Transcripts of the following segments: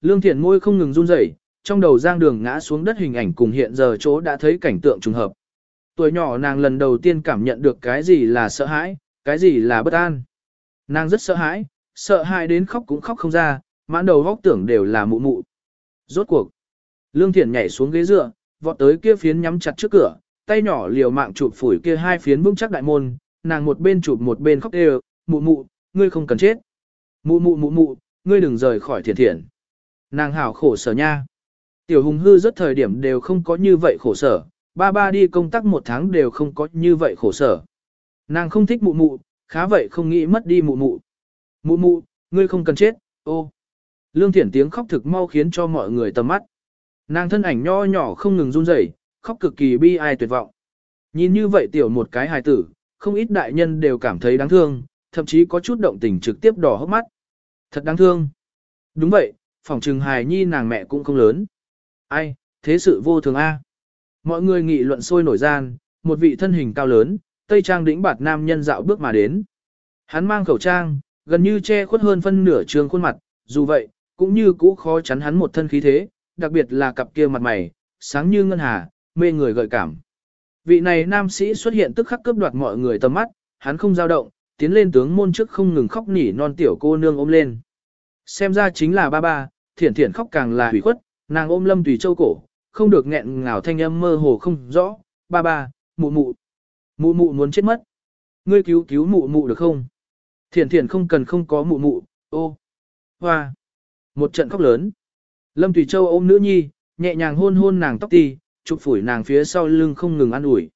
Lương Thiển môi không ngừng run rẩy, trong đầu giang đường ngã xuống đất hình ảnh cùng hiện giờ chỗ đã thấy cảnh tượng trùng hợp. Tuổi nhỏ nàng lần đầu tiên cảm nhận được cái gì là sợ hãi, cái gì là bất an. Nàng rất sợ hãi, sợ hãi đến khóc cũng khóc không ra, mãn đầu góc tưởng đều là mụ mụ. Rốt cuộc, Lương Thiển nhảy xuống ghế dựa, vọt tới kia phiến nhắm chặt trước cửa, tay nhỏ liều mạng chụp phủi kia hai phiến vững chắc đại môn, nàng một bên chụp một bên khóc đều, mụ mụ, ngươi không cần chết. Mụ mụ mụ mụ, ngươi đừng rời khỏi thiện thiện. Nàng hảo khổ sở nha. Tiểu hùng hư rất thời điểm đều không có như vậy khổ sở, ba ba đi công tác một tháng đều không có như vậy khổ sở. Nàng không thích mụ mụ, khá vậy không nghĩ mất đi mụ mụ. Mụ mụ, ngươi không cần chết, ô. Lương Thiển tiếng khóc thực mau khiến cho mọi người tầm mắt. Nàng thân ảnh nho nhỏ không ngừng run rẩy, khóc cực kỳ bi ai tuyệt vọng. Nhìn như vậy tiểu một cái hài tử, không ít đại nhân đều cảm thấy đáng thương, thậm chí có chút động tình trực tiếp đỏ hốc mắt. Thật đáng thương. Đúng vậy, phòng trừng hài nhi nàng mẹ cũng không lớn. Ai, thế sự vô thường a. Mọi người nghị luận sôi nổi gian, một vị thân hình cao lớn, tây trang đĩnh bạt nam nhân dạo bước mà đến. Hắn mang khẩu trang, gần như che khuất hơn phân nửa trường khuôn mặt, dù vậy, cũng như cũ khó chắn hắn một thân khí thế, đặc biệt là cặp kia mặt mày, sáng như ngân hà, mê người gợi cảm. Vị này nam sĩ xuất hiện tức khắc cướp đoạt mọi người tầm mắt, hắn không dao động, tiến lên tướng môn trước không ngừng khóc nỉ non tiểu cô nương ôm lên. Xem ra chính là ba ba, thiển thiển khóc càng là hủy khuất, nàng ôm lâm tùy châu cổ, không được nghẹn ngào thanh âm mơ hồ không rõ, ba ba, mụ mụ, mụ mụ muốn chết mất. Ngươi cứu cứu mụ mụ được không? Thiển thiển không cần không có mụ mụ, ô, hoa, một trận khóc lớn. Lâm Tùy Châu ôm nữ nhi, nhẹ nhàng hôn hôn nàng tóc ti, chụp phủi nàng phía sau lưng không ngừng ăn ủi.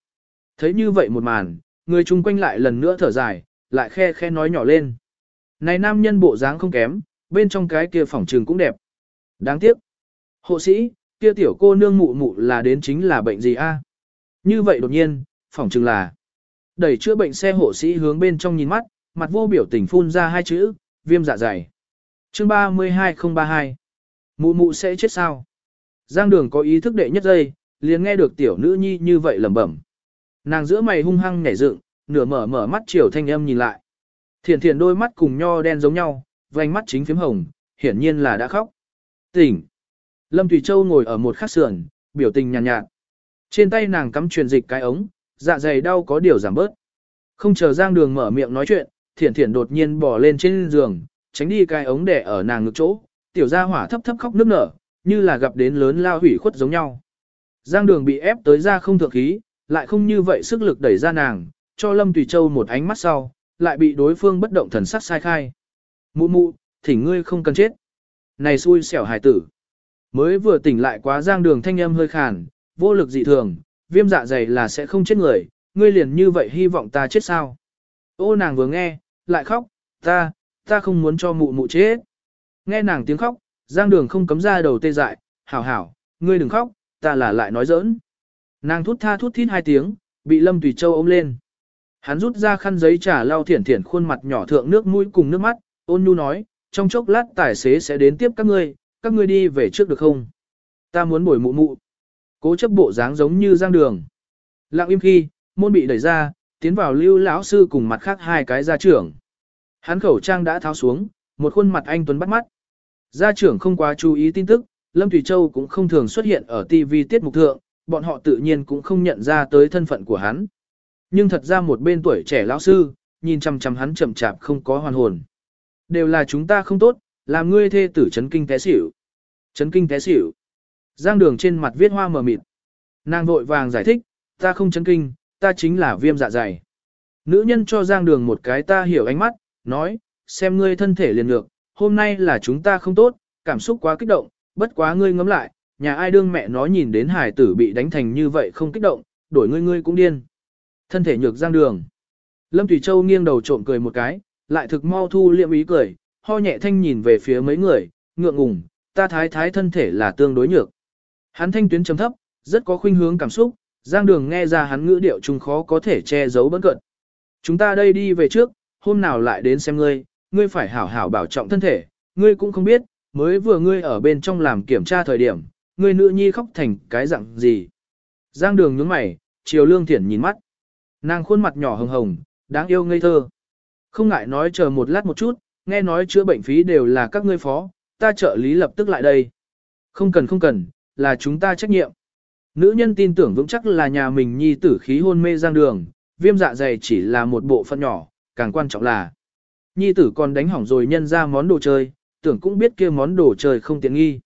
Thấy như vậy một màn, người chung quanh lại lần nữa thở dài, lại khe khe nói nhỏ lên. Này nam nhân bộ dáng không kém, bên trong cái kia phòng trường cũng đẹp. Đáng tiếc. Hộ sĩ, kia tiểu cô nương mụ mụ là đến chính là bệnh gì a? Như vậy đột nhiên, phòng trường là. Đẩy chữa bệnh xe hộ sĩ hướng bên trong nhìn mắt, mặt vô biểu tình phun ra hai chữ, viêm dạ dày. Chương 32032. Mụ mụ sẽ chết sao? Giang đường có ý thức đệ nhất giây, liền nghe được tiểu nữ nhi như vậy lẩm bẩm. Nàng giữa mày hung hăng nhảy dựng, nửa mở mở mắt chiều thanh âm nhìn lại. Thiền thiền đôi mắt cùng nho đen giống nhau, vành mắt chính phím hồng, hiển nhiên là đã khóc. Tỉnh. Lâm Thủy Châu ngồi ở một khắc sườn, biểu tình nhàn nhạt, nhạt. Trên tay nàng cắm truyền dịch cái ống, dạ dày đau có điều giảm bớt. Không chờ Giang Đường mở miệng nói chuyện, Thiển Thiển đột nhiên bò lên trên giường, tránh đi cái ống để ở nàng ngực chỗ, tiểu gia hỏa thấp thấp khóc nức nở, như là gặp đến lớn lao hủy khuất giống nhau. Giang Đường bị ép tới ra không thượng khí, lại không như vậy sức lực đẩy ra nàng, cho Lâm Tùy Châu một ánh mắt sau, lại bị đối phương bất động thần sắc sai khai. Mụ mụ, thỉnh ngươi không cần chết. Này xui xẻo hải tử. Mới vừa tỉnh lại quá giang đường thanh âm hơi khàn, vô lực dị thường, viêm dạ dày là sẽ không chết người, ngươi liền như vậy hy vọng ta chết sao. Ô nàng vừa nghe, lại khóc, ta, ta không muốn cho mụ mụ chết. Nghe nàng tiếng khóc, giang đường không cấm ra đầu tê dại, hảo hảo, ngươi đừng khóc, ta là lại nói giỡn. Nàng thút tha thút thít hai tiếng, bị Lâm Tùy Châu ôm lên. Hắn rút ra khăn giấy trà lau thiển thiển khuôn mặt nhỏ thượng nước mũi cùng nước mắt, ôn nhu nói, trong chốc lát tài xế sẽ đến tiếp các ngươi, các ngươi đi về trước được không? Ta muốn bồi mụ mụ. Cố chấp bộ dáng giống như giang đường. Lặng im khi, môn bị đẩy ra, tiến vào lưu lão sư cùng mặt khác hai cái gia trưởng. Hắn khẩu trang đã tháo xuống, một khuôn mặt anh tuấn bắt mắt. Gia trưởng không quá chú ý tin tức, Lâm Thủy Châu cũng không thường xuất hiện ở TV tiết mục thượng, bọn họ tự nhiên cũng không nhận ra tới thân phận của hắn. Nhưng thật ra một bên tuổi trẻ lão sư, nhìn chăm chăm hắn chậm chạp không có hoàn hồn. Đều là chúng ta không tốt, làm ngươi thê tử chấn kinh té xỉu. Chấn kinh té xỉu. Giang đường trên mặt viết hoa mờ mịt. Nàng vội vàng giải thích, ta không chấn kinh, ta chính là viêm dạ dày. Nữ nhân cho Giang đường một cái ta hiểu ánh mắt, nói, xem ngươi thân thể liền ngược, hôm nay là chúng ta không tốt, cảm xúc quá kích động, bất quá ngươi ngấm lại, nhà ai đương mẹ nó nhìn đến hải tử bị đánh thành như vậy không kích động, đổi ngươi ngươi cũng điên. Thân thể nhược giang đường. Lâm Thủy Châu nghiêng đầu trộm cười một cái, lại thực mau thu liệm ý cười, ho nhẹ thanh nhìn về phía mấy người, ngượng ngùng, ta thái thái thân thể là tương đối nhược. Hắn thanh tuyến trầm thấp, rất có khuynh hướng cảm xúc, giang đường nghe ra hắn ngữ điệu trùng khó có thể che giấu bất cận. Chúng ta đây đi về trước, hôm nào lại đến xem ngươi, ngươi phải hảo hảo bảo trọng thân thể, ngươi cũng không biết, mới vừa ngươi ở bên trong làm kiểm tra thời điểm, ngươi nữ nhi khóc thành cái dạng gì. Giang đường nhướng mày, chiều lương thiển nhìn mắt. Nàng khuôn mặt nhỏ hồng hồng, đáng yêu ngây thơ. Không ngại nói chờ một lát một chút, nghe nói chữa bệnh phí đều là các ngươi phó, ta trợ lý lập tức lại đây. Không cần không cần, là chúng ta trách nhiệm. Nữ nhân tin tưởng vững chắc là nhà mình nhi tử khí hôn mê giang đường, viêm dạ dày chỉ là một bộ phận nhỏ, càng quan trọng là nhi tử còn đánh hỏng rồi nhân ra món đồ chơi, tưởng cũng biết kia món đồ chơi không tiện nghi.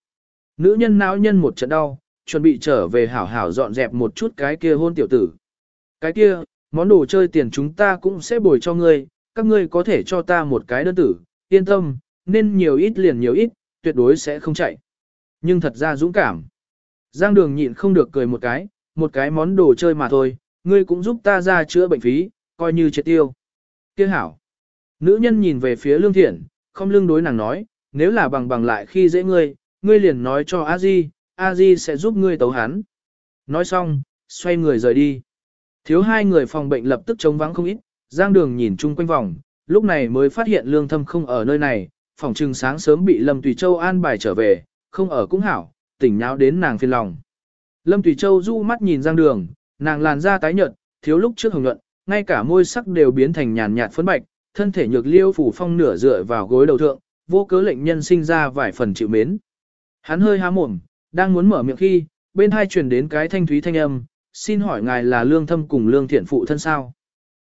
Nữ nhân não nhân một trận đau, chuẩn bị trở về hảo hảo dọn dẹp một chút cái kia hôn tiểu tử. Cái kia, món đồ chơi tiền chúng ta cũng sẽ bồi cho ngươi, các ngươi có thể cho ta một cái đơn tử, yên tâm, nên nhiều ít liền nhiều ít, tuyệt đối sẽ không chạy. Nhưng thật ra dũng cảm. Giang đường nhịn không được cười một cái, một cái món đồ chơi mà thôi, ngươi cũng giúp ta ra chữa bệnh phí, coi như triệt tiêu. Kia hảo. Nữ nhân nhìn về phía lương thiện, không lương đối nàng nói, nếu là bằng bằng lại khi dễ ngươi, ngươi liền nói cho a di, a di sẽ giúp ngươi tấu hắn. Nói xong, xoay người rời đi. Thiếu hai người phòng bệnh lập tức chống vắng không ít, giang đường nhìn chung quanh vòng, lúc này mới phát hiện lương thâm không ở nơi này, phòng trừng sáng sớm bị Lâm Tùy Châu an bài trở về, không ở cũng hảo, tỉnh nháo đến nàng phiền lòng. Lâm Tùy Châu du mắt nhìn giang đường, nàng làn da tái nhợt, thiếu lúc trước hồng nhuận, ngay cả môi sắc đều biến thành nhàn nhạt phấn bạch, thân thể nhược liêu phủ phong nửa dựa vào gối đầu thượng, vô cớ lệnh nhân sinh ra vài phần chịu mến. Hắn hơi há mồm, đang muốn mở miệng khi, bên hai truyền đến cái thanh thúy thanh âm, xin hỏi ngài là lương thâm cùng lương thiện phụ thân sao?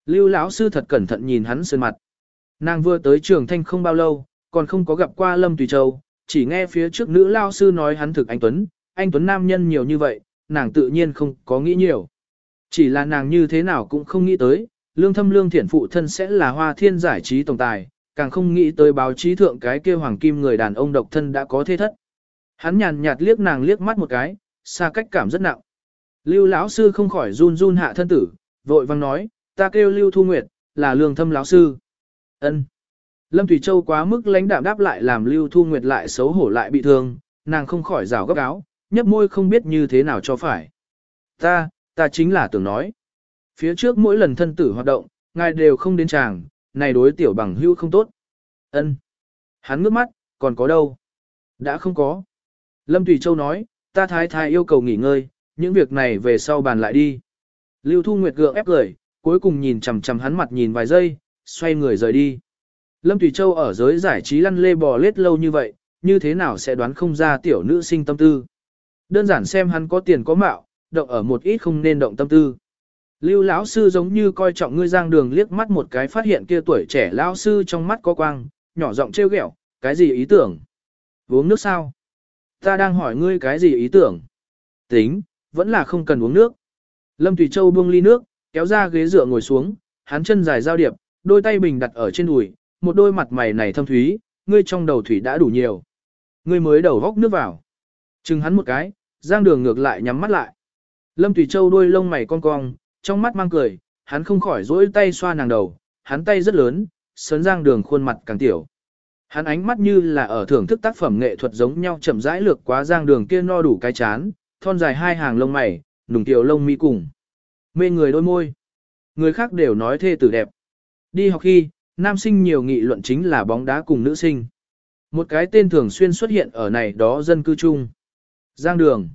Lưu lão sư thật cẩn thận nhìn hắn sơn mặt. Nàng vừa tới trường thanh không bao lâu, còn không có gặp qua Lâm Tùy Châu, chỉ nghe phía trước nữ lao sư nói hắn thực anh Tuấn, anh Tuấn nam nhân nhiều như vậy, nàng tự nhiên không có nghĩ nhiều. Chỉ là nàng như thế nào cũng không nghĩ tới, lương thâm lương thiện phụ thân sẽ là hoa thiên giải trí tổng tài, càng không nghĩ tới báo chí thượng cái kia hoàng kim người đàn ông độc thân đã có thế thất. Hắn nhàn nhạt liếc nàng liếc mắt một cái, xa cách cảm rất nặng. Lưu lão sư không khỏi run run hạ thân tử, vội vang nói, ta kêu Lưu Thu Nguyệt, là lương thâm lão sư. Ân. Lâm Thủy Châu quá mức lãnh đạm đáp lại làm Lưu Thu Nguyệt lại xấu hổ lại bị thương, nàng không khỏi rào gấp áo, nhấp môi không biết như thế nào cho phải. Ta, ta chính là tưởng nói. Phía trước mỗi lần thân tử hoạt động, ngài đều không đến chàng, này đối tiểu bằng hữu không tốt. Ân. Hắn ngước mắt, còn có đâu? Đã không có. Lâm Thủy Châu nói, ta thái thái yêu cầu nghỉ ngơi, những việc này về sau bàn lại đi. Lưu Thu Nguyệt gượng ép cười, cuối cùng nhìn chằm chằm hắn mặt nhìn vài giây, xoay người rời đi. Lâm Thủy Châu ở giới giải trí lăn lê bò lết lâu như vậy, như thế nào sẽ đoán không ra tiểu nữ sinh tâm tư. Đơn giản xem hắn có tiền có mạo, động ở một ít không nên động tâm tư. Lưu lão sư giống như coi trọng ngươi giang đường liếc mắt một cái phát hiện kia tuổi trẻ lão sư trong mắt có quang, nhỏ giọng trêu ghẹo, cái gì ý tưởng? Uống nước sao? Ta đang hỏi ngươi cái gì ý tưởng? Tính, vẫn là không cần uống nước. Lâm Thủy Châu buông ly nước, kéo ra ghế dựa ngồi xuống, hắn chân dài giao điệp, đôi tay bình đặt ở trên đùi, một đôi mặt mày này thâm thúy, ngươi trong đầu thủy đã đủ nhiều. Ngươi mới đầu góc nước vào. Chừng hắn một cái, giang đường ngược lại nhắm mắt lại. Lâm Thủy Châu đôi lông mày cong cong, trong mắt mang cười, hắn không khỏi dỗi tay xoa nàng đầu, hắn tay rất lớn, sớn giang đường khuôn mặt càng tiểu. Hắn ánh mắt như là ở thưởng thức tác phẩm nghệ thuật giống nhau chậm rãi lược quá giang đường kia no đủ cái chán, thon dài hai hàng lông mày, nùng tiểu lông mi cùng. Mê người đôi môi. Người khác đều nói thê tử đẹp. Đi học khi, nam sinh nhiều nghị luận chính là bóng đá cùng nữ sinh. Một cái tên thường xuyên xuất hiện ở này đó dân cư chung. Giang đường.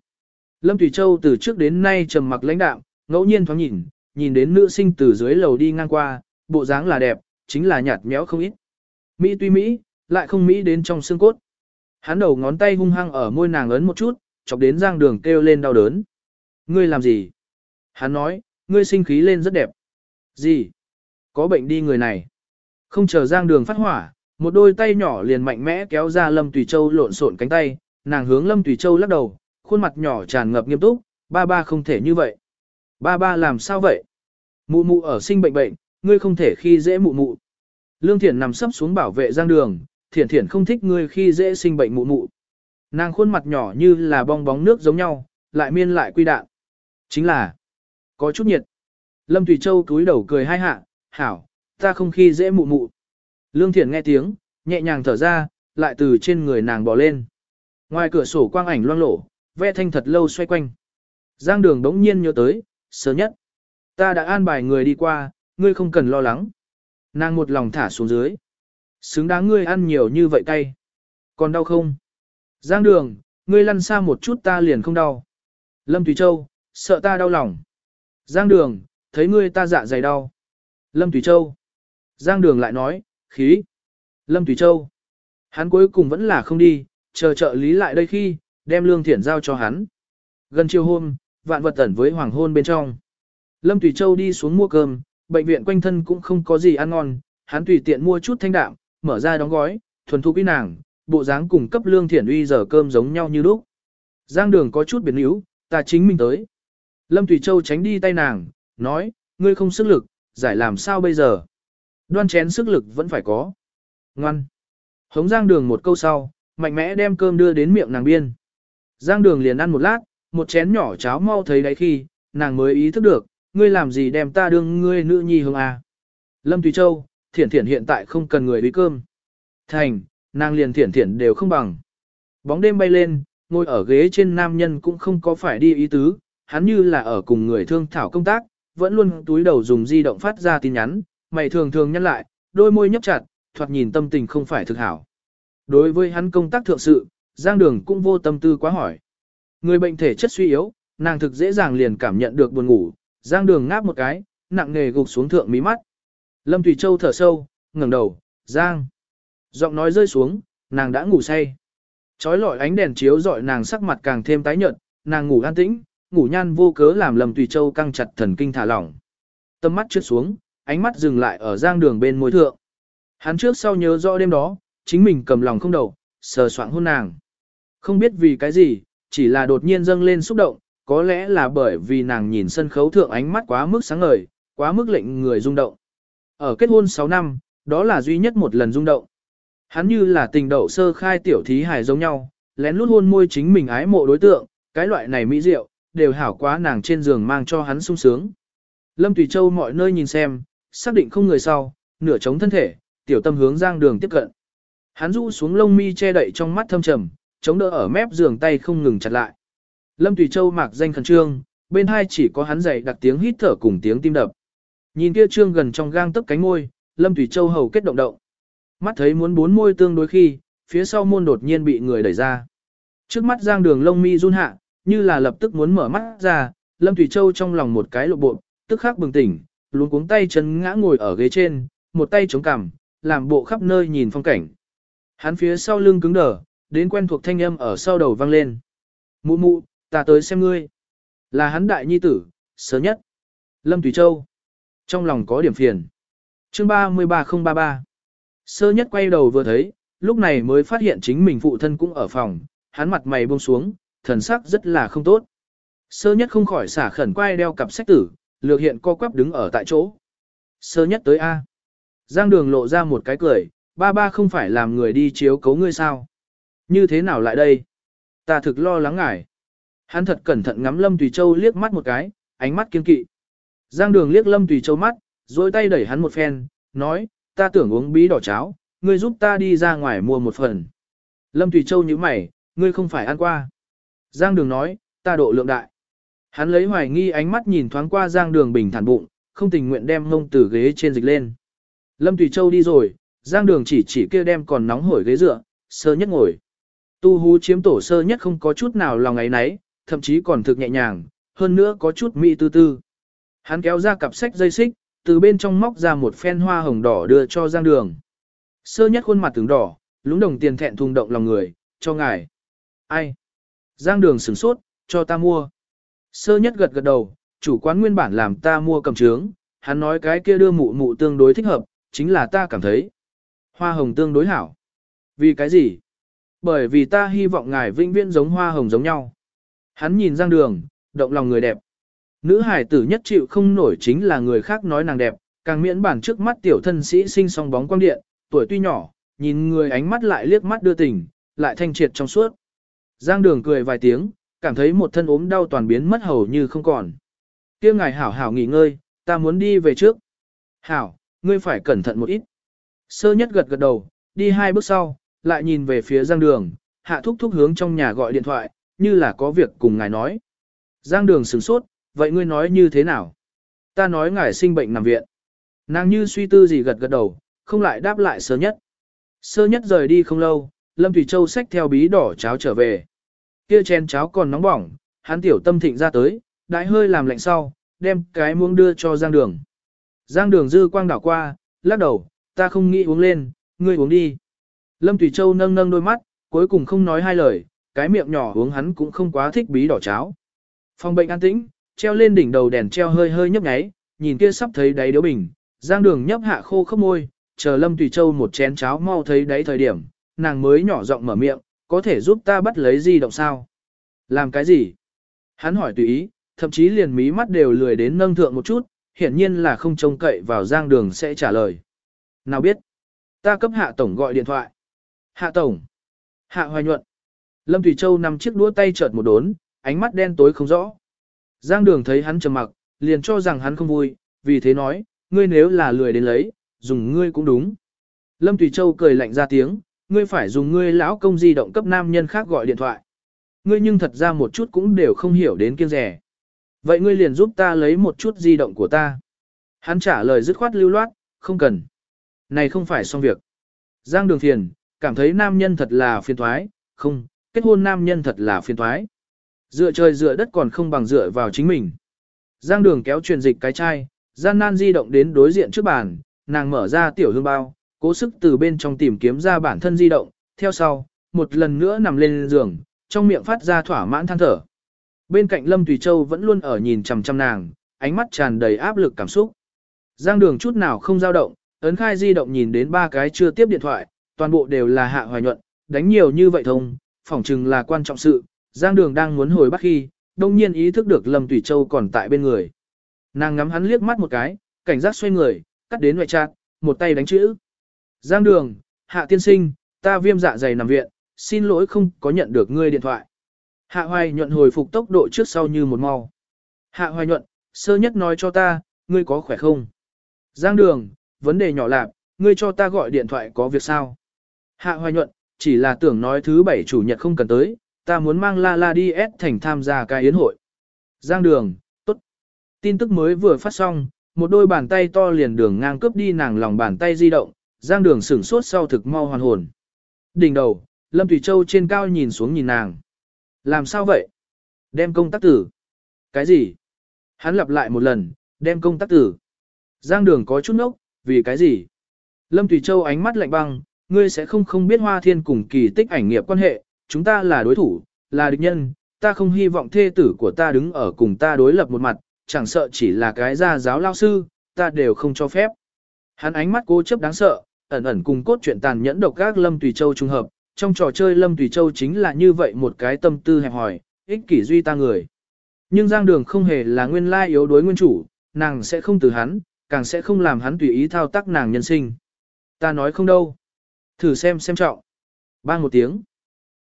Lâm Thủy Châu từ trước đến nay trầm mặc lãnh đạm, ngẫu nhiên thoáng nhìn, nhìn đến nữ sinh từ dưới lầu đi ngang qua, bộ dáng là đẹp, chính là nhạt méo không ít. Mỹ tuy Mỹ, lại không Mỹ đến trong xương cốt. Hắn đầu ngón tay hung hăng ở môi nàng ấn một chút, chọc đến giang đường kêu lên đau đớn. Ngươi làm gì? Hắn nói, ngươi sinh khí lên rất đẹp. Gì? Có bệnh đi người này. Không chờ giang đường phát hỏa, một đôi tay nhỏ liền mạnh mẽ kéo ra Lâm Tùy Châu lộn xộn cánh tay, nàng hướng Lâm Tùy Châu lắc đầu, khuôn mặt nhỏ tràn ngập nghiêm túc, ba ba không thể như vậy. Ba ba làm sao vậy? Mụ mụ ở sinh bệnh bệnh, ngươi không thể khi dễ mụ mụ. Lương Thiển nằm sấp xuống bảo vệ giang đường, Thiển Thiển không thích ngươi khi dễ sinh bệnh mụ mụ. Nàng khuôn mặt nhỏ như là bong bóng nước giống nhau, lại miên lại quy đạn. Chính là, có chút nhiệt. Lâm Thủy Châu cúi đầu cười hai hạ, hảo, ta không khi dễ mụ mụ. Lương Thiển nghe tiếng, nhẹ nhàng thở ra, lại từ trên người nàng bò lên. Ngoài cửa sổ quang ảnh loang lổ, ve thanh thật lâu xoay quanh. Giang đường đống nhiên nhớ tới, sớm nhất. Ta đã an bài người đi qua, ngươi không cần lo lắng. Nàng một lòng thả xuống dưới. Xứng đáng ngươi ăn nhiều như vậy cay. Còn đau không? Giang đường, ngươi lăn xa một chút ta liền không đau. Lâm Thủy Châu, sợ ta đau lòng. Giang đường, thấy ngươi ta dạ dày đau. Lâm Thủy Châu. Giang đường lại nói, khí. Lâm Thủy Châu. Hắn cuối cùng vẫn là không đi, chờ trợ lý lại đây khi, đem lương thiển giao cho hắn. Gần chiều hôm, vạn vật tẩn với hoàng hôn bên trong. Lâm Tùy Châu đi xuống mua cơm, bệnh viện quanh thân cũng không có gì ăn ngon, hắn tùy tiện mua chút thanh đạm, mở ra đóng gói, thuần thu quý nàng, bộ dáng cùng cấp lương thiển uy giờ cơm giống nhau như lúc. Giang đường có chút biến yếu, ta chính mình tới. Lâm Tùy Châu tránh đi tay nàng, nói, ngươi không sức lực, giải làm sao bây giờ. Đoan chén sức lực vẫn phải có. Ngoan. Hống Giang đường một câu sau, mạnh mẽ đem cơm đưa đến miệng nàng biên. Giang đường liền ăn một lát, một chén nhỏ cháo mau thấy đấy khi, nàng mới ý thức được, ngươi làm gì đem ta đương ngươi nữ nhi hương à. Lâm Tùy Châu, thiển thiển hiện tại không cần người uy cơm. Thành, nàng liền thiển thiển đều không bằng. Bóng đêm bay lên, ngồi ở ghế trên nam nhân cũng không có phải đi ý tứ, hắn như là ở cùng người thương thảo công tác, vẫn luôn túi đầu dùng di động phát ra tin nhắn, mày thường thường nhăn lại, đôi môi nhấp chặt, thoạt nhìn tâm tình không phải thực hảo. Đối với hắn công tác thượng sự, Giang Đường cũng vô tâm tư quá hỏi. Người bệnh thể chất suy yếu, nàng thực dễ dàng liền cảm nhận được buồn ngủ, Giang Đường ngáp một cái, nặng nề gục xuống thượng mí mắt. Lâm Thủy Châu thở sâu, ngẩng đầu, Giang. Giọng nói rơi xuống, nàng đã ngủ say. Chói lọi ánh đèn chiếu dọi nàng sắc mặt càng thêm tái nhợt, nàng ngủ an tĩnh, ngủ nhan vô cớ làm Lâm tùy Châu căng chặt thần kinh thả lỏng. Tâm mắt trượt xuống, ánh mắt dừng lại ở Giang Đường bên môi thượng. Hắn trước sau nhớ rõ đêm đó, chính mình cầm lòng không đầu, sờ soạng hôn nàng. Không biết vì cái gì, chỉ là đột nhiên dâng lên xúc động, có lẽ là bởi vì nàng nhìn sân khấu thượng ánh mắt quá mức sáng ngời, quá mức lệnh người rung động. Ở kết hôn 6 năm, đó là duy nhất một lần rung động. Hắn như là tình đậu sơ khai tiểu thí hài giống nhau, lén lút hôn môi chính mình ái mộ đối tượng, cái loại này mỹ diệu, đều hảo quá nàng trên giường mang cho hắn sung sướng. Lâm Tùy Châu mọi nơi nhìn xem, xác định không người sau, nửa chống thân thể, tiểu tâm hướng giang đường tiếp cận. Hắn rũ xuống lông mi che đậy trong mắt thâm trầm, chống đỡ ở mép giường tay không ngừng chặt lại. Lâm Tùy Châu mạc danh khẩn trương, bên hai chỉ có hắn dậy đặt tiếng hít thở cùng tiếng tim đập. Nhìn kia trương gần trong gang tấc cánh môi, Lâm Tùy Châu hầu kết động động. Mắt thấy muốn bốn môi tương đối khi, phía sau môn đột nhiên bị người đẩy ra. Trước mắt giang đường lông mi run hạ, như là lập tức muốn mở mắt ra, Lâm Thủy Châu trong lòng một cái lộ bộ, tức khắc bừng tỉnh, luống cuống tay chân ngã ngồi ở ghế trên, một tay chống cằm, làm bộ khắp nơi nhìn phong cảnh. Hắn phía sau lưng cứng đờ, đến quen thuộc thanh âm ở sau đầu vang lên. Mụ mụ, ta tới xem ngươi. Là hắn đại nhi tử, sớm nhất. Lâm Thủy Châu. Trong lòng có điểm phiền. Chương 33033. Sơ nhất quay đầu vừa thấy, lúc này mới phát hiện chính mình phụ thân cũng ở phòng, hắn mặt mày buông xuống, thần sắc rất là không tốt. Sơ nhất không khỏi xả khẩn quay đeo cặp sách tử, lược hiện co quắp đứng ở tại chỗ. Sơ nhất tới A. Giang đường lộ ra một cái cười, ba ba không phải làm người đi chiếu cấu ngươi sao. Như thế nào lại đây? Ta thực lo lắng ngại. Hắn thật cẩn thận ngắm Lâm Tùy Châu liếc mắt một cái, ánh mắt kiên kỵ. Giang đường liếc Lâm Tùy Châu mắt, rồi tay đẩy hắn một phen, nói, ta tưởng uống bí đỏ cháo, ngươi giúp ta đi ra ngoài mua một phần. Lâm Tùy Châu như mày, ngươi không phải ăn qua. Giang đường nói, ta độ lượng đại. Hắn lấy hoài nghi ánh mắt nhìn thoáng qua giang đường bình thản bụng, không tình nguyện đem ngông từ ghế trên dịch lên. Lâm Tùy Châu đi rồi, giang đường chỉ chỉ kia đem còn nóng hổi ghế dựa, sơ nhất ngồi. Tu hú chiếm tổ sơ nhất không có chút nào lòng ấy nấy, thậm chí còn thực nhẹ nhàng, hơn nữa có chút mỹ tư tư. Hắn kéo ra cặp sách dây xích, từ bên trong móc ra một phen hoa hồng đỏ đưa cho giang đường. Sơ nhất khuôn mặt tướng đỏ, lúng đồng tiền thẹn thùng động lòng người, cho ngài. Ai? Giang đường sửng sốt, cho ta mua. Sơ nhất gật gật đầu, chủ quán nguyên bản làm ta mua cầm trướng, hắn nói cái kia đưa mụ mụ tương đối thích hợp, chính là ta cảm thấy. Hoa hồng tương đối hảo. Vì cái gì? Bởi vì ta hy vọng ngài vĩnh viễn giống hoa hồng giống nhau. Hắn nhìn Giang đường, động lòng người đẹp. Nữ hải tử nhất chịu không nổi chính là người khác nói nàng đẹp, càng miễn bản trước mắt tiểu thân sĩ sinh song bóng quang điện, tuổi tuy nhỏ, nhìn người ánh mắt lại liếc mắt đưa tình, lại thanh triệt trong suốt. Giang đường cười vài tiếng, cảm thấy một thân ốm đau toàn biến mất hầu như không còn. kia ngài hảo hảo nghỉ ngơi, ta muốn đi về trước. Hảo, ngươi phải cẩn thận một ít. Sơ nhất gật gật đầu, đi hai bước sau, lại nhìn về phía giang đường, hạ thúc thúc hướng trong nhà gọi điện thoại, như là có việc cùng ngài nói. Giang đường sửng sốt, vậy ngươi nói như thế nào? Ta nói ngài sinh bệnh nằm viện. Nàng như suy tư gì gật gật đầu, không lại đáp lại sơ nhất. Sơ nhất rời đi không lâu, Lâm Thủy Châu xách theo bí đỏ cháo trở về. Kia chén cháo còn nóng bỏng, hắn tiểu tâm thịnh ra tới, đãi hơi làm lạnh sau, đem cái muỗng đưa cho Giang Đường. Giang Đường dư quang đảo qua, lắc đầu, ta không nghĩ uống lên, ngươi uống đi. Lâm tùy Châu nâng nâng đôi mắt, cuối cùng không nói hai lời, cái miệng nhỏ uống hắn cũng không quá thích bí đỏ cháo. Phòng bệnh an tĩnh, treo lên đỉnh đầu đèn treo hơi hơi nhấp nháy, nhìn kia sắp thấy đáy điếu bình, giang đường nhấp hạ khô khốc môi, chờ Lâm Tùy Châu một chén cháo mau thấy đáy thời điểm, nàng mới nhỏ giọng mở miệng, có thể giúp ta bắt lấy di động sao? Làm cái gì? Hắn hỏi tùy ý, thậm chí liền mí mắt đều lười đến nâng thượng một chút, hiển nhiên là không trông cậy vào giang đường sẽ trả lời. Nào biết? Ta cấp hạ tổng gọi điện thoại. Hạ tổng. Hạ hoài nhuận. Lâm Thủy Châu nằm chiếc đũa tay chợt một đốn, ánh mắt đen tối không rõ. Giang đường thấy hắn trầm mặc, liền cho rằng hắn không vui, vì thế nói, ngươi nếu là lười đến lấy, dùng ngươi cũng đúng. Lâm Thủy Châu cười lạnh ra tiếng, ngươi phải dùng ngươi lão công di động cấp nam nhân khác gọi điện thoại. Ngươi nhưng thật ra một chút cũng đều không hiểu đến kiêng rẻ. Vậy ngươi liền giúp ta lấy một chút di động của ta. Hắn trả lời dứt khoát lưu loát, không cần. Này không phải xong việc. Giang đường thiền, cảm thấy nam nhân thật là phiền thoái, không, kết hôn nam nhân thật là phiền thoái. Dựa trời dựa đất còn không bằng dựa vào chính mình. Giang đường kéo truyền dịch cái chai, gian nan di động đến đối diện trước bàn, nàng mở ra tiểu hương bao, cố sức từ bên trong tìm kiếm ra bản thân di động, theo sau, một lần nữa nằm lên giường, trong miệng phát ra thỏa mãn than thở. Bên cạnh Lâm Tùy Châu vẫn luôn ở nhìn chằm chằm nàng, ánh mắt tràn đầy áp lực cảm xúc. Giang đường chút nào không dao động, ấn khai di động nhìn đến ba cái chưa tiếp điện thoại, toàn bộ đều là hạ hoài nhuận, đánh nhiều như vậy thông, phỏng chừng là quan trọng sự. Giang đường đang muốn hồi bắt khi, đông nhiên ý thức được Lâm Tùy Châu còn tại bên người. Nàng ngắm hắn liếc mắt một cái, cảnh giác xoay người, cắt đến ngoại trạng, một tay đánh chữ. Giang đường, hạ tiên sinh, ta viêm dạ dày nằm viện, xin lỗi không có nhận được ngươi điện thoại. Hạ hoài nhuận hồi phục tốc độ trước sau như một mau. Hạ hoài nhuận, sơ nhất nói cho ta, ngươi có khỏe không? Giang đường, vấn đề nhỏ lạc, ngươi cho ta gọi điện thoại có việc sao? Hạ hoài nhuận, chỉ là tưởng nói thứ bảy chủ nhật không cần tới, ta muốn mang La La đi S thành tham gia cái yến hội. Giang đường, tốt. Tin tức mới vừa phát xong, một đôi bàn tay to liền đường ngang cướp đi nàng lòng bàn tay di động, giang đường sửng sốt sau thực mau hoàn hồn. Đỉnh đầu, Lâm Thủy Châu trên cao nhìn xuống nhìn nàng. Làm sao vậy? Đem công tác tử. Cái gì? Hắn lặp lại một lần, đem công tác tử. Giang đường có chút nốc, vì cái gì? Lâm Thủy Châu ánh mắt lạnh băng, ngươi sẽ không không biết hoa thiên cùng kỳ tích ảnh nghiệp quan hệ, chúng ta là đối thủ, là địch nhân, ta không hy vọng thê tử của ta đứng ở cùng ta đối lập một mặt, chẳng sợ chỉ là cái gia giáo lao sư, ta đều không cho phép. Hắn ánh mắt cố chấp đáng sợ, ẩn ẩn cùng cốt truyện tàn nhẫn độc các Lâm Tùy Châu trùng hợp, trong trò chơi Lâm Tùy Châu chính là như vậy một cái tâm tư hẹp hòi, ích kỷ duy ta người. Nhưng Giang Đường không hề là nguyên lai yếu đối nguyên chủ, nàng sẽ không từ hắn, càng sẽ không làm hắn tùy ý thao tác nàng nhân sinh. Ta nói không đâu. Thử xem xem trọng. Bang một tiếng.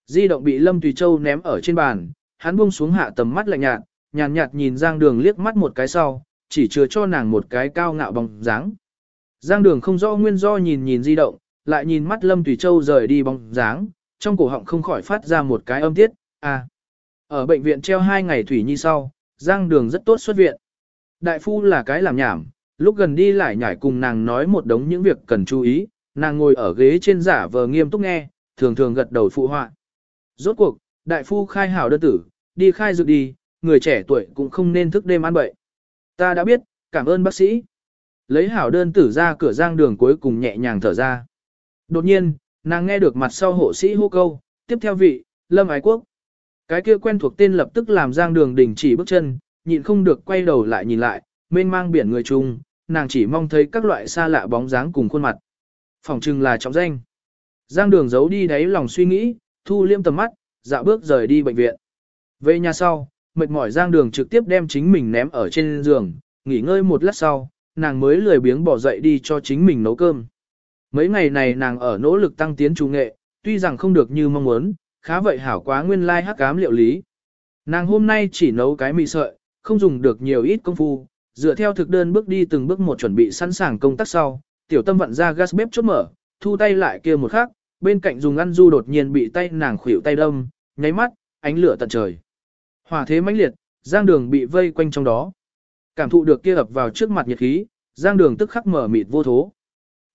Di động bị Lâm Tùy Châu ném ở trên bàn, hắn buông xuống hạ tầm mắt lạnh nhạt, nhàn nhạt, nhìn Giang Đường liếc mắt một cái sau, chỉ chừa cho nàng một cái cao ngạo bóng dáng. Giang Đường không rõ nguyên do nhìn nhìn di động, lại nhìn mắt Lâm Tùy Châu rời đi bóng dáng, trong cổ họng không khỏi phát ra một cái âm tiết, à. Ở bệnh viện treo hai ngày Thủy Nhi sau, Giang Đường rất tốt xuất viện. Đại phu là cái làm nhảm, lúc gần đi lại nhảy cùng nàng nói một đống những việc cần chú ý, nàng ngồi ở ghế trên giả vờ nghiêm túc nghe, thường thường gật đầu phụ họa. Rốt cuộc, đại phu khai hảo đơn tử, đi khai dược đi, người trẻ tuổi cũng không nên thức đêm ăn bậy. Ta đã biết, cảm ơn bác sĩ. Lấy hảo đơn tử ra cửa giang đường cuối cùng nhẹ nhàng thở ra. Đột nhiên, nàng nghe được mặt sau hộ sĩ hô câu, tiếp theo vị, Lâm Ái Quốc. Cái kia quen thuộc tên lập tức làm giang đường đình chỉ bước chân, nhịn không được quay đầu lại nhìn lại, mênh mang biển người chung, nàng chỉ mong thấy các loại xa lạ bóng dáng cùng khuôn mặt. Phòng trừng là trọng danh. Giang đường giấu đi đáy lòng suy nghĩ, thu liêm tầm mắt, dạo bước rời đi bệnh viện. Về nhà sau, mệt mỏi Giang đường trực tiếp đem chính mình ném ở trên giường, nghỉ ngơi một lát sau, nàng mới lười biếng bỏ dậy đi cho chính mình nấu cơm. Mấy ngày này nàng ở nỗ lực tăng tiến chủ nghệ, tuy rằng không được như mong muốn, khá vậy hảo quá nguyên lai like hắc cám liệu lý. Nàng hôm nay chỉ nấu cái mì sợi, không dùng được nhiều ít công phu, dựa theo thực đơn bước đi từng bước một chuẩn bị sẵn sàng công tác sau, tiểu tâm vận ra gas bếp chốt mở, thu tay lại kia một khắc, bên cạnh dùng ăn du đột nhiên bị tay nàng khuỷu tay đâm, nháy mắt, ánh lửa tận trời. Hỏa thế mãnh liệt, giang đường bị vây quanh trong đó. Cảm thụ được kia ập vào trước mặt nhiệt khí, giang đường tức khắc mở mịt vô thố.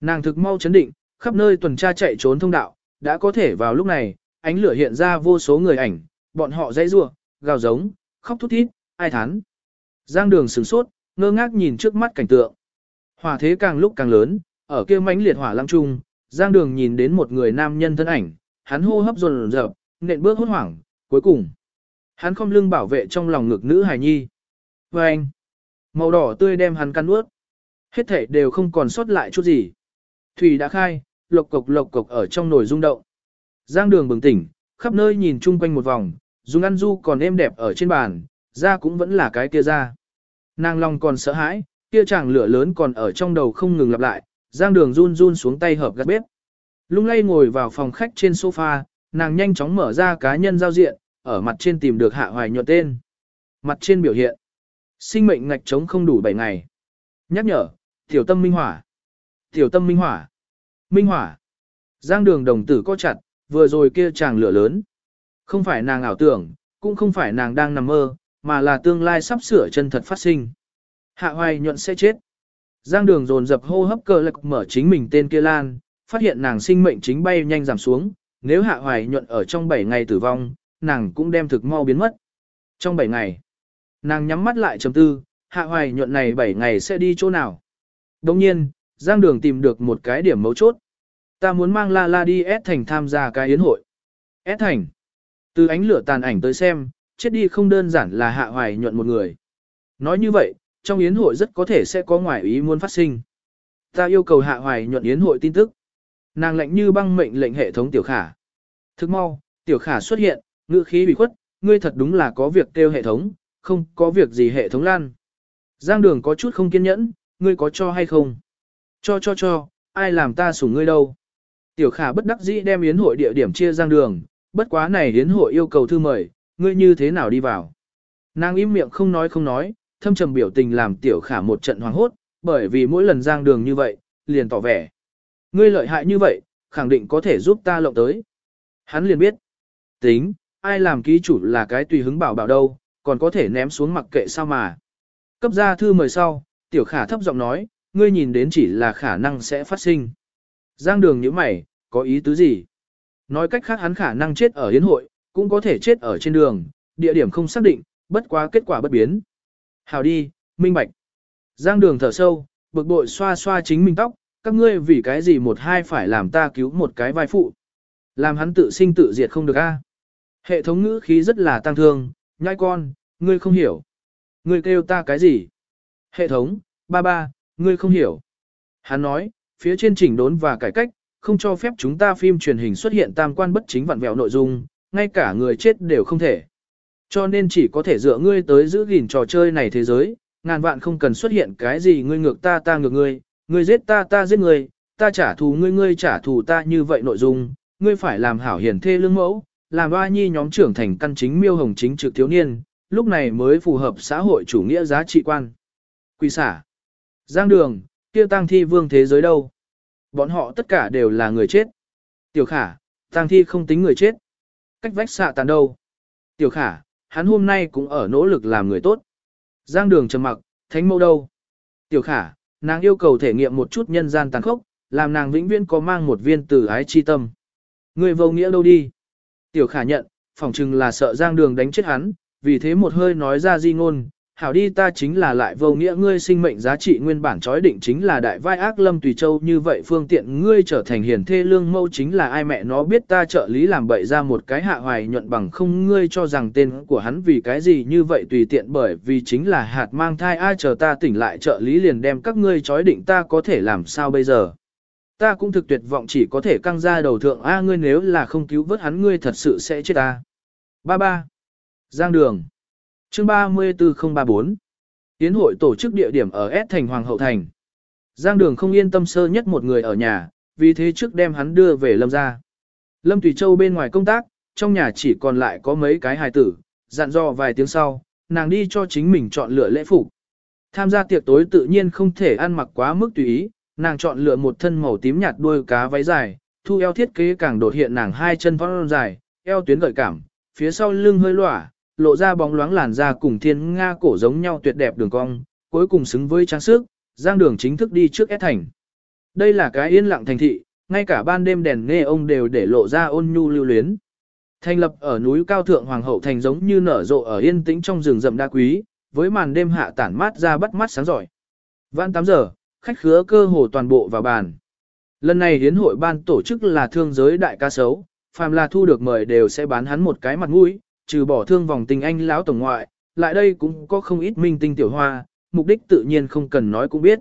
Nàng thực mau chấn định, khắp nơi tuần tra chạy trốn thông đạo, đã có thể vào lúc này, ánh lửa hiện ra vô số người ảnh, bọn họ dãy rủa, gào giống, khóc thút thít, ai thán. Giang đường sửng sốt, ngơ ngác nhìn trước mắt cảnh tượng. Hỏa thế càng lúc càng lớn, ở kia mãnh liệt hỏa lăng trung, Giang đường nhìn đến một người nam nhân thân ảnh, hắn hô hấp dồn dập, nện bước hốt hoảng, cuối cùng. Hắn không lưng bảo vệ trong lòng ngực nữ hài nhi. Và anh, màu đỏ tươi đem hắn căn ướt. Hết thể đều không còn sót lại chút gì. Thủy đã khai, lộc cộc lộc cộc ở trong nồi rung động. Giang đường bừng tỉnh, khắp nơi nhìn chung quanh một vòng, dùng ăn du còn êm đẹp ở trên bàn, da cũng vẫn là cái kia da. Nàng lòng còn sợ hãi, kia chàng lửa lớn còn ở trong đầu không ngừng lặp lại, giang đường run run xuống tay hợp gắt bếp. Lung lay ngồi vào phòng khách trên sofa, nàng nhanh chóng mở ra cá nhân giao diện, ở mặt trên tìm được hạ hoài nhuận tên. Mặt trên biểu hiện. Sinh mệnh ngạch trống không đủ 7 ngày. Nhắc nhở, tiểu tâm minh hỏa. Tiểu tâm minh hỏa. Minh hỏa. Giang đường đồng tử co chặt, vừa rồi kia chàng lửa lớn. Không phải nàng ảo tưởng, cũng không phải nàng đang nằm mơ, mà là tương lai sắp sửa chân thật phát sinh. Hạ hoài nhuận sẽ chết. Giang đường dồn dập hô hấp cơ lực mở chính mình tên kia lan, phát hiện nàng sinh mệnh chính bay nhanh giảm xuống, nếu hạ hoài nhuận ở trong 7 ngày tử vong, nàng cũng đem thực mau biến mất. Trong 7 ngày, nàng nhắm mắt lại trầm tư, hạ hoài nhuận này 7 ngày sẽ đi chỗ nào. Đồng nhiên, Giang Đường tìm được một cái điểm mấu chốt. Ta muốn mang La La đi S thành tham gia cái yến hội. S thành. Từ ánh lửa tàn ảnh tới xem, chết đi không đơn giản là hạ hoài nhuận một người. Nói như vậy, trong yến hội rất có thể sẽ có ngoại ý muốn phát sinh. Ta yêu cầu hạ hoài nhuận yến hội tin tức. Nàng lệnh như băng mệnh lệnh hệ thống tiểu khả. Thức mau, tiểu khả xuất hiện, ngữ khí bị khuất, ngươi thật đúng là có việc kêu hệ thống, không có việc gì hệ thống lan. Giang đường có chút không kiên nhẫn, ngươi có cho hay không? Cho cho cho, ai làm ta sủng ngươi đâu? Tiểu khả bất đắc dĩ đem yến hội địa điểm chia giang đường, bất quá này yến hội yêu cầu thư mời, ngươi như thế nào đi vào? Nàng im miệng không nói không nói, thâm trầm biểu tình làm tiểu khả một trận hoàng hốt, bởi vì mỗi lần giang đường như vậy, liền tỏ vẻ. Ngươi lợi hại như vậy, khẳng định có thể giúp ta lộng tới. Hắn liền biết. Tính, ai làm ký chủ là cái tùy hứng bảo bảo đâu, còn có thể ném xuống mặc kệ sao mà. Cấp ra thư mời sau, tiểu khả thấp giọng nói, ngươi nhìn đến chỉ là khả năng sẽ phát sinh. Giang đường như mày, có ý tứ gì? Nói cách khác hắn khả năng chết ở hiến hội, cũng có thể chết ở trên đường, địa điểm không xác định, bất quá kết quả bất biến. Hào đi, minh bạch. Giang đường thở sâu, bực bội xoa xoa chính mình tóc, các ngươi vì cái gì một hai phải làm ta cứu một cái vai phụ. Làm hắn tự sinh tự diệt không được a. Hệ thống ngữ khí rất là tăng thương, nhai con, ngươi không hiểu. Ngươi kêu ta cái gì? Hệ thống, ba ba, ngươi không hiểu. Hắn nói, phía trên chỉnh đốn và cải cách, không cho phép chúng ta phim truyền hình xuất hiện tam quan bất chính vặn vẹo nội dung, ngay cả người chết đều không thể. Cho nên chỉ có thể dựa ngươi tới giữ gìn trò chơi này thế giới, ngàn vạn không cần xuất hiện cái gì ngươi ngược ta ta ngược ngươi, ngươi giết ta ta giết ngươi, ta trả thù ngươi ngươi trả thù ta như vậy nội dung, ngươi phải làm hảo hiền thê lương mẫu, làm ba nhi nhóm trưởng thành căn chính miêu hồng chính trực thiếu niên, lúc này mới phù hợp xã hội chủ nghĩa giá trị quan. Quỳ xả. Giang đường, kia tăng thi vương thế giới đâu? Bọn họ tất cả đều là người chết. Tiểu khả, tăng thi không tính người chết. Cách vách xạ tàn đâu? Tiểu khả, hắn hôm nay cũng ở nỗ lực làm người tốt. Giang đường trầm mặc, thánh mẫu đâu? Tiểu khả, nàng yêu cầu thể nghiệm một chút nhân gian tàn khốc, làm nàng vĩnh viễn có mang một viên tử ái chi tâm. Người vô nghĩa đâu đi? Tiểu khả nhận, phỏng chừng là sợ giang đường đánh chết hắn, vì thế một hơi nói ra di ngôn, hảo đi ta chính là lại vô nghĩa ngươi sinh mệnh giá trị nguyên bản chói định chính là đại vai ác lâm tùy châu như vậy phương tiện ngươi trở thành hiền thê lương mâu chính là ai mẹ nó biết ta trợ lý làm bậy ra một cái hạ hoài nhuận bằng không ngươi cho rằng tên của hắn vì cái gì như vậy tùy tiện bởi vì chính là hạt mang thai ai chờ ta tỉnh lại trợ lý liền đem các ngươi chói định ta có thể làm sao bây giờ? Ta cũng thực tuyệt vọng chỉ có thể căng ra đầu thượng a ngươi nếu là không cứu vớt hắn ngươi thật sự sẽ chết ta ba ba Giang Đường Chương 34034 Tiến hội tổ chức địa điểm ở S thành Hoàng hậu thành. Giang Đường không yên tâm sơ nhất một người ở nhà, vì thế trước đem hắn đưa về Lâm gia. Lâm Tùy Châu bên ngoài công tác, trong nhà chỉ còn lại có mấy cái hài tử, dặn dò vài tiếng sau, nàng đi cho chính mình chọn lựa lễ phục. Tham gia tiệc tối tự nhiên không thể ăn mặc quá mức tùy ý, nàng chọn lựa một thân màu tím nhạt đuôi cá váy dài, thu eo thiết kế càng đột hiện nàng hai chân vón dài, eo tuyến gợi cảm, phía sau lưng hơi lỏa, lộ ra bóng loáng làn da cùng thiên nga cổ giống nhau tuyệt đẹp đường cong, cuối cùng xứng với trang sức, giang đường chính thức đi trước S thành. Đây là cái yên lặng thành thị, ngay cả ban đêm đèn nghe ông đều để lộ ra ôn nhu lưu luyến. Thành lập ở núi cao thượng hoàng hậu thành giống như nở rộ ở yên tĩnh trong rừng rậm đa quý, với màn đêm hạ tản mát ra bắt mắt sáng giỏi. Vãn 8 giờ, khách khứa cơ hồ toàn bộ vào bàn. Lần này hiến hội ban tổ chức là thương giới đại ca sấu, phàm là thu được mời đều sẽ bán hắn một cái mặt mũi, trừ bỏ thương vòng tình anh lão tổng ngoại, lại đây cũng có không ít minh tinh tiểu hoa, mục đích tự nhiên không cần nói cũng biết.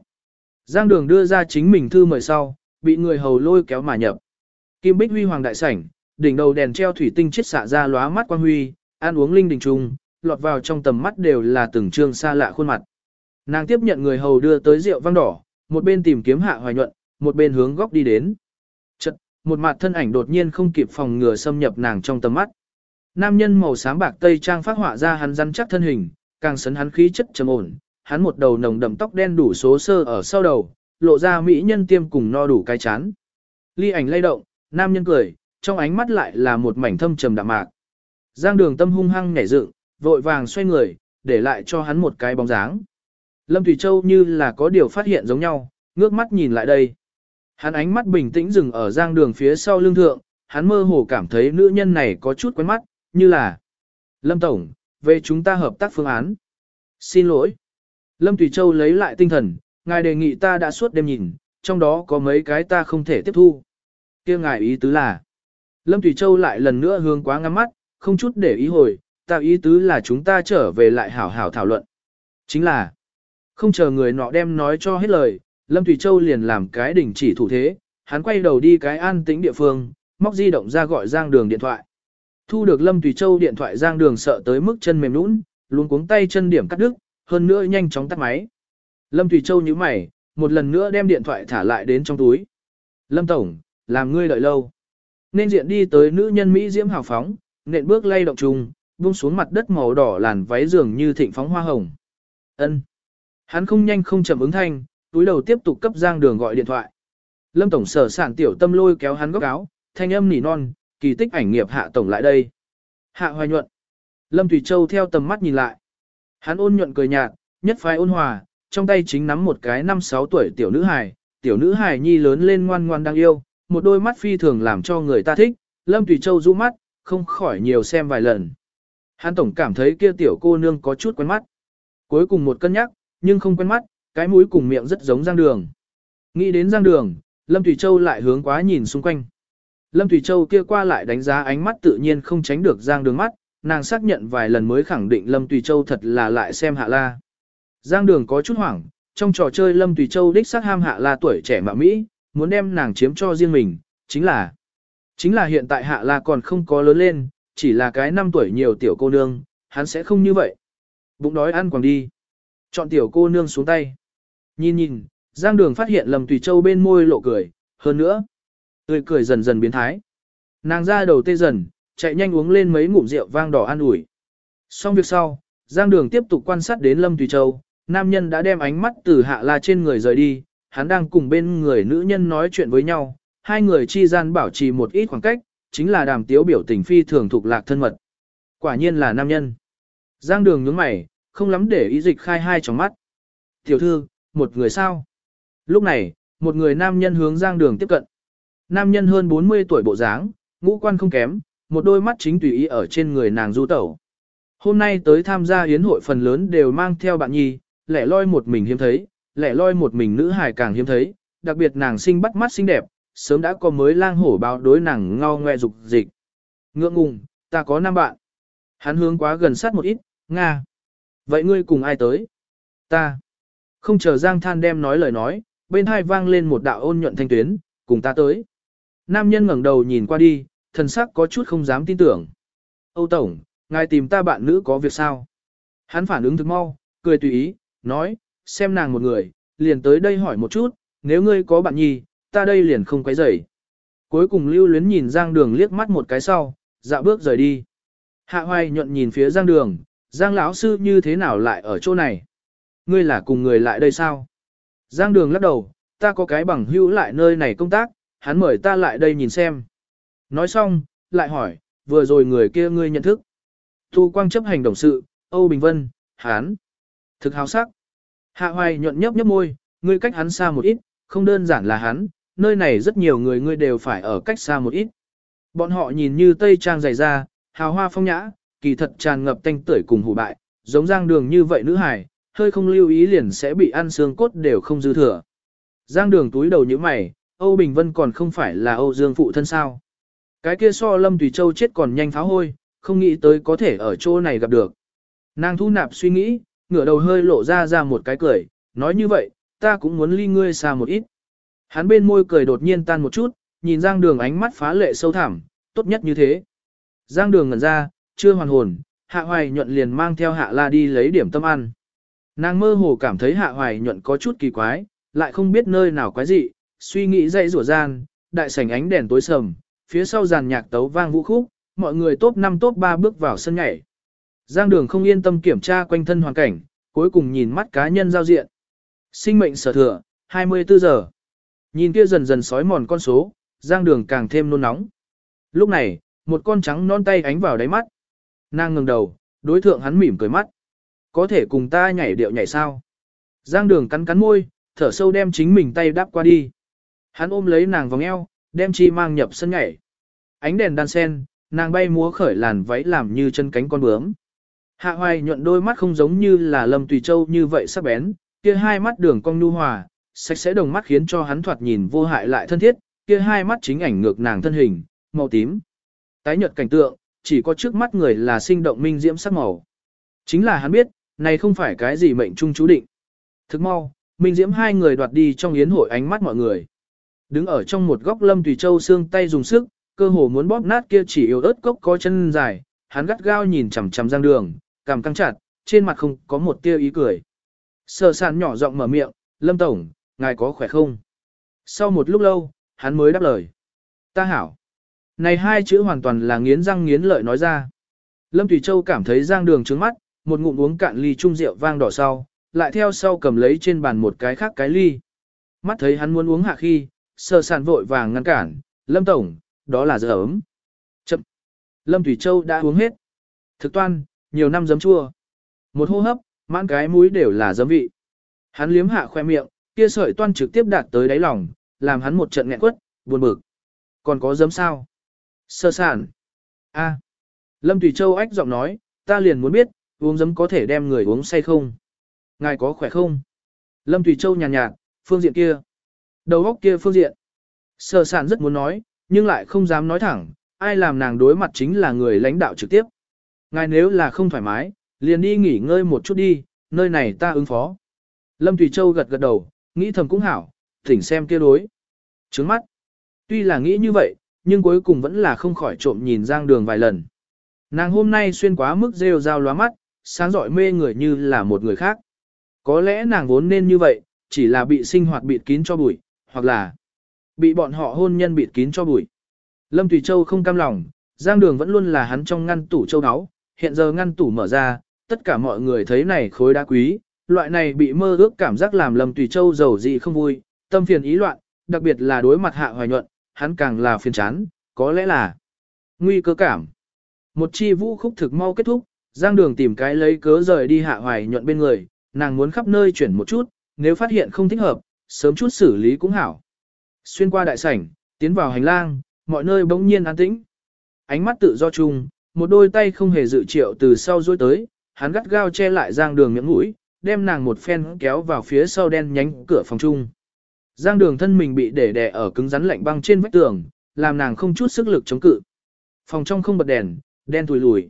Giang đường đưa ra chính mình thư mời sau, bị người hầu lôi kéo mà nhập. Kim Bích Huy Hoàng đại sảnh, đỉnh đầu đèn treo thủy tinh chết xạ ra lóa mắt quang huy, ăn uống linh đình trung, lọt vào trong tầm mắt đều là từng trương xa lạ khuôn mặt. Nàng tiếp nhận người hầu đưa tới rượu vang đỏ, một bên tìm kiếm hạ hoài nhuận, một bên hướng góc đi đến. Chật, một mặt thân ảnh đột nhiên không kịp phòng ngừa xâm nhập nàng trong tầm mắt. Nam nhân màu xám bạc tây trang phát họa ra hắn rắn chắc thân hình, càng sấn hắn khí chất trầm ổn, hắn một đầu nồng đậm tóc đen đủ số sơ ở sau đầu, lộ ra mỹ nhân tiêm cùng no đủ cái chán. Ly ảnh lay động, nam nhân cười, trong ánh mắt lại là một mảnh thâm trầm đạm mạc. Giang đường tâm hung hăng nhảy dựng, vội vàng xoay người, để lại cho hắn một cái bóng dáng. Lâm Thủy Châu như là có điều phát hiện giống nhau, ngước mắt nhìn lại đây. Hắn ánh mắt bình tĩnh dừng ở giang đường phía sau lưng thượng, hắn mơ hồ cảm thấy nữ nhân này có chút quen mắt, như là Lâm Tổng, về chúng ta hợp tác phương án. Xin lỗi. Lâm Thủy Châu lấy lại tinh thần, ngài đề nghị ta đã suốt đêm nhìn, trong đó có mấy cái ta không thể tiếp thu. kia ngài ý tứ là. Lâm Thủy Châu lại lần nữa hướng quá ngắm mắt, không chút để ý hồi, ta ý tứ là chúng ta trở về lại hảo hảo thảo luận. Chính là, không chờ người nọ đem nói cho hết lời, Lâm Thủy Châu liền làm cái đỉnh chỉ thủ thế, hắn quay đầu đi cái an tĩnh địa phương, móc di động ra gọi Giang Đường điện thoại. Thu được Lâm Thủy Châu điện thoại Giang Đường sợ tới mức chân mềm nũng, luôn cuống tay chân điểm cắt đứt, hơn nữa nhanh chóng tắt máy. Lâm Thủy Châu nhíu mày, một lần nữa đem điện thoại thả lại đến trong túi. Lâm Tổng, làm ngươi đợi lâu. Nên diện đi tới nữ nhân Mỹ diễm hào phóng, nện bước lay động trùng, buông xuống mặt đất màu đỏ làn váy dường như thịnh phóng hoa hồng. Ân. Hắn không nhanh không chậm ứng thanh, túi đầu tiếp tục cấp Giang Đường gọi điện thoại. Lâm tổng sở sản tiểu tâm lôi kéo hắn góc áo, thanh âm nỉ non, kỳ tích ảnh nghiệp hạ tổng lại đây. Hạ hoài nhuận. Lâm Thủy Châu theo tầm mắt nhìn lại. Hắn ôn nhuận cười nhạt, nhất phái ôn hòa, trong tay chính nắm một cái năm sáu tuổi tiểu nữ hài, tiểu nữ hài nhi lớn lên ngoan ngoan đang yêu, một đôi mắt phi thường làm cho người ta thích, Lâm Thủy Châu rũ mắt, không khỏi nhiều xem vài lần. Hắn tổng cảm thấy kia tiểu cô nương có chút quen mắt. Cuối cùng một cân nhắc, nhưng không quen mắt, cái mũi cùng miệng rất giống Giang Đường. Nghĩ đến Giang Đường, Lâm Thủy Châu lại hướng quá nhìn xung quanh. Lâm Thủy Châu kia qua lại đánh giá ánh mắt tự nhiên không tránh được Giang Đường mắt, nàng xác nhận vài lần mới khẳng định Lâm Thủy Châu thật là lại xem Hạ La. Giang Đường có chút hoảng, trong trò chơi Lâm Thủy Châu đích xác ham Hạ La tuổi trẻ mà Mỹ, muốn đem nàng chiếm cho riêng mình, chính là chính là hiện tại Hạ La còn không có lớn lên, chỉ là cái năm tuổi nhiều tiểu cô nương, hắn sẽ không như vậy. Bụng đói ăn quàng đi. Chọn tiểu cô nương xuống tay. Nhìn nhìn, Giang Đường phát hiện Lâm Tùy Châu bên môi lộ cười, hơn nữa. Tươi cười dần dần biến thái. Nàng ra đầu tê dần, chạy nhanh uống lên mấy ngụm rượu vang đỏ an ủi. Xong việc sau, Giang Đường tiếp tục quan sát đến Lâm Tùy Châu, nam nhân đã đem ánh mắt từ hạ la trên người rời đi, hắn đang cùng bên người nữ nhân nói chuyện với nhau, hai người chi gian bảo trì một ít khoảng cách, chính là đàm tiếu biểu tình phi thường thuộc lạc thân mật. Quả nhiên là nam nhân. Giang đường nhướng mày, không lắm để ý dịch khai hai tròng mắt. Tiểu thư, một người sao? Lúc này, một người nam nhân hướng giang đường tiếp cận. Nam nhân hơn 40 tuổi bộ dáng, ngũ quan không kém, một đôi mắt chính tùy ý ở trên người nàng du tẩu. Hôm nay tới tham gia yến hội phần lớn đều mang theo bạn nhi, lẻ loi một mình hiếm thấy, lẻ loi một mình nữ hài càng hiếm thấy, đặc biệt nàng xinh bắt mắt xinh đẹp, sớm đã có mới lang hổ báo đối nàng ngao ngoe dục dịch. Ngượng ngùng, ta có năm bạn. Hắn hướng quá gần sát một ít, Nga. Vậy ngươi cùng ai tới? Ta. Không chờ Giang Than đem nói lời nói, bên hai vang lên một đạo ôn nhuận thanh tuyến, cùng ta tới. Nam nhân ngẩng đầu nhìn qua đi, thần sắc có chút không dám tin tưởng. Âu Tổng, ngài tìm ta bạn nữ có việc sao? Hắn phản ứng thực mau, cười tùy ý, nói, xem nàng một người, liền tới đây hỏi một chút, nếu ngươi có bạn nhi, ta đây liền không quấy rầy. Cuối cùng lưu luyến nhìn Giang Đường liếc mắt một cái sau, dạ bước rời đi. Hạ hoài nhuận nhìn phía Giang Đường, Giang lão sư như thế nào lại ở chỗ này? Ngươi là cùng người lại đây sao? Giang Đường lắc đầu, ta có cái bằng hữu lại nơi này công tác, hắn mời ta lại đây nhìn xem. Nói xong, lại hỏi, vừa rồi người kia ngươi nhận thức. Thu quang chấp hành đồng sự, Âu Bình Vân, hắn. Thực hào sắc. Hạ hoài nhuận nhấp nhấp môi, ngươi cách hắn xa một ít, không đơn giản là hắn, nơi này rất nhiều người ngươi đều phải ở cách xa một ít. Bọn họ nhìn như tây trang dày ra, hào hoa phong nhã, kỳ thật tràn ngập tanh tưởi cùng hủ bại, giống giang đường như vậy nữ hài, hơi không lưu ý liền sẽ bị ăn xương cốt đều không dư thừa. Giang đường túi đầu như mày, Âu Bình Vân còn không phải là Âu Dương phụ thân sao. Cái kia so Lâm Tùy Châu chết còn nhanh pháo hôi, không nghĩ tới có thể ở chỗ này gặp được. Nàng thu nạp suy nghĩ, ngửa đầu hơi lộ ra ra một cái cười, nói như vậy, ta cũng muốn ly ngươi xa một ít. Hắn bên môi cười đột nhiên tan một chút, nhìn Giang Đường ánh mắt phá lệ sâu thẳm, tốt nhất như thế. Giang Đường ngẩn ra, chưa hoàn hồn, Hạ Hoài nhuận liền mang theo Hạ La đi lấy điểm tâm ăn. Nàng mơ hồ cảm thấy Hạ Hoài nhuận có chút kỳ quái, lại không biết nơi nào quái dị suy nghĩ dậy rủa gian, đại sảnh ánh đèn tối sầm, phía sau giàn nhạc tấu vang vũ khúc, mọi người top 5 top 3 bước vào sân nhảy. Giang Đường không yên tâm kiểm tra quanh thân hoàn cảnh, cuối cùng nhìn mắt cá nhân giao diện. Sinh mệnh sở thừa, 24 giờ. Nhìn kia dần dần sói mòn con số, Giang Đường càng thêm nôn nóng. Lúc này, một con trắng non tay ánh vào đáy mắt. Nàng ngừng đầu, đối thượng hắn mỉm cười mắt. Có thể cùng ta nhảy điệu nhảy sao? Giang Đường cắn cắn môi, thở sâu đem chính mình tay đáp qua đi. Hắn ôm lấy nàng vòng eo, đem chi mang nhập sân nhảy. Ánh đèn đan sen, nàng bay múa khởi làn váy làm như chân cánh con bướm. Hạ hoài nhuận đôi mắt không giống như là lâm tùy châu như vậy sắc bén, kia hai mắt đường cong nhu hòa, sạch sẽ đồng mắt khiến cho hắn thoạt nhìn vô hại lại thân thiết, kia hai mắt chính ảnh ngược nàng thân hình, màu tím. Tái nhợt cảnh tượng, chỉ có trước mắt người là sinh động minh diễm sắc màu. Chính là hắn biết, này không phải cái gì mệnh trung chú định. Thức mau, minh diễm hai người đoạt đi trong yến hội ánh mắt mọi người. Đứng ở trong một góc lâm tùy châu xương tay dùng sức, cơ hồ muốn bóp nát kia chỉ yếu ớt cốc có chân dài, hắn gắt gao nhìn chằm chằm giang đường, cảm căng chặt, trên mặt không có một tia ý cười. Sở sàn nhỏ giọng mở miệng, Lâm Tổng, ngài có khỏe không? Sau một lúc lâu, hắn mới đáp lời. Ta hảo. Này hai chữ hoàn toàn là nghiến răng nghiến lợi nói ra. Lâm Thủy Châu cảm thấy giang đường trướng mắt, một ngụm uống cạn ly chung rượu vang đỏ sau, lại theo sau cầm lấy trên bàn một cái khác cái ly. Mắt thấy hắn muốn uống hạ khi, sờ sàn vội vàng ngăn cản, Lâm Tổng, đó là giờ ấm. Chậm. Lâm Thủy Châu đã uống hết. Thực toan, nhiều năm giấm chua. Một hô hấp, mãn cái mũi đều là giấm vị. Hắn liếm hạ khoe miệng, kia sợi toan trực tiếp đạt tới đáy lòng, làm hắn một trận nghẹn quất, buồn bực. Còn có giấm sao? Sơ sản. A. Lâm Thủy Châu ách giọng nói, ta liền muốn biết, uống giấm có thể đem người uống say không? Ngài có khỏe không? Lâm Thủy Châu nhàn nhạt, nhạt, phương diện kia. Đầu góc kia phương diện. Sơ sản rất muốn nói, nhưng lại không dám nói thẳng, ai làm nàng đối mặt chính là người lãnh đạo trực tiếp. Ngài nếu là không thoải mái, liền đi nghỉ ngơi một chút đi, nơi này ta ứng phó. Lâm Thủy Châu gật gật đầu, nghĩ thầm cũng hảo, thỉnh xem kia đối. Trứng mắt. Tuy là nghĩ như vậy, nhưng cuối cùng vẫn là không khỏi trộm nhìn Giang Đường vài lần. Nàng hôm nay xuyên quá mức rêu rao lóa mắt, sáng giỏi mê người như là một người khác. Có lẽ nàng vốn nên như vậy, chỉ là bị sinh hoạt bịt kín cho bụi, hoặc là bị bọn họ hôn nhân bịt kín cho bụi. Lâm Thủy Châu không cam lòng, Giang Đường vẫn luôn là hắn trong ngăn tủ châu áo, hiện giờ ngăn tủ mở ra, tất cả mọi người thấy này khối đá quý, loại này bị mơ ước cảm giác làm Lâm Tùy Châu giàu gì không vui, tâm phiền ý loạn, đặc biệt là đối mặt hạ hoài nhuận, hắn càng là phiền chán, có lẽ là nguy cơ cảm. Một chi vũ khúc thực mau kết thúc, Giang Đường tìm cái lấy cớ rời đi hạ hoài nhuận bên người, nàng muốn khắp nơi chuyển một chút, nếu phát hiện không thích hợp, sớm chút xử lý cũng hảo. Xuyên qua đại sảnh, tiến vào hành lang, mọi nơi bỗng nhiên an tĩnh. Ánh mắt tự do chung, một đôi tay không hề dự triệu từ sau dối tới, hắn gắt gao che lại Giang Đường miệng mũi, đem nàng một phen kéo vào phía sau đen nhánh cửa phòng chung. Giang Đường thân mình bị để đè ở cứng rắn lạnh băng trên vách tường, làm nàng không chút sức lực chống cự. Phòng trong không bật đèn, đen thùi lùi.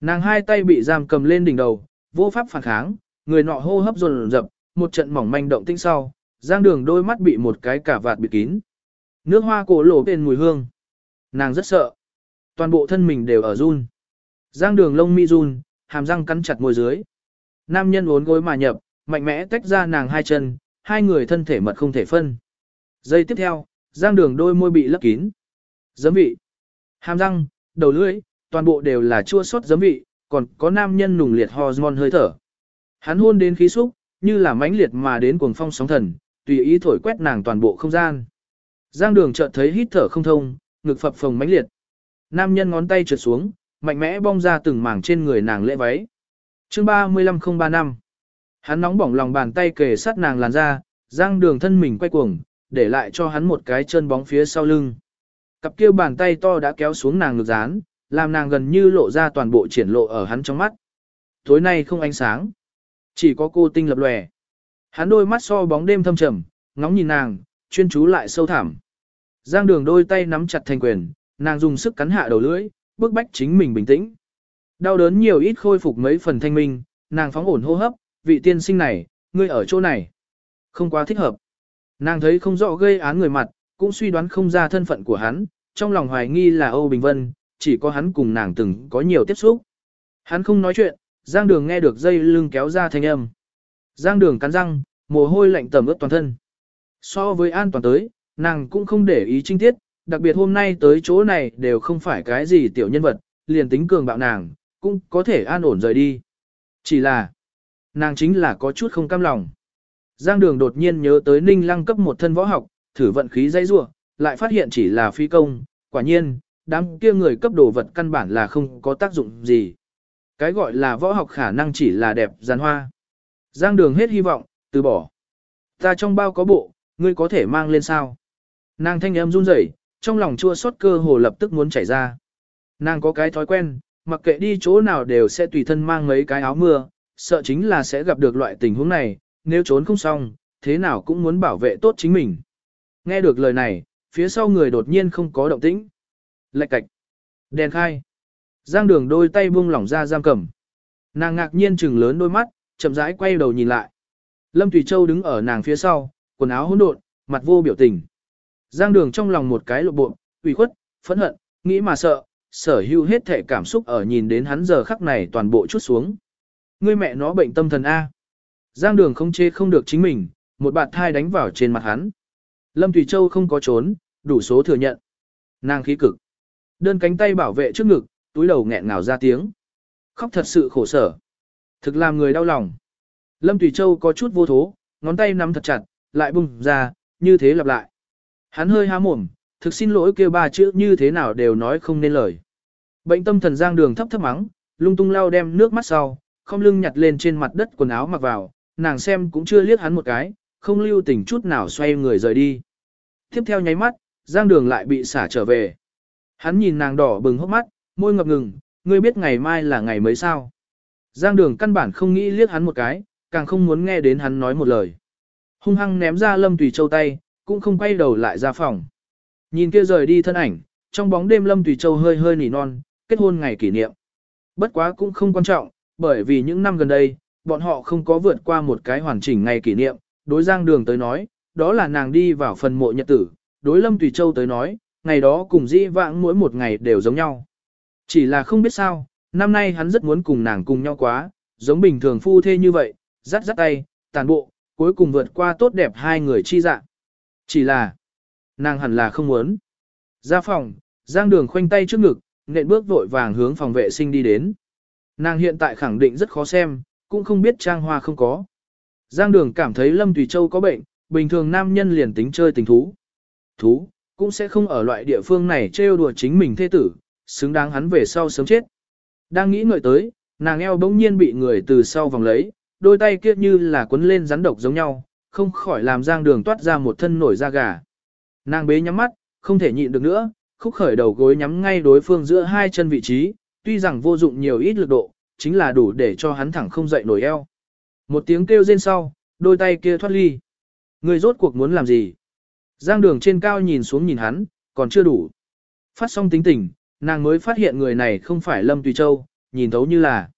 Nàng hai tay bị giam cầm lên đỉnh đầu, vô pháp phản kháng, người nọ hô hấp dồn dập, một trận mỏng manh động tinh sau, Giang Đường đôi mắt bị một cái cả vạt bịt kín. Nước hoa cổ lổ bên mùi hương. Nàng rất sợ. Toàn bộ thân mình đều ở run. Giang đường lông mi run, hàm răng cắn chặt môi dưới. Nam nhân uốn gối mà nhập, mạnh mẽ tách ra nàng hai chân, hai người thân thể mật không thể phân. Giây tiếp theo, giang đường đôi môi bị lấp kín. Giấm vị. Hàm răng, đầu lưỡi, toàn bộ đều là chua xót giấm vị, còn có nam nhân nùng liệt hormone hơi thở. Hắn hôn đến khí xúc, như là mãnh liệt mà đến cuồng phong sóng thần, tùy ý thổi quét nàng toàn bộ không gian. Giang đường chợt thấy hít thở không thông, ngực phập phồng mãnh liệt. Nam nhân ngón tay trượt xuống, mạnh mẽ bong ra từng mảng trên người nàng lễ váy. Chương 35035 Hắn nóng bỏng lòng bàn tay kề sát nàng làn ra, giang đường thân mình quay cuồng, để lại cho hắn một cái chân bóng phía sau lưng. Cặp kia bàn tay to đã kéo xuống nàng ngực dán, làm nàng gần như lộ ra toàn bộ triển lộ ở hắn trong mắt. Tối nay không ánh sáng, chỉ có cô tinh lập lòe. Hắn đôi mắt so bóng đêm thâm trầm, ngóng nhìn nàng, chuyên chú lại sâu thẳm. Giang đường đôi tay nắm chặt thành quyền, nàng dùng sức cắn hạ đầu lưỡi, bức bách chính mình bình tĩnh. Đau đớn nhiều ít khôi phục mấy phần thanh minh, nàng phóng ổn hô hấp, vị tiên sinh này, ngươi ở chỗ này. Không quá thích hợp. Nàng thấy không rõ gây án người mặt, cũng suy đoán không ra thân phận của hắn, trong lòng hoài nghi là Âu Bình Vân, chỉ có hắn cùng nàng từng có nhiều tiếp xúc. Hắn không nói chuyện, Giang Đường nghe được dây lưng kéo ra thanh âm. Giang Đường cắn răng, mồ hôi lạnh tẩm ướt toàn thân. So với an toàn tới, nàng cũng không để ý trinh tiết, đặc biệt hôm nay tới chỗ này đều không phải cái gì tiểu nhân vật, liền tính cường bạo nàng, cũng có thể an ổn rời đi. Chỉ là, nàng chính là có chút không cam lòng. Giang đường đột nhiên nhớ tới ninh lăng cấp một thân võ học, thử vận khí dây rua, lại phát hiện chỉ là phi công, quả nhiên, đám kia người cấp đồ vật căn bản là không có tác dụng gì. Cái gọi là võ học khả năng chỉ là đẹp giàn hoa. Giang đường hết hy vọng, từ bỏ. Ta trong bao có bộ, ngươi có thể mang lên sao? Nàng thanh em run rẩy, trong lòng chua xót cơ hồ lập tức muốn chảy ra. Nàng có cái thói quen, mặc kệ đi chỗ nào đều sẽ tùy thân mang mấy cái áo mưa, sợ chính là sẽ gặp được loại tình huống này, nếu trốn không xong, thế nào cũng muốn bảo vệ tốt chính mình. Nghe được lời này, phía sau người đột nhiên không có động tĩnh. Lạch cạch. Đèn khai. Giang đường đôi tay buông lỏng ra giam cầm. Nàng ngạc nhiên trừng lớn đôi mắt, chậm rãi quay đầu nhìn lại. Lâm Thủy Châu đứng ở nàng phía sau, quần áo hỗn độn, mặt vô biểu tình. Giang đường trong lòng một cái lộ bộ, ủy khuất, phẫn hận, nghĩ mà sợ, sở hữu hết thể cảm xúc ở nhìn đến hắn giờ khắc này toàn bộ chút xuống. Ngươi mẹ nó bệnh tâm thần A. Giang đường không chê không được chính mình, một bạt thai đánh vào trên mặt hắn. Lâm Thủy Châu không có trốn, đủ số thừa nhận. Nàng khí cực. Đơn cánh tay bảo vệ trước ngực, túi đầu nghẹn ngào ra tiếng. Khóc thật sự khổ sở. Thực làm người đau lòng. Lâm Thủy Châu có chút vô thố, ngón tay nắm thật chặt, lại bung ra, như thế lặp lại. Hắn hơi há mồm, thực xin lỗi kêu ba chữ như thế nào đều nói không nên lời. Bệnh tâm thần giang đường thấp thấp mắng, lung tung lau đem nước mắt sau, không lưng nhặt lên trên mặt đất quần áo mặc vào, nàng xem cũng chưa liếc hắn một cái, không lưu tình chút nào xoay người rời đi. Tiếp theo nháy mắt, giang đường lại bị xả trở về. Hắn nhìn nàng đỏ bừng hốc mắt, môi ngập ngừng, ngươi biết ngày mai là ngày mấy sao. Giang đường căn bản không nghĩ liếc hắn một cái, càng không muốn nghe đến hắn nói một lời. Hung hăng ném ra Lâm Tùy Châu tay, cũng không quay đầu lại ra phòng. Nhìn kia rời đi thân ảnh, trong bóng đêm Lâm Tùy Châu hơi hơi nỉ non, kết hôn ngày kỷ niệm. Bất quá cũng không quan trọng, bởi vì những năm gần đây, bọn họ không có vượt qua một cái hoàn chỉnh ngày kỷ niệm, đối Giang Đường tới nói, đó là nàng đi vào phần mộ nhật tử, đối Lâm Tùy Châu tới nói, ngày đó cùng dĩ vãng mỗi một ngày đều giống nhau. Chỉ là không biết sao, năm nay hắn rất muốn cùng nàng cùng nhau quá, giống bình thường phu thê như vậy, dắt dắt tay, tàn bộ, cuối cùng vượt qua tốt đẹp hai người chi dạng. Chỉ là, nàng hẳn là không muốn. Ra phòng, Giang Đường khoanh tay trước ngực, nện bước vội vàng hướng phòng vệ sinh đi đến. Nàng hiện tại khẳng định rất khó xem, cũng không biết trang hoa không có. Giang Đường cảm thấy Lâm Tùy Châu có bệnh, bình thường nam nhân liền tính chơi tình thú. Thú, cũng sẽ không ở loại địa phương này trêu đùa chính mình thê tử, xứng đáng hắn về sau sớm chết. Đang nghĩ ngợi tới, nàng eo bỗng nhiên bị người từ sau vòng lấy, đôi tay kia như là quấn lên rắn độc giống nhau, không khỏi làm Giang Đường toát ra một thân nổi da gà. Nàng bế nhắm mắt, không thể nhịn được nữa, khúc khởi đầu gối nhắm ngay đối phương giữa hai chân vị trí, tuy rằng vô dụng nhiều ít lực độ, chính là đủ để cho hắn thẳng không dậy nổi eo. Một tiếng kêu rên sau, đôi tay kia thoát ly. Người rốt cuộc muốn làm gì? Giang đường trên cao nhìn xuống nhìn hắn, còn chưa đủ. Phát xong tính tình, nàng mới phát hiện người này không phải Lâm Tùy Châu, nhìn thấu như là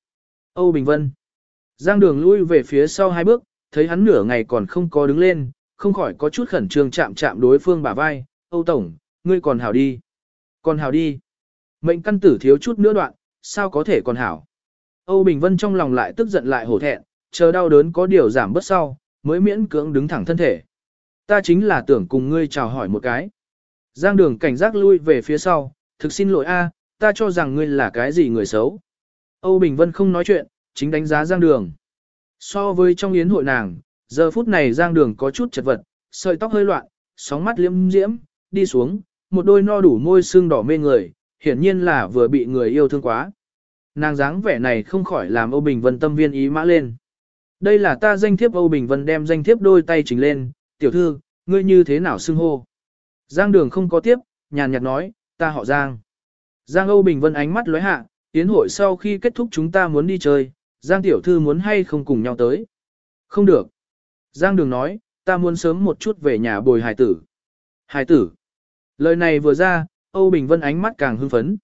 Âu Bình Vân. Giang đường lui về phía sau hai bước, thấy hắn nửa ngày còn không có đứng lên, không khỏi có chút khẩn trương chạm chạm đối phương bả vai. Âu Tổng, ngươi còn hảo đi. Còn hảo đi. Mệnh căn tử thiếu chút nữa đoạn, sao có thể còn hảo. Âu Bình Vân trong lòng lại tức giận lại hổ thẹn, chờ đau đớn có điều giảm bớt sau, mới miễn cưỡng đứng thẳng thân thể. Ta chính là tưởng cùng ngươi chào hỏi một cái. Giang đường cảnh giác lui về phía sau, thực xin lỗi a, ta cho rằng ngươi là cái gì người xấu. Âu Bình Vân không nói chuyện, chính đánh giá Giang đường. So với trong yến hội nàng, giờ phút này Giang đường có chút chật vật, sợi tóc hơi loạn, sóng mắt liếm diễm, đi xuống, một đôi no đủ môi xương đỏ mê người, hiển nhiên là vừa bị người yêu thương quá. Nàng dáng vẻ này không khỏi làm Âu Bình Vân tâm viên ý mã lên. Đây là ta danh thiếp Âu Bình Vân đem danh thiếp đôi tay chỉnh lên, tiểu thư, ngươi như thế nào xưng hô. Giang đường không có tiếp, nhàn nhạt nói, ta họ Giang. Giang Âu Bình Vân ánh mắt lóe hạ, tiến hội sau khi kết thúc chúng ta muốn đi chơi, Giang tiểu thư muốn hay không cùng nhau tới. Không được. Giang đường nói, ta muốn sớm một chút về nhà bồi hải tử. Hải tử. Lời này vừa ra, Âu Bình Vân ánh mắt càng hưng phấn.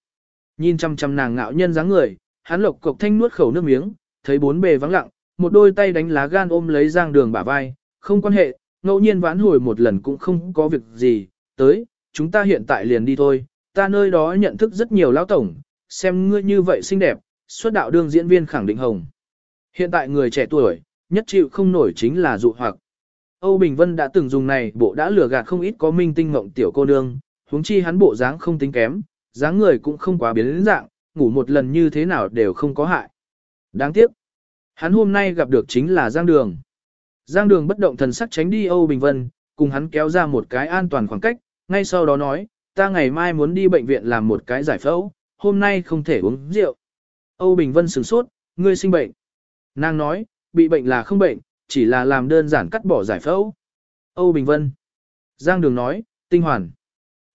Nhìn chăm chăm nàng ngạo nhân dáng người, hắn lộc cộc thanh nuốt khẩu nước miếng, thấy bốn bề vắng lặng, một đôi tay đánh lá gan ôm lấy Giang Đường bả vai, không quan hệ, ngẫu nhiên vãn hồi một lần cũng không có việc gì, tới, chúng ta hiện tại liền đi thôi, ta nơi đó nhận thức rất nhiều lão tổng, xem ngươi như vậy xinh đẹp, xuất đạo đương diễn viên khẳng định hồng. Hiện tại người trẻ tuổi, nhất chịu không nổi chính là dụ hoặc. Âu Bình Vân đã từng dùng này bộ đã lừa gạt không ít có minh tinh mộng tiểu cô nương, huống chi hắn bộ dáng không tính kém, dáng người cũng không quá biến dạng, ngủ một lần như thế nào đều không có hại. Đáng tiếc, hắn hôm nay gặp được chính là Giang Đường. Giang Đường bất động thần sắc tránh đi Âu Bình Vân, cùng hắn kéo ra một cái an toàn khoảng cách, ngay sau đó nói, ta ngày mai muốn đi bệnh viện làm một cái giải phẫu, hôm nay không thể uống rượu. Âu Bình Vân sửng sốt, ngươi sinh bệnh. Nàng nói, bị bệnh là không bệnh, chỉ là làm đơn giản cắt bỏ giải phẫu. Âu Bình Vân. Giang Đường nói, tinh hoàn.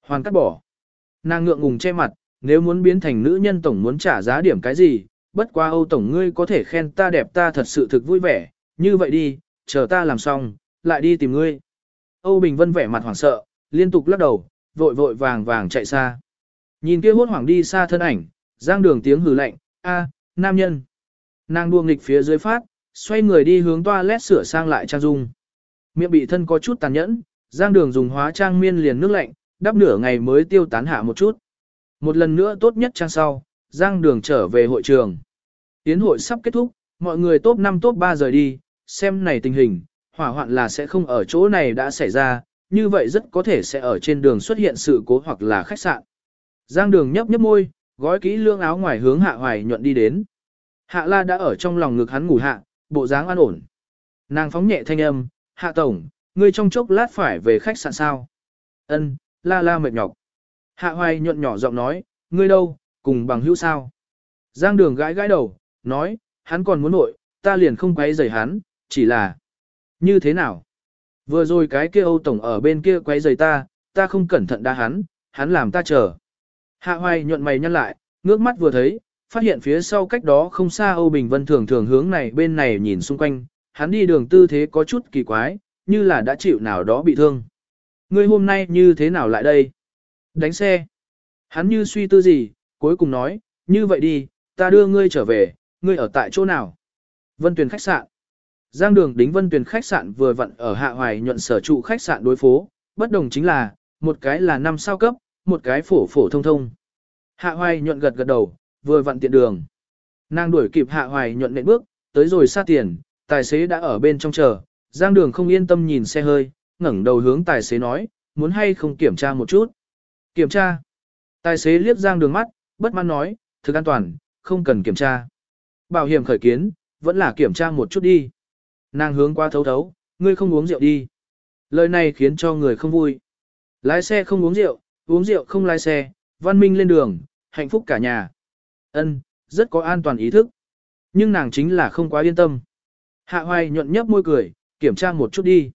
Hoàn cắt bỏ. Nàng ngượng ngùng che mặt, nếu muốn biến thành nữ nhân tổng muốn trả giá điểm cái gì, bất qua Âu Tổng ngươi có thể khen ta đẹp ta thật sự thực vui vẻ, như vậy đi, chờ ta làm xong, lại đi tìm ngươi. Âu Bình Vân vẻ mặt hoảng sợ, liên tục lắc đầu, vội vội vàng vàng chạy xa. Nhìn kia hốt hoảng đi xa thân ảnh, giang đường tiếng hừ lạnh, a, nam nhân. Nàng đua nghịch phía dưới phát, xoay người đi hướng toilet sửa sang lại trang dung. Miệng bị thân có chút tàn nhẫn, giang đường dùng hóa trang miên liền nước lạnh, đắp nửa ngày mới tiêu tán hạ một chút. Một lần nữa tốt nhất trang sau, giang đường trở về hội trường. Tiến hội sắp kết thúc, mọi người top 5 top 3 rời đi, xem này tình hình, hỏa hoạn là sẽ không ở chỗ này đã xảy ra, như vậy rất có thể sẽ ở trên đường xuất hiện sự cố hoặc là khách sạn. Giang đường nhấp nhấp môi, gói kỹ lương áo ngoài hướng hạ hoài nhuận đi đến. Hạ la đã ở trong lòng ngực hắn ngủ hạ, bộ dáng an ổn. Nàng phóng nhẹ thanh âm, hạ tổng, ngươi trong chốc lát phải về khách sạn sao. Ân, la la mệt nhọc. Hạ hoài nhuận nhỏ giọng nói, ngươi đâu, cùng bằng hữu sao. Giang đường gãi gãi đầu, nói, hắn còn muốn nội, ta liền không quấy rầy hắn, chỉ là... Như thế nào? Vừa rồi cái kia Âu Tổng ở bên kia quấy rầy ta, ta không cẩn thận đá hắn, hắn làm ta chờ. Hạ hoài nhuận mày nhăn lại, ngước mắt vừa thấy, phát hiện phía sau cách đó không xa Âu Bình Vân thường thường hướng này bên này nhìn xung quanh, hắn đi đường tư thế có chút kỳ quái, như là đã chịu nào đó bị thương. Ngươi hôm nay như thế nào lại đây? Đánh xe. Hắn như suy tư gì, cuối cùng nói, như vậy đi, ta đưa ngươi trở về, ngươi ở tại chỗ nào? Vân Tuyền khách sạn. Giang đường đính Vân Tuyền khách sạn vừa vặn ở Hạ Hoài nhuận sở trụ khách sạn đối phố, bất đồng chính là, một cái là năm sao cấp, một cái phổ phổ thông thông. Hạ Hoài nhuận gật gật đầu, vừa vặn tiện đường. Nàng đuổi kịp Hạ Hoài nhuận nện bước, tới rồi xa tiền, tài xế đã ở bên trong chờ, Giang đường không yên tâm nhìn xe hơi, ngẩng đầu hướng tài xế nói, muốn hay không kiểm tra một chút. Kiểm tra. Tài xế liếc Giang đường mắt, bất mãn nói, thực an toàn, không cần kiểm tra. Bảo hiểm khởi kiến, vẫn là kiểm tra một chút đi. Nàng hướng qua thấu thấu, ngươi không uống rượu đi. Lời này khiến cho người không vui. Lái xe không uống rượu, uống rượu không lái xe, văn minh lên đường, hạnh phúc cả nhà. Ân, rất có an toàn ý thức. Nhưng nàng chính là không quá yên tâm. Hạ hoài nhuận nhấp môi cười, kiểm tra một chút đi.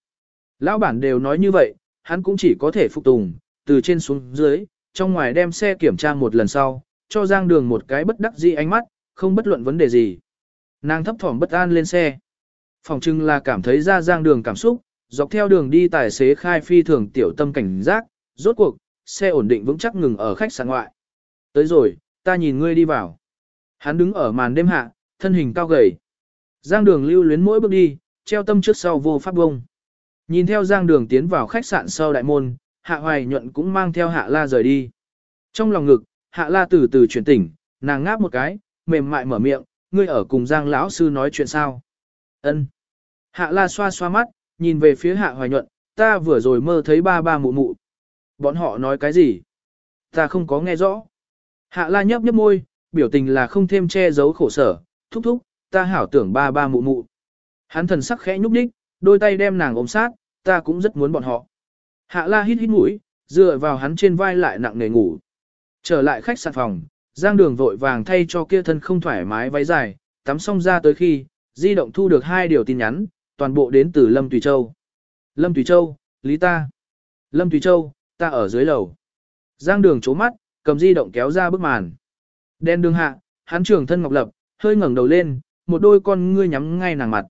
Lão bản đều nói như vậy, hắn cũng chỉ có thể phục tùng, từ trên xuống dưới, trong ngoài đem xe kiểm tra một lần sau, cho Giang Đường một cái bất đắc dĩ ánh mắt, không bất luận vấn đề gì. Nàng thấp thỏm bất an lên xe. Phòng trưng là cảm thấy ra Giang Đường cảm xúc, dọc theo đường đi tài xế khai phi thường tiểu tâm cảnh giác, rốt cuộc, xe ổn định vững chắc ngừng ở khách sạn ngoại. Tới rồi, ta nhìn ngươi đi vào. Hắn đứng ở màn đêm hạ, thân hình cao gầy. Giang đường lưu luyến mỗi bước đi, treo tâm trước sau vô pháp bông. Nhìn theo giang đường tiến vào khách sạn sau đại môn, hạ hoài nhuận cũng mang theo hạ la rời đi. Trong lòng ngực, hạ la từ từ chuyển tỉnh, nàng ngáp một cái, mềm mại mở miệng, ngươi ở cùng giang lão sư nói chuyện sao. ân Hạ la xoa xoa mắt, nhìn về phía hạ hoài nhuận, ta vừa rồi mơ thấy ba ba mụ mụ. Bọn họ nói cái gì? Ta không có nghe rõ. Hạ la nhấp nhấp môi, biểu tình là không thêm che giấu khổ sở, thúc thúc, ta hảo tưởng ba ba mụ mụ. Hắn thần sắc khẽ nhúc đích, đôi tay đem nàng ôm sát, ta cũng rất muốn bọn họ. Hạ la hít hít mũi, dựa vào hắn trên vai lại nặng nề ngủ. Trở lại khách sạn phòng, Giang đường vội vàng thay cho kia thân không thoải mái váy dài, tắm xong ra tới khi, di động thu được hai điều tin nhắn, toàn bộ đến từ Lâm Tùy Châu. Lâm Tùy Châu, Lý ta. Lâm Tùy Châu, ta ở dưới lầu. Giang đường chố mắt, cầm di động kéo ra bức màn. Đen đường hạ, hắn trưởng thân ngọc lập, hơi ngẩng đầu lên, một đôi con ngươi nhắm ngay nàng mặt.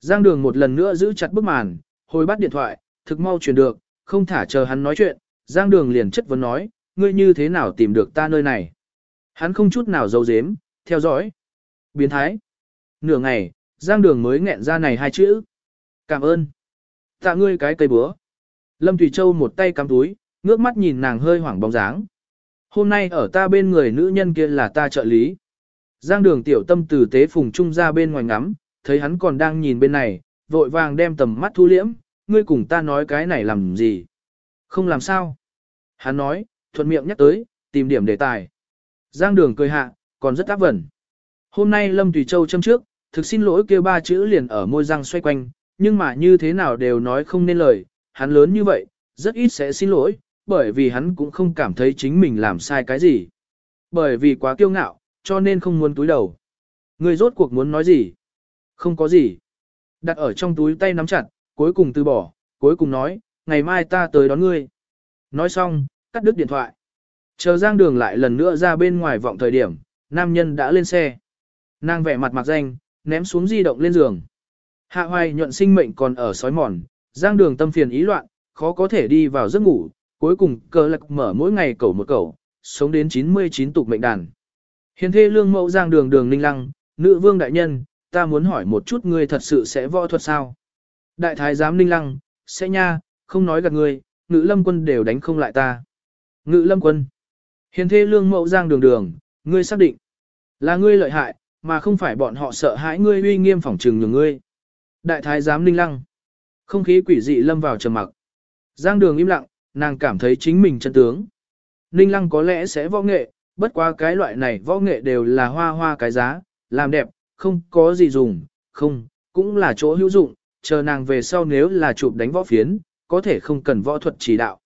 Giang đường một lần nữa giữ chặt bức màn, hồi bắt điện thoại, thực mau truyền được, không thả chờ hắn nói chuyện, Giang đường liền chất vấn nói, ngươi như thế nào tìm được ta nơi này? Hắn không chút nào giấu giếm, theo dõi. Biến thái. Nửa ngày, Giang Đường mới nghẹn ra này hai chữ. Cảm ơn. Tạ ngươi cái cây búa. Lâm Thủy Châu một tay cắm túi, ngước mắt nhìn nàng hơi hoảng bóng dáng. Hôm nay ở ta bên người nữ nhân kia là ta trợ lý. Giang đường tiểu tâm từ tế phùng trung ra bên ngoài ngắm, thấy hắn còn đang nhìn bên này, vội vàng đem tầm mắt thu liễm, ngươi cùng ta nói cái này làm gì? Không làm sao? Hắn nói, thuận miệng nhắc tới, tìm điểm đề tài. Giang đường cười hạ, còn rất áp vẩn. Hôm nay Lâm Tùy Châu châm trước, thực xin lỗi kêu ba chữ liền ở môi răng xoay quanh, nhưng mà như thế nào đều nói không nên lời, hắn lớn như vậy, rất ít sẽ xin lỗi, bởi vì hắn cũng không cảm thấy chính mình làm sai cái gì. Bởi vì quá kiêu ngạo, cho nên không muốn túi đầu. Người rốt cuộc muốn nói gì? Không có gì. Đặt ở trong túi tay nắm chặt, cuối cùng từ bỏ, cuối cùng nói, ngày mai ta tới đón ngươi. Nói xong, cắt đứt điện thoại. Chờ Giang Đường lại lần nữa ra bên ngoài vọng thời điểm, nam nhân đã lên xe. Nàng vẻ mặt mặc danh, ném xuống di động lên giường. Hạ hoài nhuận sinh mệnh còn ở sói mòn, Giang Đường tâm phiền ý loạn, khó có thể đi vào giấc ngủ, cuối cùng cờ lạc mở mỗi ngày cầu một cầu, sống đến 99 tục mệnh đàn. Hiền thê lương mẫu giang đường đường ninh lăng, nữ vương đại nhân, ta muốn hỏi một chút ngươi thật sự sẽ võ thuật sao? Đại thái giám ninh lăng, sẽ nha, không nói gạt người. ngự lâm quân đều đánh không lại ta. Ngự lâm quân. Hiền thê lương mẫu giang đường đường, ngươi xác định. Là ngươi lợi hại, mà không phải bọn họ sợ hãi ngươi uy nghiêm phỏng trừng nhường ngươi. Đại thái giám ninh lăng. Không khí quỷ dị lâm vào trầm mặc. Giang đường im lặng, nàng cảm thấy chính mình chân tướng. Ninh lăng có lẽ sẽ võ nghệ, bất quá cái loại này võ nghệ đều là hoa hoa cái giá, làm đẹp, không có gì dùng, không, cũng là chỗ hữu dụng, chờ nàng về sau nếu là chụp đánh võ phiến, có thể không cần võ thuật chỉ đạo.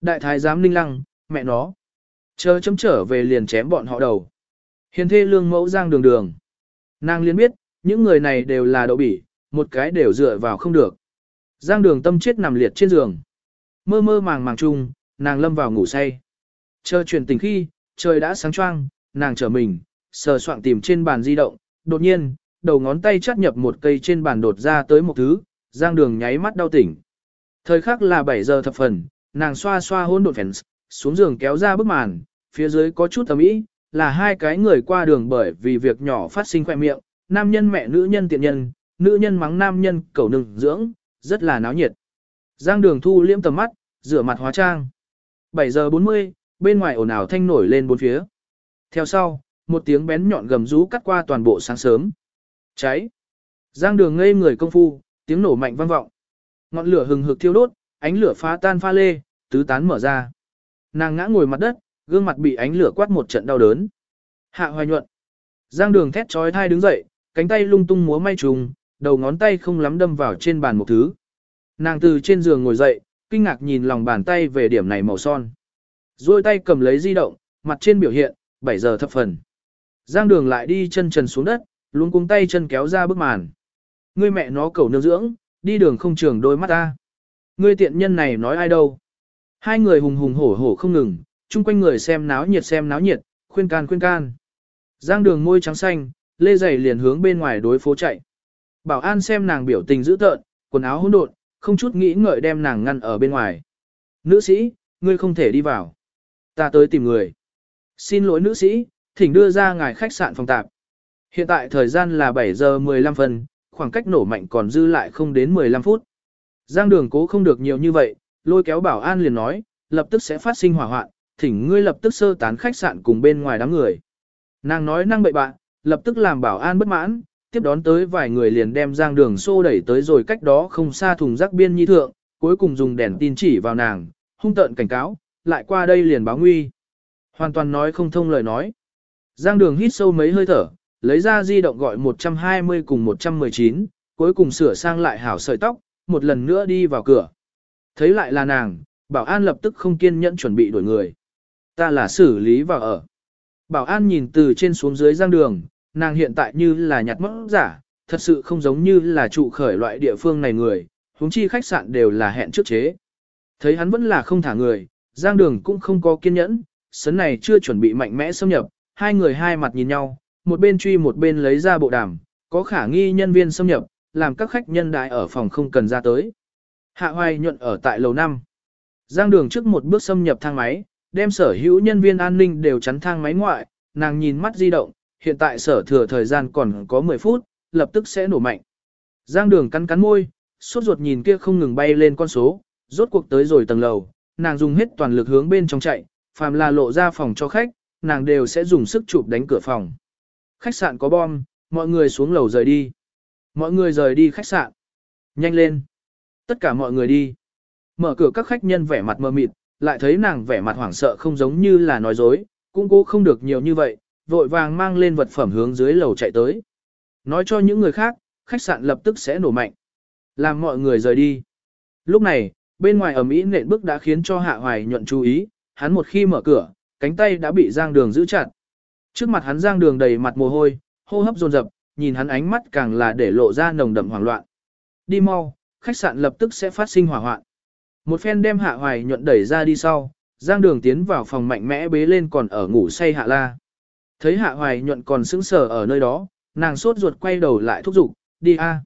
Đại thái giám ninh lăng, mẹ nó. Chờ chấm trở về liền chém bọn họ đầu. Hiền thê lương mẫu giang đường đường. Nàng liền biết, những người này đều là đậu bỉ, một cái đều dựa vào không được. Giang đường tâm chết nằm liệt trên giường. Mơ mơ màng màng chung, nàng lâm vào ngủ say. Chờ chuyển tình khi, trời đã sáng choang, nàng trở mình, sờ soạn tìm trên bàn di động, đột nhiên, đầu ngón tay chắt nhập một cây trên bàn đột ra tới một thứ, giang đường nháy mắt đau tỉnh. Thời khắc là 7 giờ thập phần, nàng xoa xoa hôn đột phèn, xuống giường kéo ra bức màn, phía dưới có chút tầm ý, là hai cái người qua đường bởi vì việc nhỏ phát sinh khoe miệng, nam nhân mẹ nữ nhân tiện nhân, nữ nhân mắng nam nhân cầu nừng dưỡng, rất là náo nhiệt. Giang đường thu liễm tầm mắt, rửa mặt hóa trang. 7 giờ 40, bên ngoài ồn ào thanh nổi lên bốn phía. Theo sau, một tiếng bén nhọn gầm rú cắt qua toàn bộ sáng sớm. Cháy. Giang đường ngây người công phu, tiếng nổ mạnh vang vọng. Ngọn lửa hừng hực thiêu đốt, ánh lửa phá tan pha lê, tứ tán mở ra. Nàng ngã ngồi mặt đất, gương mặt bị ánh lửa quát một trận đau đớn. Hạ hoài nhuận. Giang đường thét trói thai đứng dậy, cánh tay lung tung múa may trùng, đầu ngón tay không lắm đâm vào trên bàn một thứ. Nàng từ trên giường ngồi dậy, kinh ngạc nhìn lòng bàn tay về điểm này màu son. Rồi tay cầm lấy di động, mặt trên biểu hiện, 7 giờ thập phần. Giang đường lại đi chân trần xuống đất, luôn cuống tay chân kéo ra bức màn. Ngươi mẹ nó cầu nương dưỡng, đi đường không trường đôi mắt ta. Ngươi tiện nhân này nói ai đâu. Hai người hùng hùng hổ hổ không ngừng, chung quanh người xem náo nhiệt xem náo nhiệt, khuyên can khuyên can. Giang đường môi trắng xanh, lê giày liền hướng bên ngoài đối phố chạy. Bảo an xem nàng biểu tình dữ tợn, quần áo hỗn độn, không chút nghĩ ngợi đem nàng ngăn ở bên ngoài. Nữ sĩ, ngươi không thể đi vào. Ta tới tìm người. Xin lỗi nữ sĩ, thỉnh đưa ra ngài khách sạn phòng tạp. Hiện tại thời gian là 7 giờ 15 phân, khoảng cách nổ mạnh còn dư lại không đến 15 phút. Giang đường cố không được nhiều như vậy, lôi kéo bảo an liền nói, lập tức sẽ phát sinh hỏa hoạn, thỉnh ngươi lập tức sơ tán khách sạn cùng bên ngoài đám người. Nàng nói năng bậy bạn, lập tức làm bảo an bất mãn, tiếp đón tới vài người liền đem giang đường xô đẩy tới rồi cách đó không xa thùng rác biên nhi thượng, cuối cùng dùng đèn tin chỉ vào nàng, hung tợn cảnh cáo, lại qua đây liền báo nguy. Hoàn toàn nói không thông lời nói. Giang đường hít sâu mấy hơi thở, lấy ra di động gọi 120 cùng 119, cuối cùng sửa sang lại hảo sợi tóc, một lần nữa đi vào cửa. Thấy lại là nàng, bảo an lập tức không kiên nhẫn chuẩn bị đuổi người. Ta là xử lý vào ở. Bảo an nhìn từ trên xuống dưới giang đường, nàng hiện tại như là nhặt mất giả, thật sự không giống như là trụ khởi loại địa phương này người, huống chi khách sạn đều là hẹn trước chế. Thấy hắn vẫn là không thả người, Giang Đường cũng không có kiên nhẫn, sấn này chưa chuẩn bị mạnh mẽ xâm nhập, hai người hai mặt nhìn nhau, một bên truy một bên lấy ra bộ đàm, có khả nghi nhân viên xâm nhập, làm các khách nhân đại ở phòng không cần ra tới. Hạ Hoài nhuận ở tại lầu 5. Giang Đường trước một bước xâm nhập thang máy, đem sở hữu nhân viên an ninh đều chắn thang máy ngoại, nàng nhìn mắt di động, hiện tại sở thừa thời gian còn có 10 phút, lập tức sẽ nổ mạnh. Giang đường cắn cắn môi, suốt ruột nhìn kia không ngừng bay lên con số, rốt cuộc tới rồi tầng lầu, nàng dùng hết toàn lực hướng bên trong chạy, phàm là lộ ra phòng cho khách, nàng đều sẽ dùng sức chụp đánh cửa phòng. Khách sạn có bom, mọi người xuống lầu rời đi. Mọi người rời đi khách sạn. Nhanh lên. Tất cả mọi người đi. Mở cửa các khách nhân vẻ mặt mơ mịt, lại thấy nàng vẻ mặt hoảng sợ không giống như là nói dối, cũng cố không được nhiều như vậy, vội vàng mang lên vật phẩm hướng dưới lầu chạy tới. Nói cho những người khác, khách sạn lập tức sẽ nổ mạnh. Làm mọi người rời đi. Lúc này, bên ngoài ẩm ý nện bước đã khiến cho Hạ Hoài nhuận chú ý, hắn một khi mở cửa, cánh tay đã bị Giang Đường giữ chặt. Trước mặt hắn Giang Đường đầy mặt mồ hôi, hô hấp dồn dập, nhìn hắn ánh mắt càng là để lộ ra nồng đậm hoảng loạn. Đi mau, khách sạn lập tức sẽ phát sinh hỏa hoạn. Một phen đem Hạ Hoài nhuận đẩy ra đi sau, Giang Đường tiến vào phòng mạnh mẽ bế lên còn ở ngủ say Hạ La. Thấy Hạ Hoài nhuận còn sững sờ ở nơi đó, nàng sốt ruột quay đầu lại thúc giục, đi a.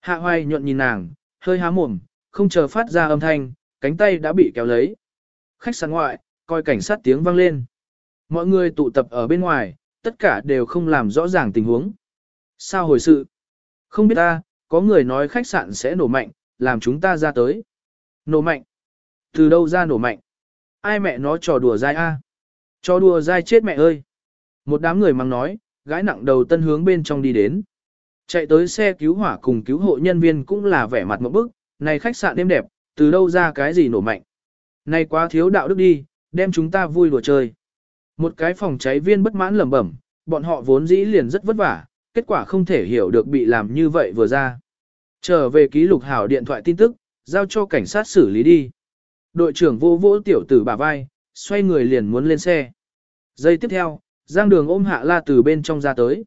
Hạ Hoài nhuận nhìn nàng, hơi há mồm, không chờ phát ra âm thanh, cánh tay đã bị kéo lấy. Khách sạn ngoại, coi cảnh sát tiếng vang lên. Mọi người tụ tập ở bên ngoài, tất cả đều không làm rõ ràng tình huống. Sao hồi sự? Không biết ta, có người nói khách sạn sẽ nổ mạnh, làm chúng ta ra tới. Nổ mạnh? Từ đâu ra nổ mạnh? Ai mẹ nó trò đùa dai a? Trò đùa dai chết mẹ ơi! Một đám người mang nói, gái nặng đầu tân hướng bên trong đi đến. Chạy tới xe cứu hỏa cùng cứu hộ nhân viên cũng là vẻ mặt một bức, này khách sạn đêm đẹp, từ đâu ra cái gì nổ mạnh. Này quá thiếu đạo đức đi, đem chúng ta vui đùa chơi. Một cái phòng cháy viên bất mãn lẩm bẩm, bọn họ vốn dĩ liền rất vất vả, kết quả không thể hiểu được bị làm như vậy vừa ra. Trở về ký lục hảo điện thoại tin tức, giao cho cảnh sát xử lý đi. Đội trưởng vô vỗ tiểu tử bả vai, xoay người liền muốn lên xe. Giây tiếp theo, Giang Đường ôm Hạ La từ bên trong ra tới.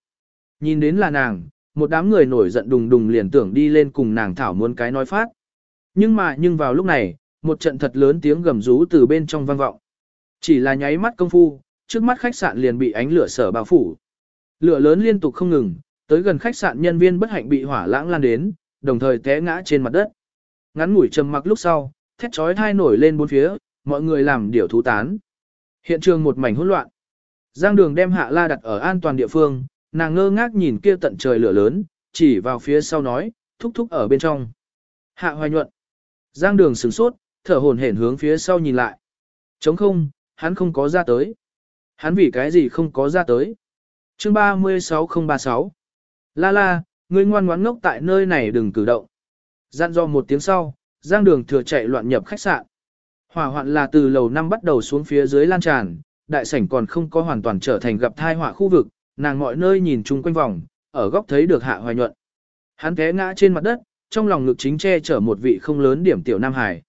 Nhìn đến là nàng, một đám người nổi giận đùng đùng liền tưởng đi lên cùng nàng thảo muốn cái nói phát. Nhưng mà nhưng vào lúc này, một trận thật lớn tiếng gầm rú từ bên trong vang vọng. Chỉ là nháy mắt công phu, trước mắt khách sạn liền bị ánh lửa sở bao phủ. Lửa lớn liên tục không ngừng, tới gần khách sạn nhân viên bất hạnh bị hỏa lãng lan đến, đồng thời té ngã trên mặt đất. Ngắn ngủi trầm mặc lúc sau, thét chói thai nổi lên bốn phía, mọi người làm điều thú tán. Hiện trường một mảnh hỗn loạn. Giang đường đem hạ la đặt ở an toàn địa phương, nàng ngơ ngác nhìn kia tận trời lửa lớn, chỉ vào phía sau nói, thúc thúc ở bên trong. Hạ hoài nhuận. Giang đường sửng sốt, thở hồn hển hướng phía sau nhìn lại. Chống không, hắn không có ra tới. Hắn vì cái gì không có ra tới. Chương 36036 La la, ngươi ngoan ngoãn ngốc tại nơi này đừng cử động. Dặn do một tiếng sau, Giang đường thừa chạy loạn nhập khách sạn. Hỏa hoạn là từ lầu năm bắt đầu xuống phía dưới lan tràn, đại sảnh còn không có hoàn toàn trở thành gặp thai họa khu vực, nàng mọi nơi nhìn chung quanh vòng, ở góc thấy được hạ hoài nhuận. Hắn té ngã trên mặt đất, trong lòng ngực chính che chở một vị không lớn điểm tiểu Nam Hải.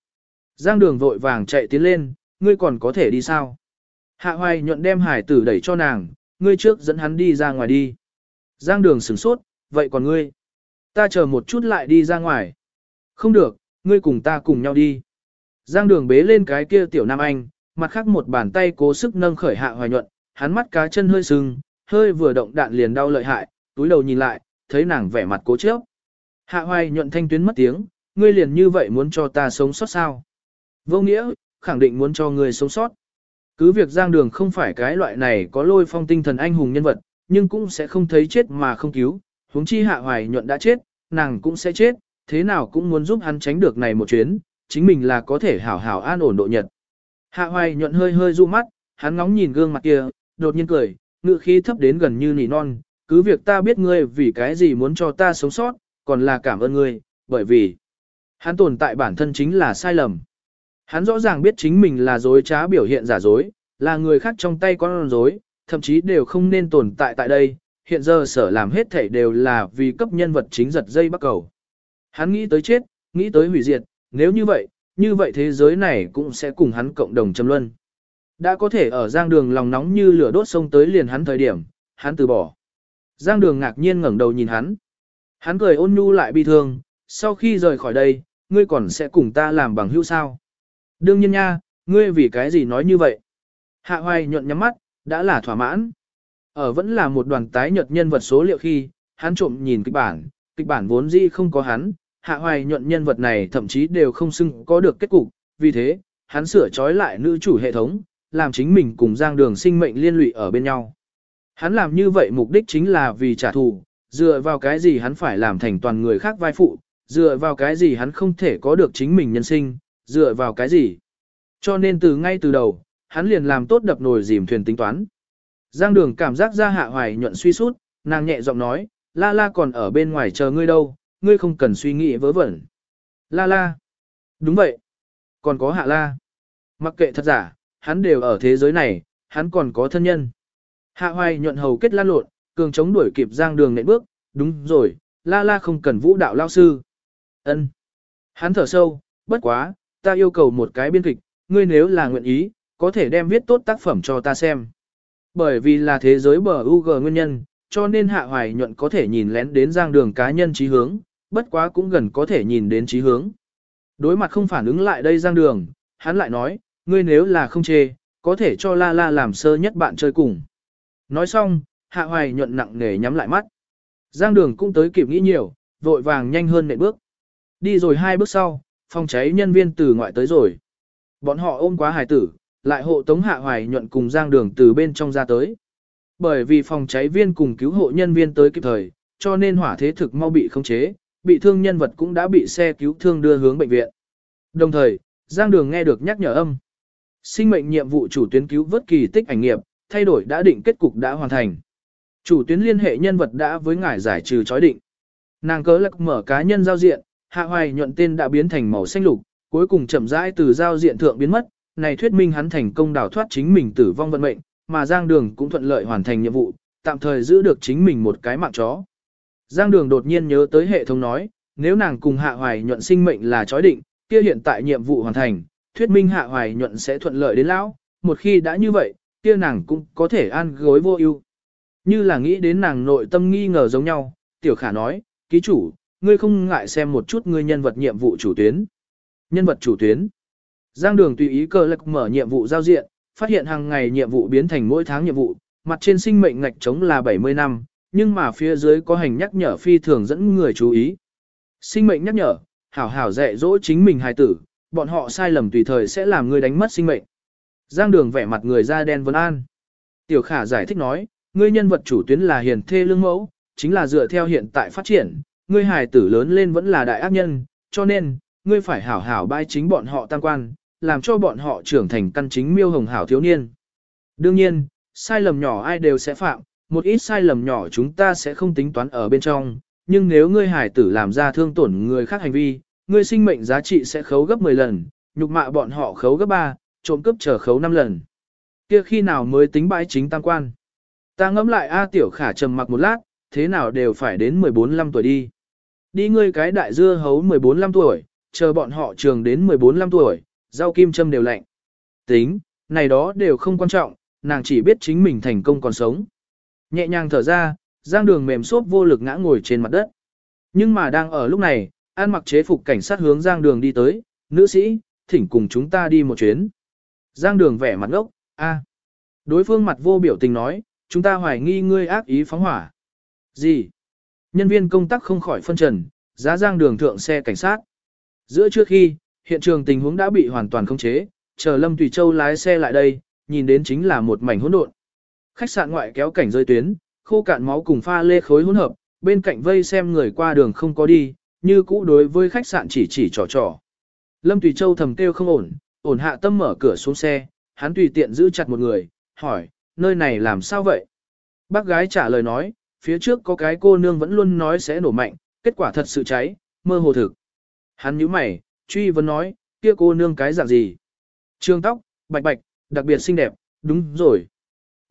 Giang đường vội vàng chạy tiến lên, ngươi còn có thể đi sao? Hạ hoài nhuận đem hải tử đẩy cho nàng, ngươi trước dẫn hắn đi ra ngoài đi. Giang đường sửng sốt, vậy còn ngươi? Ta chờ một chút lại đi ra ngoài. Không được, ngươi cùng ta cùng nhau đi. Giang đường bế lên cái kia tiểu nam anh, mặt khác một bàn tay cố sức nâng khởi hạ hoài nhuận, hắn mắt cá chân hơi sưng, hơi vừa động đạn liền đau lợi hại, túi đầu nhìn lại, thấy nàng vẻ mặt cố chấp. Hạ hoài nhuận thanh tuyến mất tiếng, ngươi liền như vậy muốn cho ta sống sót sao? Vô nghĩa, khẳng định muốn cho ngươi sống sót. Cứ việc giang đường không phải cái loại này có lôi phong tinh thần anh hùng nhân vật, nhưng cũng sẽ không thấy chết mà không cứu, huống chi hạ hoài nhuận đã chết, nàng cũng sẽ chết, thế nào cũng muốn giúp hắn tránh được này một chuyến, chính mình là có thể hảo hảo an ổn độ nhật. Hạ hoài nhuận hơi hơi du mắt, hắn ngóng nhìn gương mặt kia, đột nhiên cười, ngự khí thấp đến gần như nỉ non, cứ việc ta biết ngươi vì cái gì muốn cho ta sống sót, còn là cảm ơn ngươi, bởi vì hắn tồn tại bản thân chính là sai lầm. Hắn rõ ràng biết chính mình là dối trá biểu hiện giả dối, là người khác trong tay con dối, thậm chí đều không nên tồn tại tại đây, hiện giờ sở làm hết thảy đều là vì cấp nhân vật chính giật dây bắt cầu. Hắn nghĩ tới chết, nghĩ tới hủy diệt, nếu như vậy, như vậy thế giới này cũng sẽ cùng hắn cộng đồng châm luân. Đã có thể ở giang đường lòng nóng như lửa đốt sông tới liền hắn thời điểm, hắn từ bỏ. Giang đường ngạc nhiên ngẩng đầu nhìn hắn. Hắn cười ôn nhu lại bi thương, sau khi rời khỏi đây, ngươi còn sẽ cùng ta làm bằng hữu sao. Đương nhiên nha, ngươi vì cái gì nói như vậy? Hạ hoài nhuận nhắm mắt, đã là thỏa mãn. Ở vẫn là một đoàn tái nhật nhân vật số liệu khi, hắn trộm nhìn kịch bản, kịch bản vốn dĩ không có hắn, hạ hoài nhuận nhân vật này thậm chí đều không xưng có được kết cục, vì thế, hắn sửa trói lại nữ chủ hệ thống, làm chính mình cùng Giang Đường sinh mệnh liên lụy ở bên nhau. Hắn làm như vậy mục đích chính là vì trả thù, dựa vào cái gì hắn phải làm thành toàn người khác vai phụ, dựa vào cái gì hắn không thể có được chính mình nhân sinh, dựa vào cái gì. Cho nên từ ngay từ đầu, hắn liền làm tốt đập nồi dìm thuyền tính toán. Giang đường cảm giác ra hạ hoài nhuận suy sút, nàng nhẹ giọng nói, la la còn ở bên ngoài chờ ngươi đâu, ngươi không cần suy nghĩ vớ vẩn. La la. Đúng vậy. Còn có hạ la. Mặc kệ thật giả, hắn đều ở thế giới này, hắn còn có thân nhân. Hạ hoài nhuận hầu kết lan lộn, cường chống đuổi kịp giang đường nện bước, đúng rồi, la la không cần vũ đạo lao sư. ân Hắn thở sâu, bất quá, ta yêu cầu một cái biên kịch, ngươi nếu là nguyện ý, có thể đem viết tốt tác phẩm cho ta xem. Bởi vì là thế giới bờ UG nguyên nhân, cho nên hạ hoài nhuận có thể nhìn lén đến giang đường cá nhân trí hướng, bất quá cũng gần có thể nhìn đến trí hướng. Đối mặt không phản ứng lại đây giang đường, hắn lại nói, ngươi nếu là không chê, có thể cho la la làm sơ nhất bạn chơi cùng. Nói xong, hạ hoài nhuận nặng nề nhắm lại mắt. Giang đường cũng tới kịp nghĩ nhiều, vội vàng nhanh hơn nệm bước. Đi rồi hai bước sau, phòng cháy nhân viên từ ngoại tới rồi. Bọn họ ôm quá hài tử, lại hộ tống hạ hoài nhuận cùng giang đường từ bên trong ra tới. Bởi vì phòng cháy viên cùng cứu hộ nhân viên tới kịp thời, cho nên hỏa thế thực mau bị khống chế, bị thương nhân vật cũng đã bị xe cứu thương đưa hướng bệnh viện. Đồng thời, giang đường nghe được nhắc nhở âm. Sinh mệnh nhiệm vụ chủ tuyến cứu vớt kỳ tích ảnh nghiệp, thay đổi đã định kết cục đã hoàn thành. Chủ tuyến liên hệ nhân vật đã với ngài giải trừ chói định. Nàng cớ lạc mở cá nhân giao diện, hạ hoài nhuận tên đã biến thành màu xanh lục, cuối cùng chậm rãi từ giao diện thượng biến mất, này thuyết minh hắn thành công đào thoát chính mình tử vong vận mệnh, mà Giang Đường cũng thuận lợi hoàn thành nhiệm vụ, tạm thời giữ được chính mình một cái mạng chó. Giang Đường đột nhiên nhớ tới hệ thống nói, nếu nàng cùng Hạ Hoài nhuận sinh mệnh là chói định, kia hiện tại nhiệm vụ hoàn thành, thuyết minh Hạ Hoài nhuận sẽ thuận lợi đến lão, một khi đã như vậy, kia nàng cũng có thể an gối vô ưu. Như là nghĩ đến nàng nội tâm nghi ngờ giống nhau, tiểu khả nói, ký chủ, ngươi không ngại xem một chút ngươi nhân vật nhiệm vụ chủ tuyến. Nhân vật chủ tuyến. Giang đường tùy ý cơ lực mở nhiệm vụ giao diện, phát hiện hàng ngày nhiệm vụ biến thành mỗi tháng nhiệm vụ, mặt trên sinh mệnh ngạch chống là 70 năm, nhưng mà phía dưới có hành nhắc nhở phi thường dẫn người chú ý. Sinh mệnh nhắc nhở, hảo hảo dạy dỗ chính mình hài tử, bọn họ sai lầm tùy thời sẽ làm người đánh mất sinh mệnh. Giang đường vẻ mặt người da đen vân an. Tiểu khả giải thích nói, ngươi nhân vật chủ tuyến là hiền thê lương mẫu, chính là dựa theo hiện tại phát triển, ngươi hài tử lớn lên vẫn là đại ác nhân, cho nên, ngươi phải hảo hảo bai chính bọn họ tăng quan, làm cho bọn họ trưởng thành căn chính miêu hồng hảo thiếu niên. Đương nhiên, sai lầm nhỏ ai đều sẽ phạm, một ít sai lầm nhỏ chúng ta sẽ không tính toán ở bên trong, nhưng nếu ngươi hải tử làm ra thương tổn người khác hành vi, ngươi sinh mệnh giá trị sẽ khấu gấp 10 lần, nhục mạ bọn họ khấu gấp 3, trộm cướp trở khấu 5 lần. Kia khi nào mới tính bãi chính tăng quan? Ta ngẫm lại A tiểu khả trầm mặc một lát, thế nào đều phải đến 14-15 tuổi đi. Đi ngươi cái đại dưa hấu 14-15 tuổi, chờ bọn họ trường đến 14-15 tuổi, rau kim châm đều lạnh. Tính, này đó đều không quan trọng, nàng chỉ biết chính mình thành công còn sống. Nhẹ nhàng thở ra, giang đường mềm xốp vô lực ngã ngồi trên mặt đất. Nhưng mà đang ở lúc này, an mặc chế phục cảnh sát hướng giang đường đi tới, nữ sĩ, thỉnh cùng chúng ta đi một chuyến. Giang đường vẻ mặt ngốc, a. Đối phương mặt vô biểu tình nói, chúng ta hoài nghi ngươi ác ý phóng hỏa. Gì? Nhân viên công tác không khỏi phân trần, giá giang đường thượng xe cảnh sát. Giữa trước khi, hiện trường tình huống đã bị hoàn toàn khống chế, chờ Lâm Tùy Châu lái xe lại đây, nhìn đến chính là một mảnh hỗn độn. Khách sạn ngoại kéo cảnh rơi tuyến, khô cạn máu cùng pha lê khối hỗn hợp, bên cạnh vây xem người qua đường không có đi, như cũ đối với khách sạn chỉ chỉ trò trò. Lâm Tùy Châu thầm kêu không ổn, ổn hạ tâm mở cửa xuống xe, hắn tùy tiện giữ chặt một người, hỏi, nơi này làm sao vậy? Bác gái trả lời nói, phía trước có cái cô nương vẫn luôn nói sẽ nổ mạnh, kết quả thật sự cháy, mơ hồ thực. Hắn nhíu mày, truy vấn nói, kia cô nương cái dạng gì? Trường tóc, bạch bạch, đặc biệt xinh đẹp, đúng rồi.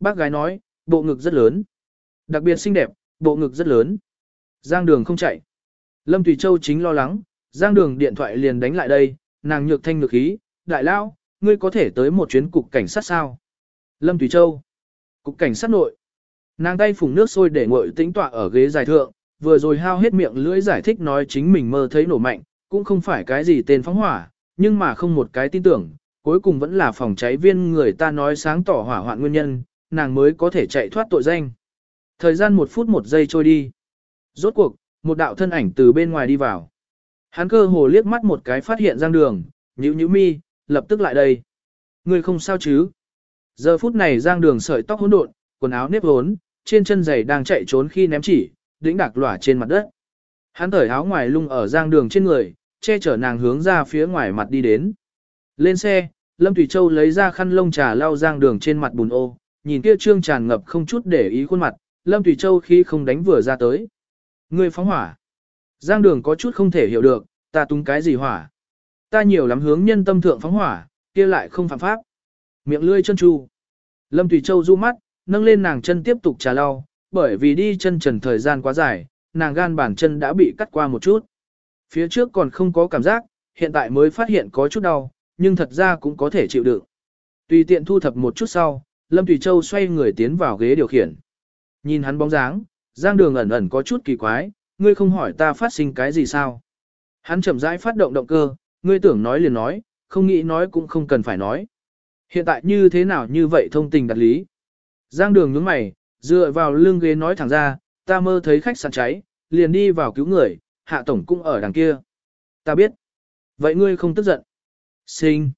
Bác gái nói, bộ ngực rất lớn. Đặc biệt xinh đẹp, bộ ngực rất lớn. Giang đường không chạy. Lâm Thủy Châu chính lo lắng, Giang đường điện thoại liền đánh lại đây, nàng nhược thanh nhược khí, đại lao, ngươi có thể tới một chuyến cục cảnh sát sao? Lâm Thủy Châu. Cục cảnh sát nội. Nàng tay phùng nước sôi để ngội tĩnh tọa ở ghế dài thượng, vừa rồi hao hết miệng lưỡi giải thích nói chính mình mơ thấy nổ mạnh, cũng không phải cái gì tên phóng hỏa, nhưng mà không một cái tin tưởng, cuối cùng vẫn là phòng cháy viên người ta nói sáng tỏ hỏa hoạn nguyên nhân, nàng mới có thể chạy thoát tội danh. Thời gian một phút một giây trôi đi. Rốt cuộc, một đạo thân ảnh từ bên ngoài đi vào. Hắn cơ hồ liếc mắt một cái phát hiện giang đường, nhữ nhữ mi, lập tức lại đây. Người không sao chứ? Giờ phút này Giang Đường sợi tóc hỗn độn, quần áo nếp hốn, trên chân giày đang chạy trốn khi ném chỉ, đĩnh đạc lỏa trên mặt đất. Hắn thởi áo ngoài lung ở Giang Đường trên người, che chở nàng hướng ra phía ngoài mặt đi đến. Lên xe, Lâm Thủy Châu lấy ra khăn lông trà lau Giang Đường trên mặt bùn ô, nhìn kia trương tràn ngập không chút để ý khuôn mặt, Lâm Thủy Châu khi không đánh vừa ra tới. Người phóng hỏa. Giang Đường có chút không thể hiểu được, ta tung cái gì hỏa. Ta nhiều lắm hướng nhân tâm thượng phóng hỏa, kia lại không phạm pháp. Miệng lươi chân chu. Lâm Thủy Châu du mắt, nâng lên nàng chân tiếp tục trà lau, bởi vì đi chân trần thời gian quá dài, nàng gan bản chân đã bị cắt qua một chút. Phía trước còn không có cảm giác, hiện tại mới phát hiện có chút đau, nhưng thật ra cũng có thể chịu đựng. Tùy tiện thu thập một chút sau, Lâm Thủy Châu xoay người tiến vào ghế điều khiển. Nhìn hắn bóng dáng, Giang Đường ẩn ẩn có chút kỳ quái, ngươi không hỏi ta phát sinh cái gì sao? Hắn chậm rãi phát động động cơ, ngươi tưởng nói liền nói, không nghĩ nói cũng không cần phải nói. Hiện tại như thế nào như vậy thông tình đặt lý? Giang Đường nhướng mày, dựa vào lưng ghế nói thẳng ra, ta mơ thấy khách sạn cháy, liền đi vào cứu người, hạ tổng cũng ở đằng kia. Ta biết. Vậy ngươi không tức giận. Sinh.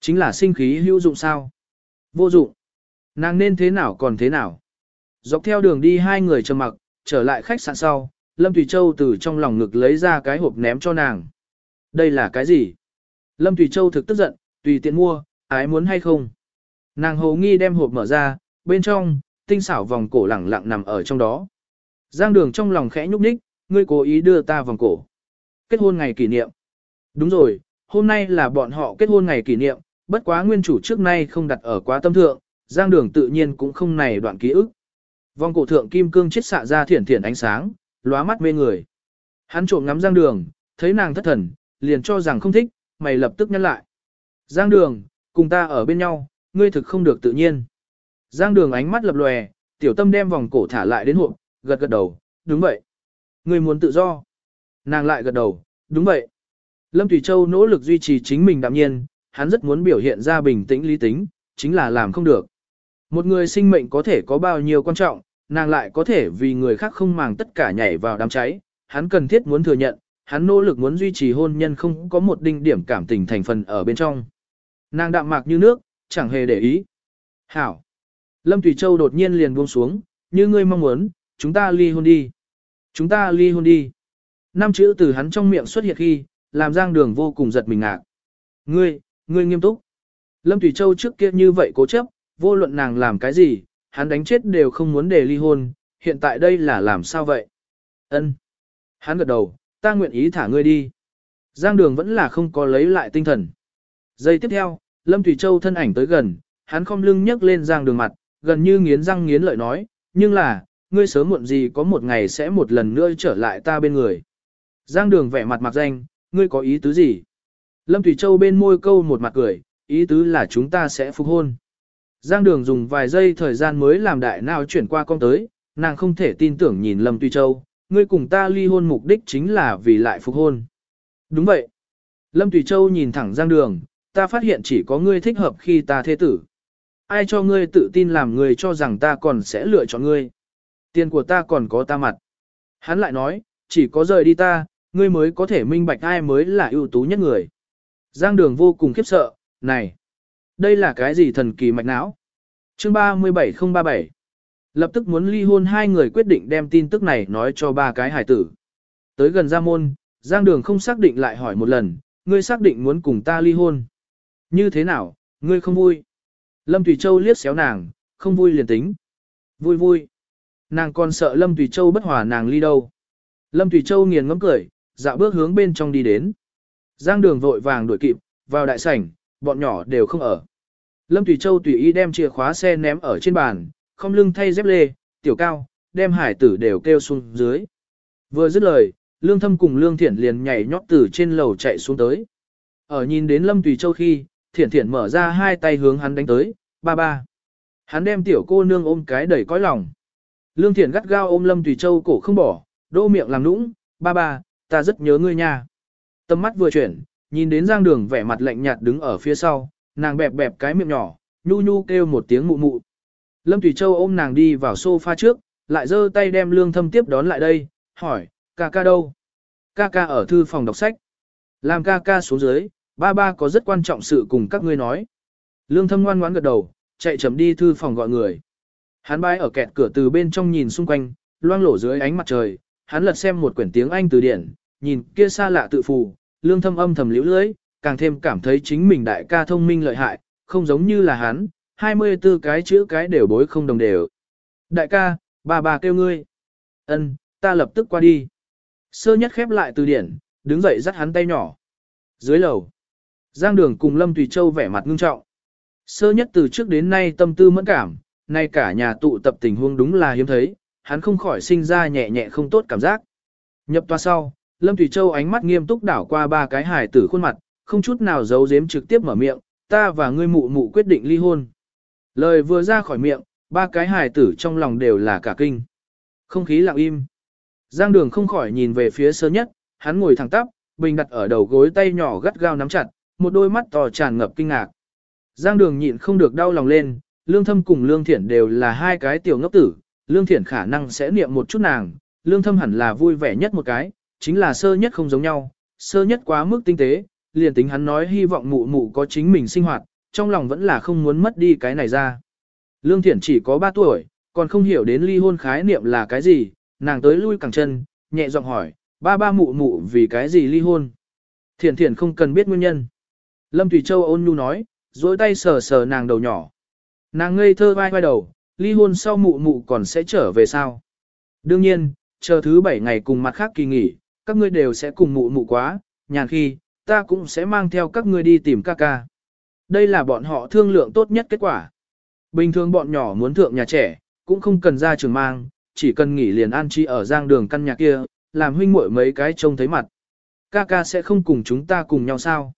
Chính là sinh khí hữu dụng sao? Vô dụng. Nàng nên thế nào còn thế nào? Dọc theo đường đi hai người trầm mặc, trở lại khách sạn sau, Lâm Thủy Châu từ trong lòng ngực lấy ra cái hộp ném cho nàng. Đây là cái gì? Lâm Thủy Châu thực tức giận, tùy tiện mua, ái muốn hay không? Nàng hồ nghi đem hộp mở ra, bên trong, tinh xảo vòng cổ lẳng lặng nằm ở trong đó. Giang đường trong lòng khẽ nhúc nhích, ngươi cố ý đưa ta vòng cổ. Kết hôn ngày kỷ niệm. Đúng rồi, hôm nay là bọn họ kết hôn ngày kỷ niệm, bất quá nguyên chủ trước nay không đặt ở quá tâm thượng, giang đường tự nhiên cũng không này đoạn ký ức. Vòng cổ thượng kim cương chết xạ ra thiển thiển ánh sáng, lóa mắt mê người. Hắn trộm ngắm giang đường, thấy nàng thất thần, liền cho rằng không thích, mày lập tức nhắc lại. Giang đường, cùng ta ở bên nhau, ngươi thực không được tự nhiên. Giang đường ánh mắt lập lòe, tiểu tâm đem vòng cổ thả lại đến hộp, gật gật đầu, đúng vậy. người muốn tự do. Nàng lại gật đầu, đúng vậy. Lâm Thủy Châu nỗ lực duy trì chính mình đạm nhiên, hắn rất muốn biểu hiện ra bình tĩnh lý tính, chính là làm không được. Một người sinh mệnh có thể có bao nhiêu quan trọng, nàng lại có thể vì người khác không màng tất cả nhảy vào đám cháy, hắn cần thiết muốn thừa nhận, hắn nỗ lực muốn duy trì hôn nhân không có một đinh điểm cảm tình thành phần ở bên trong. Nàng đạm mạc như nước, chẳng hề để ý. Hảo. Lâm Thủy Châu đột nhiên liền buông xuống, như ngươi mong muốn, chúng ta ly hôn đi. Chúng ta ly hôn đi. Năm chữ từ hắn trong miệng xuất hiện khi, làm Giang Đường vô cùng giật mình ngạc. Ngươi, ngươi nghiêm túc. Lâm Thủy Châu trước kia như vậy cố chấp, vô luận nàng làm cái gì, hắn đánh chết đều không muốn để ly hôn, hiện tại đây là làm sao vậy? Ân. Hắn gật đầu, ta nguyện ý thả ngươi đi. Giang Đường vẫn là không có lấy lại tinh thần. Giây tiếp theo, Lâm Thủy Châu thân ảnh tới gần, hắn không lưng nhấc lên Giang Đường mặt, gần như nghiến răng nghiến lợi nói, nhưng là, ngươi sớm muộn gì có một ngày sẽ một lần nữa trở lại ta bên người. Giang Đường vẻ mặt mặc danh, ngươi có ý tứ gì? Lâm Thủy Châu bên môi câu một mặt cười, ý tứ là chúng ta sẽ phục hôn. Giang Đường dùng vài giây thời gian mới làm đại nào chuyển qua con tới, nàng không thể tin tưởng nhìn Lâm Thủy Châu, ngươi cùng ta ly hôn mục đích chính là vì lại phục hôn. Đúng vậy. Lâm Thủy Châu nhìn thẳng Giang Đường, ta phát hiện chỉ có ngươi thích hợp khi ta thế tử. Ai cho ngươi tự tin làm người cho rằng ta còn sẽ lựa chọn ngươi. Tiền của ta còn có ta mặt. Hắn lại nói, chỉ có rời đi ta, ngươi mới có thể minh bạch ai mới là ưu tú nhất người. Giang đường vô cùng khiếp sợ, này, đây là cái gì thần kỳ mạch não? Chương 37037 Lập tức muốn ly hôn hai người quyết định đem tin tức này nói cho ba cái hải tử. Tới gần gia môn, Giang đường không xác định lại hỏi một lần, ngươi xác định muốn cùng ta ly hôn. Như thế nào, ngươi không vui? Lâm Thủy Châu liếc xéo nàng, không vui liền tính. Vui vui. Nàng còn sợ Lâm Thủy Châu bất hòa nàng ly đâu. Lâm Thủy Châu nghiền ngẫm cười, dạo bước hướng bên trong đi đến. Giang đường vội vàng đuổi kịp, vào đại sảnh, bọn nhỏ đều không ở. Lâm Thủy Châu tùy ý đem chìa khóa xe ném ở trên bàn, không lưng thay dép lê, tiểu cao, đem hải tử đều kêu xuống dưới. Vừa dứt lời, Lương Thâm cùng Lương Thiển liền nhảy nhót từ trên lầu chạy xuống tới. Ở nhìn đến Lâm Thủy Châu khi, Thiển Thiển mở ra hai tay hướng hắn đánh tới, ba ba. Hắn đem tiểu cô nương ôm cái đẩy cõi lòng. Lương Thiển gắt gao ôm Lâm Tùy Châu cổ không bỏ, đô miệng làm nũng, ba ba, ta rất nhớ ngươi nha. Tâm mắt vừa chuyển, nhìn đến Giang Đường vẻ mặt lạnh nhạt đứng ở phía sau, nàng bẹp bẹp cái miệng nhỏ, nhu nhu kêu một tiếng mụ mụ. Lâm Thủy Châu ôm nàng đi vào sofa trước, lại giơ tay đem Lương Thâm tiếp đón lại đây, hỏi, ca ca đâu? Ca ca ở thư phòng đọc sách. Làm ca ca xuống dưới, ba ba có rất quan trọng sự cùng các ngươi nói. Lương Thâm ngoan ngoãn gật đầu, chạy chậm đi thư phòng gọi người. Hắn bái ở kẹt cửa từ bên trong nhìn xung quanh, loang lổ dưới ánh mặt trời, hắn lật xem một quyển tiếng Anh từ điển, nhìn kia xa lạ tự phù, lương thâm âm thầm liễu lưới, càng thêm cảm thấy chính mình đại ca thông minh lợi hại, không giống như là hắn, 24 cái chữ cái đều bối không đồng đều. Đại ca, bà bà kêu ngươi. ân ta lập tức qua đi. Sơ nhất khép lại từ điển, đứng dậy dắt hắn tay nhỏ. Dưới lầu, Giang Đường cùng Lâm Tùy Châu vẻ mặt ngưng trọng. Sơ nhất từ trước đến nay tâm tư mẫn cảm, nay cả nhà tụ tập tình huống đúng là hiếm thấy, hắn không khỏi sinh ra nhẹ nhẹ không tốt cảm giác. Nhập toa sau, Lâm Thủy Châu ánh mắt nghiêm túc đảo qua ba cái hài tử khuôn mặt, không chút nào giấu giếm trực tiếp mở miệng, ta và ngươi mụ mụ quyết định ly hôn. Lời vừa ra khỏi miệng, ba cái hài tử trong lòng đều là cả kinh. Không khí lặng im. Giang đường không khỏi nhìn về phía sơ nhất, hắn ngồi thẳng tắp, bình đặt ở đầu gối tay nhỏ gắt gao nắm chặt, một đôi mắt to tràn ngập kinh ngạc. Giang đường nhịn không được đau lòng lên, lương thâm cùng lương thiển đều là hai cái tiểu ngốc tử, lương thiển khả năng sẽ niệm một chút nàng, lương thâm hẳn là vui vẻ nhất một cái, chính là sơ nhất không giống nhau, sơ nhất quá mức tinh tế, liền tính hắn nói hy vọng mụ mụ có chính mình sinh hoạt, trong lòng vẫn là không muốn mất đi cái này ra. Lương thiển chỉ có 3 tuổi, còn không hiểu đến ly hôn khái niệm là cái gì, nàng tới lui cẳng chân, nhẹ giọng hỏi, ba ba mụ mụ vì cái gì ly hôn. Thiển thiển không cần biết nguyên nhân. Lâm Thủy Châu ôn nhu nói, dối tay sờ sờ nàng đầu nhỏ. Nàng ngây thơ vai vai đầu, ly hôn sau mụ mụ còn sẽ trở về sao? Đương nhiên, chờ thứ bảy ngày cùng mặt khác kỳ nghỉ, các ngươi đều sẽ cùng mụ mụ quá, nhàn khi, ta cũng sẽ mang theo các ngươi đi tìm ca ca. Đây là bọn họ thương lượng tốt nhất kết quả. Bình thường bọn nhỏ muốn thượng nhà trẻ, cũng không cần ra trường mang, chỉ cần nghỉ liền an chi ở giang đường căn nhà kia, làm huynh muội mấy cái trông thấy mặt. Ca ca sẽ không cùng chúng ta cùng nhau sao?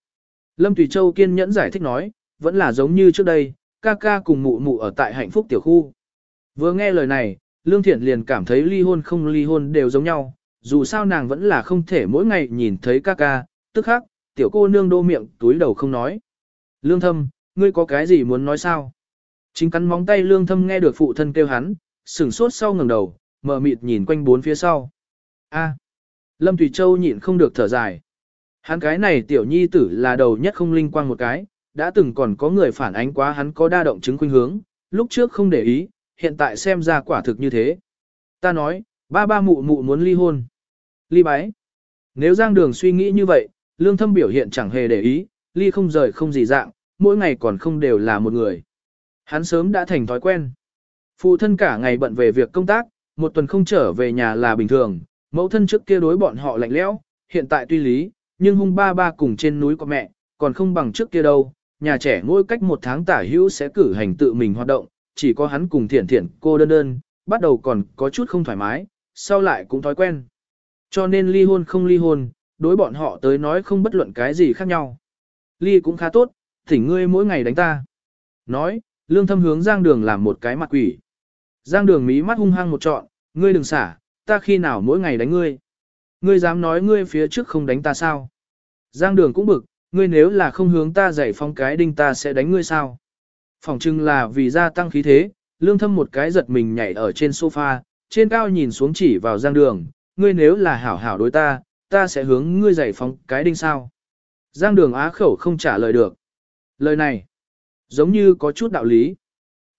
Lâm Tùy Châu kiên nhẫn giải thích nói, vẫn là giống như trước đây, ca ca cùng mụ mụ ở tại hạnh phúc tiểu khu. Vừa nghe lời này, Lương Thiện liền cảm thấy ly hôn không ly hôn đều giống nhau, dù sao nàng vẫn là không thể mỗi ngày nhìn thấy ca ca, tức khắc, tiểu cô nương đô miệng túi đầu không nói. Lương thâm, ngươi có cái gì muốn nói sao? Chính cắn móng tay lương thâm nghe được phụ thân kêu hắn, sửng sốt sau ngẩng đầu, mở mịt nhìn quanh bốn phía sau. A. Lâm Thủy Châu nhịn không được thở dài. Hắn cái này tiểu nhi tử là đầu nhất không linh quang một cái, đã từng còn có người phản ánh quá hắn có đa động chứng khuynh hướng, lúc trước không để ý, hiện tại xem ra quả thực như thế. Ta nói, ba ba mụ mụ muốn ly hôn. Ly bái. Nếu Giang Đường suy nghĩ như vậy, lương thâm biểu hiện chẳng hề để ý, ly không rời không gì dạng, mỗi ngày còn không đều là một người. Hắn sớm đã thành thói quen. Phụ thân cả ngày bận về việc công tác, một tuần không trở về nhà là bình thường, mẫu thân trước kia đối bọn họ lạnh lẽo, hiện tại tuy lý, nhưng hung ba ba cùng trên núi có mẹ, còn không bằng trước kia đâu, nhà trẻ mỗi cách một tháng tả hữu sẽ cử hành tự mình hoạt động, chỉ có hắn cùng thiện thiện cô đơn đơn, bắt đầu còn có chút không thoải mái, sau lại cũng thói quen. Cho nên ly hôn không ly hôn, đối bọn họ tới nói không bất luận cái gì khác nhau. Ly cũng khá tốt, thỉnh ngươi mỗi ngày đánh ta. Nói, lương thâm hướng giang đường làm một cái mặt quỷ. Giang đường mí mắt hung hăng một trọn, ngươi đừng xả, ta khi nào mỗi ngày đánh ngươi. Ngươi dám nói ngươi phía trước không đánh ta sao? Giang đường cũng bực, ngươi nếu là không hướng ta giải phong cái đinh ta sẽ đánh ngươi sao? Phỏng chừng là vì gia tăng khí thế, lương thâm một cái giật mình nhảy ở trên sofa, trên cao nhìn xuống chỉ vào giang đường, ngươi nếu là hảo hảo đối ta, ta sẽ hướng ngươi giải phóng cái đinh sao. Giang đường á khẩu không trả lời được. Lời này, giống như có chút đạo lý.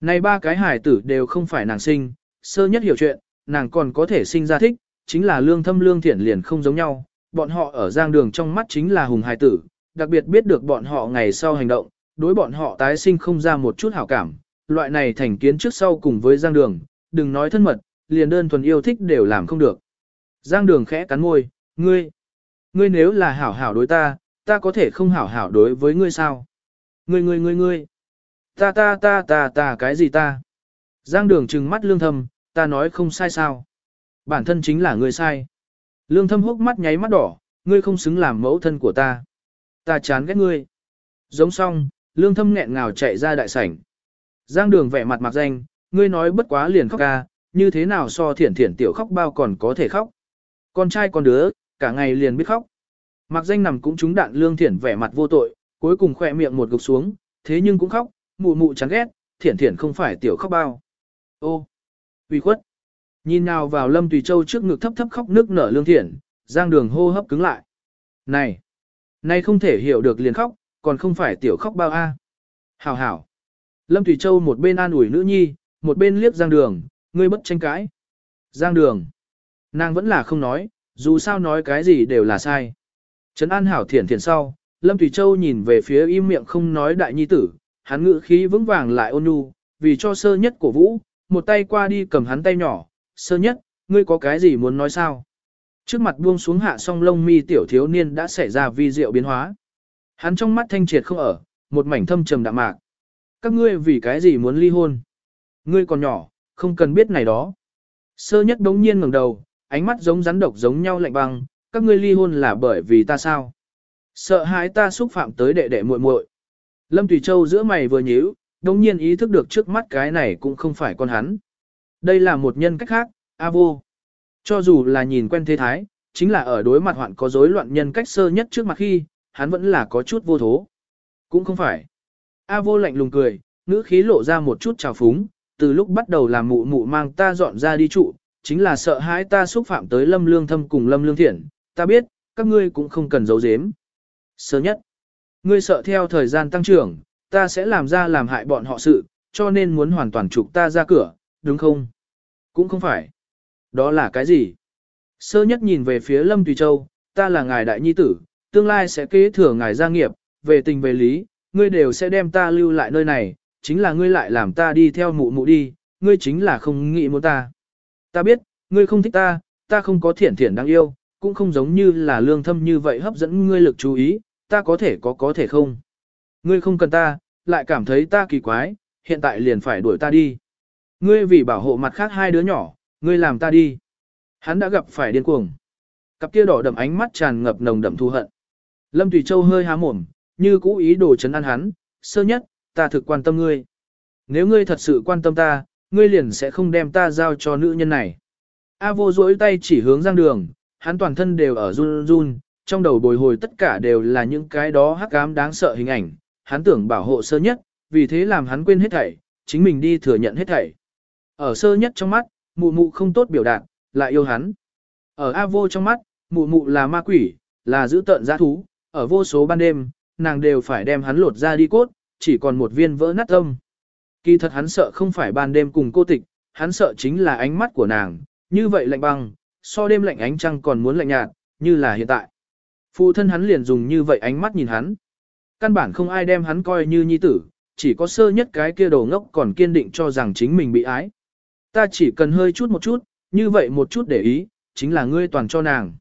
Này ba cái hải tử đều không phải nàng sinh, sơ nhất hiểu chuyện, nàng còn có thể sinh ra thích, chính là lương thâm lương thiện liền không giống nhau. Bọn họ ở giang đường trong mắt chính là hùng hải tử, đặc biệt biết được bọn họ ngày sau hành động, đối bọn họ tái sinh không ra một chút hảo cảm, loại này thành kiến trước sau cùng với Giang Đường, đừng nói thân mật, liền đơn thuần yêu thích đều làm không được. Giang Đường khẽ cắn môi, ngươi, ngươi nếu là hảo hảo đối ta, ta có thể không hảo hảo đối với ngươi sao? Ngươi ngươi ngươi ngươi, ta ta ta ta ta cái gì ta? Giang Đường trừng mắt lương thâm, ta nói không sai sao? Bản thân chính là ngươi sai. Lương thâm hốc mắt nháy mắt đỏ, ngươi không xứng làm mẫu thân của ta. Ta chán ghét ngươi. Giống xong, lương thâm nghẹn ngào chạy ra đại sảnh. Giang đường vẻ mặt mặc danh, ngươi nói bất quá liền khóc ca, như thế nào so thiển thiển tiểu khóc bao còn có thể khóc. Con trai con đứa, cả ngày liền biết khóc. Mặc danh nằm cũng trúng đạn lương thiển vẻ mặt vô tội, cuối cùng khỏe miệng một gục xuống, thế nhưng cũng khóc, mụ mụ chán ghét, thiển thiển không phải tiểu khóc bao. Ô, uy khuất. Nhìn nào vào lâm tùy châu trước ngực thấp thấp khóc nước nở lương thiện, giang đường hô hấp cứng lại. Này, này không thể hiểu được liền khóc, còn không phải tiểu khóc bao a. Hảo hảo. Lâm Tùy Châu một bên an ủi nữ nhi, một bên liếc Giang Đường, ngươi bất tranh cãi. Giang Đường. Nàng vẫn là không nói, dù sao nói cái gì đều là sai. Trấn An hảo thiển thiển sau, Lâm Tùy Châu nhìn về phía im miệng không nói đại nhi tử, hắn ngữ khí vững vàng lại ôn nhu, vì cho sơ nhất cổ vũ, một tay qua đi cầm hắn tay nhỏ, sơ nhất, ngươi có cái gì muốn nói sao? Trước mặt buông xuống hạ song lông mi tiểu thiếu niên đã xảy ra vi diệu biến hóa. Hắn trong mắt thanh triệt không ở, một mảnh thâm trầm đạm mạc. Các ngươi vì cái gì muốn ly hôn? Ngươi còn nhỏ, không cần biết này đó. Sơ nhất đống nhiên ngẩng đầu, ánh mắt giống rắn độc giống nhau lạnh băng, các ngươi ly hôn là bởi vì ta sao? Sợ hãi ta xúc phạm tới đệ đệ muội muội. Lâm Tùy Châu giữa mày vừa nhíu, đống nhiên ý thức được trước mắt cái này cũng không phải con hắn. Đây là một nhân cách khác, A vô. Cho dù là nhìn quen thế thái, chính là ở đối mặt hoạn có rối loạn nhân cách sơ nhất trước mặt khi, hắn vẫn là có chút vô thố. Cũng không phải. A vô lạnh lùng cười, ngữ khí lộ ra một chút trào phúng, từ lúc bắt đầu làm mụ mụ mang ta dọn ra đi trụ, chính là sợ hãi ta xúc phạm tới lâm lương thâm cùng lâm lương thiện, ta biết, các ngươi cũng không cần giấu giếm. Sơ nhất, ngươi sợ theo thời gian tăng trưởng, ta sẽ làm ra làm hại bọn họ sự, cho nên muốn hoàn toàn trục ta ra cửa, đúng không? Cũng không phải. Đó là cái gì? Sơ nhất nhìn về phía Lâm Tùy Châu, ta là ngài đại nhi tử, tương lai sẽ kế thừa ngài gia nghiệp, về tình về lý, ngươi đều sẽ đem ta lưu lại nơi này, chính là ngươi lại làm ta đi theo mụ mụ đi, ngươi chính là không nghĩ muốn ta. Ta biết, ngươi không thích ta, ta không có thiện thiện đáng yêu, cũng không giống như là lương thâm như vậy hấp dẫn ngươi lực chú ý, ta có thể có có thể không. Ngươi không cần ta, lại cảm thấy ta kỳ quái, hiện tại liền phải đuổi ta đi. Ngươi vì bảo hộ mặt khác hai đứa nhỏ, ngươi làm ta đi. Hắn đã gặp phải điên cuồng. Cặp kia đỏ đậm ánh mắt tràn ngập nồng đậm thù hận. Lâm Thủy Châu hơi há mồm, như cũ ý đồ chấn an hắn, sơ nhất, ta thực quan tâm ngươi. Nếu ngươi thật sự quan tâm ta, ngươi liền sẽ không đem ta giao cho nữ nhân này. A vô duỗi tay chỉ hướng giang đường, hắn toàn thân đều ở run run, trong đầu bồi hồi tất cả đều là những cái đó hắc ám đáng sợ hình ảnh, hắn tưởng bảo hộ sơ nhất, vì thế làm hắn quên hết thảy, chính mình đi thừa nhận hết thảy. Ở sơ nhất trong mắt, mụ mụ không tốt biểu đạt, lại yêu hắn. Ở A vô trong mắt, mụ mụ là ma quỷ, là giữ tợn giã thú, ở vô số ban đêm, nàng đều phải đem hắn lột ra đi cốt, chỉ còn một viên vỡ nát tâm. Kỳ thật hắn sợ không phải ban đêm cùng cô tịch, hắn sợ chính là ánh mắt của nàng, như vậy lạnh băng, so đêm lạnh ánh trăng còn muốn lạnh nhạt, như là hiện tại. Phụ thân hắn liền dùng như vậy ánh mắt nhìn hắn. Căn bản không ai đem hắn coi như nhi tử, chỉ có sơ nhất cái kia đồ ngốc còn kiên định cho rằng chính mình bị ái. Ta chỉ cần hơi chút một chút, như vậy một chút để ý, chính là ngươi toàn cho nàng.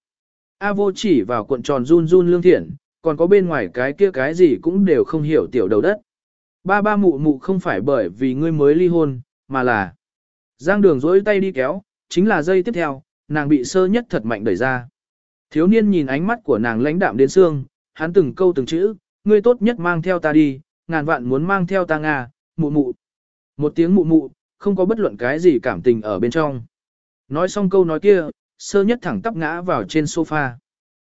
A vô chỉ vào cuộn tròn run run lương thiện, còn có bên ngoài cái kia cái gì cũng đều không hiểu tiểu đầu đất. Ba ba mụ mụ không phải bởi vì ngươi mới ly hôn, mà là Giang đường dỗi tay đi kéo, chính là dây tiếp theo, nàng bị sơ nhất thật mạnh đẩy ra. Thiếu niên nhìn ánh mắt của nàng lãnh đạm đến xương, hắn từng câu từng chữ, ngươi tốt nhất mang theo ta đi, ngàn vạn muốn mang theo ta Nga, mụ mụ. Một tiếng mụ mụ, không có bất luận cái gì cảm tình ở bên trong. Nói xong câu nói kia, sơ nhất thẳng tắp ngã vào trên sofa.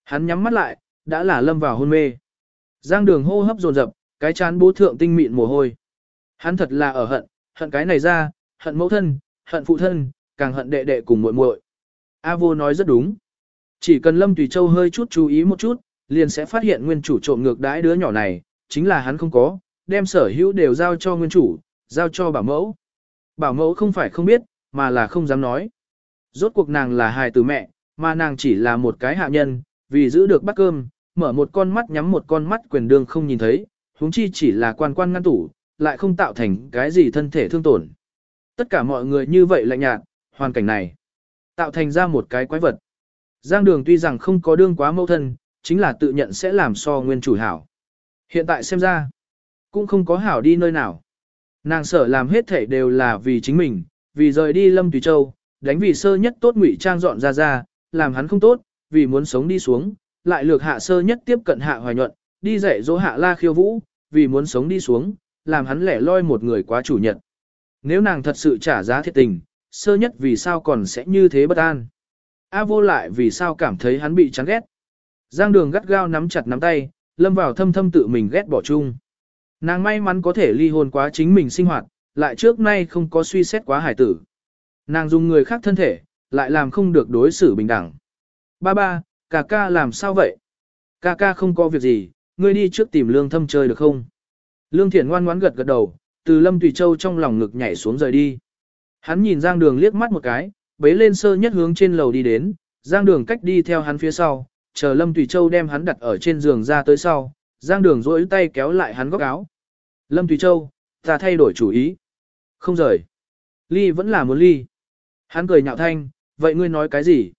Hắn nhắm mắt lại, đã là lâm vào hôn mê. Giang đường hô hấp dồn dập, cái chán bố thượng tinh mịn mồ hôi. Hắn thật là ở hận, hận cái này ra, hận mẫu thân, hận phụ thân, càng hận đệ đệ cùng muội muội. A vô nói rất đúng. Chỉ cần Lâm Tùy Châu hơi chút chú ý một chút, liền sẽ phát hiện nguyên chủ trộm ngược đãi đứa nhỏ này, chính là hắn không có, đem sở hữu đều giao cho nguyên chủ, giao cho bảo mẫu. Bảo mẫu không phải không biết, mà là không dám nói. Rốt cuộc nàng là hài tử mẹ, mà nàng chỉ là một cái hạ nhân, vì giữ được bát cơm, mở một con mắt nhắm một con mắt quyền đương không nhìn thấy, huống chi chỉ là quan quan ngăn tủ, lại không tạo thành cái gì thân thể thương tổn. Tất cả mọi người như vậy lạnh nhạt, hoàn cảnh này, tạo thành ra một cái quái vật. Giang đường tuy rằng không có đương quá mâu thân, chính là tự nhận sẽ làm so nguyên chủ hảo. Hiện tại xem ra, cũng không có hảo đi nơi nào. Nàng sở làm hết thể đều là vì chính mình, vì rời đi Lâm Tùy Châu, đánh vì sơ nhất tốt ngụy trang dọn ra ra, làm hắn không tốt, vì muốn sống đi xuống, lại lược hạ sơ nhất tiếp cận hạ hoài nhuận, đi dạy dỗ hạ la khiêu vũ, vì muốn sống đi xuống, làm hắn lẻ loi một người quá chủ nhật. Nếu nàng thật sự trả giá thiệt tình, sơ nhất vì sao còn sẽ như thế bất an. A vô lại vì sao cảm thấy hắn bị chán ghét. Giang đường gắt gao nắm chặt nắm tay, lâm vào thâm thâm tự mình ghét bỏ chung. Nàng may mắn có thể ly hôn quá chính mình sinh hoạt, lại trước nay không có suy xét quá hải tử. Nàng dùng người khác thân thể, lại làm không được đối xử bình đẳng. Ba ba, ca ca làm sao vậy? Ca ca không có việc gì, ngươi đi trước tìm lương thâm chơi được không? Lương thiện ngoan ngoãn gật gật đầu, từ Lâm Tùy Châu trong lòng ngực nhảy xuống rời đi. Hắn nhìn Giang Đường liếc mắt một cái, bế lên sơ nhất hướng trên lầu đi đến, Giang Đường cách đi theo hắn phía sau, chờ Lâm Tùy Châu đem hắn đặt ở trên giường ra tới sau, Giang Đường duỗi tay kéo lại hắn góc áo. Lâm Thủy Châu, ta thay đổi chủ ý. Không rời. Ly vẫn là muốn ly. Hắn cười nhạo thanh, vậy ngươi nói cái gì?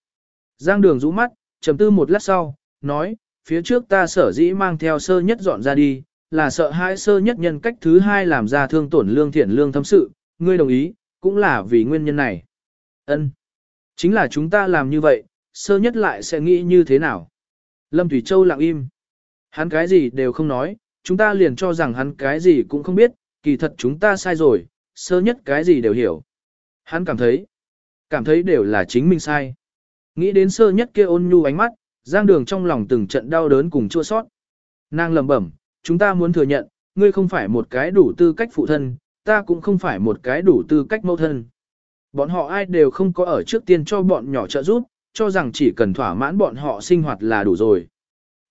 Giang Đường rũ mắt, trầm tư một lát sau, nói, phía trước ta sở dĩ mang theo sơ nhất dọn ra đi, là sợ hãi sơ nhất nhân cách thứ hai làm ra thương tổn lương thiện lương thâm sự, ngươi đồng ý, cũng là vì nguyên nhân này. Ân, Chính là chúng ta làm như vậy, sơ nhất lại sẽ nghĩ như thế nào? Lâm Thủy Châu lặng im. Hắn cái gì đều không nói, chúng ta liền cho rằng hắn cái gì cũng không biết, kỳ thật chúng ta sai rồi, sơ nhất cái gì đều hiểu. Hắn cảm thấy, cảm thấy đều là chính mình sai. Nghĩ đến sơ nhất kia ôn nhu ánh mắt, giang đường trong lòng từng trận đau đớn cùng chua sót. Nàng lẩm bẩm, chúng ta muốn thừa nhận, ngươi không phải một cái đủ tư cách phụ thân, ta cũng không phải một cái đủ tư cách mẫu thân. Bọn họ ai đều không có ở trước tiên cho bọn nhỏ trợ giúp, cho rằng chỉ cần thỏa mãn bọn họ sinh hoạt là đủ rồi.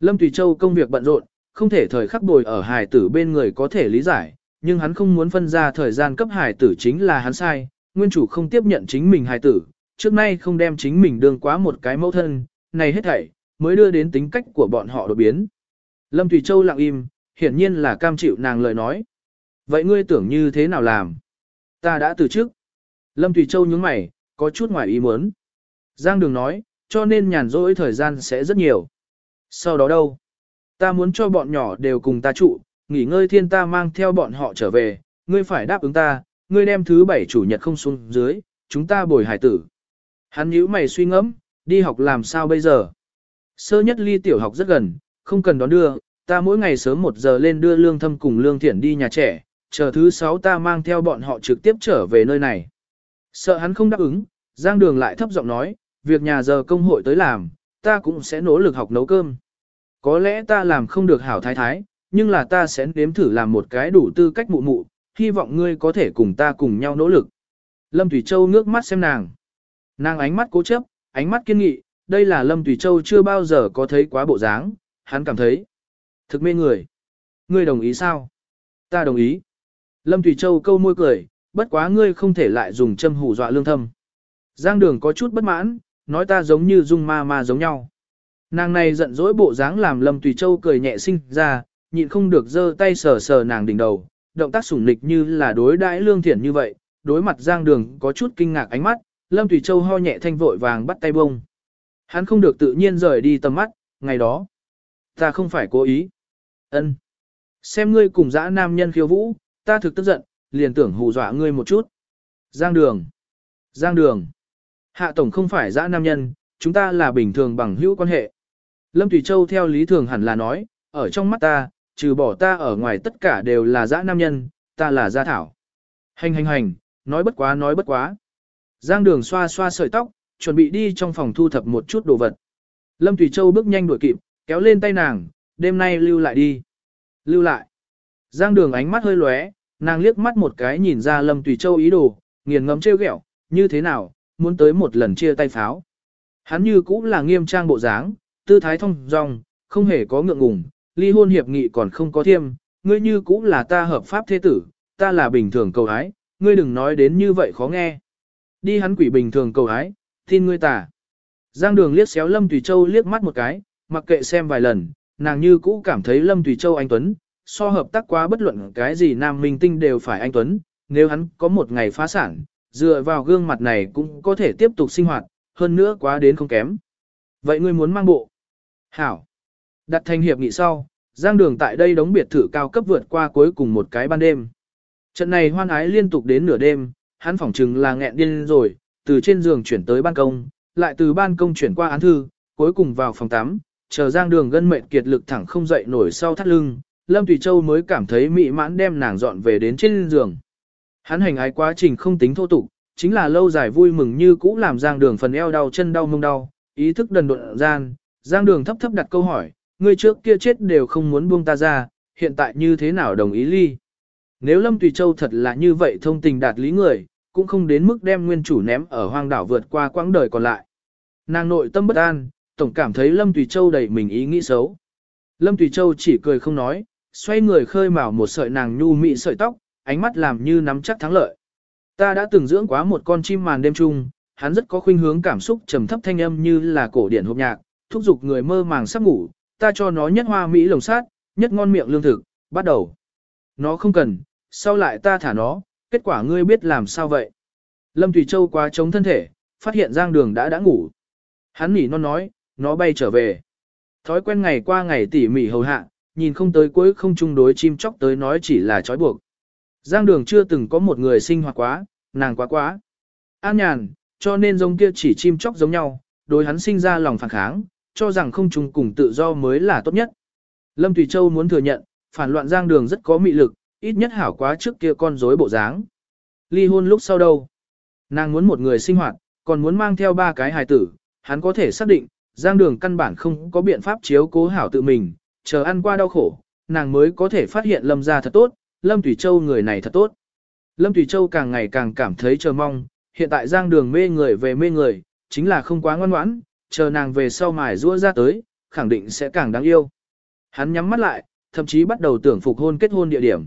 Lâm Tùy Châu công việc bận rộn, không thể thời khắc bồi ở hài tử bên người có thể lý giải, nhưng hắn không muốn phân ra thời gian cấp hài tử chính là hắn sai, nguyên chủ không tiếp nhận chính mình hài tử, trước nay không đem chính mình đương quá một cái mẫu thân, này hết thảy, mới đưa đến tính cách của bọn họ đột biến. Lâm Tùy Châu lặng im, hiển nhiên là cam chịu nàng lời nói. Vậy ngươi tưởng như thế nào làm? Ta đã từ trước. Lâm Tùy Châu nhướng mày, có chút ngoài ý muốn. Giang Đường nói, cho nên nhàn rỗi thời gian sẽ rất nhiều. Sau đó đâu? Ta muốn cho bọn nhỏ đều cùng ta trụ, nghỉ ngơi thiên ta mang theo bọn họ trở về, ngươi phải đáp ứng ta, ngươi đem thứ bảy chủ nhật không xuống dưới, chúng ta bồi hải tử. Hắn nhíu mày suy ngẫm, đi học làm sao bây giờ? Sơ nhất ly tiểu học rất gần, không cần đón đưa, ta mỗi ngày sớm một giờ lên đưa lương thâm cùng lương thiển đi nhà trẻ, chờ thứ sáu ta mang theo bọn họ trực tiếp trở về nơi này. Sợ hắn không đáp ứng, Giang Đường lại thấp giọng nói, việc nhà giờ công hội tới làm, ta cũng sẽ nỗ lực học nấu cơm. Có lẽ ta làm không được hảo thái thái, nhưng là ta sẽ nếm thử làm một cái đủ tư cách mụ mụ, hy vọng ngươi có thể cùng ta cùng nhau nỗ lực. Lâm Thủy Châu ngước mắt xem nàng. Nàng ánh mắt cố chấp, ánh mắt kiên nghị, đây là Lâm Thủy Châu chưa bao giờ có thấy quá bộ dáng, hắn cảm thấy. Thực mê người. Ngươi đồng ý sao? Ta đồng ý. Lâm Thủy Châu câu môi cười, bất quá ngươi không thể lại dùng châm hù dọa lương thâm. Giang đường có chút bất mãn, nói ta giống như dung ma ma giống nhau. Nàng này giận dỗi bộ dáng làm Lâm Tùy Châu cười nhẹ sinh ra, nhịn không được giơ tay sờ sờ nàng đỉnh đầu, động tác sủng nịch như là đối đãi lương thiện như vậy, đối mặt Giang Đường có chút kinh ngạc ánh mắt, Lâm Tùy Châu ho nhẹ thanh vội vàng bắt tay bông. Hắn không được tự nhiên rời đi tầm mắt, ngày đó. Ta không phải cố ý. ân Xem ngươi cùng dã nam nhân khiêu vũ, ta thực tức giận, liền tưởng hù dọa ngươi một chút. Giang Đường. Giang Đường. Hạ Tổng không phải dã nam nhân, chúng ta là bình thường bằng hữu quan hệ. Lâm Thủy Châu theo lý thường hẳn là nói, ở trong mắt ta, trừ bỏ ta ở ngoài tất cả đều là dã nam nhân, ta là gia thảo. Hành hành hành, nói bất quá nói bất quá. Giang đường xoa xoa sợi tóc, chuẩn bị đi trong phòng thu thập một chút đồ vật. Lâm Thủy Châu bước nhanh đuổi kịp, kéo lên tay nàng, đêm nay lưu lại đi. Lưu lại. Giang đường ánh mắt hơi lóe, nàng liếc mắt một cái nhìn ra Lâm Thủy Châu ý đồ, nghiền ngẫm trêu ghẹo, như thế nào, muốn tới một lần chia tay pháo. Hắn như cũng là nghiêm trang bộ dáng, tư thái thông dong, không hề có ngượng ngùng, ly hôn hiệp nghị còn không có thiêm, ngươi như cũng là ta hợp pháp thế tử, ta là bình thường cầu ái, ngươi đừng nói đến như vậy khó nghe. Đi hắn quỷ bình thường cầu ái, tin ngươi tả. Giang đường liếc xéo Lâm Tùy Châu liếc mắt một cái, mặc kệ xem vài lần, nàng như cũ cảm thấy Lâm Tùy Châu anh Tuấn, so hợp tác quá bất luận cái gì nam minh tinh đều phải anh Tuấn, nếu hắn có một ngày phá sản, dựa vào gương mặt này cũng có thể tiếp tục sinh hoạt, hơn nữa quá đến không kém. Vậy ngươi muốn mang bộ? Hảo. Đặt thành hiệp nghị sau, Giang Đường tại đây đóng biệt thự cao cấp vượt qua cuối cùng một cái ban đêm. Trận này hoan ái liên tục đến nửa đêm, hắn phỏng chừng là nghẹn điên rồi, từ trên giường chuyển tới ban công, lại từ ban công chuyển qua án thư, cuối cùng vào phòng tắm, chờ Giang Đường gân mệt kiệt lực thẳng không dậy nổi sau thắt lưng, Lâm Thủy Châu mới cảm thấy mị mãn đem nàng dọn về đến trên giường. Hắn hành ái quá trình không tính thô tục, chính là lâu dài vui mừng như cũ làm Giang Đường phần eo đau chân đau mông đau, ý thức đần độn gian, Giang Đường thấp thấp đặt câu hỏi, người trước kia chết đều không muốn buông ta ra, hiện tại như thế nào đồng ý ly? Nếu Lâm Tùy Châu thật là như vậy thông tình đạt lý người, cũng không đến mức đem nguyên chủ ném ở hoang đảo vượt qua quãng đời còn lại. Nàng nội tâm bất an, tổng cảm thấy Lâm Tùy Châu đầy mình ý nghĩ xấu. Lâm Tùy Châu chỉ cười không nói, xoay người khơi mào một sợi nàng nhu mị sợi tóc, ánh mắt làm như nắm chắc thắng lợi. Ta đã từng dưỡng quá một con chim màn đêm trung, hắn rất có khuynh hướng cảm xúc trầm thấp thanh âm như là cổ điển hộp nhạc, thúc giục người mơ màng sắp ngủ, ta cho nó nhất hoa mỹ lồng sát, nhất ngon miệng lương thực, bắt đầu. Nó không cần, sau lại ta thả nó, kết quả ngươi biết làm sao vậy. Lâm Thủy Châu quá chống thân thể, phát hiện Giang Đường đã đã ngủ. Hắn nỉ non nói, nó bay trở về. Thói quen ngày qua ngày tỉ mỉ hầu hạ, nhìn không tới cuối không chung đối chim chóc tới nói chỉ là trói buộc. Giang Đường chưa từng có một người sinh hoạt quá, nàng quá quá. An nhàn, cho nên giống kia chỉ chim chóc giống nhau, đối hắn sinh ra lòng phản kháng, cho rằng không chung cùng tự do mới là tốt nhất. Lâm Thủy Châu muốn thừa nhận, phản loạn Giang Đường rất có mị lực, ít nhất hảo quá trước kia con rối bộ dáng. Ly hôn lúc sau đâu? Nàng muốn một người sinh hoạt, còn muốn mang theo ba cái hài tử, hắn có thể xác định, Giang Đường căn bản không có biện pháp chiếu cố hảo tự mình, chờ ăn qua đau khổ, nàng mới có thể phát hiện Lâm ra thật tốt, Lâm Thủy Châu người này thật tốt. Lâm Thủy Châu càng ngày càng cảm thấy chờ mong, hiện tại Giang Đường mê người về mê người, chính là không quá ngoan ngoãn, chờ nàng về sau mài rũa ra tới, khẳng định sẽ càng đáng yêu. Hắn nhắm mắt lại, thậm chí bắt đầu tưởng phục hôn kết hôn địa điểm.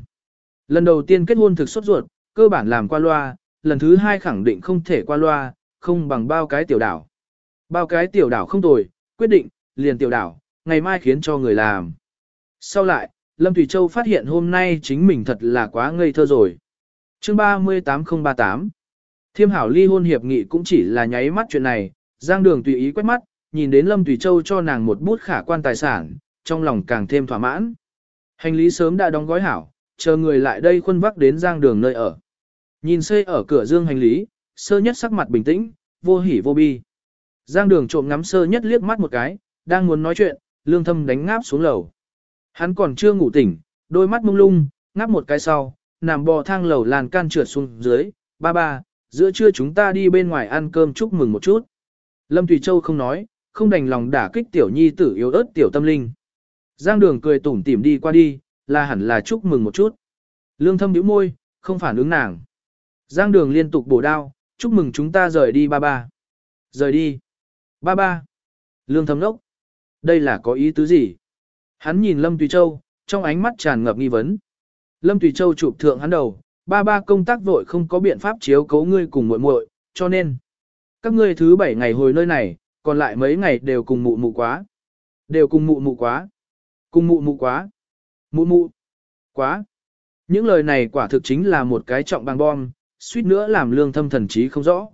Lần đầu tiên kết hôn thực xuất ruột, cơ bản làm qua loa, lần thứ hai khẳng định không thể qua loa, không bằng bao cái tiểu đảo. Bao cái tiểu đảo không tồi, quyết định, liền tiểu đảo, ngày mai khiến cho người làm. Sau lại, Lâm Thủy Châu phát hiện hôm nay chính mình thật là quá ngây thơ rồi. Chương 38038 Thiêm hảo ly hôn hiệp nghị cũng chỉ là nháy mắt chuyện này, Giang Đường tùy ý quét mắt, nhìn đến Lâm Thủy Châu cho nàng một bút khả quan tài sản, trong lòng càng thêm thỏa mãn. Hành lý sớm đã đóng gói hảo, chờ người lại đây khuân vác đến Giang Đường nơi ở. Nhìn xây ở cửa dương hành lý, sơ nhất sắc mặt bình tĩnh, vô hỉ vô bi. Giang Đường trộm ngắm sơ nhất liếc mắt một cái, đang muốn nói chuyện, lương thâm đánh ngáp xuống lầu. Hắn còn chưa ngủ tỉnh, đôi mắt mông lung, ngáp một cái sau, nằm bò thang lầu làn can trượt xuống dưới, ba ba, giữa trưa chúng ta đi bên ngoài ăn cơm chúc mừng một chút. Lâm Thủy Châu không nói, không đành lòng đả kích tiểu nhi tử yếu ớt tiểu tâm linh. Giang đường cười tủm tỉm đi qua đi, là hẳn là chúc mừng một chút. Lương thâm nhíu môi, không phản ứng nàng. Giang đường liên tục bổ đao, chúc mừng chúng ta rời đi ba ba. Rời đi. Ba ba. Lương thâm đốc Đây là có ý tứ gì? Hắn nhìn Lâm Tùy Châu, trong ánh mắt tràn ngập nghi vấn. Lâm Tùy Châu chụp thượng hắn đầu, ba ba công tác vội không có biện pháp chiếu cấu ngươi cùng muội muội, cho nên các ngươi thứ bảy ngày hồi nơi này, còn lại mấy ngày đều cùng mụ mụ quá. Đều cùng mụ mụ quá. Cùng mụ mụ quá. Mụ mụ. Quá. Những lời này quả thực chính là một cái trọng bằng bom, suýt nữa làm lương thâm thần trí không rõ.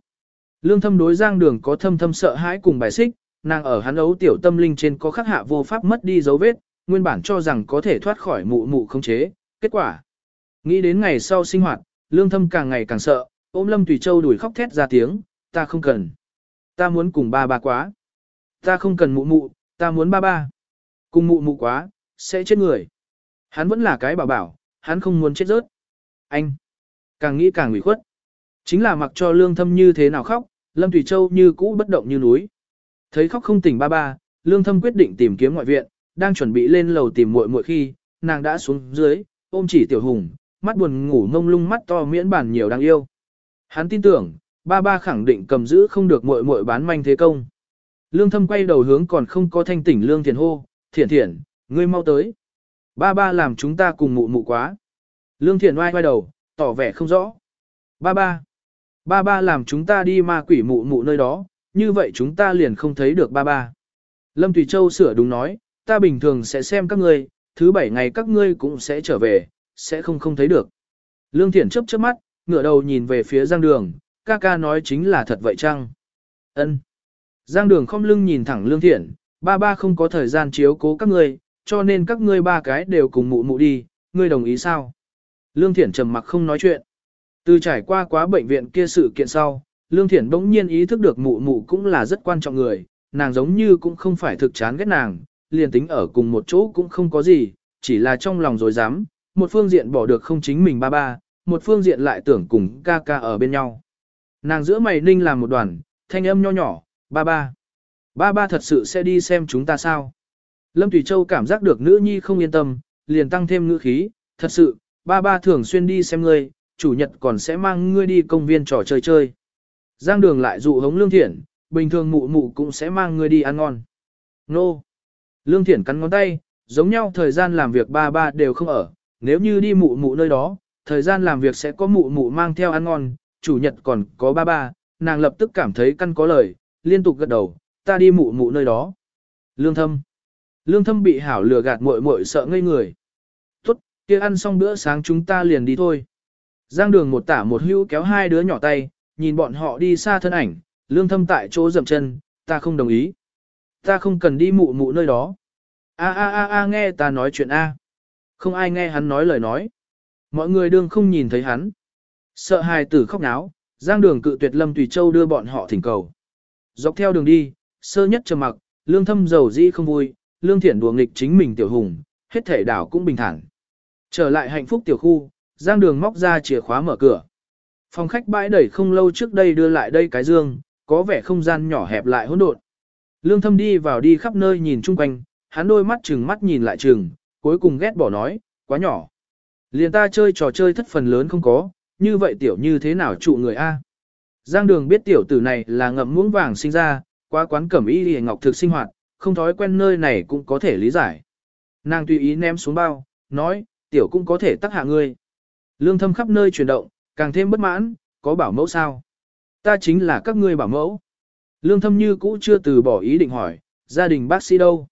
Lương thâm đối giang đường có thâm thâm sợ hãi cùng bài xích, nàng ở hắn ấu tiểu tâm linh trên có khắc hạ vô pháp mất đi dấu vết, nguyên bản cho rằng có thể thoát khỏi mụ mụ không chế, kết quả. Nghĩ đến ngày sau sinh hoạt, lương thâm càng ngày càng sợ, ôm lâm tùy châu đuổi khóc thét ra tiếng, ta không cần. Ta muốn cùng ba ba quá. Ta không cần mụ mụ, ta muốn ba ba. Cùng mụ mụ quá, sẽ chết người. Hắn vẫn là cái bảo bảo, hắn không muốn chết rớt. Anh, càng nghĩ càng ủy khuất. Chính là mặc cho lương thâm như thế nào khóc, Lâm tùy Châu như cũ bất động như núi. Thấy khóc không tỉnh ba ba, lương thâm quyết định tìm kiếm ngoại viện, đang chuẩn bị lên lầu tìm muội muội khi, nàng đã xuống dưới, ôm chỉ tiểu hùng, mắt buồn ngủ ngông lung mắt to miễn bản nhiều đáng yêu. Hắn tin tưởng, ba ba khẳng định cầm giữ không được muội muội bán manh thế công. Lương thâm quay đầu hướng còn không có thanh tỉnh lương thiền hô, "Thiển Thiển, ngươi mau tới. Ba ba làm chúng ta cùng mụ mụ quá. Lương thiền oai quay đầu, tỏ vẻ không rõ. Ba ba. Ba ba làm chúng ta đi ma quỷ mụ mụ nơi đó, như vậy chúng ta liền không thấy được ba ba. Lâm Thủy Châu sửa đúng nói, ta bình thường sẽ xem các ngươi, thứ bảy ngày các ngươi cũng sẽ trở về, sẽ không không thấy được. Lương Thiển chớp chớp mắt, ngửa đầu nhìn về phía Giang Đường, ca ca nói chính là thật vậy chăng? Ân. Giang Đường không lưng nhìn thẳng Lương Thiển, ba ba không có thời gian chiếu cố các ngươi, cho nên các ngươi ba cái đều cùng mụ mụ đi, ngươi đồng ý sao? Lương Thiển trầm mặc không nói chuyện. Từ trải qua quá bệnh viện kia sự kiện sau, Lương Thiển bỗng nhiên ý thức được mụ mụ cũng là rất quan trọng người, nàng giống như cũng không phải thực chán ghét nàng, liền tính ở cùng một chỗ cũng không có gì, chỉ là trong lòng rồi dám, một phương diện bỏ được không chính mình ba ba, một phương diện lại tưởng cùng ca ca ở bên nhau. Nàng giữa mày ninh làm một đoàn, thanh âm nho nhỏ, ba ba. Ba ba thật sự sẽ đi xem chúng ta sao? Lâm Thủy Châu cảm giác được nữ nhi không yên tâm, liền tăng thêm ngữ khí, thật sự, ba ba thường xuyên đi xem ngươi, chủ nhật còn sẽ mang ngươi đi công viên trò chơi chơi. Giang đường lại dụ hống lương thiện, bình thường mụ mụ cũng sẽ mang ngươi đi ăn ngon. Nô! Lương Thiển cắn ngón tay, giống nhau thời gian làm việc ba ba đều không ở, nếu như đi mụ mụ nơi đó, thời gian làm việc sẽ có mụ mụ mang theo ăn ngon, chủ nhật còn có ba ba, nàng lập tức cảm thấy căn có lời, liên tục gật đầu, ta đi mụ mụ nơi đó. Lương thâm. Lương thâm bị hảo lừa gạt muội muội sợ ngây người. Tốt, kia ăn xong bữa sáng chúng ta liền đi thôi. Giang đường một tả một hữu kéo hai đứa nhỏ tay, nhìn bọn họ đi xa thân ảnh, lương thâm tại chỗ dậm chân, ta không đồng ý. Ta không cần đi mụ mụ nơi đó. A a a a nghe ta nói chuyện A. Không ai nghe hắn nói lời nói. Mọi người đương không nhìn thấy hắn. Sợ hài tử khóc náo, giang đường cự tuyệt lâm tùy châu đưa bọn họ thỉnh cầu. Dọc theo đường đi, sơ nhất trầm mặc, lương thâm dầu dĩ không vui, lương thiển đùa nghịch chính mình tiểu hùng, hết thể đảo cũng bình thản. Trở lại hạnh phúc tiểu khu, giang đường móc ra chìa khóa mở cửa. Phòng khách bãi đẩy không lâu trước đây đưa lại đây cái dương, có vẻ không gian nhỏ hẹp lại hỗn độn. Lương thâm đi vào đi khắp nơi nhìn chung quanh, hắn đôi mắt chừng mắt nhìn lại chừng, cuối cùng ghét bỏ nói, quá nhỏ. Liền ta chơi trò chơi thất phần lớn không có, như vậy tiểu như thế nào trụ người A. Giang đường biết tiểu tử này là ngậm muỗng vàng sinh ra, qua quán cẩm y hề ngọc thực sinh hoạt, không thói quen nơi này cũng có thể lý giải. Nàng tùy ý ném xuống bao, nói, tiểu cũng có thể tắc hạ ngươi. Lương thâm khắp nơi chuyển động, càng thêm bất mãn, có bảo mẫu sao? Ta chính là các ngươi bảo mẫu. Lương thâm như cũ chưa từ bỏ ý định hỏi, gia đình bác sĩ đâu?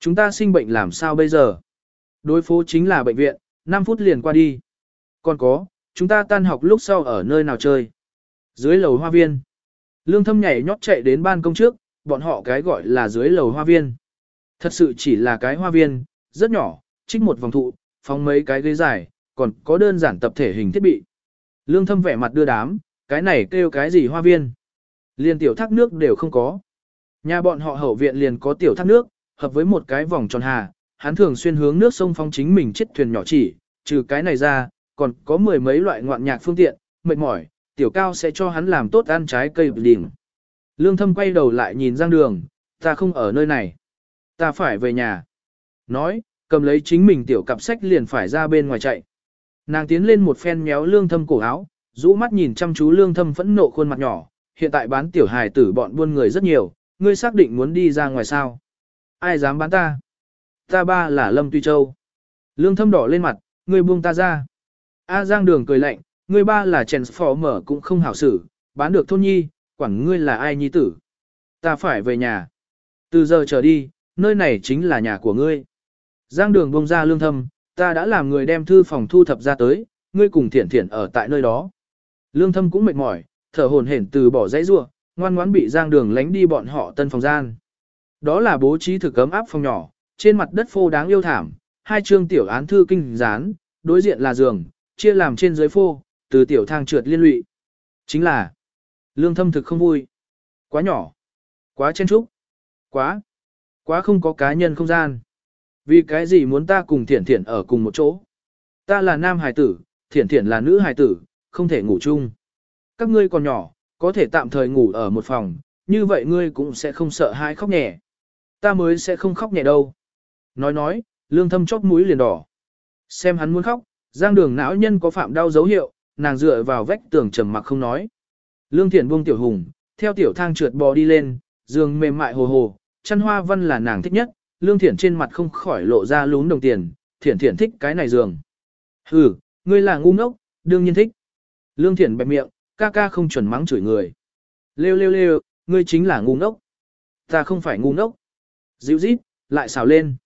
Chúng ta sinh bệnh làm sao bây giờ? Đối phố chính là bệnh viện, 5 phút liền qua đi. Còn có, chúng ta tan học lúc sau ở nơi nào chơi? Dưới lầu hoa viên. Lương thâm nhảy nhót chạy đến ban công trước, bọn họ cái gọi là dưới lầu hoa viên. Thật sự chỉ là cái hoa viên, rất nhỏ, trích một vòng thụ, phóng mấy cái ghế dài, còn có đơn giản tập thể hình thiết bị. Lương thâm vẻ mặt đưa đám, cái này kêu cái gì hoa viên. Liền tiểu thác nước đều không có. Nhà bọn họ hậu viện liền có tiểu thác nước, hợp với một cái vòng tròn hà, hắn thường xuyên hướng nước sông phong chính mình chiếc thuyền nhỏ chỉ, trừ cái này ra, còn có mười mấy loại ngoạn nhạc phương tiện, mệt mỏi, tiểu cao sẽ cho hắn làm tốt ăn trái cây đỉnh. Lương thâm quay đầu lại nhìn Giang Đường, ta không ở nơi này. Ta phải về nhà. Nói, cầm lấy chính mình tiểu cặp sách liền phải ra bên ngoài chạy. Nàng tiến lên một phen méo lương thâm cổ áo, rũ mắt nhìn chăm chú lương thâm phẫn nộ khuôn mặt nhỏ. Hiện tại bán tiểu hài tử bọn buôn người rất nhiều, ngươi xác định muốn đi ra ngoài sao. Ai dám bán ta? Ta ba là Lâm Tuy Châu. Lương thâm đỏ lên mặt, ngươi buông ta ra. A Giang Đường cười lạnh, ngươi ba là mở cũng không hảo xử, bán được thôn nhi, quản ngươi là ai nhi tử. Ta phải về nhà. Từ giờ trở đi, nơi này chính là nhà của ngươi. Giang đường buông ra lương thâm, ta đã làm người đem thư phòng thu thập ra tới, ngươi cùng thiển thiển ở tại nơi đó. Lương thâm cũng mệt mỏi, thở hồn hển từ bỏ dãy rua, ngoan ngoãn bị giang đường lánh đi bọn họ tân phòng gian. Đó là bố trí thực cấm áp phòng nhỏ, trên mặt đất phô đáng yêu thảm, hai chương tiểu án thư kinh dán, đối diện là giường, chia làm trên dưới phô, từ tiểu thang trượt liên lụy. Chính là, lương thâm thực không vui. Quá nhỏ, quá chen trúc, quá, quá không có cá nhân không gian. Vì cái gì muốn ta cùng thiển thiển ở cùng một chỗ? Ta là nam hài tử, thiển thiển là nữ hài tử, không thể ngủ chung. Các ngươi còn nhỏ, có thể tạm thời ngủ ở một phòng, như vậy ngươi cũng sẽ không sợ hãi khóc nhẹ. Ta mới sẽ không khóc nhẹ đâu. Nói nói, lương thâm chóp mũi liền đỏ. Xem hắn muốn khóc, giang đường não nhân có phạm đau dấu hiệu, nàng dựa vào vách tường trầm mặc không nói. Lương thiển buông tiểu hùng, theo tiểu thang trượt bò đi lên, giường mềm mại hồ hồ, chăn hoa văn là nàng thích nhất, lương thiển trên mặt không khỏi lộ ra lún đồng tiền, thiển thiển thích cái này giường. Hừ, ngươi là ngu ngốc, đương nhiên thích. Lương thiển bẹp miệng, ca ca không chuẩn mắng chửi người. Lêu lêu lêu, ngươi chính là ngu ngốc. Ta không phải ngu ngốc. Dịu rít, lại xào lên.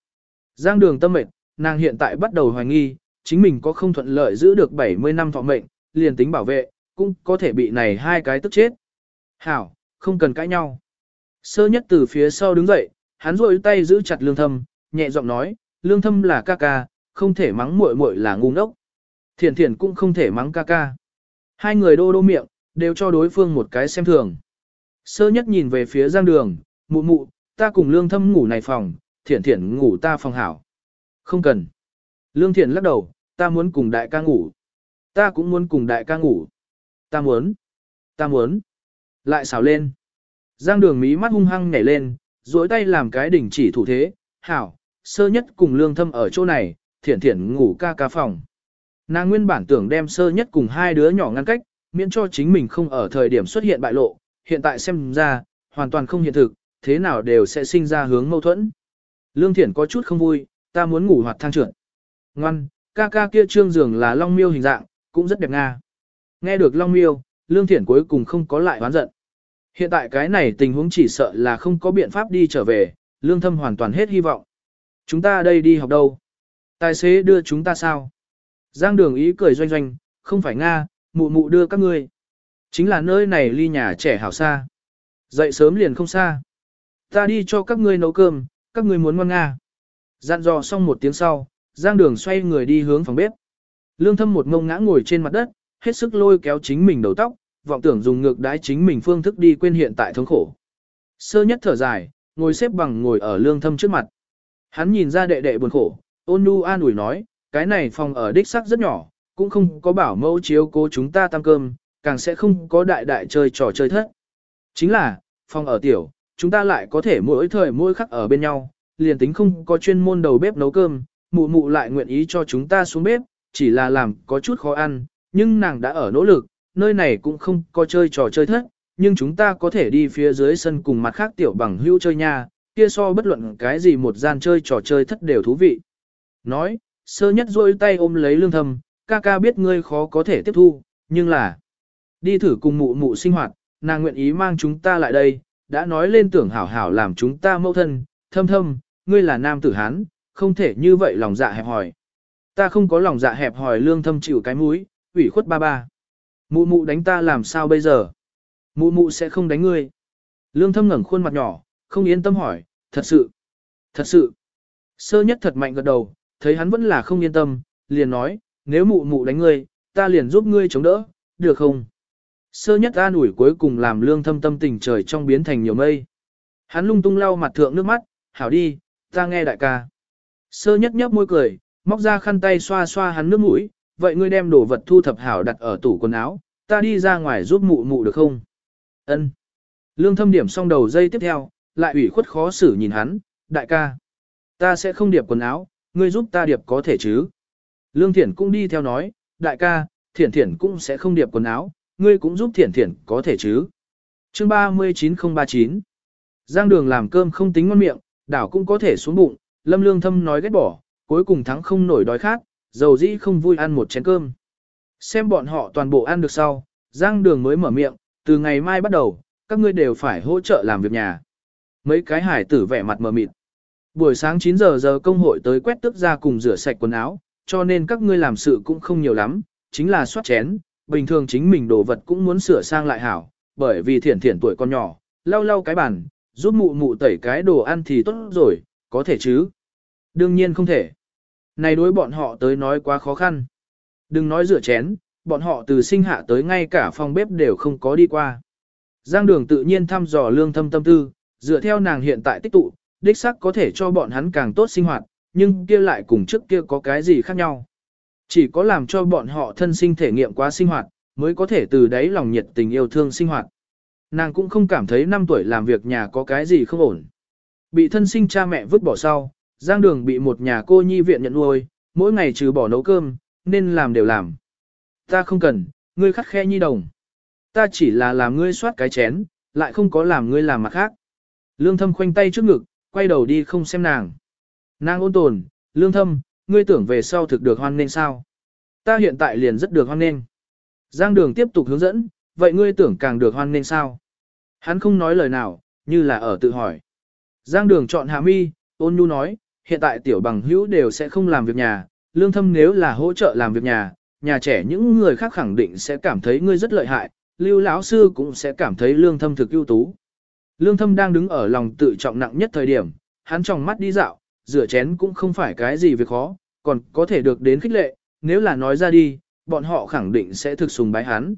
Giang đường tâm mệt, nàng hiện tại bắt đầu hoài nghi, chính mình có không thuận lợi giữ được 70 năm thọ mệnh, liền tính bảo vệ, cũng có thể bị này hai cái tức chết. Hảo, không cần cãi nhau. Sơ nhất từ phía sau đứng dậy, hắn rôi tay giữ chặt lương thâm, nhẹ giọng nói, lương thâm là ca ca, không thể mắng muội muội là ngu ngốc. Thiển thiển cũng không thể mắng ca ca. Hai người đô đô miệng, đều cho đối phương một cái xem thường. Sơ nhất nhìn về phía giang đường, mụ mụ, ta cùng lương thâm ngủ này phòng, thiển thiển ngủ ta phòng hảo. Không cần. Lương thiển lắc đầu, ta muốn cùng đại ca ngủ. Ta cũng muốn cùng đại ca ngủ. Ta muốn. Ta muốn. Lại xào lên. Giang đường mí mắt hung hăng nhảy lên, duỗi tay làm cái đỉnh chỉ thủ thế, hảo, sơ nhất cùng lương thâm ở chỗ này, thiển thiển ngủ ca ca phòng. Nàng nguyên bản tưởng đem sơ nhất cùng hai đứa nhỏ ngăn cách, miễn cho chính mình không ở thời điểm xuất hiện bại lộ, hiện tại xem ra, hoàn toàn không hiện thực, thế nào đều sẽ sinh ra hướng mâu thuẫn. Lương thiển có chút không vui, ta muốn ngủ hoạt thang trượt. Ngoan, ca ca kia trương giường là long miêu hình dạng, cũng rất đẹp nga. Nghe được Long Miêu, Lương Thiển cuối cùng không có lại oán giận. Hiện tại cái này tình huống chỉ sợ là không có biện pháp đi trở về, Lương Thâm hoàn toàn hết hy vọng. Chúng ta đây đi học đâu? Tài xế đưa chúng ta sao? Giang đường ý cười doanh doanh, không phải Nga, mụ mụ đưa các ngươi. Chính là nơi này ly nhà trẻ hảo xa. Dậy sớm liền không xa. Ta đi cho các ngươi nấu cơm, các ngươi muốn ngoan Nga. Dặn dò xong một tiếng sau, Giang đường xoay người đi hướng phòng bếp. Lương thâm một ngông ngã ngồi trên mặt đất, hết sức lôi kéo chính mình đầu tóc, vọng tưởng dùng ngược đái chính mình phương thức đi quên hiện tại thống khổ. Sơ nhất thở dài, ngồi xếp bằng ngồi ở lương thâm trước mặt. Hắn nhìn ra đệ đệ buồn khổ, ôn nhu an ủi nói, cái này phòng ở đích sắc rất nhỏ, cũng không có bảo mẫu chiếu cố chúng ta tăng cơm, càng sẽ không có đại đại chơi trò chơi thất. Chính là, phòng ở tiểu, chúng ta lại có thể mỗi thời mỗi khắc ở bên nhau, liền tính không có chuyên môn đầu bếp nấu cơm, mụ mụ lại nguyện ý cho chúng ta xuống bếp, chỉ là làm có chút khó ăn, nhưng nàng đã ở nỗ lực, nơi này cũng không có chơi trò chơi thất, nhưng chúng ta có thể đi phía dưới sân cùng mặt khác tiểu bằng hữu chơi nha, kia so bất luận cái gì một gian chơi trò chơi thất đều thú vị. Nói, sơ nhất rôi tay ôm lấy lương thầm, ca ca biết ngươi khó có thể tiếp thu, nhưng là đi thử cùng mụ mụ sinh hoạt, nàng nguyện ý mang chúng ta lại đây, đã nói lên tưởng hảo hảo làm chúng ta mâu thân, thâm thâm, ngươi là nam tử hán, không thể như vậy lòng dạ hẹp hòi. Ta không có lòng dạ hẹp hòi lương thâm chịu cái mũi, ủy khuất ba ba. Mụ mụ đánh ta làm sao bây giờ? Mụ mụ sẽ không đánh ngươi. Lương thâm ngẩng khuôn mặt nhỏ, không yên tâm hỏi, thật sự, thật sự. Sơ nhất thật mạnh gật đầu, thấy hắn vẫn là không yên tâm, liền nói, nếu mụ mụ đánh ngươi, ta liền giúp ngươi chống đỡ, được không? Sơ nhất an ủi cuối cùng làm lương thâm tâm tình trời trong biến thành nhiều mây. Hắn lung tung lau mặt thượng nước mắt, hảo đi, ta nghe đại ca. Sơ nhất nhấp môi cười, móc ra khăn tay xoa xoa hắn nước mũi, vậy ngươi đem đồ vật thu thập hảo đặt ở tủ quần áo, ta đi ra ngoài giúp mụ mụ được không? Ân. Lương thâm điểm xong đầu dây tiếp theo, lại ủy khuất khó xử nhìn hắn, đại ca. Ta sẽ không điệp quần áo, ngươi giúp ta điệp có thể chứ? Lương Thiển cũng đi theo nói, đại ca, Thiển Thiển cũng sẽ không điệp quần áo, ngươi cũng giúp Thiển Thiển có thể chứ? Chương 39039 Giang đường làm cơm không tính ngon miệng, đảo cũng có thể xuống bụng, Lâm Lương Thâm nói ghét bỏ, cuối cùng thắng không nổi đói khát, dầu dĩ không vui ăn một chén cơm. Xem bọn họ toàn bộ ăn được sau, Giang đường mới mở miệng, từ ngày mai bắt đầu, các ngươi đều phải hỗ trợ làm việc nhà. Mấy cái hải tử vẻ mặt mờ mịt. Buổi sáng 9 giờ giờ công hội tới quét tước ra cùng rửa sạch quần áo, cho nên các ngươi làm sự cũng không nhiều lắm, chính là soát chén, bình thường chính mình đồ vật cũng muốn sửa sang lại hảo, bởi vì thiển thiển tuổi con nhỏ, lau lau cái bàn, giúp mụ mụ tẩy cái đồ ăn thì tốt rồi, có thể chứ? Đương nhiên không thể. Này đối bọn họ tới nói quá khó khăn. Đừng nói rửa chén, bọn họ từ sinh hạ tới ngay cả phòng bếp đều không có đi qua. Giang đường tự nhiên thăm dò lương thâm tâm tư, dựa theo nàng hiện tại tích tụ, đích xác có thể cho bọn hắn càng tốt sinh hoạt, nhưng kia lại cùng trước kia có cái gì khác nhau. Chỉ có làm cho bọn họ thân sinh thể nghiệm quá sinh hoạt, mới có thể từ đấy lòng nhiệt tình yêu thương sinh hoạt. Nàng cũng không cảm thấy năm tuổi làm việc nhà có cái gì không ổn. Bị thân sinh cha mẹ vứt bỏ sau, Giang Đường bị một nhà cô nhi viện nhận nuôi, mỗi ngày trừ bỏ nấu cơm, nên làm đều làm. Ta không cần, ngươi khắc khe nhi đồng. Ta chỉ là làm ngươi soát cái chén, lại không có làm ngươi làm mặt khác. Lương thâm khoanh tay trước ngực, quay đầu đi không xem nàng. Nàng ôn tồn, lương thâm, ngươi tưởng về sau thực được hoan nên sao? Ta hiện tại liền rất được hoan nên. Giang đường tiếp tục hướng dẫn, vậy ngươi tưởng càng được hoan nên sao? Hắn không nói lời nào, như là ở tự hỏi. Giang đường chọn hạ mi, ôn nhu nói, hiện tại tiểu bằng hữu đều sẽ không làm việc nhà, lương thâm nếu là hỗ trợ làm việc nhà, nhà trẻ những người khác khẳng định sẽ cảm thấy ngươi rất lợi hại, lưu lão sư cũng sẽ cảm thấy lương thâm thực ưu tú. Lương thâm đang đứng ở lòng tự trọng nặng nhất thời điểm, hắn trong mắt đi dạo, rửa chén cũng không phải cái gì việc khó, còn có thể được đến khích lệ, nếu là nói ra đi, bọn họ khẳng định sẽ thực sùng bái hắn.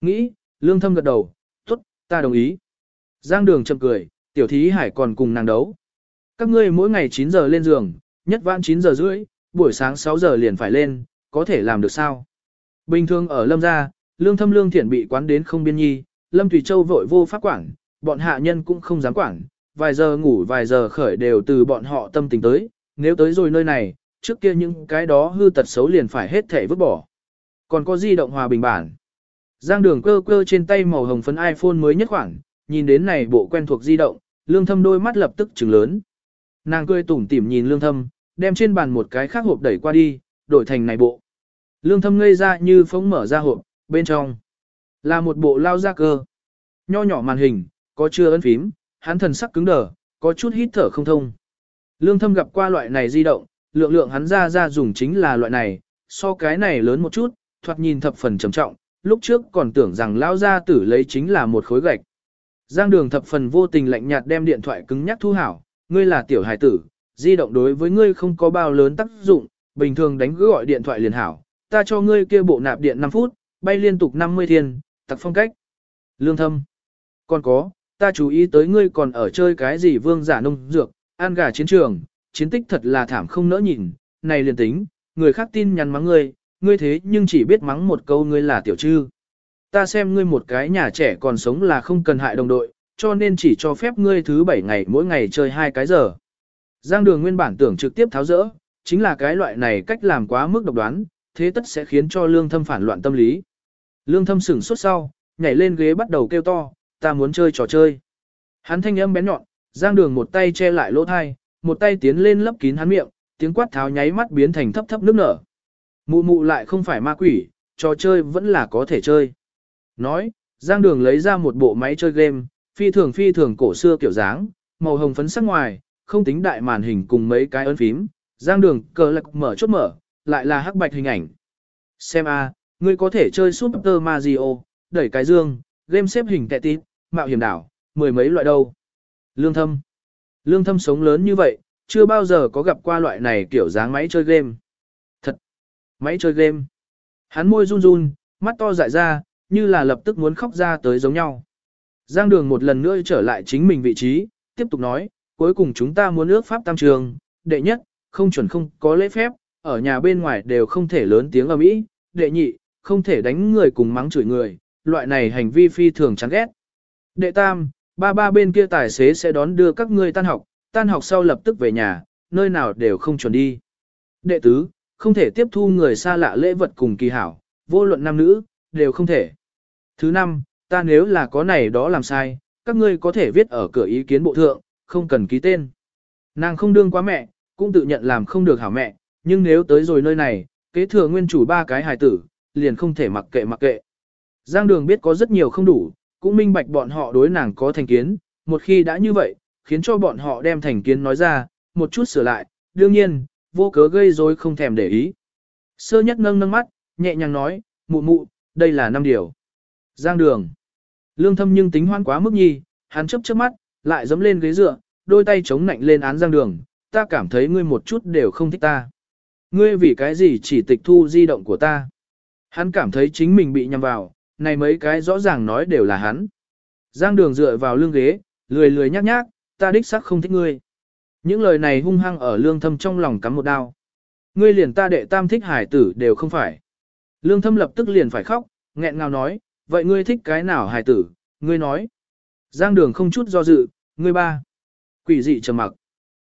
Nghĩ, lương thâm gật đầu, tốt, ta đồng ý. Giang đường chậm cười, tiểu thí hải còn cùng nàng đấu. Các ngươi mỗi ngày 9 giờ lên giường, nhất vãn 9 giờ rưỡi, buổi sáng 6 giờ liền phải lên, có thể làm được sao? Bình thường ở lâm gia, lương thâm lương thiện bị quán đến không biên nhi, lâm Tùy Châu vội vô pháp quảng bọn hạ nhân cũng không dám quản, vài giờ ngủ vài giờ khởi đều từ bọn họ tâm tình tới, nếu tới rồi nơi này, trước kia những cái đó hư tật xấu liền phải hết thể vứt bỏ. Còn có di động hòa bình bản. Giang đường cơ cơ trên tay màu hồng phấn iPhone mới nhất khoảng, nhìn đến này bộ quen thuộc di động, lương thâm đôi mắt lập tức trừng lớn. Nàng cười tủm tỉm nhìn lương thâm, đem trên bàn một cái khác hộp đẩy qua đi, đổi thành này bộ. Lương thâm ngây ra như phóng mở ra hộp, bên trong là một bộ lao ra cơ. Nho nhỏ màn hình, có chưa ấn phím, hắn thần sắc cứng đờ, có chút hít thở không thông. Lương thâm gặp qua loại này di động, lượng lượng hắn ra ra dùng chính là loại này, so cái này lớn một chút, thoạt nhìn thập phần trầm trọng, lúc trước còn tưởng rằng lao gia tử lấy chính là một khối gạch. Giang đường thập phần vô tình lạnh nhạt đem điện thoại cứng nhắc thu hảo, ngươi là tiểu hải tử, di động đối với ngươi không có bao lớn tác dụng, bình thường đánh gọi điện thoại liền hảo, ta cho ngươi kia bộ nạp điện 5 phút, bay liên tục 50 thiên, tặc phong cách. Lương thâm. Còn có, ta chú ý tới ngươi còn ở chơi cái gì vương giả nông dược, an gà chiến trường, chiến tích thật là thảm không nỡ nhìn, này liền tính, người khác tin nhắn mắng ngươi, ngươi thế nhưng chỉ biết mắng một câu ngươi là tiểu trư. Ta xem ngươi một cái nhà trẻ còn sống là không cần hại đồng đội, cho nên chỉ cho phép ngươi thứ bảy ngày mỗi ngày chơi hai cái giờ. Giang đường nguyên bản tưởng trực tiếp tháo rỡ, chính là cái loại này cách làm quá mức độc đoán, thế tất sẽ khiến cho lương thâm phản loạn tâm lý. Lương thâm sửng suốt sau, nhảy lên ghế bắt đầu kêu to, ta muốn chơi trò chơi. Hắn thanh âm bén nhọn, giang đường một tay che lại lỗ thai, một tay tiến lên lấp kín hắn miệng, tiếng quát tháo nháy mắt biến thành thấp thấp nước nở. Mụ mụ lại không phải ma quỷ, trò chơi vẫn là có thể chơi. Nói, giang đường lấy ra một bộ máy chơi game, phi thường phi thường cổ xưa kiểu dáng, màu hồng phấn sắc ngoài, không tính đại màn hình cùng mấy cái ấn phím, giang đường cờ lạc mở chốt mở, lại là hắc bạch hình ảnh. Xem a, ngươi có thể chơi Super Mario, đẩy cái dương, game xếp hình tệ tít, mạo hiểm đảo, mười mấy loại đâu. Lương thâm. Lương thâm sống lớn như vậy, chưa bao giờ có gặp qua loại này kiểu dáng máy chơi game. Thật. Máy chơi game. Hắn môi run run, mắt to dại ra, như là lập tức muốn khóc ra tới giống nhau. Giang đường một lần nữa trở lại chính mình vị trí, tiếp tục nói, cuối cùng chúng ta muốn ước pháp tam trường, đệ nhất, không chuẩn không có lễ phép, ở nhà bên ngoài đều không thể lớn tiếng ở mỹ, đệ nhị, không thể đánh người cùng mắng chửi người, loại này hành vi phi thường chán ghét. Đệ tam, ba ba bên kia tài xế sẽ đón đưa các ngươi tan học, tan học sau lập tức về nhà, nơi nào đều không chuẩn đi. Đệ tứ, không thể tiếp thu người xa lạ lễ vật cùng kỳ hảo, vô luận nam nữ, đều không thể. Thứ năm, ta nếu là có này đó làm sai, các ngươi có thể viết ở cửa ý kiến bộ thượng, không cần ký tên. Nàng không đương quá mẹ, cũng tự nhận làm không được hảo mẹ, nhưng nếu tới rồi nơi này, kế thừa nguyên chủ ba cái hài tử, liền không thể mặc kệ mặc kệ. Giang đường biết có rất nhiều không đủ, cũng minh bạch bọn họ đối nàng có thành kiến, một khi đã như vậy, khiến cho bọn họ đem thành kiến nói ra, một chút sửa lại, đương nhiên, vô cớ gây rối không thèm để ý. Sơ nhất nâng nâng mắt, nhẹ nhàng nói, mụ mụ, đây là năm điều. Giang đường. Lương thâm nhưng tính hoan quá mức nhi, hắn chấp chớp mắt, lại dấm lên ghế dựa, đôi tay chống nạnh lên án giang đường, ta cảm thấy ngươi một chút đều không thích ta. Ngươi vì cái gì chỉ tịch thu di động của ta. Hắn cảm thấy chính mình bị nhầm vào, này mấy cái rõ ràng nói đều là hắn. Giang đường dựa vào lưng ghế, lười lười nhác nhác, ta đích xác không thích ngươi. Những lời này hung hăng ở lương thâm trong lòng cắm một đao. Ngươi liền ta đệ tam thích hải tử đều không phải. Lương thâm lập tức liền phải khóc, nghẹn ngào nói, vậy ngươi thích cái nào hải tử, ngươi nói. Giang đường không chút do dự, ngươi ba. Quỷ dị trầm mặc.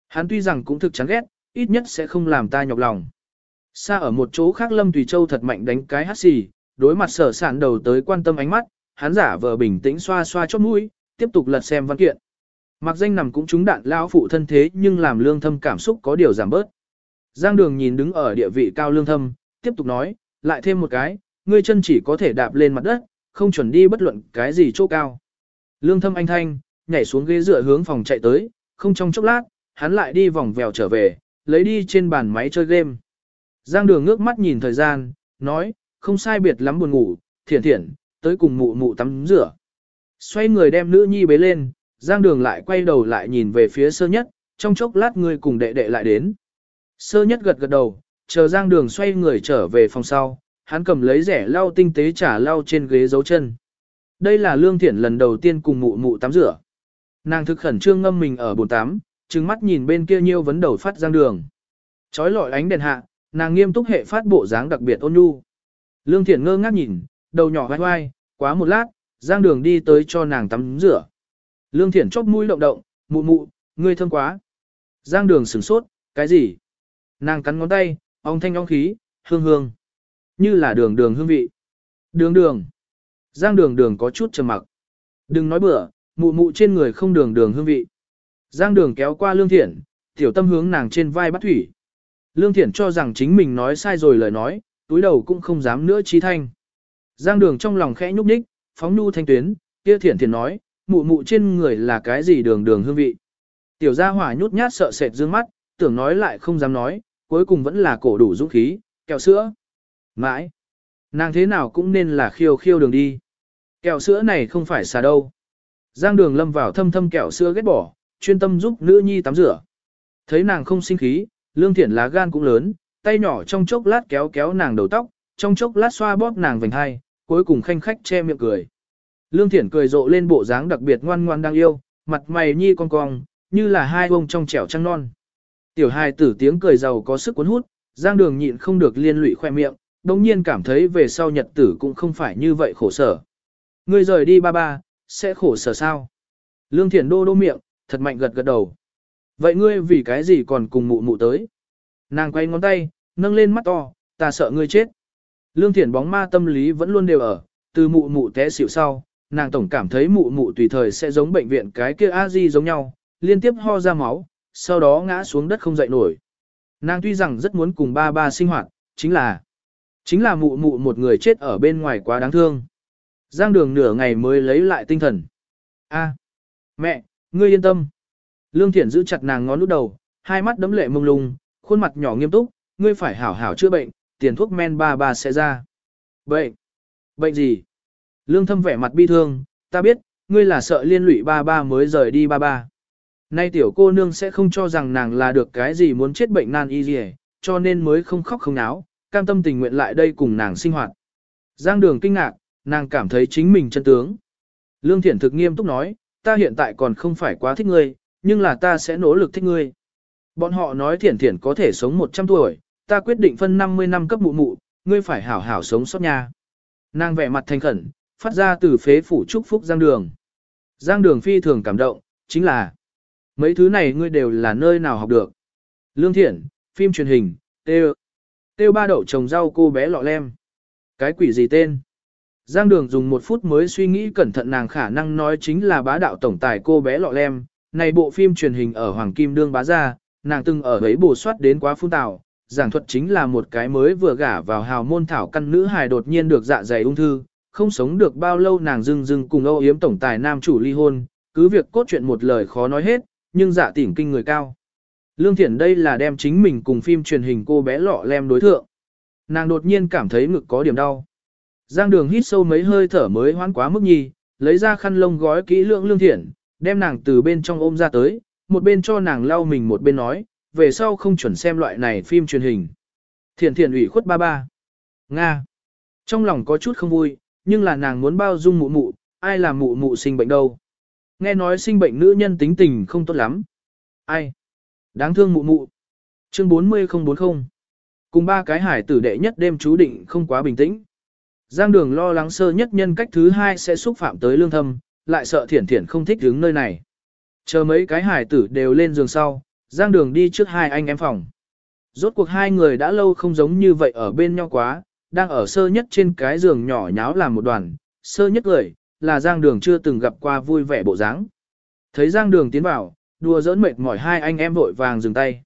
Hắn tuy rằng cũng thực chán ghét, ít nhất sẽ không làm ta nhọc lòng. Xa ở một chỗ khác Lâm Tùy Châu thật mạnh đánh cái hát xì, đối mặt sở sản đầu tới quan tâm ánh mắt, hắn giả vờ bình tĩnh xoa xoa chót mũi, tiếp tục lật xem văn kiện. Mặc danh nằm cũng trúng đạn lão phụ thân thế nhưng làm lương thâm cảm xúc có điều giảm bớt. Giang đường nhìn đứng ở địa vị cao lương thâm, tiếp tục nói, lại thêm một cái, ngươi chân chỉ có thể đạp lên mặt đất, không chuẩn đi bất luận cái gì chỗ cao. Lương thâm anh thanh, nhảy xuống ghế dựa hướng phòng chạy tới, không trong chốc lát, hắn lại đi vòng vèo trở về, lấy đi trên bàn máy chơi game. Giang đường ngước mắt nhìn thời gian, nói, không sai biệt lắm buồn ngủ, thiển thiển, tới cùng mụ mụ tắm rửa. Xoay người đem nữ nhi bế lên, Giang đường lại quay đầu lại nhìn về phía sơ nhất, trong chốc lát người cùng đệ đệ lại đến. Sơ nhất gật gật đầu, chờ Giang đường xoay người trở về phòng sau, hắn cầm lấy rẻ lau tinh tế trả lau trên ghế dấu chân. Đây là lương thiển lần đầu tiên cùng mụ mụ tắm rửa. Nàng thực khẩn trương ngâm mình ở bồn tắm, trừng mắt nhìn bên kia nhiêu vấn đầu phát Giang đường. Chói lọi ánh đèn hạ, nàng nghiêm túc hệ phát bộ dáng đặc biệt ôn nhu. Lương thiển ngơ ngác nhìn, đầu nhỏ vai vai, quá một lát, Giang đường đi tới cho nàng tắm rửa. Lương Thiển chóp mũi động động, mụ mụ, ngươi thơm quá. Giang đường sửng sốt, cái gì? Nàng cắn ngón tay, ong thanh ong khí, hương hương. Như là đường đường hương vị. Đường đường. Giang đường đường có chút trầm mặc. Đừng nói bừa, mụ mụ trên người không đường đường hương vị. Giang đường kéo qua Lương Thiển, tiểu tâm hướng nàng trên vai bắt thủy. Lương Thiển cho rằng chính mình nói sai rồi lời nói, túi đầu cũng không dám nữa chi thanh. Giang đường trong lòng khẽ nhúc nhích, phóng nu thanh tuyến, kia thiển thiển nói, mụ mụ trên người là cái gì đường đường hương vị. Tiểu gia hỏa nhút nhát sợ sệt dương mắt, tưởng nói lại không dám nói, cuối cùng vẫn là cổ đủ dũng khí, kẹo sữa. Mãi, nàng thế nào cũng nên là khiêu khiêu đường đi. Kẹo sữa này không phải xà đâu. Giang đường lâm vào thâm thâm kẹo sữa ghét bỏ, chuyên tâm giúp nữ nhi tắm rửa. Thấy nàng không sinh khí, lương thiển lá gan cũng lớn, tay nhỏ trong chốc lát kéo kéo nàng đầu tóc, trong chốc lát xoa bóp nàng vành hai, cuối cùng khanh khách che miệng cười. Lương thiển cười rộ lên bộ dáng đặc biệt ngoan ngoan đang yêu, mặt mày nhi cong cong, như là hai bông trong trẻo trăng non. Tiểu hài tử tiếng cười giàu có sức cuốn hút, giang đường nhịn không được liên lụy khoe miệng, đồng nhiên cảm thấy về sau nhật tử cũng không phải như vậy khổ sở. Ngươi rời đi ba ba, sẽ khổ sở sao? Lương thiển đô đô miệng, thật mạnh gật gật đầu. Vậy ngươi vì cái gì còn cùng mụ mụ tới? Nàng quay ngón tay, nâng lên mắt to, ta sợ ngươi chết. Lương thiển bóng ma tâm lý vẫn luôn đều ở, từ mụ mụ té xỉu sau, nàng tổng cảm thấy mụ mụ tùy thời sẽ giống bệnh viện cái kia a di giống nhau, liên tiếp ho ra máu, sau đó ngã xuống đất không dậy nổi. Nàng tuy rằng rất muốn cùng ba ba sinh hoạt, chính là chính là mụ mụ một người chết ở bên ngoài quá đáng thương. Giang đường nửa ngày mới lấy lại tinh thần. A, mẹ, ngươi yên tâm. Lương Thiển giữ chặt nàng ngón út đầu, hai mắt đấm lệ mông lung, khuôn mặt nhỏ nghiêm túc, ngươi phải hảo hảo chữa bệnh, tiền thuốc men ba ba sẽ ra. Bệnh? Bệnh gì? Lương thâm vẻ mặt bi thương, ta biết, ngươi là sợ liên lụy ba ba mới rời đi ba ba. Nay tiểu cô nương sẽ không cho rằng nàng là được cái gì muốn chết bệnh nan y gì, cho nên mới không khóc không náo, cam tâm tình nguyện lại đây cùng nàng sinh hoạt. Giang đường kinh ngạc, nàng cảm thấy chính mình chân tướng. Lương Thiển thực nghiêm túc nói, ta hiện tại còn không phải quá thích ngươi, nhưng là ta sẽ nỗ lực thích ngươi. Bọn họ nói Thiển Thiển có thể sống 100 tuổi, ta quyết định phân 50 năm cấp mụ mụ, ngươi phải hảo hảo sống sót nha. Nàng vẻ mặt thành khẩn, phát ra từ phế phủ chúc phúc Giang Đường. Giang Đường phi thường cảm động, chính là mấy thứ này ngươi đều là nơi nào học được. Lương Thiển, phim truyền hình, têu, têu ba đậu trồng rau cô bé lọ lem. Cái quỷ gì tên? Giang Đường dùng một phút mới suy nghĩ cẩn thận nàng khả năng nói chính là bá đạo tổng tài cô bé lọ lem. Này bộ phim truyền hình ở Hoàng Kim Đương bá ra, nàng từng ở ấy bổ soát đến quá phun tào, giảng thuật chính là một cái mới vừa gả vào hào môn thảo căn nữ hài đột nhiên được dạ dày ung thư, không sống được bao lâu nàng dưng dưng cùng âu yếm tổng tài nam chủ ly hôn, cứ việc cốt truyện một lời khó nói hết, nhưng dạ tỉnh kinh người cao. Lương Thiển đây là đem chính mình cùng phim truyền hình cô bé lọ lem đối thượng. Nàng đột nhiên cảm thấy ngực có điểm đau. Giang đường hít sâu mấy hơi thở mới hoãn quá mức nhi, lấy ra khăn lông gói kỹ lượng lương thiển, đem nàng từ bên trong ôm ra tới, một bên cho nàng lau mình một bên nói, về sau không chuẩn xem loại này phim truyền hình. thiền thiền ủy khuất ba ba. Nga. Trong lòng có chút không vui, nhưng là nàng muốn bao dung mụ mụ, ai làm mụ mụ sinh bệnh đâu. Nghe nói sinh bệnh nữ nhân tính tình không tốt lắm. Ai? Đáng thương mụ mụ. Chương 40040. Cùng ba cái hải tử đệ nhất đêm chú định không quá bình tĩnh. Giang đường lo lắng sơ nhất nhân cách thứ hai sẽ xúc phạm tới lương thâm, lại sợ thiển thiển không thích đứng nơi này. Chờ mấy cái hải tử đều lên giường sau, Giang đường đi trước hai anh em phòng. Rốt cuộc hai người đã lâu không giống như vậy ở bên nhau quá, đang ở sơ nhất trên cái giường nhỏ nháo làm một đoàn, sơ nhất cười, là Giang đường chưa từng gặp qua vui vẻ bộ dáng. Thấy Giang đường tiến vào, đùa giỡn mệt mỏi hai anh em vội vàng dừng tay.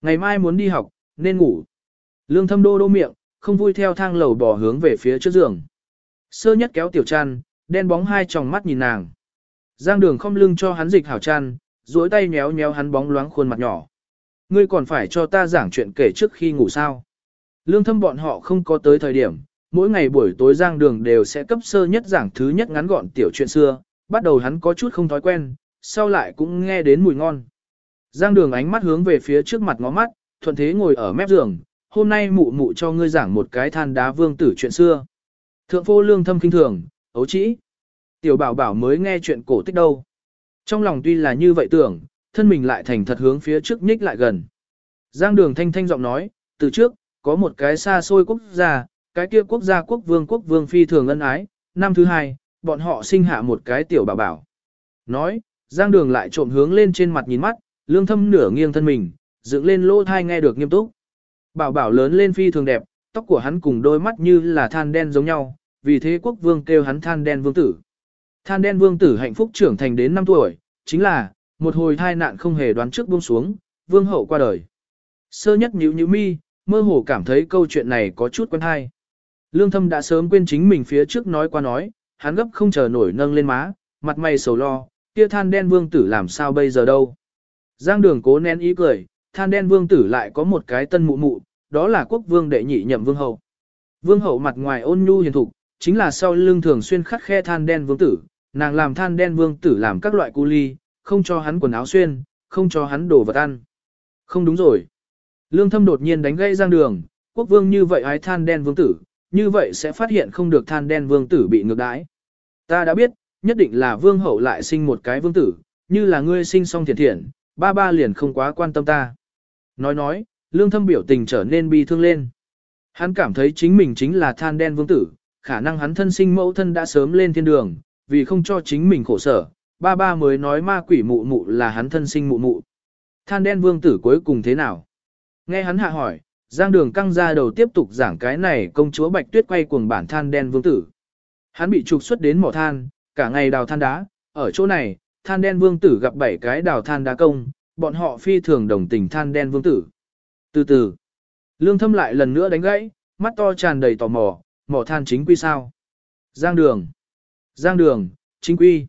Ngày mai muốn đi học, nên ngủ. Lương thâm đô đô miệng, không vui theo thang lầu bò hướng về phía trước giường. Sơ nhất kéo tiểu chăn, đen bóng hai tròng mắt nhìn nàng. Giang đường không lưng cho hắn dịch hảo chăn, duỗi tay nhéo nhéo hắn bóng loáng khuôn mặt nhỏ. Ngươi còn phải cho ta giảng chuyện kể trước khi ngủ sao. Lương thâm bọn họ không có tới thời điểm, mỗi ngày buổi tối giang đường đều sẽ cấp sơ nhất giảng thứ nhất ngắn gọn tiểu chuyện xưa, bắt đầu hắn có chút không thói quen, sau lại cũng nghe đến mùi ngon. Giang đường ánh mắt hướng về phía trước mặt ngó mắt, thuận thế ngồi ở mép giường, hôm nay mụ mụ cho ngươi giảng một cái than đá vương tử chuyện xưa. Thượng phô lương thâm kinh thường, ấu trĩ. Tiểu bảo bảo mới nghe chuyện cổ tích đâu. Trong lòng tuy là như vậy tưởng, thân mình lại thành thật hướng phía trước nhích lại gần. Giang đường thanh thanh giọng nói, từ trước, có một cái xa xôi quốc gia, cái kia quốc gia quốc vương quốc vương phi thường ân ái, năm thứ hai, bọn họ sinh hạ một cái tiểu bảo bảo. Nói, Giang đường lại trộm hướng lên trên mặt nhìn mắt, lương thâm nửa nghiêng thân mình, dựng lên lỗ thai nghe được nghiêm túc. Bảo bảo lớn lên phi thường đẹp, tóc của hắn cùng đôi mắt như là than đen giống nhau, vì thế quốc vương kêu hắn than đen vương tử. Than đen vương tử hạnh phúc trưởng thành đến 5 tuổi, chính là, một hồi thai nạn không hề đoán trước buông xuống, vương hậu qua đời. Sơ nhất nhíu nhíu mi, mơ hồ cảm thấy câu chuyện này có chút quen hay. Lương thâm đã sớm quên chính mình phía trước nói qua nói, hắn gấp không chờ nổi nâng lên má, mặt mày sầu lo, kia than đen vương tử làm sao bây giờ đâu. Giang đường cố nén ý cười, than đen vương tử lại có một cái tân mụ mụ, đó là quốc vương đệ nhị nhậm vương hậu. Vương hậu mặt ngoài ôn nhu hiền thục, chính là sau lưng thường xuyên khắt khe than đen vương tử, nàng làm than đen vương tử làm các loại cu ly, không cho hắn quần áo xuyên, không cho hắn đồ vật ăn. Không đúng rồi. Lương thâm đột nhiên đánh gây giang đường, quốc vương như vậy ái than đen vương tử, như vậy sẽ phát hiện không được than đen vương tử bị ngược đãi. Ta đã biết, nhất định là vương hậu lại sinh một cái vương tử, như là ngươi sinh xong thiệt thiện, ba ba liền không quá quan tâm ta. Nói nói, lương thâm biểu tình trở nên bi thương lên. Hắn cảm thấy chính mình chính là than đen vương tử, khả năng hắn thân sinh mẫu thân đã sớm lên thiên đường, vì không cho chính mình khổ sở, ba ba mới nói ma quỷ mụ mụ là hắn thân sinh mụ mụ. Than đen vương tử cuối cùng thế nào? Nghe hắn hạ hỏi, Giang Đường căng ra đầu tiếp tục giảng cái này công chúa Bạch Tuyết quay cuồng bản than đen vương tử. Hắn bị trục xuất đến mỏ than, cả ngày đào than đá, ở chỗ này, than đen vương tử gặp bảy cái đào than đá công, bọn họ phi thường đồng tình than đen vương tử. Từ từ, lương thâm lại lần nữa đánh gãy, mắt to tràn đầy tò mò, mỏ than chính quy sao. Giang đường, giang đường, chính quy.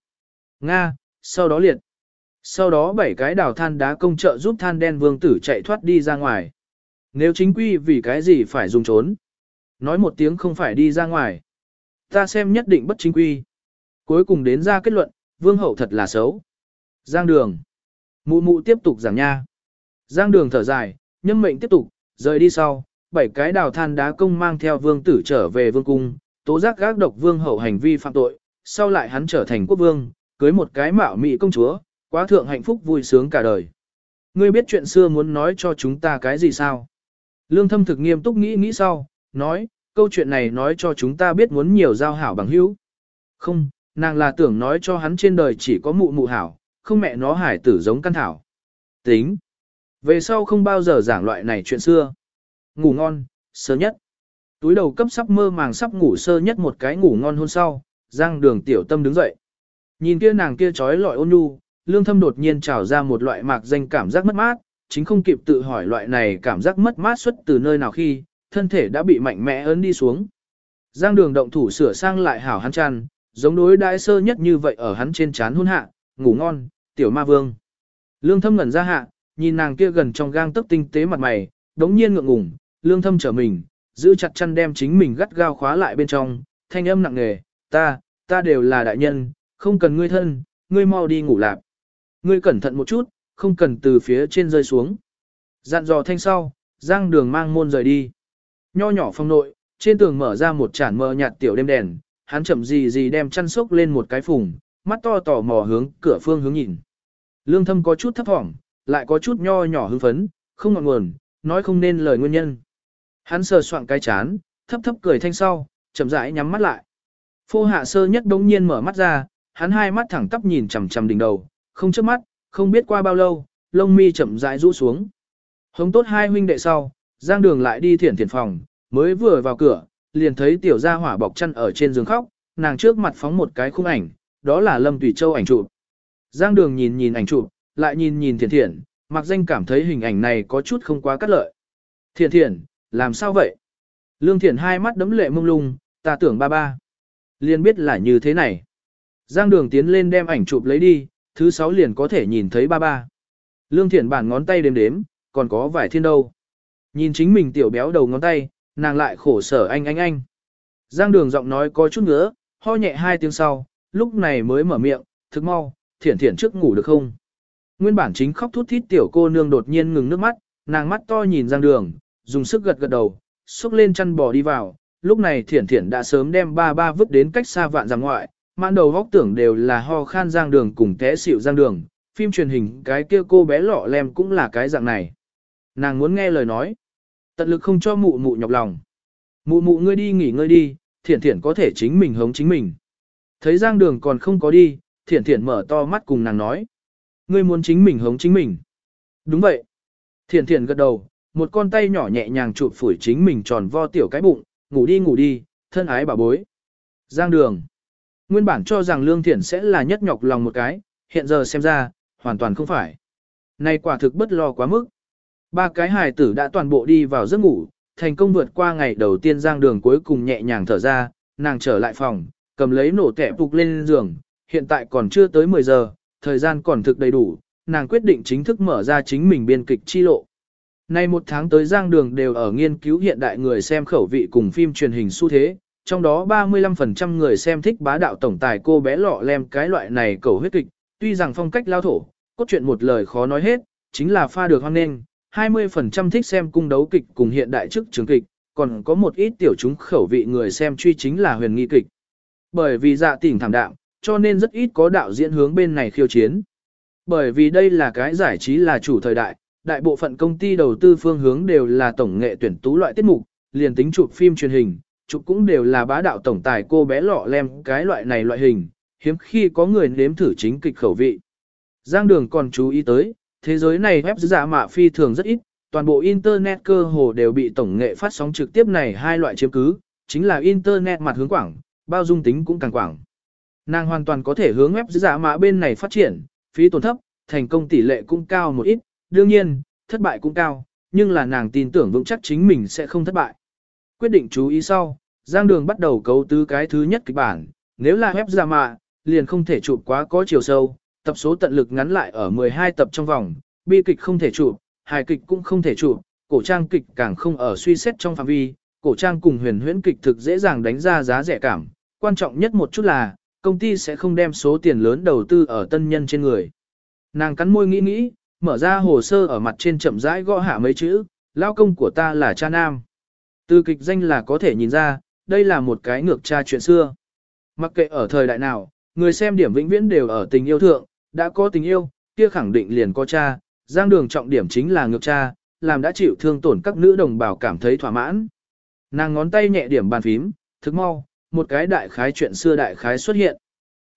Nga, sau đó liệt. Sau đó bảy cái đào than đá công trợ giúp than đen vương tử chạy thoát đi ra ngoài. Nếu chính quy vì cái gì phải dùng trốn? Nói một tiếng không phải đi ra ngoài. Ta xem nhất định bất chính quy. Cuối cùng đến ra kết luận, vương hậu thật là xấu. Giang đường. Mụ mụ tiếp tục giảng nha. Giang đường thở dài, nhâm mệnh tiếp tục, rời đi sau, bảy cái đào than đá công mang theo vương tử trở về vương cung, tố giác gác độc vương hậu hành vi phạm tội, sau lại hắn trở thành quốc vương, cưới một cái mạo mị công chúa, quá thượng hạnh phúc vui sướng cả đời. Ngươi biết chuyện xưa muốn nói cho chúng ta cái gì sao? Lương thâm thực nghiêm túc nghĩ nghĩ sau, nói, câu chuyện này nói cho chúng ta biết muốn nhiều giao hảo bằng hữu. Không, nàng là tưởng nói cho hắn trên đời chỉ có mụ mụ hảo, không mẹ nó hải tử giống căn thảo. Tính. Về sau không bao giờ giảng loại này chuyện xưa. Ngủ ngon, sơ nhất. Túi đầu cấp sắp mơ màng sắp ngủ sơ nhất một cái ngủ ngon hôn sau, giang đường tiểu tâm đứng dậy. Nhìn kia nàng kia trói lọi ôn nhu, lương thâm đột nhiên trào ra một loại mạc danh cảm giác mất mát, chính không kịp tự hỏi loại này cảm giác mất mát xuất từ nơi nào khi, thân thể đã bị mạnh mẽ ấn đi xuống. Giang đường động thủ sửa sang lại hảo hắn chăn, giống đối đại sơ nhất như vậy ở hắn trên chán hôn hạ, ngủ ngon, tiểu ma vương. Lương thâm ngẩn ra hạ, nhìn nàng kia gần trong gang tấc tinh tế mặt mày, đống nhiên ngượng ngùng, lương thâm trở mình, giữ chặt chăn đem chính mình gắt gao khóa lại bên trong, thanh âm nặng nề, ta, ta đều là đại nhân, không cần ngươi thân, ngươi mau đi ngủ lạp. Ngươi cẩn thận một chút, không cần từ phía trên rơi xuống. Dặn dò thanh sau, giang đường mang môn rời đi. Nho nhỏ phong nội, trên tường mở ra một chản mờ nhạt tiểu đêm đèn, hắn chậm gì gì đem chăn sốc lên một cái phùng, mắt to tò mò hướng cửa phương hướng nhìn. Lương thâm có chút thấp thỏm, lại có chút nho nhỏ hưng phấn, không ngọn nguồn, nói không nên lời nguyên nhân. Hắn sờ soạn cái chán, thấp thấp cười thanh sau, chậm rãi nhắm mắt lại. Phô hạ sơ nhất đống nhiên mở mắt ra, hắn hai mắt thẳng tắp nhìn chằm chằm đỉnh đầu, không chớp mắt, không biết qua bao lâu, lông mi chậm rãi rũ xuống. Hống tốt hai huynh đệ sau, giang đường lại đi thiển thiển phòng, mới vừa vào cửa, liền thấy tiểu gia hỏa bọc chăn ở trên giường khóc, nàng trước mặt phóng một cái khung ảnh, đó là Lâm Tùy Châu ảnh chụp. Giang đường nhìn nhìn ảnh chụp, lại nhìn nhìn thiển thiển, Mạc danh cảm thấy hình ảnh này có chút không quá cắt lợi. Thiển thiển, làm sao vậy? Lương thiển hai mắt đấm lệ mông lung, ta tưởng ba ba. Liền biết là như thế này. Giang đường tiến lên đem ảnh chụp lấy đi, thứ sáu liền có thể nhìn thấy ba ba. Lương thiển bản ngón tay đếm đếm, còn có vài thiên đâu. Nhìn chính mình tiểu béo đầu ngón tay, nàng lại khổ sở anh anh anh. Giang đường giọng nói có chút ngứa, ho nhẹ hai tiếng sau, lúc này mới mở miệng, thức mau, thiển thiển trước ngủ được không? Nguyên bản chính khóc thút thít tiểu cô nương đột nhiên ngừng nước mắt, nàng mắt to nhìn Giang đường, dùng sức gật gật đầu, xúc lên chăn bò đi vào, lúc này thiển thiển đã sớm đem ba ba vứt đến cách xa vạn giang ngoại, mãn đầu góc tưởng đều là ho khan giang đường cùng té xỉu giang đường, phim truyền hình cái kia cô bé lọ lem cũng là cái dạng này. Nàng muốn nghe lời nói, tận lực không cho mụ mụ nhọc lòng. Mụ mụ ngươi đi nghỉ ngơi đi, thiển thiển có thể chính mình hống chính mình. Thấy giang đường còn không có đi, thiển thiển mở to mắt cùng nàng nói. Ngươi muốn chính mình hống chính mình. Đúng vậy. Thiển thiển gật đầu, một con tay nhỏ nhẹ nhàng chụp phủi chính mình tròn vo tiểu cái bụng, ngủ đi ngủ đi, thân ái bà bối. Giang đường. Nguyên bản cho rằng lương thiển sẽ là nhất nhọc lòng một cái, hiện giờ xem ra, hoàn toàn không phải. Này quả thực bất lo quá mức. Ba cái hài tử đã toàn bộ đi vào giấc ngủ, thành công vượt qua ngày đầu tiên giang đường cuối cùng nhẹ nhàng thở ra, nàng trở lại phòng, cầm lấy nổ tẻ phục lên giường, hiện tại còn chưa tới 10 giờ, thời gian còn thực đầy đủ, nàng quyết định chính thức mở ra chính mình biên kịch chi lộ. Nay một tháng tới giang đường đều ở nghiên cứu hiện đại người xem khẩu vị cùng phim truyền hình xu thế, trong đó 35% người xem thích bá đạo tổng tài cô bé lọ lem cái loại này cầu huyết kịch, tuy rằng phong cách lao thổ, cốt truyện một lời khó nói hết, chính là pha được hoang nên, 20% thích xem cung đấu kịch cùng hiện đại chức trường kịch, còn có một ít tiểu chúng khẩu vị người xem truy chính là huyền nghi kịch. Bởi vì dạ tỉnh thảm đạm, cho nên rất ít có đạo diễn hướng bên này khiêu chiến. Bởi vì đây là cái giải trí là chủ thời đại, đại bộ phận công ty đầu tư phương hướng đều là tổng nghệ tuyển tú loại tiết mục, liền tính chụp phim truyền hình, chụp cũng đều là bá đạo tổng tài cô bé lọ lem cái loại này loại hình, hiếm khi có người nếm thử chính kịch khẩu vị. Giang Đường còn chú ý tới, thế giới này web giả mạ phi thường rất ít, toàn bộ Internet cơ hồ đều bị tổng nghệ phát sóng trực tiếp này hai loại chiếm cứ, chính là Internet mặt hướng quảng, bao dung tính cũng càng quảng. Nàng hoàn toàn có thể hướng web giả mã bên này phát triển, phí tổn thấp, thành công tỷ lệ cũng cao một ít, đương nhiên, thất bại cũng cao, nhưng là nàng tin tưởng vững chắc chính mình sẽ không thất bại. Quyết định chú ý sau, Giang Đường bắt đầu cấu tứ cái thứ nhất kịch bản, nếu là web giả mạ, liền không thể chụp quá có chiều sâu, tập số tận lực ngắn lại ở 12 tập trong vòng, bi kịch không thể chụp, hài kịch cũng không thể chụp, cổ trang kịch càng không ở suy xét trong phạm vi, cổ trang cùng huyền huyễn kịch thực dễ dàng đánh ra giá rẻ cảm, quan trọng nhất một chút là, công ty sẽ không đem số tiền lớn đầu tư ở tân nhân trên người. Nàng cắn môi nghĩ nghĩ, mở ra hồ sơ ở mặt trên chậm rãi gõ hạ mấy chữ, lao công của ta là cha nam. Từ kịch danh là có thể nhìn ra, đây là một cái ngược cha chuyện xưa. Mặc kệ ở thời đại nào, người xem điểm vĩnh viễn đều ở tình yêu thượng, đã có tình yêu, kia khẳng định liền có cha, giang đường trọng điểm chính là ngược cha, làm đã chịu thương tổn các nữ đồng bào cảm thấy thỏa mãn. Nàng ngón tay nhẹ điểm bàn phím, thức mau, một cái đại khái chuyện xưa đại khái xuất hiện.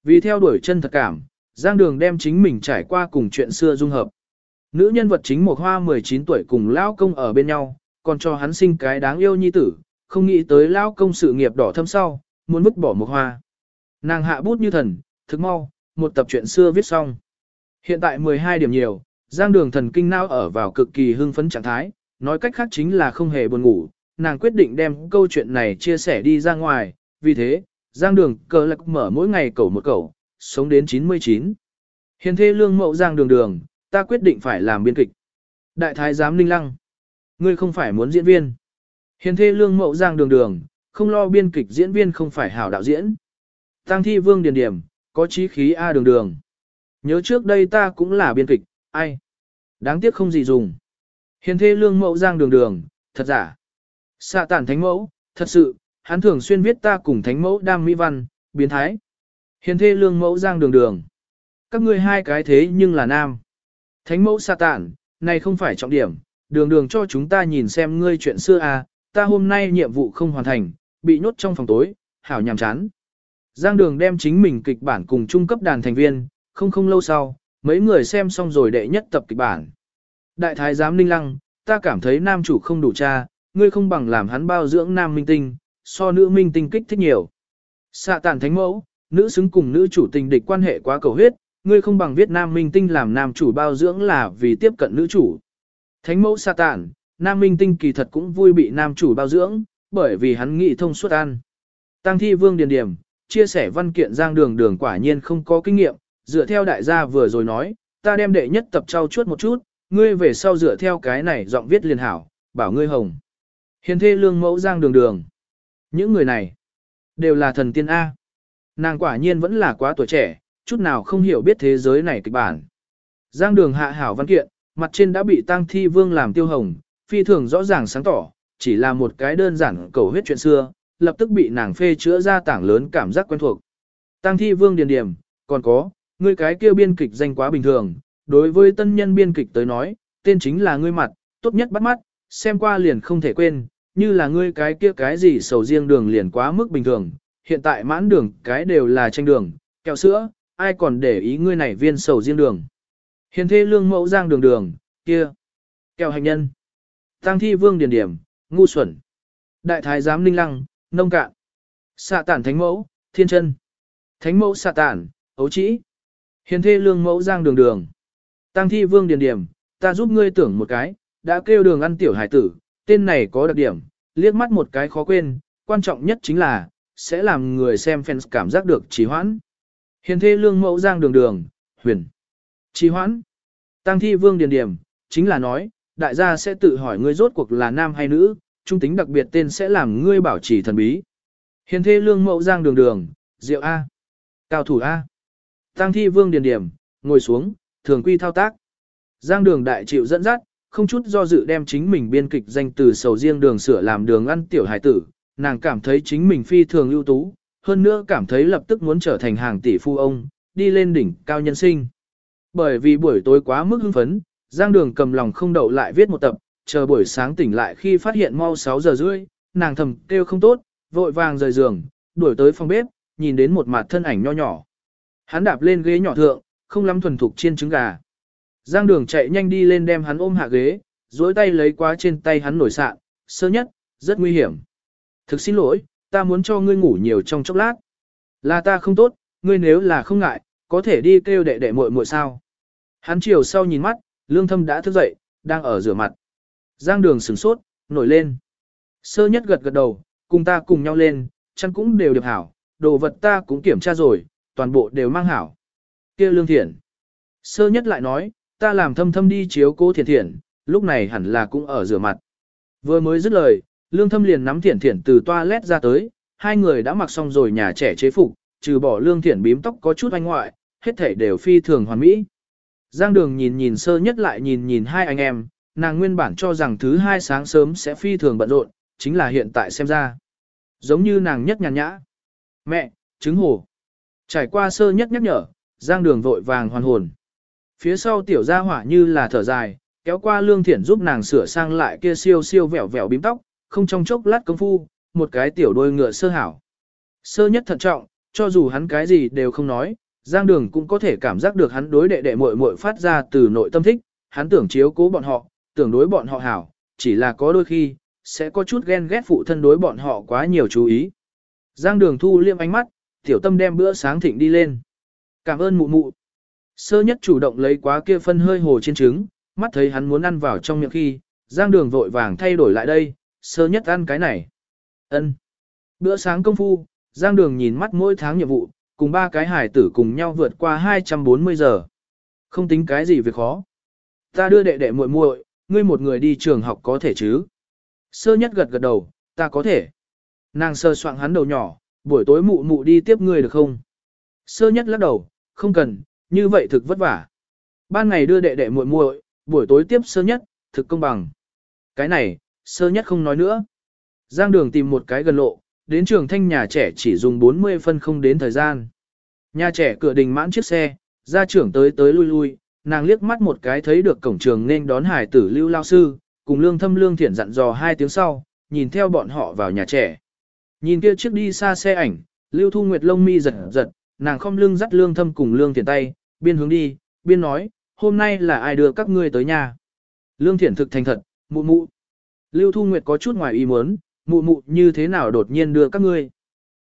Vì theo đuổi chân thật cảm, giang đường đem chính mình trải qua cùng chuyện xưa dung hợp. Nữ nhân vật chính một hoa 19 tuổi cùng lão công ở bên nhau, còn cho hắn sinh cái đáng yêu nhi tử, không nghĩ tới lão công sự nghiệp đỏ thâm sau, muốn vứt bỏ một hoa. Nàng hạ bút như thần, thức mau, một tập chuyện xưa viết xong. Hiện tại 12 điểm nhiều, giang đường thần kinh não ở vào cực kỳ hưng phấn trạng thái, nói cách khác chính là không hề buồn ngủ, nàng quyết định đem câu chuyện này chia sẻ đi ra ngoài, vì thế, giang đường cờ lạc mở mỗi ngày cầu một cầu, sống đến 99. hiền thê lương mậu giang đường đường, ta quyết định phải làm biên kịch. Đại thái giám ninh lăng, ngươi không phải muốn diễn viên. hiền thê lương mậu giang đường đường, không lo biên kịch diễn viên không phải hảo đạo diễn. Tăng thi vương điền điểm, có chí khí A đường đường. Nhớ trước đây ta cũng là biên kịch, ai? Đáng tiếc không gì dùng. Hiền thê lương mẫu giang đường đường, thật giả. Xạ tản thánh mẫu, thật sự, hắn thường xuyên viết ta cùng thánh mẫu đam mỹ văn, biến thái. Hiền thê lương mẫu giang đường đường. Các ngươi hai cái thế nhưng là nam. Thánh mẫu sa tản, này không phải trọng điểm, đường đường cho chúng ta nhìn xem ngươi chuyện xưa à, ta hôm nay nhiệm vụ không hoàn thành, bị nhốt trong phòng tối, hảo nhàm chán. Giang Đường đem chính mình kịch bản cùng trung cấp đàn thành viên, không không lâu sau, mấy người xem xong rồi đệ nhất tập kịch bản. Đại thái giám ninh lăng, ta cảm thấy nam chủ không đủ cha, ngươi không bằng làm hắn bao dưỡng nam minh tinh, so nữ minh tinh kích thích nhiều. Xạ tàn thánh mẫu, nữ xứng cùng nữ chủ tình địch quan hệ quá cầu huyết, ngươi không bằng việt nam minh tinh làm nam chủ bao dưỡng là vì tiếp cận nữ chủ. Thánh mẫu xạ tàn, nam minh tinh kỳ thật cũng vui bị nam chủ bao dưỡng, bởi vì hắn nghị thông suốt ăn. Tăng thi vương điền điểm, chia sẻ văn kiện giang đường đường quả nhiên không có kinh nghiệm, dựa theo đại gia vừa rồi nói, ta đem đệ nhất tập trao chuốt một chút, ngươi về sau dựa theo cái này giọng viết liền hảo, bảo ngươi hồng. Hiền thê lương mẫu giang đường đường. Những người này, đều là thần tiên A. Nàng quả nhiên vẫn là quá tuổi trẻ, chút nào không hiểu biết thế giới này kịch bản. Giang đường hạ hảo văn kiện, mặt trên đã bị tăng thi vương làm tiêu hồng, phi thường rõ ràng sáng tỏ, chỉ là một cái đơn giản cầu huyết chuyện xưa, lập tức bị nàng phê chữa ra tảng lớn cảm giác quen thuộc. Tăng thi vương điền điểm, còn có, ngươi cái kia biên kịch danh quá bình thường, đối với tân nhân biên kịch tới nói, tên chính là ngươi mặt, tốt nhất bắt mắt, xem qua liền không thể quên, như là ngươi cái kia cái gì sầu riêng đường liền quá mức bình thường, hiện tại mãn đường cái đều là tranh đường, kẹo sữa, ai còn để ý ngươi này viên sầu riêng đường. hiền thê lương mẫu giang đường đường, kia, kẹo hành nhân, tăng thi vương điền điểm, ngu xuẩn, đại thái giám ninh lăng, nông cạn. Xạ tản thánh mẫu, thiên chân. Thánh mẫu xạ tản, ấu trĩ. Hiền thê lương mẫu giang đường đường. Tăng thi vương điền điểm, ta giúp ngươi tưởng một cái, đã kêu đường ăn tiểu hải tử, tên này có đặc điểm, liếc mắt một cái khó quên, quan trọng nhất chính là, sẽ làm người xem fans cảm giác được trì hoãn. Hiền thê lương mẫu giang đường đường, huyền. Trì hoãn. Tăng thi vương điền điểm, chính là nói, đại gia sẽ tự hỏi ngươi rốt cuộc là nam hay nữ, trung tính đặc biệt tên sẽ làm ngươi bảo trì thần bí. Hiền thê lương mẫu giang đường đường, diệu A. Cao thủ A. Tăng thi vương điền điểm, ngồi xuống, thường quy thao tác. Giang đường đại chịu dẫn dắt, không chút do dự đem chính mình biên kịch danh từ sầu riêng đường sửa làm đường ăn tiểu hải tử, nàng cảm thấy chính mình phi thường ưu tú, hơn nữa cảm thấy lập tức muốn trở thành hàng tỷ phu ông, đi lên đỉnh cao nhân sinh. Bởi vì buổi tối quá mức hưng phấn, Giang Đường cầm lòng không đậu lại viết một tập, chờ buổi sáng tỉnh lại khi phát hiện mau 6 giờ rưỡi, nàng thầm kêu không tốt, vội vàng rời giường, đuổi tới phòng bếp, nhìn đến một mặt thân ảnh nho nhỏ. Hắn đạp lên ghế nhỏ thượng, không lắm thuần thục chiên trứng gà. Giang Đường chạy nhanh đi lên đem hắn ôm hạ ghế, dối tay lấy quá trên tay hắn nổi sạn, sơ nhất, rất nguy hiểm. Thực xin lỗi, ta muốn cho ngươi ngủ nhiều trong chốc lát. Là ta không tốt, ngươi nếu là không ngại, có thể đi kêu đệ đệ muội muội sao. Hắn chiều sau nhìn mắt, lương thâm đã thức dậy, đang ở rửa mặt. Giang đường sửng sốt, nổi lên. Sơ nhất gật gật đầu, cùng ta cùng nhau lên, chăn cũng đều được hảo, đồ vật ta cũng kiểm tra rồi, toàn bộ đều mang hảo. kia lương thiện. Sơ nhất lại nói, ta làm thâm thâm đi chiếu cố thiện thiện, lúc này hẳn là cũng ở rửa mặt. Vừa mới dứt lời, lương thâm liền nắm thiện thiện từ toilet ra tới, hai người đã mặc xong rồi nhà trẻ chế phục, trừ bỏ lương thiện bím tóc có chút anh ngoại, hết thể đều phi thường hoàn mỹ. Giang đường nhìn nhìn sơ nhất lại nhìn nhìn hai anh em, nàng nguyên bản cho rằng thứ hai sáng sớm sẽ phi thường bận rộn, chính là hiện tại xem ra. Giống như nàng nhất nhàn nhã. Mẹ, trứng hồ. Trải qua sơ nhất nhắc nhở, giang đường vội vàng hoàn hồn. Phía sau tiểu gia hỏa như là thở dài, kéo qua lương thiển giúp nàng sửa sang lại kia siêu siêu vẹo vẹo bím tóc, không trong chốc lát công phu, một cái tiểu đôi ngựa sơ hảo. Sơ nhất thận trọng, cho dù hắn cái gì đều không nói, Giang Đường cũng có thể cảm giác được hắn đối đệ đệ muội muội phát ra từ nội tâm thích, hắn tưởng chiếu cố bọn họ, tưởng đối bọn họ hảo, chỉ là có đôi khi, sẽ có chút ghen ghét phụ thân đối bọn họ quá nhiều chú ý. Giang Đường thu liêm ánh mắt, tiểu tâm đem bữa sáng thịnh đi lên. Cảm ơn mụ mụ. Sơ nhất chủ động lấy quá kia phân hơi hồ trên trứng, mắt thấy hắn muốn ăn vào trong miệng khi, Giang Đường vội vàng thay đổi lại đây, sơ nhất ăn cái này. Ân. Bữa sáng công phu, Giang Đường nhìn mắt mỗi tháng nhiệm vụ, cùng ba cái hải tử cùng nhau vượt qua 240 giờ. Không tính cái gì việc khó. Ta đưa đệ đệ muội muội, ngươi một người đi trường học có thể chứ? Sơ nhất gật gật đầu, ta có thể. Nàng sơ soạn hắn đầu nhỏ, buổi tối mụ mụ đi tiếp ngươi được không? Sơ nhất lắc đầu, không cần, như vậy thực vất vả. Ban ngày đưa đệ đệ muội muội, buổi tối tiếp sơ nhất, thực công bằng. Cái này, sơ nhất không nói nữa. Giang đường tìm một cái gần lộ, đến trường thanh nhà trẻ chỉ dùng 40 phân không đến thời gian. Nhà trẻ cửa đình mãn chiếc xe, gia trưởng tới tới lui lui, nàng liếc mắt một cái thấy được cổng trường nên đón hải tử lưu lao sư, cùng lương thâm lương thiện dặn dò hai tiếng sau, nhìn theo bọn họ vào nhà trẻ. Nhìn kia chiếc đi xa xe ảnh, lưu thu nguyệt lông mi giật giật, nàng không lưng dắt lương thâm cùng lương thiện tay, biên hướng đi, biên nói, hôm nay là ai đưa các ngươi tới nhà. Lương thiện thực thành thật, mụ mụ. Lưu thu nguyệt có chút ngoài ý muốn, mụ mụ như thế nào đột nhiên đưa các ngươi.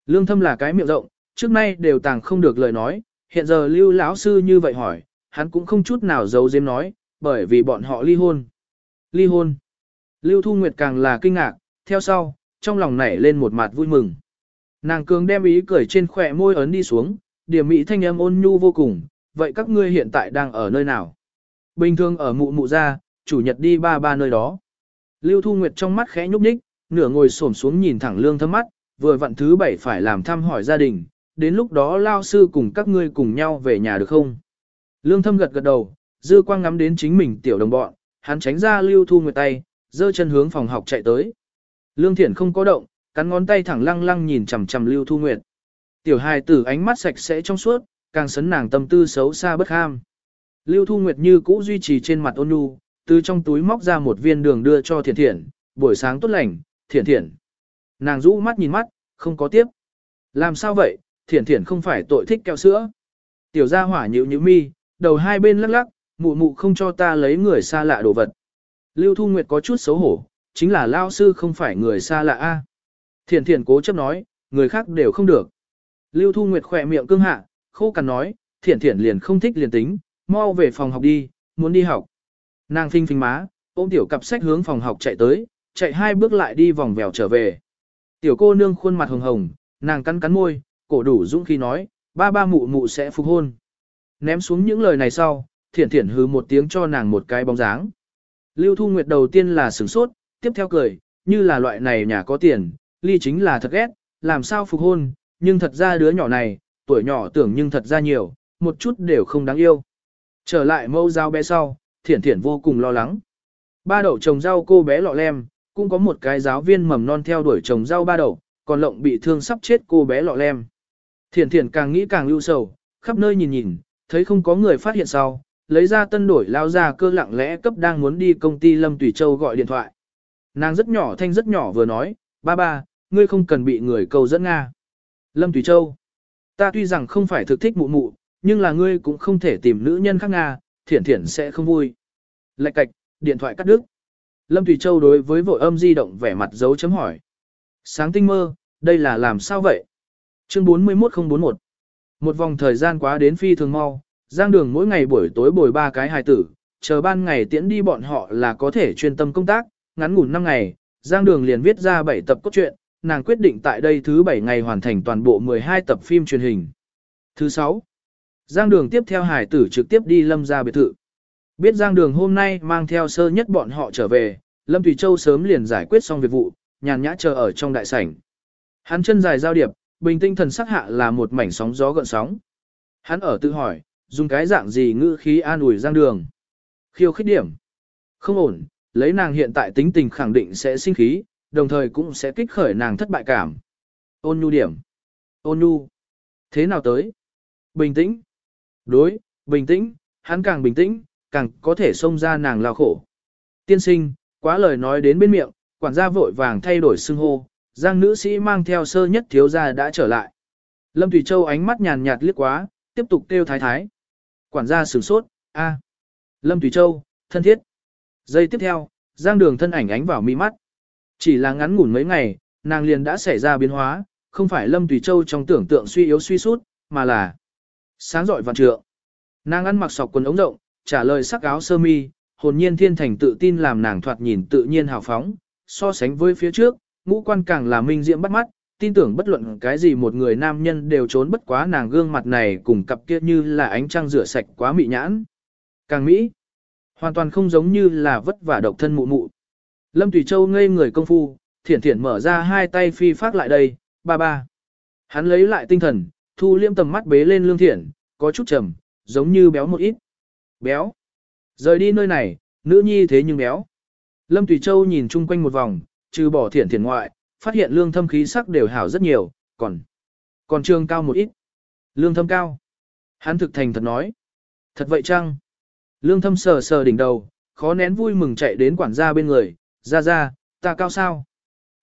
Lương thâm là cái miệng rộng, trước nay đều tàng không được lời nói, hiện giờ lưu lão sư như vậy hỏi, hắn cũng không chút nào giấu giếm nói, bởi vì bọn họ ly hôn. Ly hôn. Lưu Thu Nguyệt càng là kinh ngạc, theo sau, trong lòng nảy lên một mặt vui mừng. Nàng cường đem ý cười trên khỏe môi ấn đi xuống, điểm mỹ thanh âm ôn nhu vô cùng, vậy các ngươi hiện tại đang ở nơi nào? Bình thường ở mụ mụ ra, chủ nhật đi ba ba nơi đó. Lưu Thu Nguyệt trong mắt khẽ nhúc nhích, nửa ngồi xổm xuống nhìn thẳng lương thâm mắt, vừa vặn thứ bảy phải làm thăm hỏi gia đình, đến lúc đó lao sư cùng các ngươi cùng nhau về nhà được không? Lương thâm gật gật đầu, dư quang ngắm đến chính mình tiểu đồng bọn, hắn tránh ra lưu thu nguyệt tay, giơ chân hướng phòng học chạy tới. Lương thiển không có động, cắn ngón tay thẳng lăng lăng nhìn chằm chằm lưu thu nguyệt. Tiểu hài tử ánh mắt sạch sẽ trong suốt, càng sấn nàng tâm tư xấu xa bất ham. Lưu thu nguyệt như cũ duy trì trên mặt ôn nhu, từ trong túi móc ra một viên đường đưa cho thiển thiển, buổi sáng tốt lành, thiển thiển. Nàng rũ mắt nhìn mắt, không có tiếp. Làm sao vậy, thiển thiển không phải tội thích kẹo sữa. Tiểu gia hỏa nhịu nhịu mi, đầu hai bên lắc lắc, mụ mụ không cho ta lấy người xa lạ đồ vật. Lưu Thu Nguyệt có chút xấu hổ, chính là lao sư không phải người xa lạ a. Thiển thiển cố chấp nói, người khác đều không được. Lưu Thu Nguyệt khỏe miệng cương hạ, khô cằn nói, thiển thiển liền không thích liền tính, mau về phòng học đi, muốn đi học. Nàng phinh phinh má, Ôm tiểu cặp sách hướng phòng học chạy tới, chạy hai bước lại đi vòng vèo trở về. Tiểu cô nương khuôn mặt hồng hồng, nàng cắn cắn môi, cổ đủ dũng khi nói, ba ba mụ mụ sẽ phục hôn. Ném xuống những lời này sau, thiển thiển hứ một tiếng cho nàng một cái bóng dáng. Lưu Thu Nguyệt đầu tiên là sửng sốt, tiếp theo cười, như là loại này nhà có tiền, ly chính là thật ghét, làm sao phục hôn, nhưng thật ra đứa nhỏ này, tuổi nhỏ tưởng nhưng thật ra nhiều, một chút đều không đáng yêu. Trở lại mẫu giao bé sau, thiển thiển vô cùng lo lắng. Ba đậu trồng rau cô bé lọ lem, cũng có một cái giáo viên mầm non theo đuổi trồng rau ba đậu, còn lộng bị thương sắp chết cô bé lọ lem. Thiển thiển càng nghĩ càng lưu sầu, khắp nơi nhìn nhìn, thấy không có người phát hiện sau, lấy ra tân đổi lao ra cơ lặng lẽ cấp đang muốn đi công ty Lâm Tùy Châu gọi điện thoại. Nàng rất nhỏ thanh rất nhỏ vừa nói, ba ba, ngươi không cần bị người cầu dẫn Nga. Lâm Tùy Châu, ta tuy rằng không phải thực thích mụ mụ, nhưng là ngươi cũng không thể tìm nữ nhân khác Nga, thiển thiển sẽ không vui. Lạch cạch, điện thoại cắt đứt. Lâm Tùy Châu đối với vội âm di động vẻ mặt dấu chấm hỏi. Sáng tinh mơ, đây là làm sao vậy? Chương 41041 Một vòng thời gian quá đến phi thường mau, giang đường mỗi ngày buổi tối bồi ba cái hài tử, chờ ban ngày tiễn đi bọn họ là có thể chuyên tâm công tác, ngắn ngủn 5 ngày, giang đường liền viết ra 7 tập cốt truyện, nàng quyết định tại đây thứ 7 ngày hoàn thành toàn bộ 12 tập phim truyền hình. Thứ 6. Giang đường tiếp theo hải tử trực tiếp đi lâm ra biệt thự. Biết Giang đường hôm nay mang theo sơ nhất bọn họ trở về, Lâm Thủy Châu sớm liền giải quyết xong việc vụ, nhàn nhã chờ ở trong đại sảnh. Hắn chân dài giao điệp, bình tinh thần sắc hạ là một mảnh sóng gió gợn sóng. Hắn ở tự hỏi, dùng cái dạng gì ngữ khí an ủi Giang đường. Khiêu khích điểm. Không ổn, lấy nàng hiện tại tính tình khẳng định sẽ sinh khí, đồng thời cũng sẽ kích khởi nàng thất bại cảm. Ôn nhu điểm. Ôn nhu. Thế nào tới? Bình tĩnh. Đối, bình tĩnh, hắn càng bình tĩnh, càng có thể xông ra nàng lao khổ. Tiên sinh, quá lời nói đến bên miệng, quản gia vội vàng thay đổi xưng hô, giang nữ sĩ mang theo sơ nhất thiếu gia đã trở lại. Lâm Thủy Châu ánh mắt nhàn nhạt liếc quá, tiếp tục kêu thái thái. Quản gia sửng sốt, a. Lâm Thủy Châu, thân thiết. Giây tiếp theo, giang đường thân ảnh ánh vào mi mắt. Chỉ là ngắn ngủn mấy ngày, nàng liền đã xảy ra biến hóa, không phải Lâm tùy Châu trong tưởng tượng suy yếu suy sút, mà là sáng rọi vạn trượng. Nàng ăn mặc sọc quần ống rộng, trả lời sắc áo sơ mi, hồn nhiên thiên thành tự tin làm nàng thoạt nhìn tự nhiên hào phóng, so sánh với phía trước, ngũ quan càng là minh diễm bắt mắt, tin tưởng bất luận cái gì một người nam nhân đều trốn bất quá nàng gương mặt này cùng cặp kia như là ánh trăng rửa sạch quá mị nhãn. Càng mỹ, hoàn toàn không giống như là vất vả độc thân mụ mụ. Lâm Tùy Châu ngây người công phu, thiển thiển mở ra hai tay phi phát lại đây, ba ba. Hắn lấy lại tinh thần, thu liêm tầm mắt bế lên lương thiển, có chút trầm, giống như béo một ít. Béo. Rời đi nơi này, nữ nhi thế nhưng béo. Lâm Tùy Châu nhìn chung quanh một vòng, trừ bỏ thiển thiển ngoại, phát hiện lương thâm khí sắc đều hảo rất nhiều, còn còn trương cao một ít. Lương thâm cao. Hắn thực thành thật nói. Thật vậy chăng? Lương thâm sờ sờ đỉnh đầu, khó nén vui mừng chạy đến quản gia bên người, ra ra, ta cao sao?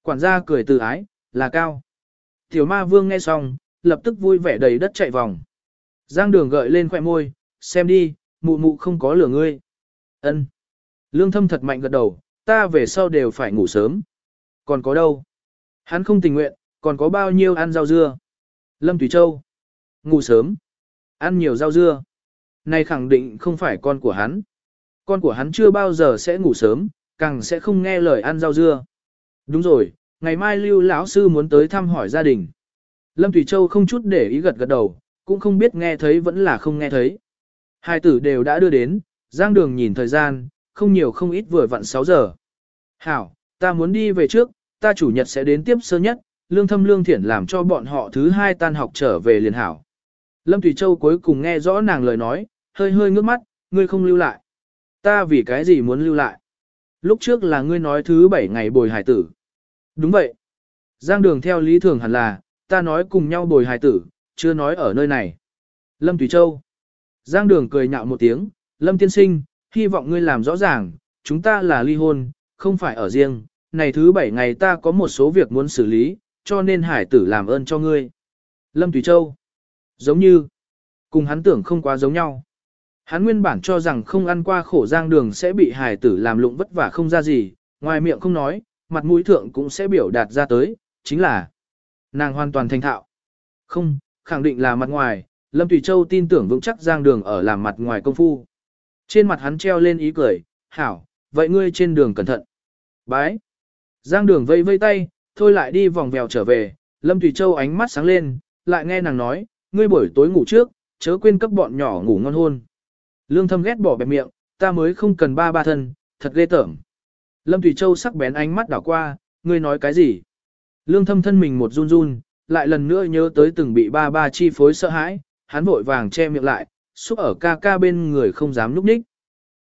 Quản gia cười từ ái, là cao. Tiểu ma vương nghe xong, lập tức vui vẻ đầy đất chạy vòng. Giang đường gợi lên khỏe môi, xem đi, mụ mụ không có lửa ngươi. Ân. Lương thâm thật mạnh gật đầu, ta về sau đều phải ngủ sớm. Còn có đâu? Hắn không tình nguyện, còn có bao nhiêu ăn rau dưa? Lâm Thủy Châu. Ngủ sớm. Ăn nhiều rau dưa. Này khẳng định không phải con của hắn. Con của hắn chưa bao giờ sẽ ngủ sớm, càng sẽ không nghe lời ăn rau dưa. Đúng rồi, ngày mai Lưu lão sư muốn tới thăm hỏi gia đình. Lâm Thủy Châu không chút để ý gật gật đầu, cũng không biết nghe thấy vẫn là không nghe thấy. Hai tử đều đã đưa đến, Giang Đường nhìn thời gian, không nhiều không ít vừa vặn 6 giờ. Hảo, ta muốn đi về trước, ta chủ nhật sẽ đến tiếp sớm nhất, lương thâm lương thiển làm cho bọn họ thứ hai tan học trở về liền hảo. Lâm Thủy Châu cuối cùng nghe rõ nàng lời nói, hơi hơi ngước mắt, ngươi không lưu lại. Ta vì cái gì muốn lưu lại? Lúc trước là ngươi nói thứ bảy ngày bồi hải tử. Đúng vậy. Giang đường theo lý thường hẳn là, ta nói cùng nhau bồi hải tử, chưa nói ở nơi này. Lâm Thủy Châu. Giang đường cười nhạo một tiếng, Lâm tiên sinh, hy vọng ngươi làm rõ ràng, chúng ta là ly hôn, không phải ở riêng, này thứ bảy ngày ta có một số việc muốn xử lý, cho nên hải tử làm ơn cho ngươi. Lâm Thủy Châu. Giống như, cùng hắn tưởng không quá giống nhau. Hắn nguyên bản cho rằng không ăn qua khổ giang đường sẽ bị hải tử làm lụng vất vả không ra gì, ngoài miệng không nói, mặt mũi thượng cũng sẽ biểu đạt ra tới, chính là nàng hoàn toàn thành thạo. Không, khẳng định là mặt ngoài, Lâm Tùy Châu tin tưởng vững chắc giang đường ở làm mặt ngoài công phu. Trên mặt hắn treo lên ý cười, hảo, vậy ngươi trên đường cẩn thận. Bái. Giang đường vây vây tay, thôi lại đi vòng vèo trở về, Lâm Thủy Châu ánh mắt sáng lên, lại nghe nàng nói, ngươi buổi tối ngủ trước, chớ quên cấp bọn nhỏ ngủ ngon hôn. Lương thâm ghét bỏ bẹp miệng, ta mới không cần ba ba thân, thật ghê tởm. Lâm Thủy Châu sắc bén ánh mắt đảo qua, ngươi nói cái gì? Lương thâm thân mình một run run, lại lần nữa nhớ tới từng bị ba ba chi phối sợ hãi, hắn vội vàng che miệng lại, xúc ở ca ca bên người không dám núp ních.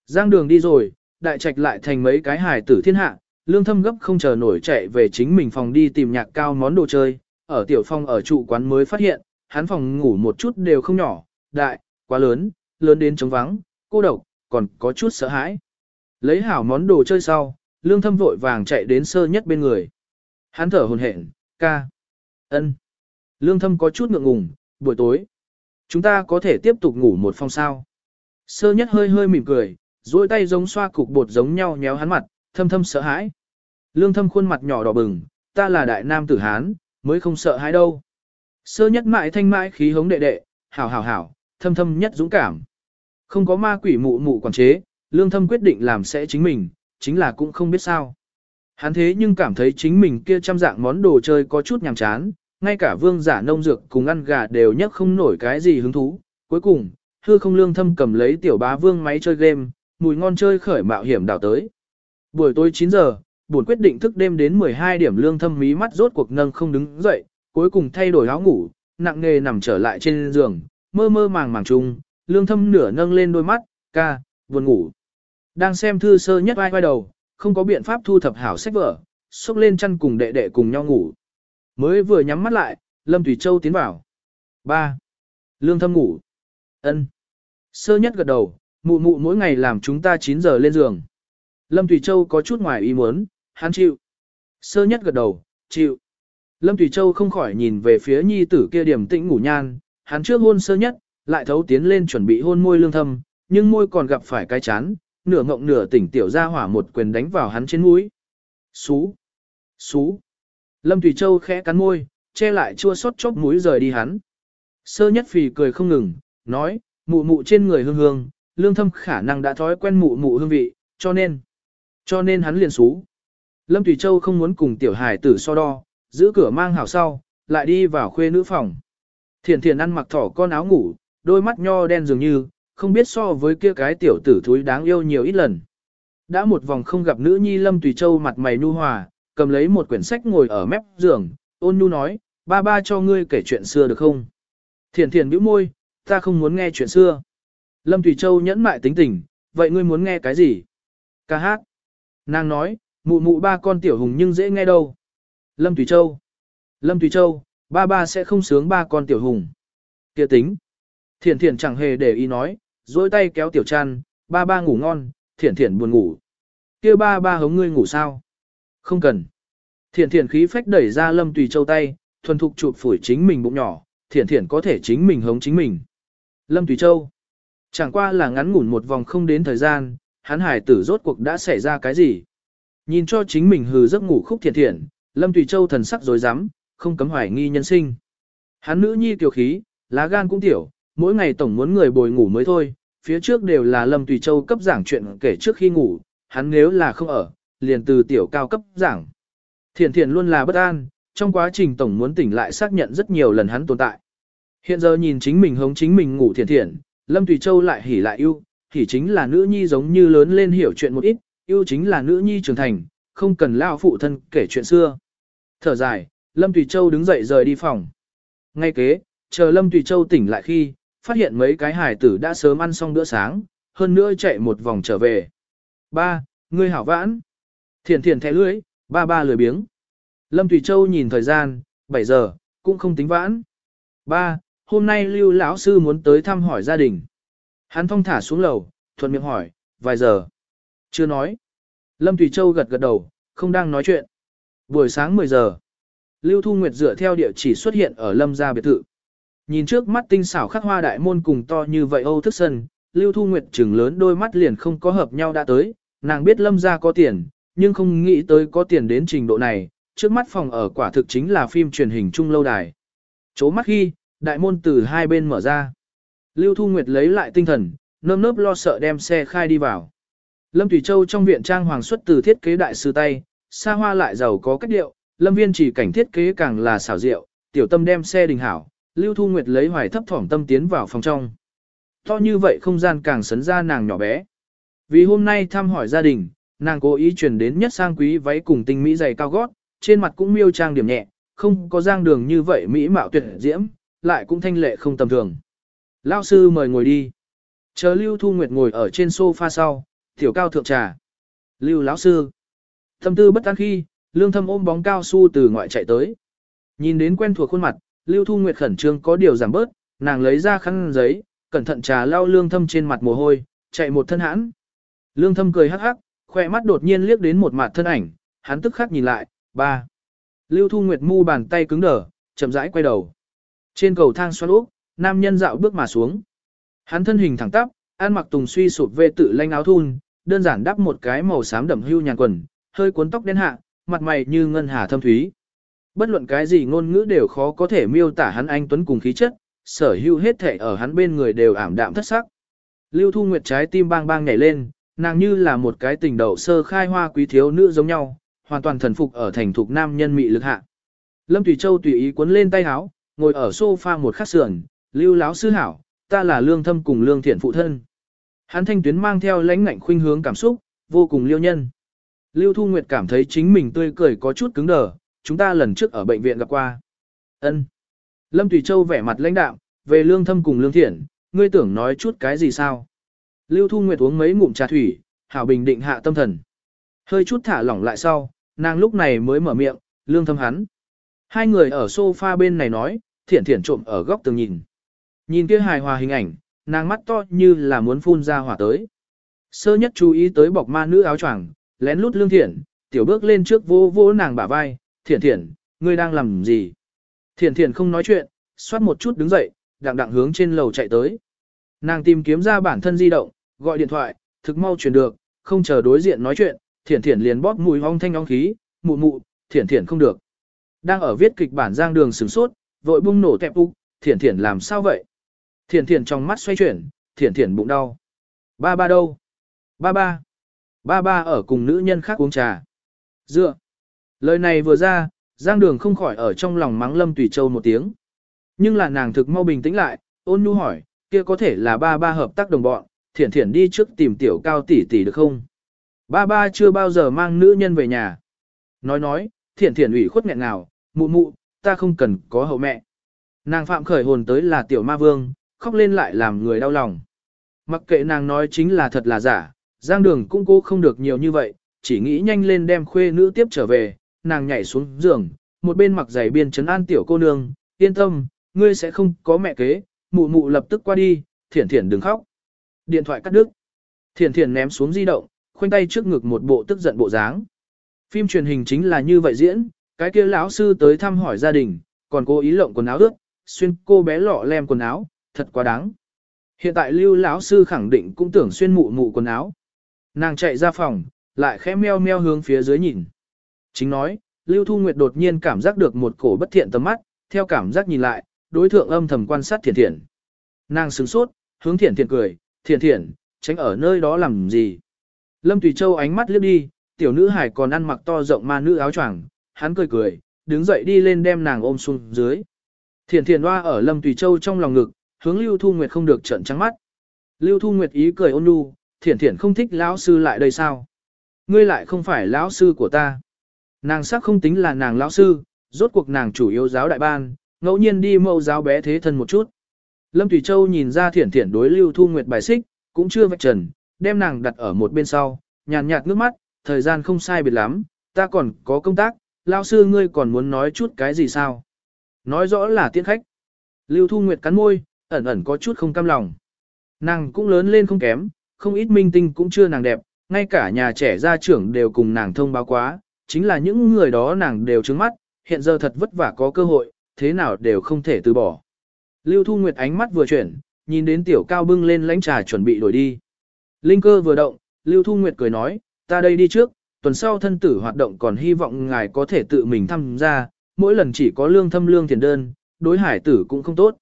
Giang đường đi rồi, đại trạch lại thành mấy cái hài tử thiên hạ, lương thâm gấp không chờ nổi chạy về chính mình phòng đi tìm nhạc cao món đồ chơi, ở tiểu phong ở trụ quán mới phát hiện, hắn phòng ngủ một chút đều không nhỏ, đại, quá lớn, lớn đến trống vắng, cô độc, còn có chút sợ hãi. Lấy hảo món đồ chơi sau, lương thâm vội vàng chạy đến sơ nhất bên người. Hắn thở hồn hển, ca. ân. Lương thâm có chút ngượng ngùng, buổi tối. Chúng ta có thể tiếp tục ngủ một phòng sao. Sơ nhất hơi hơi mỉm cười, duỗi tay giống xoa cục bột giống nhau nhéo hắn mặt, thâm thâm sợ hãi. Lương thâm khuôn mặt nhỏ đỏ bừng, ta là đại nam tử Hán, mới không sợ hãi đâu. Sơ nhất mại thanh mãi khí hống đệ đệ, hảo hảo hảo, thâm thâm nhất dũng cảm. Không có ma quỷ mụ mụ quản chế, lương thâm quyết định làm sẽ chính mình, chính là cũng không biết sao. Hắn thế nhưng cảm thấy chính mình kia trăm dạng món đồ chơi có chút nhàm chán, ngay cả vương giả nông dược cùng ăn gà đều nhấc không nổi cái gì hứng thú. Cuối cùng, hư không lương thâm cầm lấy tiểu bá vương máy chơi game, mùi ngon chơi khởi mạo hiểm đảo tới. Buổi tối 9 giờ, buồn quyết định thức đêm đến 12 điểm lương thâm mí mắt rốt cuộc nâng không đứng dậy, cuối cùng thay đổi áo ngủ, nặng nề nằm trở lại trên giường, mơ mơ màng màng chung, lương thâm nửa nâng lên đôi mắt, ca, buồn ngủ. Đang xem thư sơ nhất vai vai đầu, không có biện pháp thu thập hảo sách vở, xúc lên chăn cùng đệ đệ cùng nhau ngủ. Mới vừa nhắm mắt lại, Lâm Thủy Châu tiến vào. 3. Lương thâm ngủ. ân Sơ nhất gật đầu, mụ mụ mỗi ngày làm chúng ta 9 giờ lên giường. Lâm Thủy Châu có chút ngoài ý muốn, hắn chịu. Sơ nhất gật đầu, chịu. Lâm Thủy Châu không khỏi nhìn về phía nhi tử kia điểm tĩnh ngủ nhan, hắn trước hôn sơ nhất, lại thấu tiến lên chuẩn bị hôn môi lương thâm, nhưng môi còn gặp phải cái chán, nửa ngộng nửa tỉnh tiểu ra hỏa một quyền đánh vào hắn trên mũi. Xú! Xú! Lâm Thủy Châu khẽ cắn môi, che lại chua xót chóp mũi rời đi hắn. Sơ nhất phì cười không ngừng, nói, mụ mụ trên người hương hương, lương thâm khả năng đã thói quen mụ mụ hương vị, cho nên, cho nên hắn liền xú. Lâm Thủy Châu không muốn cùng tiểu hài tử so đo, giữ cửa mang hảo sau, lại đi vào khuê nữ phòng. Thiền thiền ăn mặc thỏ con áo ngủ, đôi mắt nho đen dường như, không biết so với kia cái tiểu tử thúi đáng yêu nhiều ít lần. Đã một vòng không gặp nữ nhi Lâm Tùy Châu mặt mày nu hòa, cầm lấy một quyển sách ngồi ở mép giường, ôn nhu nói, ba ba cho ngươi kể chuyện xưa được không? Thiền thiền bĩu môi, ta không muốn nghe chuyện xưa. Lâm Tùy Châu nhẫn mại tính tình, vậy ngươi muốn nghe cái gì? Ca hát. Nàng nói, mụ mụ ba con tiểu hùng nhưng dễ nghe đâu. Lâm Tùy Châu. Lâm Tùy Châu, ba ba sẽ không sướng ba con tiểu hùng. Kia tính. Thiển thiển chẳng hề để ý nói, dối tay kéo tiểu chăn, ba ba ngủ ngon, thiển thiển buồn ngủ. Kia ba ba hống ngươi ngủ sao? Không cần. Thiển thiển khí phách đẩy ra Lâm Tùy Châu tay, thuần thục chụp phủi chính mình bụng nhỏ, thiển thiển có thể chính mình hống chính mình. Lâm Tùy Châu. Chẳng qua là ngắn ngủn một vòng không đến thời gian, hắn hải tử rốt cuộc đã xảy ra cái gì. Nhìn cho chính mình hừ giấc ngủ khúc thiển thiển, Lâm Tùy Châu thần sắc dối rắm không cấm hoài nghi nhân sinh. Hắn nữ nhi tiểu khí, lá gan cũng tiểu, mỗi ngày tổng muốn người bồi ngủ mới thôi, phía trước đều là Lâm Tùy Châu cấp giảng chuyện kể trước khi ngủ, hắn nếu là không ở, liền từ tiểu cao cấp giảng. Thiện thiện luôn là bất an, trong quá trình tổng muốn tỉnh lại xác nhận rất nhiều lần hắn tồn tại. Hiện giờ nhìn chính mình hống chính mình ngủ thiện thiện, Lâm Tùy Châu lại hỉ lại yêu, hỉ chính là nữ nhi giống như lớn lên hiểu chuyện một ít, yêu chính là nữ nhi trưởng thành, không cần lao phụ thân kể chuyện xưa. Thở dài, Lâm Tùy Châu đứng dậy rời đi phòng. Ngay kế, chờ Lâm Tùy Châu tỉnh lại khi, phát hiện mấy cái hải tử đã sớm ăn xong bữa sáng, hơn nữa chạy một vòng trở về. Ba, ngươi hảo vãn. Thiền thiền thẻ lưới, ba ba lười biếng. Lâm Thủy Châu nhìn thời gian, 7 giờ, cũng không tính vãn. Ba, hôm nay lưu lão sư muốn tới thăm hỏi gia đình. Hắn thong thả xuống lầu, thuận miệng hỏi, vài giờ. Chưa nói. Lâm Thủy Châu gật gật đầu, không đang nói chuyện. Buổi sáng 10 giờ. Lưu Thu Nguyệt dựa theo địa chỉ xuất hiện ở Lâm gia biệt thự. Nhìn trước mắt tinh xảo khắc hoa đại môn cùng to như vậy Âu thức sân, Lưu Thu Nguyệt trừng lớn đôi mắt liền không có hợp nhau đã tới, nàng biết Lâm gia có tiền, nhưng không nghĩ tới có tiền đến trình độ này, trước mắt phòng ở quả thực chính là phim truyền hình chung lâu đài. Chố mắt khi, đại môn từ hai bên mở ra. Lưu Thu Nguyệt lấy lại tinh thần, nơm nớp lo sợ đem xe khai đi vào. Lâm Thủy Châu trong viện trang hoàng xuất từ thiết kế đại sư tay, xa hoa lại giàu có cách điệu, Lâm Viên chỉ cảnh thiết kế càng là xảo diệu, tiểu tâm đem xe đình hảo, Lưu Thu Nguyệt lấy hoài thấp thỏm tâm tiến vào phòng trong. To như vậy không gian càng sấn ra nàng nhỏ bé. Vì hôm nay thăm hỏi gia đình, nàng cố ý chuyển đến nhất sang quý váy cùng tinh mỹ dày cao gót, trên mặt cũng miêu trang điểm nhẹ, không có giang đường như vậy mỹ mạo tuyệt diễm, lại cũng thanh lệ không tầm thường. Lao sư mời ngồi đi. Chờ Lưu Thu Nguyệt ngồi ở trên sofa sau, tiểu cao thượng trà. Lưu lão sư. Thâm tư bất an khi, lương thâm ôm bóng cao su từ ngoại chạy tới. Nhìn đến quen thuộc khuôn mặt, Lưu Thu Nguyệt khẩn trương có điều giảm bớt, nàng lấy ra khăn giấy, cẩn thận trà lau lương thâm trên mặt mồ hôi, chạy một thân hãn. Lương thâm cười hắc hắc, khoe mắt đột nhiên liếc đến một mặt thân ảnh, hắn tức khắc nhìn lại, ba. Lưu Thu Nguyệt mu bàn tay cứng đờ, chậm rãi quay đầu. Trên cầu thang xoắn úp, nam nhân dạo bước mà xuống. Hắn thân hình thẳng tắp, ăn mặc tùng suy sụp về tự lanh áo thun, đơn giản đắp một cái màu xám đậm hưu nhàn quần, hơi cuốn tóc đen hạ, mặt mày như ngân hà thâm thúy. Bất luận cái gì ngôn ngữ đều khó có thể miêu tả hắn anh tuấn cùng khí chất, sở hữu hết thể ở hắn bên người đều ảm đạm thất sắc. Lưu Thu Nguyệt trái tim bang bang nhảy lên, nàng như là một cái tình đầu sơ khai hoa quý thiếu nữ giống nhau, hoàn toàn thần phục ở thành thục nam nhân mị lực hạ. Lâm Thủy Châu tùy ý cuốn lên tay áo, ngồi ở sofa một khắc sườn, lưu láo sư hảo, ta là lương thâm cùng lương thiện phụ thân. Hắn thanh tuyến mang theo lãnh ngạnh khuynh hướng cảm xúc, vô cùng liêu nhân. Lưu Thu Nguyệt cảm thấy chính mình tươi cười có chút cứng đờ, chúng ta lần trước ở bệnh viện gặp qua. Ân. Lâm tùy Châu vẻ mặt lãnh đạm, về lương thâm cùng lương thiện, ngươi tưởng nói chút cái gì sao? Lưu Thu Nguyệt uống mấy ngụm trà thủy, hảo bình định hạ tâm thần. Hơi chút thả lỏng lại sau, nàng lúc này mới mở miệng, lương thâm hắn. Hai người ở sofa bên này nói, thiện thiện trộm ở góc tường nhìn. Nhìn kia hài hòa hình ảnh, nàng mắt to như là muốn phun ra hỏa tới. Sơ nhất chú ý tới bọc ma nữ áo choàng, lén lút lương thiện, tiểu bước lên trước vô vô nàng bả vai, thiển thiển, ngươi đang làm gì? Thiển thiển không nói chuyện, xoát một chút đứng dậy, đặng đặng hướng trên lầu chạy tới. Nàng tìm kiếm ra bản thân di động, gọi điện thoại, thực mau truyền được, không chờ đối diện nói chuyện, thiển thiển liền bóp mùi hong thanh ong khí, mụ mụ, thiển thiển không được. Đang ở viết kịch bản giang đường sửng sốt, vội bung nổ tẹp úc, thiển thiển làm sao vậy? Thiển thiển trong mắt xoay chuyển, thiển thiển bụng đau. Ba ba đâu? Ba ba. Ba ba ở cùng nữ nhân khác uống trà. Dựa. Lời này vừa ra, giang đường không khỏi ở trong lòng mắng lâm tùy châu một tiếng. Nhưng là nàng thực mau bình tĩnh lại, ôn nhu hỏi, kia có thể là ba ba hợp tác đồng bọn, thiển thiển đi trước tìm tiểu cao tỷ tỷ được không? Ba ba chưa bao giờ mang nữ nhân về nhà. Nói nói, thiển thiển ủy khuất nghẹn nào, mụ mụ, ta không cần có hậu mẹ. Nàng phạm khởi hồn tới là tiểu ma vương, khóc lên lại làm người đau lòng. Mặc kệ nàng nói chính là thật là giả, giang đường cũng cố không được nhiều như vậy, chỉ nghĩ nhanh lên đem khuê nữ tiếp trở về, nàng nhảy xuống giường, một bên mặc giày biên trấn an tiểu cô nương, yên tâm, ngươi sẽ không có mẹ kế, mụ mụ lập tức qua đi, thiển thiển đừng khóc. Điện thoại cắt đứt. Thiển thiển ném xuống di động, khoanh tay trước ngực một bộ tức giận bộ dáng. Phim truyền hình chính là như vậy diễn, cái kia lão sư tới thăm hỏi gia đình, còn cố ý lộng quần áo ướt, xuyên cô bé lọ lem quần áo, thật quá đáng. Hiện tại lưu lão sư khẳng định cũng tưởng xuyên mụ mụ quần áo. Nàng chạy ra phòng, lại khẽ meo meo hướng phía dưới nhìn. Chính nói, Lưu Thu Nguyệt đột nhiên cảm giác được một cổ bất thiện tầm mắt, theo cảm giác nhìn lại, đối thượng âm thầm quan sát Thiển Thiển. Nàng sửng sốt, hướng Thiển Thiển cười, Thiển Thiển, tránh ở nơi đó làm gì. Lâm Tùy Châu ánh mắt liếc đi, tiểu nữ hải còn ăn mặc to rộng ma nữ áo choàng, hắn cười cười, đứng dậy đi lên đem nàng ôm xuống dưới. Thiển Thiển hoa ở Lâm Tùy Châu trong lòng ngực, hướng Lưu Thu Nguyệt không được trợn trắng mắt. Lưu Thu Nguyệt ý cười ôn nhu, Thiển Thiển không thích lão sư lại đây sao? Ngươi lại không phải lão sư của ta. Nàng sắc không tính là nàng lão sư, rốt cuộc nàng chủ yếu giáo đại ban, ngẫu nhiên đi mẫu giáo bé thế thân một chút. Lâm Thủy Châu nhìn ra thiển thiển đối Lưu Thu Nguyệt bài xích, cũng chưa vạch trần, đem nàng đặt ở một bên sau, nhàn nhạt nước mắt, thời gian không sai biệt lắm, ta còn có công tác, lão sư ngươi còn muốn nói chút cái gì sao? Nói rõ là tiễn khách. Lưu Thu Nguyệt cắn môi, ẩn ẩn có chút không cam lòng. Nàng cũng lớn lên không kém, không ít minh tinh cũng chưa nàng đẹp, ngay cả nhà trẻ gia trưởng đều cùng nàng thông báo quá, chính là những người đó nàng đều trứng mắt, hiện giờ thật vất vả có cơ hội, thế nào đều không thể từ bỏ. Lưu Thu Nguyệt ánh mắt vừa chuyển, nhìn đến tiểu cao bưng lên lãnh trà chuẩn bị đổi đi. Linh cơ vừa động, Lưu Thu Nguyệt cười nói, ta đây đi trước, tuần sau thân tử hoạt động còn hy vọng ngài có thể tự mình tham gia, mỗi lần chỉ có lương thâm lương tiền đơn, đối hải tử cũng không tốt.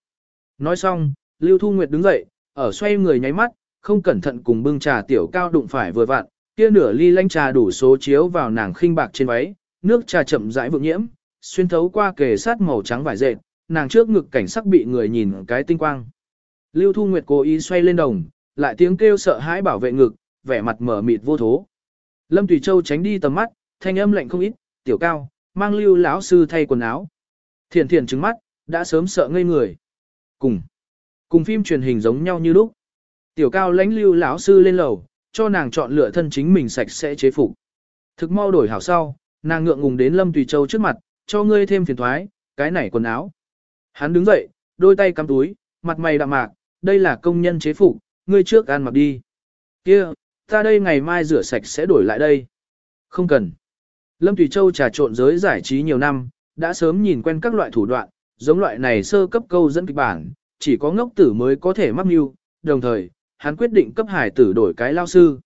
Nói xong, Lưu Thu Nguyệt đứng dậy, ở xoay người nháy mắt, không cẩn thận cùng bưng trà tiểu cao đụng phải vừa vặn, kia nửa ly lanh trà đủ số chiếu vào nàng khinh bạc trên váy, nước trà chậm rãi vượng nhiễm, xuyên thấu qua kề sát màu trắng vải dệt, nàng trước ngực cảnh sắc bị người nhìn cái tinh quang. Lưu Thu Nguyệt cố ý xoay lên đồng, lại tiếng kêu sợ hãi bảo vệ ngực, vẻ mặt mở mịt vô thố. Lâm Tùy Châu tránh đi tầm mắt, thanh âm lạnh không ít, tiểu cao, mang lưu lão sư thay quần áo. Thiền thiền trứng mắt, đã sớm sợ ngây người. Cùng, cùng phim truyền hình giống nhau như lúc. Tiểu cao lãnh lưu lão sư lên lầu, cho nàng chọn lựa thân chính mình sạch sẽ chế phục. Thực mau đổi hảo sau, nàng ngượng ngùng đến Lâm Tùy Châu trước mặt, cho ngươi thêm phiền thoái, cái này quần áo. Hắn đứng dậy, đôi tay cắm túi, mặt mày đạm mạc, đây là công nhân chế phục, ngươi trước ăn mặc đi. Kia, ta đây ngày mai rửa sạch sẽ đổi lại đây. Không cần. Lâm Tùy Châu trà trộn giới giải trí nhiều năm, đã sớm nhìn quen các loại thủ đoạn, giống loại này sơ cấp câu dẫn kịch bản, chỉ có ngốc tử mới có thể mắc mưu, đồng thời, hắn quyết định cấp hải tử đổi cái lao sư.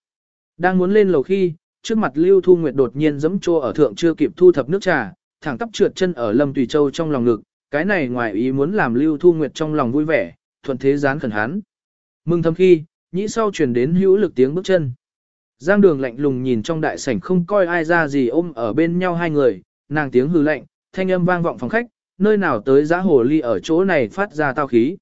Đang muốn lên lầu khi, trước mặt Lưu Thu Nguyệt đột nhiên giẫm trô ở thượng chưa kịp thu thập nước trà, thẳng tắp trượt chân ở Lâm Tùy Châu trong lòng ngực, cái này ngoài ý muốn làm Lưu Thu Nguyệt trong lòng vui vẻ, thuận thế gián khẩn hắn. Mừng thầm khi, nhĩ sau truyền đến hữu lực tiếng bước chân. Giang đường lạnh lùng nhìn trong đại sảnh không coi ai ra gì ôm ở bên nhau hai người, nàng tiếng hừ lạnh, thanh âm vang vọng phòng khách, nơi nào tới giá hồ ly ở chỗ này phát ra tao khí.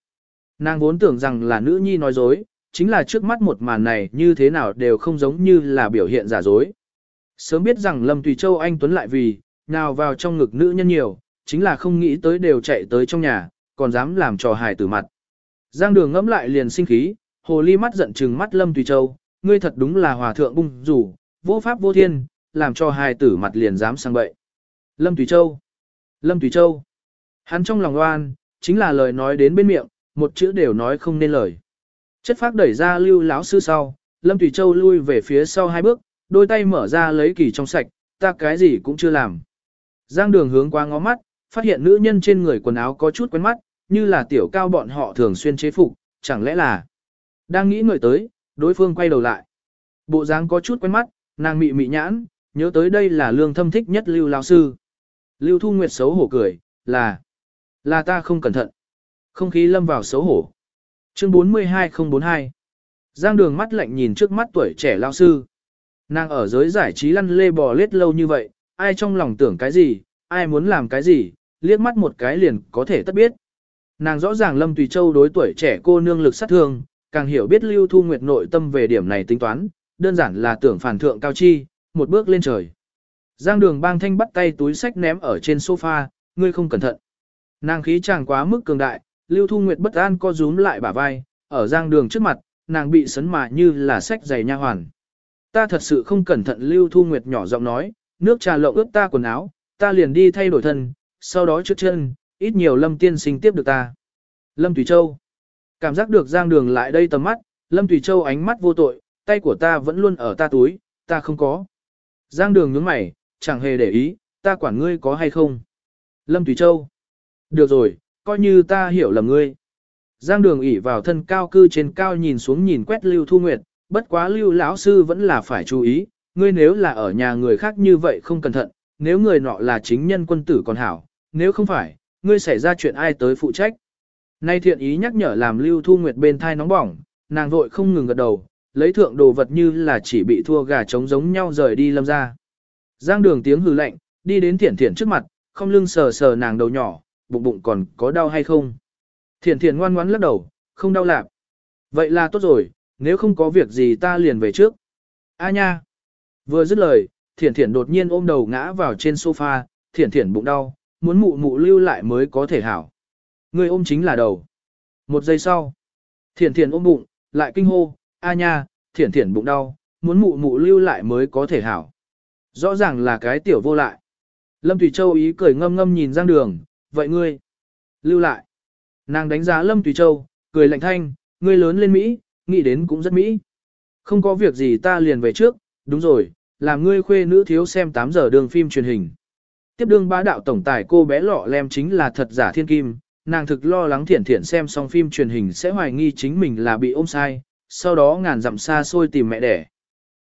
Nàng vốn tưởng rằng là nữ nhi nói dối, chính là trước mắt một màn này như thế nào đều không giống như là biểu hiện giả dối. Sớm biết rằng Lâm Tùy Châu anh Tuấn lại vì, nào vào trong ngực nữ nhân nhiều, chính là không nghĩ tới đều chạy tới trong nhà, còn dám làm trò hài tử mặt. Giang đường ngẫm lại liền sinh khí, hồ ly mắt giận trừng mắt Lâm Tùy Châu, ngươi thật đúng là hòa thượng bung rủ, vô pháp vô thiên, làm cho hài tử mặt liền dám sang bậy. Lâm Tùy Châu Lâm Tùy Châu Hắn trong lòng oan, chính là lời nói đến bên miệng, một chữ đều nói không nên lời. Chất phác đẩy ra lưu lão sư sau, Lâm Tùy Châu lui về phía sau hai bước, đôi tay mở ra lấy kỳ trong sạch, ta cái gì cũng chưa làm. Giang đường hướng qua ngó mắt, phát hiện nữ nhân trên người quần áo có chút quen mắt, như là tiểu cao bọn họ thường xuyên chế phục, chẳng lẽ là... Đang nghĩ người tới, đối phương quay đầu lại. Bộ dáng có chút quen mắt, nàng mị mị nhãn, nhớ tới đây là lương thâm thích nhất lưu lão sư. Lưu Thu Nguyệt xấu hổ cười, là... Là ta không cẩn thận. Không khí lâm vào xấu hổ. Chương 42042 Giang đường mắt lạnh nhìn trước mắt tuổi trẻ lao sư. Nàng ở giới giải trí lăn lê bò lết lâu như vậy, ai trong lòng tưởng cái gì, ai muốn làm cái gì, liếc mắt một cái liền có thể tất biết. Nàng rõ ràng Lâm Tùy Châu đối tuổi trẻ cô nương lực sát thương, càng hiểu biết Lưu Thu Nguyệt nội tâm về điểm này tính toán, đơn giản là tưởng phản thượng cao chi, một bước lên trời. Giang đường bang thanh bắt tay túi sách ném ở trên sofa, ngươi không cẩn thận. Nàng khí chàng quá mức cường đại, Lưu Thu Nguyệt bất an co rúm lại bả vai, ở giang đường trước mặt, nàng bị sấn mà như là sách giày nha hoàn. Ta thật sự không cẩn thận Lưu Thu Nguyệt nhỏ giọng nói, nước trà lộng ướt ta quần áo, ta liền đi thay đổi thân, sau đó trước chân, ít nhiều Lâm tiên sinh tiếp được ta. Lâm Tùy Châu. Cảm giác được giang đường lại đây tầm mắt, Lâm Tùy Châu ánh mắt vô tội, tay của ta vẫn luôn ở ta túi, ta không có. Giang đường nhướng mày, chẳng hề để ý, ta quản ngươi có hay không. Lâm Tùy Châu. Được rồi, coi như ta hiểu lầm ngươi. Giang đường ỉ vào thân cao cư trên cao nhìn xuống nhìn quét Lưu Thu Nguyệt, bất quá Lưu lão sư vẫn là phải chú ý, ngươi nếu là ở nhà người khác như vậy không cẩn thận, nếu người nọ là chính nhân quân tử còn hảo, nếu không phải, ngươi xảy ra chuyện ai tới phụ trách. Nay thiện ý nhắc nhở làm Lưu Thu Nguyệt bên thai nóng bỏng, nàng vội không ngừng gật đầu, lấy thượng đồ vật như là chỉ bị thua gà trống giống nhau rời đi lâm ra. Giang đường tiếng hừ lạnh, đi đến thiển thiển trước mặt, không lưng sờ sờ nàng đầu nhỏ, bụng bụng còn có đau hay không? Thiển thiển ngoan ngoãn lắc đầu, không đau lạc. Vậy là tốt rồi, nếu không có việc gì ta liền về trước. A nha. Vừa dứt lời, thiển thiển đột nhiên ôm đầu ngã vào trên sofa, thiển thiển bụng đau, muốn mụ mụ lưu lại mới có thể hảo. Người ôm chính là đầu. Một giây sau, thiển thiển ôm bụng, lại kinh hô, a nha, thiển thiển bụng đau, muốn mụ mụ lưu lại mới có thể hảo. Rõ ràng là cái tiểu vô lại. Lâm Thủy Châu ý cười ngâm ngâm nhìn Giang Đường, vậy ngươi, lưu lại. Nàng đánh giá Lâm Tùy Châu, cười lạnh thanh, ngươi lớn lên Mỹ, nghĩ đến cũng rất Mỹ. Không có việc gì ta liền về trước, đúng rồi, làm ngươi khuê nữ thiếu xem 8 giờ đường phim truyền hình. Tiếp đương bá đạo tổng tài cô bé lọ lem chính là thật giả thiên kim, nàng thực lo lắng thiển thiển xem xong phim truyền hình sẽ hoài nghi chính mình là bị ôm sai, sau đó ngàn dặm xa xôi tìm mẹ đẻ.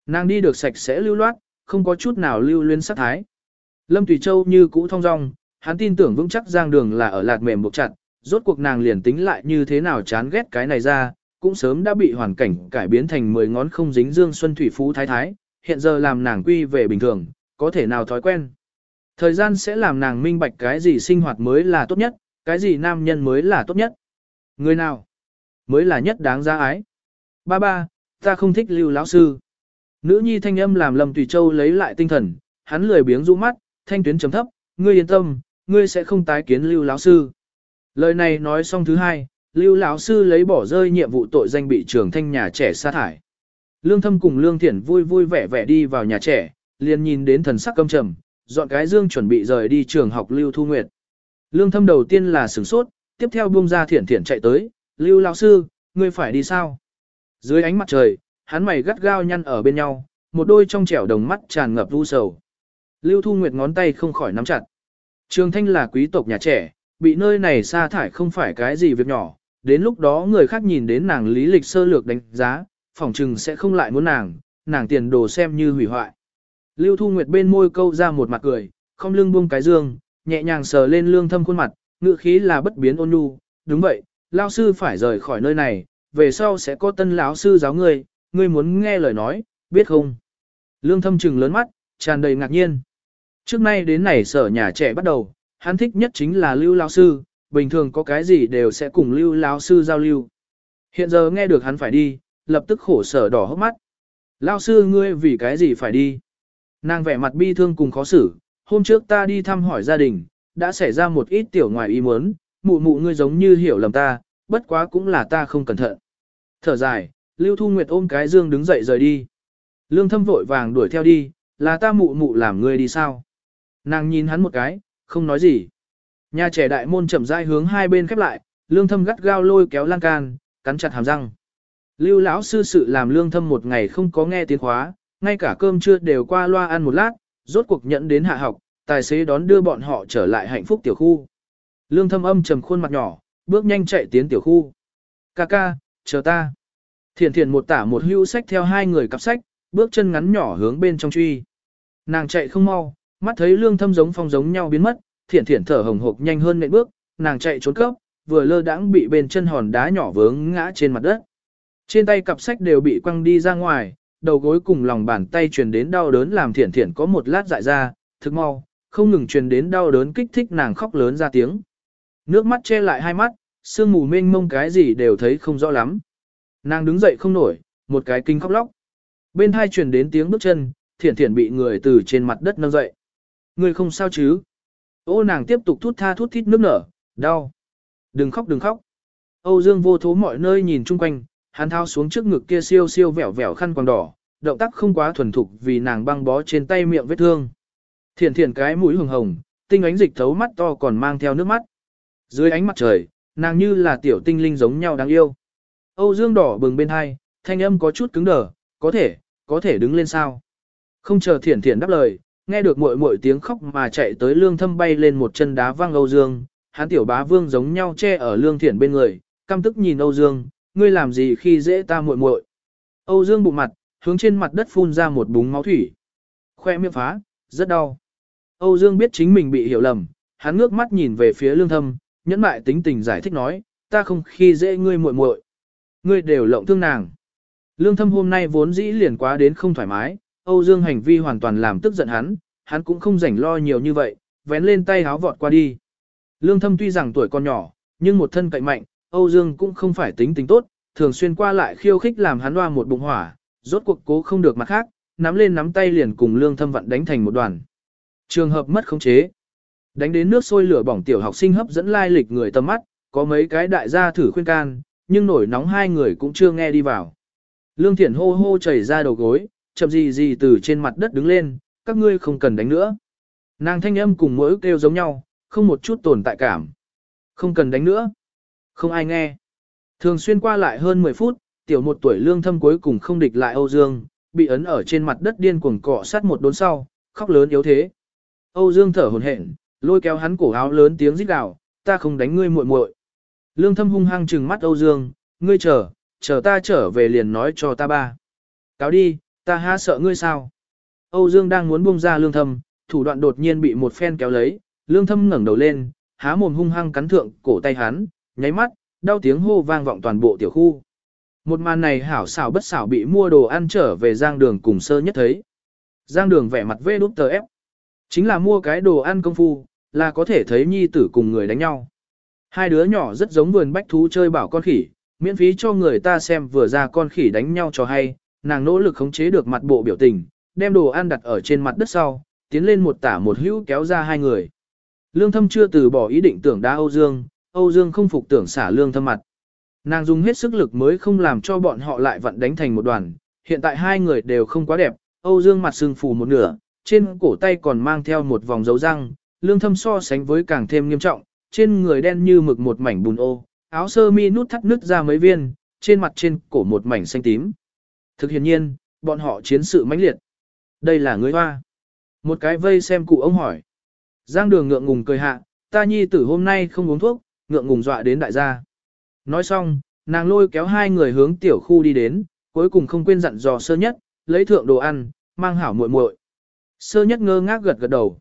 Nàng đi được sạch sẽ lưu loát, không có chút nào lưu luyến sắc thái. Lâm Tùy Châu như cũ thong dong, hắn tin tưởng vững chắc giang đường là ở lạt mềm buộc chặt, rốt cuộc nàng liền tính lại như thế nào chán ghét cái này ra, cũng sớm đã bị hoàn cảnh cải biến thành mười ngón không dính dương xuân thủy phú thái thái, hiện giờ làm nàng quy về bình thường, có thể nào thói quen. Thời gian sẽ làm nàng minh bạch cái gì sinh hoạt mới là tốt nhất, cái gì nam nhân mới là tốt nhất. Người nào mới là nhất đáng giá ái. Ba ba, ta không thích lưu lão sư. Nữ nhi thanh âm làm Lâm Tùy Châu lấy lại tinh thần, hắn lười biếng rũ mắt, thanh tuyến chấm thấp, ngươi yên tâm, ngươi sẽ không tái kiến lưu lão sư. Lời này nói xong thứ hai, lưu lão sư lấy bỏ rơi nhiệm vụ tội danh bị trưởng thanh nhà trẻ sa thải. Lương Thâm cùng Lương Thiển vui vui vẻ vẻ đi vào nhà trẻ, liền nhìn đến thần sắc căm trầm, dọn cái dương chuẩn bị rời đi trường học Lưu Thu Nguyệt. Lương Thâm đầu tiên là sửng sốt, tiếp theo buông ra Thiển Thiển chạy tới, Lưu lão sư, ngươi phải đi sao? Dưới ánh mặt trời, hắn mày gắt gao nhăn ở bên nhau, một đôi trong trẻo đồng mắt tràn ngập u sầu. Lưu Thu Nguyệt ngón tay không khỏi nắm chặt. Trường Thanh là quý tộc nhà trẻ, bị nơi này sa thải không phải cái gì việc nhỏ, đến lúc đó người khác nhìn đến nàng lý lịch sơ lược đánh giá, phỏng chừng sẽ không lại muốn nàng, nàng tiền đồ xem như hủy hoại. Lưu Thu Nguyệt bên môi câu ra một mặt cười, không lưng buông cái dương, nhẹ nhàng sờ lên lương thâm khuôn mặt, ngữ khí là bất biến ôn nhu, đúng vậy, lão sư phải rời khỏi nơi này, về sau sẽ có tân lão sư giáo ngươi, ngươi muốn nghe lời nói, biết không? Lương thâm trừng lớn mắt, tràn đầy ngạc nhiên. Trước nay đến này sở nhà trẻ bắt đầu, hắn thích nhất chính là lưu lão sư, bình thường có cái gì đều sẽ cùng lưu lão sư giao lưu. Hiện giờ nghe được hắn phải đi, lập tức khổ sở đỏ hốc mắt. Lão sư ngươi vì cái gì phải đi? Nàng vẻ mặt bi thương cùng khó xử, hôm trước ta đi thăm hỏi gia đình, đã xảy ra một ít tiểu ngoài ý muốn, mụ mụ ngươi giống như hiểu lầm ta, bất quá cũng là ta không cẩn thận. Thở dài, Lưu Thu Nguyệt ôm cái dương đứng dậy rời đi. Lương thâm vội vàng đuổi theo đi, là ta mụ mụ làm ngươi đi sao? Nàng nhìn hắn một cái, không nói gì. Nhà trẻ đại môn chậm rãi hướng hai bên khép lại, lương thâm gắt gao lôi kéo lan can, cắn chặt hàm răng. Lưu lão sư sự làm lương thâm một ngày không có nghe tiếng khóa, ngay cả cơm trưa đều qua loa ăn một lát, rốt cuộc nhận đến hạ học, tài xế đón đưa bọn họ trở lại hạnh phúc tiểu khu. Lương thâm âm trầm khuôn mặt nhỏ, bước nhanh chạy tiến tiểu khu. Ca ca, chờ ta. Thiền thiền một tả một hưu sách theo hai người cặp sách, bước chân ngắn nhỏ hướng bên trong truy. Nàng chạy không mau, mắt thấy lương thâm giống phong giống nhau biến mất, thiển thiển thở hồng hộc nhanh hơn nệm bước, nàng chạy trốn cấp, vừa lơ đãng bị bên chân hòn đá nhỏ vướng ngã trên mặt đất. Trên tay cặp sách đều bị quăng đi ra ngoài, đầu gối cùng lòng bàn tay truyền đến đau đớn làm thiển thiển có một lát dại ra, thực mau, không ngừng truyền đến đau đớn kích thích nàng khóc lớn ra tiếng. Nước mắt che lại hai mắt, sương mù mênh mông cái gì đều thấy không rõ lắm. Nàng đứng dậy không nổi, một cái kinh khóc lóc. Bên hai truyền đến tiếng bước chân, thiển thiển bị người từ trên mặt đất nâng dậy. Người không sao chứ? Ô nàng tiếp tục thút tha thút thít nước nở, đau. Đừng khóc đừng khóc. Âu Dương vô thố mọi nơi nhìn chung quanh, hắn thao xuống trước ngực kia siêu siêu vẻo vẻo khăn quàng đỏ, động tác không quá thuần thục vì nàng băng bó trên tay miệng vết thương. Thiển thiển cái mũi hồng hồng, tinh ánh dịch thấu mắt to còn mang theo nước mắt. Dưới ánh mặt trời, nàng như là tiểu tinh linh giống nhau đáng yêu. Âu Dương đỏ bừng bên hai, thanh âm có chút cứng đờ, có thể, có thể đứng lên sao. Không chờ thiển thiển đáp lời, nghe được muội muội tiếng khóc mà chạy tới lương thâm bay lên một chân đá văng Âu Dương, hắn tiểu bá vương giống nhau che ở lương thiển bên người, căm tức nhìn Âu Dương, ngươi làm gì khi dễ ta muội muội? Âu Dương bụng mặt, hướng trên mặt đất phun ra một búng máu thủy. Khoe miệng phá, rất đau. Âu Dương biết chính mình bị hiểu lầm, hắn ngước mắt nhìn về phía lương thâm, nhẫn mại tính tình giải thích nói, ta không khi dễ ngươi muội muội, ngươi đều lộng thương nàng. Lương thâm hôm nay vốn dĩ liền quá đến không thoải mái, Âu Dương hành vi hoàn toàn làm tức giận hắn, hắn cũng không rảnh lo nhiều như vậy, vén lên tay háo vọt qua đi. Lương thâm tuy rằng tuổi còn nhỏ, nhưng một thân cậy mạnh, Âu Dương cũng không phải tính tính tốt, thường xuyên qua lại khiêu khích làm hắn loa một bụng hỏa, rốt cuộc cố không được mặt khác, nắm lên nắm tay liền cùng lương thâm vặn đánh thành một đoàn. Trường hợp mất khống chế. Đánh đến nước sôi lửa bỏng tiểu học sinh hấp dẫn lai lịch người tầm mắt, có mấy cái đại gia thử khuyên can, nhưng nổi nóng hai người cũng chưa nghe đi vào. Lương Thiển hô hô chảy ra đầu gối, chậm gì gì từ trên mặt đất đứng lên, các ngươi không cần đánh nữa. Nàng thanh âm cùng mỗi kêu giống nhau, không một chút tồn tại cảm. Không cần đánh nữa. Không ai nghe. Thường xuyên qua lại hơn 10 phút, tiểu một tuổi lương thâm cuối cùng không địch lại Âu Dương, bị ấn ở trên mặt đất điên cuồng cọ sát một đốn sau, khóc lớn yếu thế. Âu Dương thở hổn hển, lôi kéo hắn cổ áo lớn tiếng rít gào, ta không đánh ngươi muội muội. Lương thâm hung hăng trừng mắt Âu Dương, ngươi chờ, chờ ta trở về liền nói cho ta ba. Cáo đi, ta há sợ ngươi sao? Âu Dương đang muốn buông ra lương thâm, thủ đoạn đột nhiên bị một phen kéo lấy, lương thâm ngẩng đầu lên, há mồm hung hăng cắn thượng cổ tay hắn, nháy mắt, đau tiếng hô vang vọng toàn bộ tiểu khu. Một màn này hảo xảo bất xảo bị mua đồ ăn trở về giang đường cùng sơ nhất thấy. Giang đường vẻ mặt vê đút tờ ép. Chính là mua cái đồ ăn công phu, là có thể thấy nhi tử cùng người đánh nhau. Hai đứa nhỏ rất giống vườn bách thú chơi bảo con khỉ, miễn phí cho người ta xem vừa ra con khỉ đánh nhau cho hay, nàng nỗ lực khống chế được mặt bộ biểu tình, đem đồ ăn đặt ở trên mặt đất sau, tiến lên một tả một hữu kéo ra hai người. Lương thâm chưa từ bỏ ý định tưởng đá Âu Dương, Âu Dương không phục tưởng xả lương thâm mặt. Nàng dùng hết sức lực mới không làm cho bọn họ lại vận đánh thành một đoàn, hiện tại hai người đều không quá đẹp, Âu Dương mặt sưng phù một nửa, trên cổ tay còn mang theo một vòng dấu răng, lương thâm so sánh với càng thêm nghiêm trọng, trên người đen như mực một mảnh bùn ô, áo sơ mi nút thắt nứt ra mấy viên, trên mặt trên cổ một mảnh xanh tím. Thực hiện nhiên, bọn họ chiến sự mãnh liệt. Đây là người hoa. Một cái vây xem cụ ông hỏi. Giang đường ngượng ngùng cười hạ, ta nhi tử hôm nay không uống thuốc, ngượng ngùng dọa đến đại gia. Nói xong, nàng lôi kéo hai người hướng tiểu khu đi đến, cuối cùng không quên dặn dò sơ nhất, lấy thượng đồ ăn, mang hảo muội muội. Sơ nhất ngơ ngác gật gật đầu.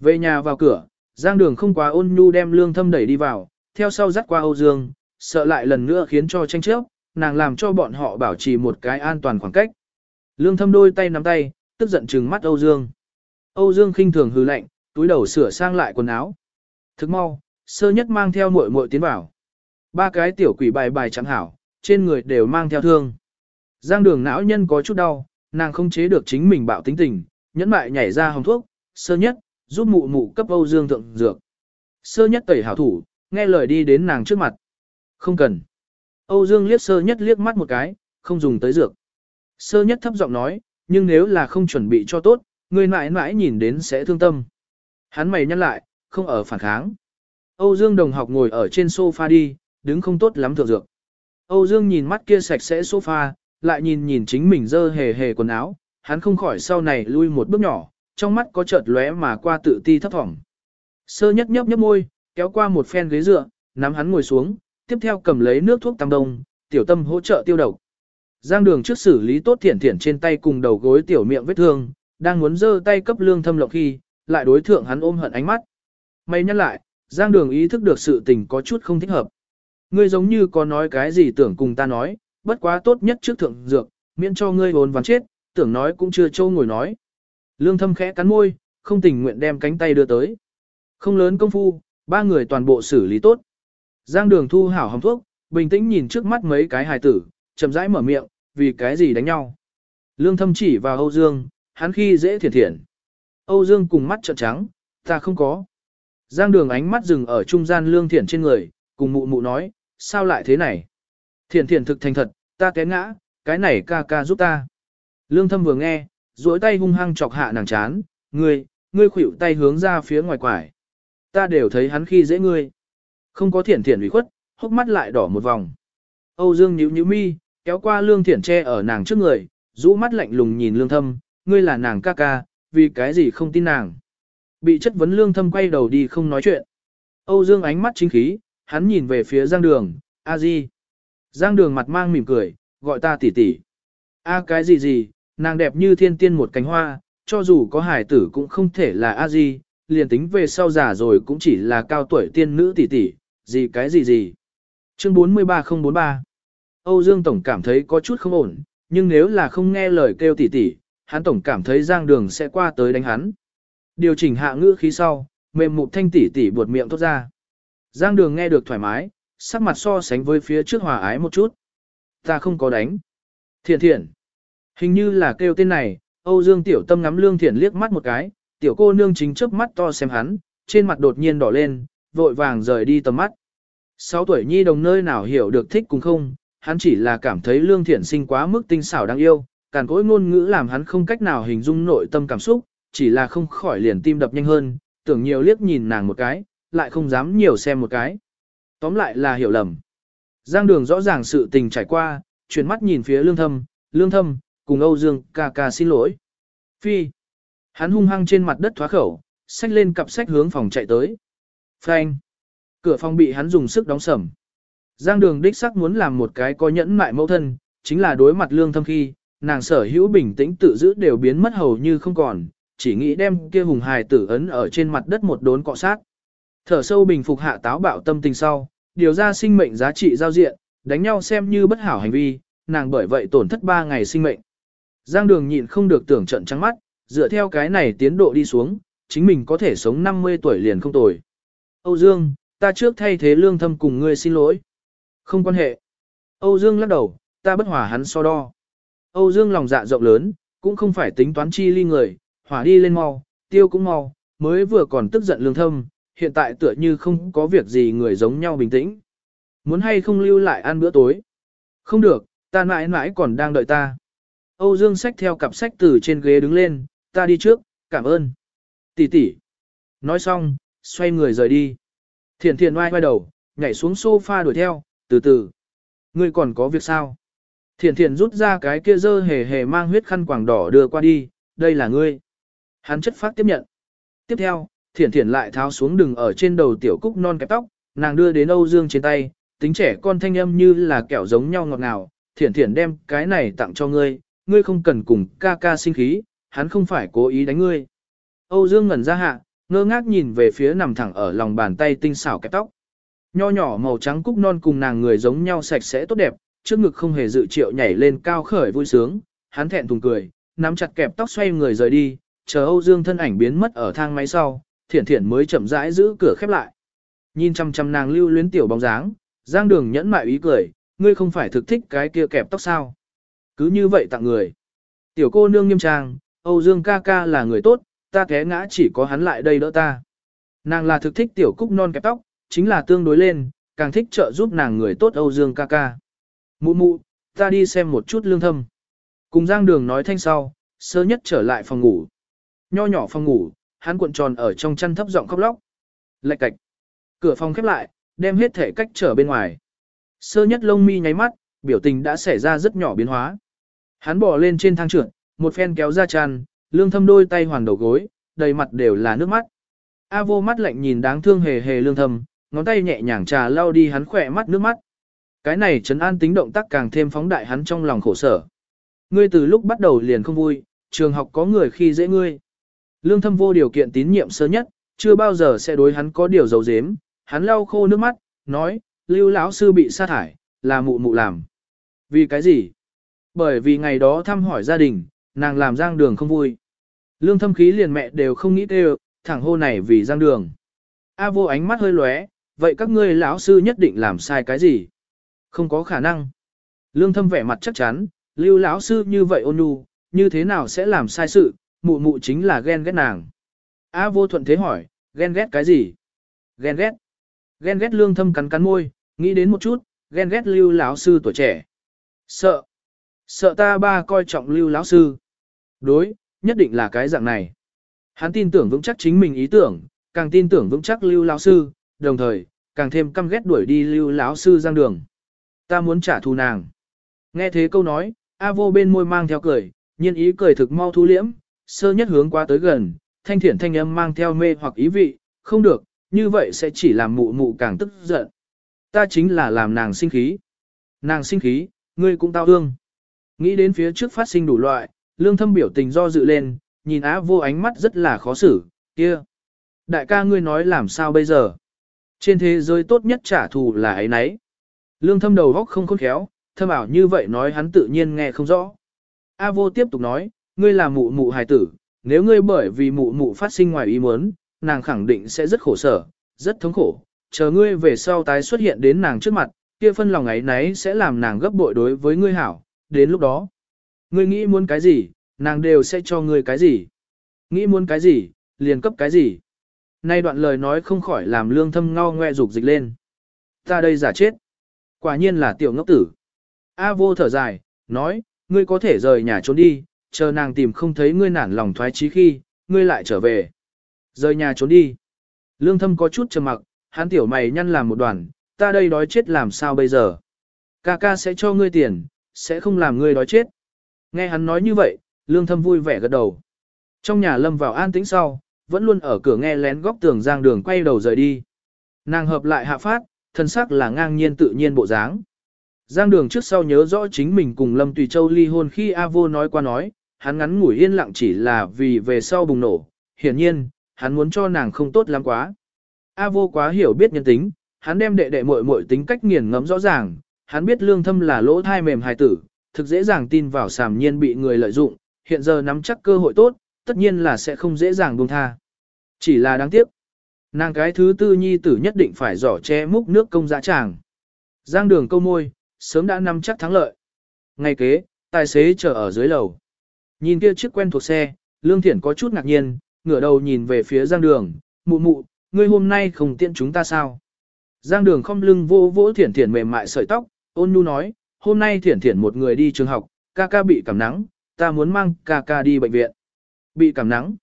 Về nhà vào cửa, Giang đường không quá ôn nhu đem lương thâm đẩy đi vào, theo sau dắt qua Âu Dương, sợ lại lần nữa khiến cho tranh chấp, nàng làm cho bọn họ bảo trì một cái an toàn khoảng cách. Lương thâm đôi tay nắm tay, tức giận trừng mắt Âu Dương. Âu Dương khinh thường hư lạnh, túi đầu sửa sang lại quần áo. Thức mau, sơ nhất mang theo muội muội tiến vào. Ba cái tiểu quỷ bài bài chẳng hảo, trên người đều mang theo thương. Giang đường não nhân có chút đau, nàng không chế được chính mình bạo tính tình, nhẫn mại nhảy ra hồng thuốc, sơ nhất, giúp mụ mụ cấp Âu Dương thượng dược. Sơ nhất tẩy hảo thủ, nghe lời đi đến nàng trước mặt. Không cần. Âu Dương liếc sơ nhất liếc mắt một cái, không dùng tới dược. Sơ nhất thấp giọng nói, nhưng nếu là không chuẩn bị cho tốt, người mãi mãi nhìn đến sẽ thương tâm. Hắn mày nhăn lại, không ở phản kháng. Âu Dương đồng học ngồi ở trên sofa đi, đứng không tốt lắm thượng dược. Âu Dương nhìn mắt kia sạch sẽ sofa, lại nhìn nhìn chính mình dơ hề hề quần áo, hắn không khỏi sau này lui một bước nhỏ, trong mắt có chợt lóe mà qua tự ti thấp thỏm. Sơ nhất nhấp nhấp môi, kéo qua một phen ghế dựa, nắm hắn ngồi xuống, tiếp theo cầm lấy nước thuốc tam đông, tiểu tâm hỗ trợ tiêu độc. Giang đường trước xử lý tốt thiển thiển trên tay cùng đầu gối tiểu miệng vết thương, đang muốn giơ tay cấp lương thâm lộc khi, lại đối thượng hắn ôm hận ánh mắt. Mày nhắc lại, Giang đường ý thức được sự tình có chút không thích hợp. Ngươi giống như có nói cái gì tưởng cùng ta nói, bất quá tốt nhất trước thượng dược, miễn cho ngươi hồn ván chết, tưởng nói cũng chưa trâu ngồi nói. Lương thâm khẽ cắn môi, không tình nguyện đem cánh tay đưa tới. Không lớn công phu, ba người toàn bộ xử lý tốt. Giang đường thu hảo hồng thuốc, bình tĩnh nhìn trước mắt mấy cái hài tử, chậm rãi mở miệng, vì cái gì đánh nhau. Lương thâm chỉ vào Âu Dương, hắn khi dễ thiệt thiện. Âu Dương cùng mắt trợn trắng, ta không có. Giang đường ánh mắt dừng ở trung gian lương thiện trên người, cùng mụ mụ nói, sao lại thế này? Thiện thiện thực thành thật, ta té ngã, cái này ca ca giúp ta. Lương thâm vừa nghe, duỗi tay hung hăng chọc hạ nàng chán, ngươi, ngươi khuỷu tay hướng ra phía ngoài quải. Ta đều thấy hắn khi dễ ngươi. Không có thiển thiển ủy khuất, hốc mắt lại đỏ một vòng. Âu Dương nhíu nhíu mi, kéo qua lương thiển che ở nàng trước người, rũ mắt lạnh lùng nhìn lương thâm, ngươi là nàng ca ca, vì cái gì không tin nàng. Bị chất vấn lương thâm quay đầu đi không nói chuyện. Âu Dương ánh mắt chính khí, hắn nhìn về phía Giang Đường, a di. Giang Đường mặt mang mỉm cười, gọi ta tỷ tỷ. A cái gì gì, nàng đẹp như thiên tiên một cánh hoa, cho dù có hải tử cũng không thể là a di, liền tính về sau già rồi cũng chỉ là cao tuổi tiên nữ tỷ tỷ, gì cái gì gì. Chương 43043 Âu Dương Tổng cảm thấy có chút không ổn, nhưng nếu là không nghe lời kêu tỷ tỷ, hắn Tổng cảm thấy Giang Đường sẽ qua tới đánh hắn. Điều chỉnh hạ ngữ khí sau, mềm mụt thanh tỷ tỷ buột miệng thốt ra. Giang Đường nghe được thoải mái, sắc mặt so sánh với phía trước hòa ái một chút. Ta không có đánh. Thiện thiện. Hình như là kêu tên này, Âu Dương Tiểu Tâm ngắm Lương Thiện liếc mắt một cái, tiểu cô nương chính chớp mắt to xem hắn, trên mặt đột nhiên đỏ lên, vội vàng rời đi tầm mắt. Sáu tuổi nhi đồng nơi nào hiểu được thích cùng không, hắn chỉ là cảm thấy Lương Thiện sinh quá mức tinh xảo đáng yêu, càn cỗi ngôn ngữ làm hắn không cách nào hình dung nội tâm cảm xúc, chỉ là không khỏi liền tim đập nhanh hơn, tưởng nhiều liếc nhìn nàng một cái, lại không dám nhiều xem một cái. Tóm lại là hiểu lầm. Giang đường rõ ràng sự tình trải qua, chuyển mắt nhìn phía lương thâm, lương thâm, cùng Âu Dương ca ca xin lỗi. Phi. Hắn hung hăng trên mặt đất thoá khẩu, xách lên cặp sách hướng phòng chạy tới. Phanh. Cửa phòng bị hắn dùng sức đóng sầm. Giang đường đích sắc muốn làm một cái có nhẫn mại mẫu thân, chính là đối mặt lương thâm khi, nàng sở hữu bình tĩnh tự giữ đều biến mất hầu như không còn, chỉ nghĩ đem kia hùng hài tử ấn ở trên mặt đất một đốn cọ sát. Thở sâu bình phục hạ táo bạo tâm tình sau, điều ra sinh mệnh giá trị giao diện, đánh nhau xem như bất hảo hành vi, nàng bởi vậy tổn thất 3 ngày sinh mệnh. Giang đường nhịn không được tưởng trận trắng mắt, dựa theo cái này tiến độ đi xuống, chính mình có thể sống 50 tuổi liền không tồi. Âu Dương, ta trước thay thế lương thâm cùng ngươi xin lỗi. Không quan hệ. Âu Dương lắc đầu, ta bất hòa hắn so đo. Âu Dương lòng dạ rộng lớn, cũng không phải tính toán chi ly người, hỏa đi lên mau, tiêu cũng mau, mới vừa còn tức giận lương thâm, hiện tại tựa như không có việc gì người giống nhau bình tĩnh. Muốn hay không lưu lại ăn bữa tối? Không được, ta mãi mãi còn đang đợi ta. Âu Dương xách theo cặp sách từ trên ghế đứng lên, ta đi trước, cảm ơn. Tỷ tỷ. Nói xong, xoay người rời đi. Thiển Thiển oai oai đầu, nhảy xuống sofa đuổi theo, từ từ. Ngươi còn có việc sao? Thiển Thiển rút ra cái kia dơ hề hề mang huyết khăn quàng đỏ đưa qua đi, đây là ngươi. Hắn chất phát tiếp nhận. Tiếp theo, Thiển Thiển lại tháo xuống đừng ở trên đầu tiểu cúc non kẹp tóc, nàng đưa đến Âu Dương trên tay, tính trẻ con thanh âm như là kẹo giống nhau ngọt ngào, Thiển Thiển đem cái này tặng cho ngươi, ngươi không cần cùng ca ca sinh khí, hắn không phải cố ý đánh ngươi. Âu Dương ngẩn ra hạ, ngơ ngác nhìn về phía nằm thẳng ở lòng bàn tay tinh xảo kẹp tóc. Nho nhỏ màu trắng cúc non cùng nàng người giống nhau sạch sẽ tốt đẹp, trước ngực không hề dự triệu nhảy lên cao khởi vui sướng, hắn thẹn thùng cười, nắm chặt kẹp tóc xoay người rời đi, chờ Âu Dương thân ảnh biến mất ở thang máy sau, thiển thiển mới chậm rãi giữ cửa khép lại. Nhìn chăm chăm nàng lưu luyến tiểu bóng dáng, Giang Đường nhẫn mại ý cười, ngươi không phải thực thích cái kia kẹp tóc sao? Cứ như vậy tặng người. Tiểu cô nương nghiêm trang, Âu Dương ca ca là người tốt, ta té ngã chỉ có hắn lại đây đỡ ta. Nàng là thực thích tiểu cúc non kẹp tóc, chính là tương đối lên, càng thích trợ giúp nàng người tốt Âu Dương ca ca. Mụ mụ, ta đi xem một chút lương thâm. Cùng Giang Đường nói thanh sau, sơ nhất trở lại phòng ngủ. Nho nhỏ phòng ngủ, hắn cuộn tròn ở trong chăn thấp giọng khóc lóc. Lạch cạch. Cửa phòng khép lại, đem hết thể cách trở bên ngoài. Sơ nhất lông mi nháy mắt, biểu tình đã xảy ra rất nhỏ biến hóa. Hắn bò lên trên thang trượt, một phen kéo ra chăn, lương thâm đôi tay hoàn đầu gối, đầy mặt đều là nước mắt. A vô mắt lạnh nhìn đáng thương hề hề lương thâm, ngón tay nhẹ nhàng trà lau đi hắn khỏe mắt nước mắt. Cái này trấn an tính động tác càng thêm phóng đại hắn trong lòng khổ sở. Ngươi từ lúc bắt đầu liền không vui, trường học có người khi dễ ngươi. Lương thâm vô điều kiện tín nhiệm sớm nhất, chưa bao giờ sẽ đối hắn có điều dấu dếm, hắn lau khô nước mắt, nói, lưu lão sư bị sa thải, là mụ mụ làm. Vì cái gì? Bởi vì ngày đó thăm hỏi gia đình, nàng làm giang đường không vui. Lương thâm khí liền mẹ đều không nghĩ tê thẳng hô này vì giang đường. A vô ánh mắt hơi lóe, vậy các ngươi lão sư nhất định làm sai cái gì? Không có khả năng. Lương thâm vẻ mặt chắc chắn, lưu lão sư như vậy ôn nhu, như thế nào sẽ làm sai sự, mụ mụ chính là ghen ghét nàng. A vô thuận thế hỏi, ghen ghét cái gì? Ghen ghét. Ghen ghét lương thâm cắn cắn môi, nghĩ đến một chút, ghen ghét lưu lão sư tuổi trẻ. Sợ. Sợ ta ba coi trọng lưu lão sư. Đối, nhất định là cái dạng này. Hắn tin tưởng vững chắc chính mình ý tưởng, càng tin tưởng vững chắc lưu lão sư, đồng thời, càng thêm căm ghét đuổi đi lưu lão sư giang đường. Ta muốn trả thù nàng. Nghe thế câu nói, A vô bên môi mang theo cười, nhiên ý cười thực mau thu liễm, sơ nhất hướng qua tới gần, thanh thiển thanh âm mang theo mê hoặc ý vị, không được, như vậy sẽ chỉ làm mụ mụ càng tức giận. Ta chính là làm nàng sinh khí. Nàng sinh khí, ngươi cũng tao ương. Nghĩ đến phía trước phát sinh đủ loại, lương thâm biểu tình do dự lên, nhìn á vô ánh mắt rất là khó xử, kia. Đại ca ngươi nói làm sao bây giờ? Trên thế giới tốt nhất trả thù là ấy nấy. Lương thâm đầu góc không khôn khéo, thâm ảo như vậy nói hắn tự nhiên nghe không rõ. A vô tiếp tục nói, ngươi là mụ mụ hài tử, nếu ngươi bởi vì mụ mụ phát sinh ngoài ý muốn, nàng khẳng định sẽ rất khổ sở, rất thống khổ, chờ ngươi về sau tái xuất hiện đến nàng trước mặt, kia phân lòng ấy nấy sẽ làm nàng gấp bội đối với ngươi hảo, đến lúc đó. Ngươi nghĩ muốn cái gì, nàng đều sẽ cho ngươi cái gì. Nghĩ muốn cái gì, liền cấp cái gì. Nay đoạn lời nói không khỏi làm lương thâm ngao ngoe dục dịch lên. Ta đây giả chết. Quả nhiên là tiểu ngốc tử. A vô thở dài, nói, ngươi có thể rời nhà trốn đi, chờ nàng tìm không thấy ngươi nản lòng thoái chí khi, ngươi lại trở về. Rời nhà trốn đi. Lương thâm có chút trầm mặc, hắn tiểu mày nhăn làm một đoàn, ta đây đói chết làm sao bây giờ. Ca ca sẽ cho ngươi tiền, sẽ không làm ngươi đói chết. Nghe hắn nói như vậy, lương thâm vui vẻ gật đầu. Trong nhà lâm vào an tĩnh sau, vẫn luôn ở cửa nghe lén góc tường giang đường quay đầu rời đi. Nàng hợp lại hạ phát, thân sắc là ngang nhiên tự nhiên bộ dáng. Giang đường trước sau nhớ rõ chính mình cùng Lâm Tùy Châu ly hôn khi A vô nói qua nói, hắn ngắn ngủi yên lặng chỉ là vì về sau bùng nổ. Hiển nhiên, hắn muốn cho nàng không tốt lắm quá. A vô quá hiểu biết nhân tính, hắn đem đệ đệ muội muội tính cách nghiền ngẫm rõ ràng, hắn biết lương thâm là lỗ thai mềm hài tử, thực dễ dàng tin vào sàm nhiên bị người lợi dụng, hiện giờ nắm chắc cơ hội tốt, tất nhiên là sẽ không dễ dàng buông tha. Chỉ là đáng tiếc. Nàng cái thứ tư nhi tử nhất định phải giỏ che múc nước công dã tràng. Giang đường câu môi, sớm đã nắm chắc thắng lợi. Ngày kế, tài xế chờ ở dưới lầu. Nhìn kia chiếc quen thuộc xe, Lương Thiển có chút ngạc nhiên, ngửa đầu nhìn về phía Giang đường, mụ mụ, ngươi hôm nay không tiện chúng ta sao? Giang đường không lưng vô vỗ Thiển Thiển mềm mại sợi tóc, ôn nhu nói, hôm nay Thiển Thiển một người đi trường học, ca ca bị cảm nắng, ta muốn mang ca ca đi bệnh viện. Bị cảm nắng.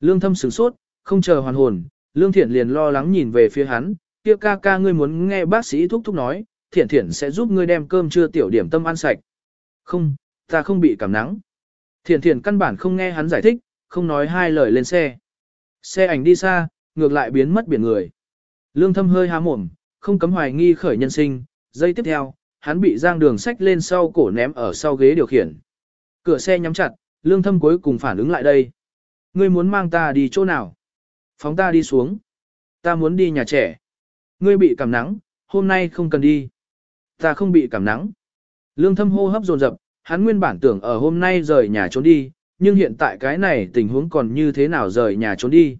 Lương thâm sửng sốt, không chờ hoàn hồn, Lương Thiển liền lo lắng nhìn về phía hắn, kia ca ca ngươi muốn nghe bác sĩ thúc thúc nói, Thiển Thiển sẽ giúp ngươi đem cơm trưa tiểu điểm tâm ăn sạch. Không, ta không bị cảm nắng. Thiển Thiển căn bản không nghe hắn giải thích, không nói hai lời lên xe. Xe ảnh đi xa, ngược lại biến mất biển người. Lương thâm hơi há mồm, không cấm hoài nghi khởi nhân sinh, giây tiếp theo, hắn bị giang đường sách lên sau cổ ném ở sau ghế điều khiển. Cửa xe nhắm chặt, lương thâm cuối cùng phản ứng lại đây. Ngươi muốn mang ta đi chỗ nào? Phóng ta đi xuống. Ta muốn đi nhà trẻ. Ngươi bị cảm nắng, hôm nay không cần đi. Ta không bị cảm nắng. Lương thâm hô hấp dồn dập, hắn nguyên bản tưởng ở hôm nay rời nhà trốn đi, nhưng hiện tại cái này tình huống còn như thế nào rời nhà trốn đi.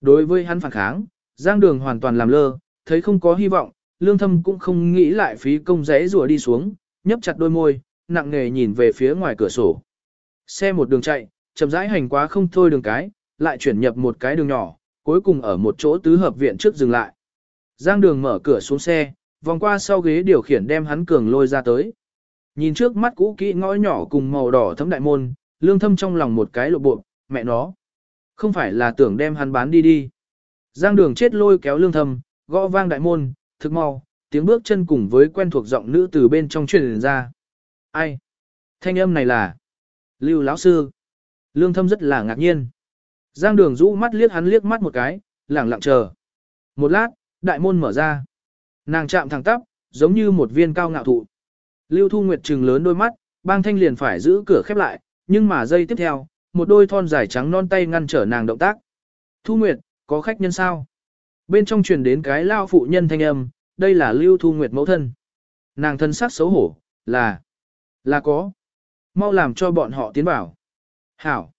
Đối với hắn phản kháng, Giang Đường hoàn toàn làm lơ, thấy không có hy vọng, lương thâm cũng không nghĩ lại phí công rẽ rùa đi xuống, nhấp chặt đôi môi, nặng nề nhìn về phía ngoài cửa sổ. Xe một đường chạy, chậm rãi hành quá không thôi đường cái, lại chuyển nhập một cái đường nhỏ, cuối cùng ở một chỗ tứ hợp viện trước dừng lại. Giang đường mở cửa xuống xe, vòng qua sau ghế điều khiển đem hắn cường lôi ra tới. Nhìn trước mắt cũ kỹ ngõ nhỏ cùng màu đỏ thấm đại môn, lương thâm trong lòng một cái lộ bộ, mẹ nó. Không phải là tưởng đem hắn bán đi đi. Giang đường chết lôi kéo lương thâm, gõ vang đại môn, thực mau, tiếng bước chân cùng với quen thuộc giọng nữ từ bên trong truyền ra. Ai? Thanh âm này là Lưu lão sư. Lương thâm rất là ngạc nhiên. Giang đường rũ mắt liếc hắn liếc mắt một cái, lẳng lặng chờ. Một lát, đại môn mở ra. Nàng chạm thẳng tắp, giống như một viên cao ngạo thụ. Lưu Thu Nguyệt trừng lớn đôi mắt, bang thanh liền phải giữ cửa khép lại, nhưng mà giây tiếp theo, một đôi thon dài trắng non tay ngăn trở nàng động tác. Thu Nguyệt, có khách nhân sao? Bên trong truyền đến cái lao phụ nhân thanh âm, đây là Lưu Thu Nguyệt mẫu thân. Nàng thân sắc xấu hổ, là, là có. Mau làm cho bọn họ tiến vào. Hảo.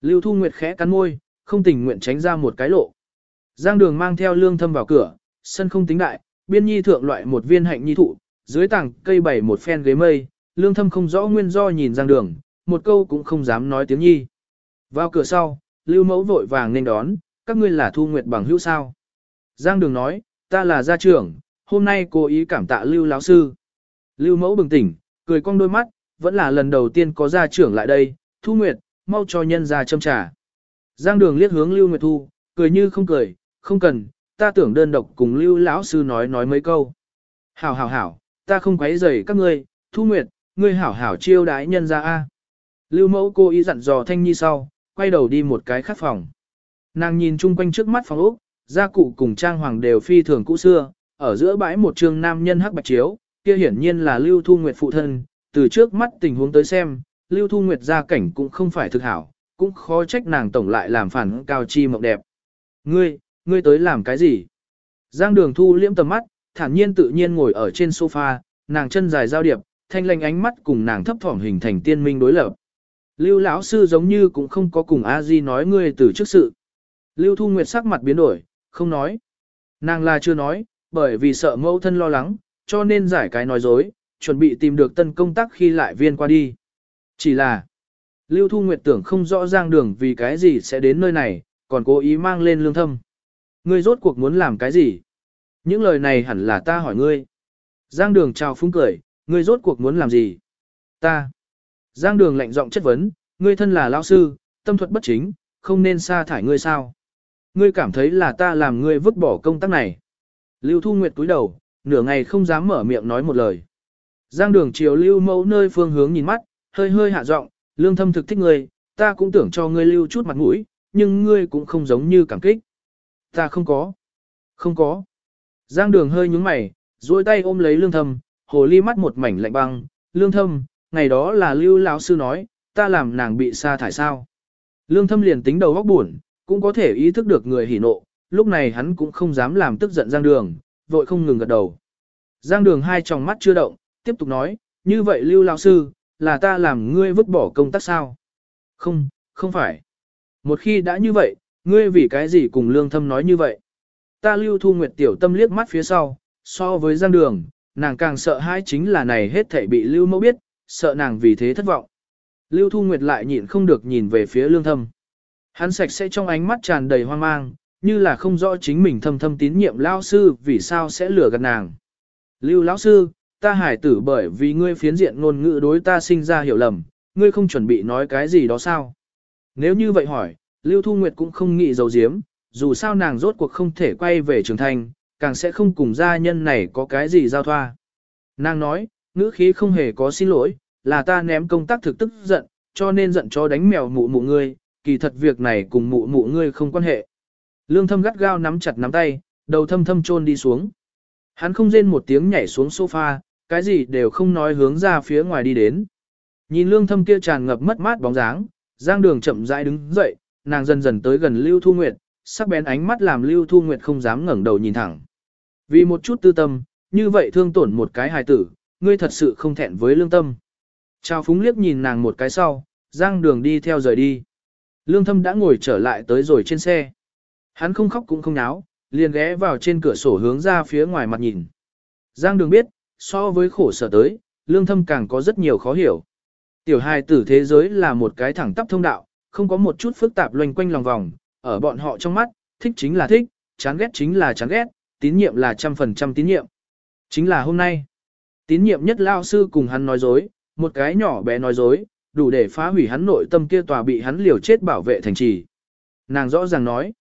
Lưu Thu Nguyệt khẽ cắn môi, không tình nguyện tránh ra một cái lộ. Giang đường mang theo lương thâm vào cửa, sân không tính đại, biên nhi thượng loại một viên hạnh nhi thụ, dưới tảng cây bày một phen ghế mây, lương thâm không rõ nguyên do nhìn Giang đường, một câu cũng không dám nói tiếng nhi. Vào cửa sau, Lưu Mẫu vội vàng nên đón, các ngươi là Thu Nguyệt bằng hữu sao. Giang đường nói, ta là gia trưởng, hôm nay cố ý cảm tạ Lưu lão sư. Lưu Mẫu bừng tỉnh, cười cong đôi mắt, vẫn là lần đầu tiên có gia trưởng lại đây, Thu Nguyệt, mau cho nhân ra châm trà. Giang đường liếc hướng Lưu Nguyệt Thu, cười như không cười, không cần, ta tưởng đơn độc cùng Lưu lão sư nói nói mấy câu. Hảo hảo hảo, ta không quấy rầy các ngươi, Thu Nguyệt, ngươi hảo hảo chiêu đái nhân ra a. Lưu mẫu cô ý dặn dò Thanh Nhi sau, quay đầu đi một cái khác phòng. Nàng nhìn chung quanh trước mắt phòng ốc, gia cụ cùng trang hoàng đều phi thường cũ xưa, ở giữa bãi một trường nam nhân hắc bạch chiếu, kia hiển nhiên là Lưu Thu Nguyệt phụ thân, từ trước mắt tình huống tới xem, Lưu Thu Nguyệt gia cảnh cũng không phải thực hảo, cũng khó trách nàng tổng lại làm phản cao chi mộng đẹp. Ngươi, ngươi tới làm cái gì? Giang đường thu liễm tầm mắt, thản nhiên tự nhiên ngồi ở trên sofa, nàng chân dài giao điệp, thanh lanh ánh mắt cùng nàng thấp thỏm hình thành tiên minh đối lập. Lưu lão sư giống như cũng không có cùng A Di nói ngươi từ trước sự. Lưu Thu Nguyệt sắc mặt biến đổi, không nói. Nàng là chưa nói, bởi vì sợ mẫu thân lo lắng, cho nên giải cái nói dối, chuẩn bị tìm được tân công tác khi lại viên qua đi. Chỉ là, Lưu Thu Nguyệt tưởng không rõ ràng đường vì cái gì sẽ đến nơi này, còn cố ý mang lên lương thâm. Ngươi rốt cuộc muốn làm cái gì? Những lời này hẳn là ta hỏi ngươi. Giang đường chào phúng cười, ngươi rốt cuộc muốn làm gì? Ta. Giang đường lạnh giọng chất vấn, ngươi thân là lao sư, tâm thuật bất chính, không nên sa thải ngươi sao? Ngươi cảm thấy là ta làm ngươi vứt bỏ công tác này. Lưu Thu Nguyệt cúi đầu, nửa ngày không dám mở miệng nói một lời. Giang đường chiều lưu mẫu nơi phương hướng nhìn mắt, hơi hơi hạ giọng, lương thâm thực thích ngươi, ta cũng tưởng cho ngươi lưu chút mặt mũi, nhưng ngươi cũng không giống như cảm kích. Ta không có. Không có. Giang đường hơi nhúng mày, duỗi tay ôm lấy lương thâm, hồ ly mắt một mảnh lạnh băng, lương thâm, ngày đó là lưu lão sư nói, ta làm nàng bị sa thải sao. Lương thâm liền tính đầu góc buồn, cũng có thể ý thức được người hỉ nộ, lúc này hắn cũng không dám làm tức giận Giang đường, vội không ngừng gật đầu. Giang đường hai tròng mắt chưa động, tiếp tục nói, như vậy lưu lão sư, là ta làm ngươi vứt bỏ công tác sao? Không, không phải. Một khi đã như vậy, ngươi vì cái gì cùng lương thâm nói như vậy? Ta lưu thu nguyệt tiểu tâm liếc mắt phía sau, so với giang đường, nàng càng sợ hãi chính là này hết thảy bị lưu mẫu biết, sợ nàng vì thế thất vọng. Lưu thu nguyệt lại nhịn không được nhìn về phía lương thâm. Hắn sạch sẽ trong ánh mắt tràn đầy hoang mang, như là không rõ chính mình thâm thâm tín nhiệm lao sư vì sao sẽ lừa gạt nàng. Lưu lão sư, ta hải tử bởi vì ngươi phiến diện ngôn ngữ đối ta sinh ra hiểu lầm, ngươi không chuẩn bị nói cái gì đó sao? Nếu như vậy hỏi, Lưu Thu Nguyệt cũng không nghĩ dầu diếm, dù sao nàng rốt cuộc không thể quay về trường thành, càng sẽ không cùng gia nhân này có cái gì giao thoa. Nàng nói, ngữ khí không hề có xin lỗi, là ta ném công tác thực tức giận, cho nên giận cho đánh mèo mụ mụ ngươi, kỳ thật việc này cùng mụ mụ ngươi không quan hệ. Lương thâm gắt gao nắm chặt nắm tay, đầu thâm thâm chôn đi xuống. Hắn không rên một tiếng nhảy xuống sofa, cái gì đều không nói hướng ra phía ngoài đi đến. Nhìn lương thâm kia tràn ngập mất mát bóng dáng, giang đường chậm rãi đứng dậy, nàng dần dần tới gần Lưu Thu Nguyệt, sắc bén ánh mắt làm Lưu Thu Nguyệt không dám ngẩng đầu nhìn thẳng. Vì một chút tư tâm, như vậy thương tổn một cái hài tử, ngươi thật sự không thẹn với lương tâm. Chào phúng liếc nhìn nàng một cái sau, giang đường đi theo rời đi. Lương thâm đã ngồi trở lại tới rồi trên xe. Hắn không khóc cũng không náo, liền ghé vào trên cửa sổ hướng ra phía ngoài mặt nhìn. Giang đường biết, so với khổ sở tới, lương thâm càng có rất nhiều khó hiểu. Tiểu hài tử thế giới là một cái thẳng tắp thông đạo, không có một chút phức tạp loanh quanh lòng vòng, ở bọn họ trong mắt, thích chính là thích, chán ghét chính là chán ghét, tín nhiệm là trăm phần trăm tín nhiệm. Chính là hôm nay, tín nhiệm nhất lao sư cùng hắn nói dối, một cái nhỏ bé nói dối, đủ để phá hủy hắn nội tâm kia tòa bị hắn liều chết bảo vệ thành trì. Nàng rõ ràng nói,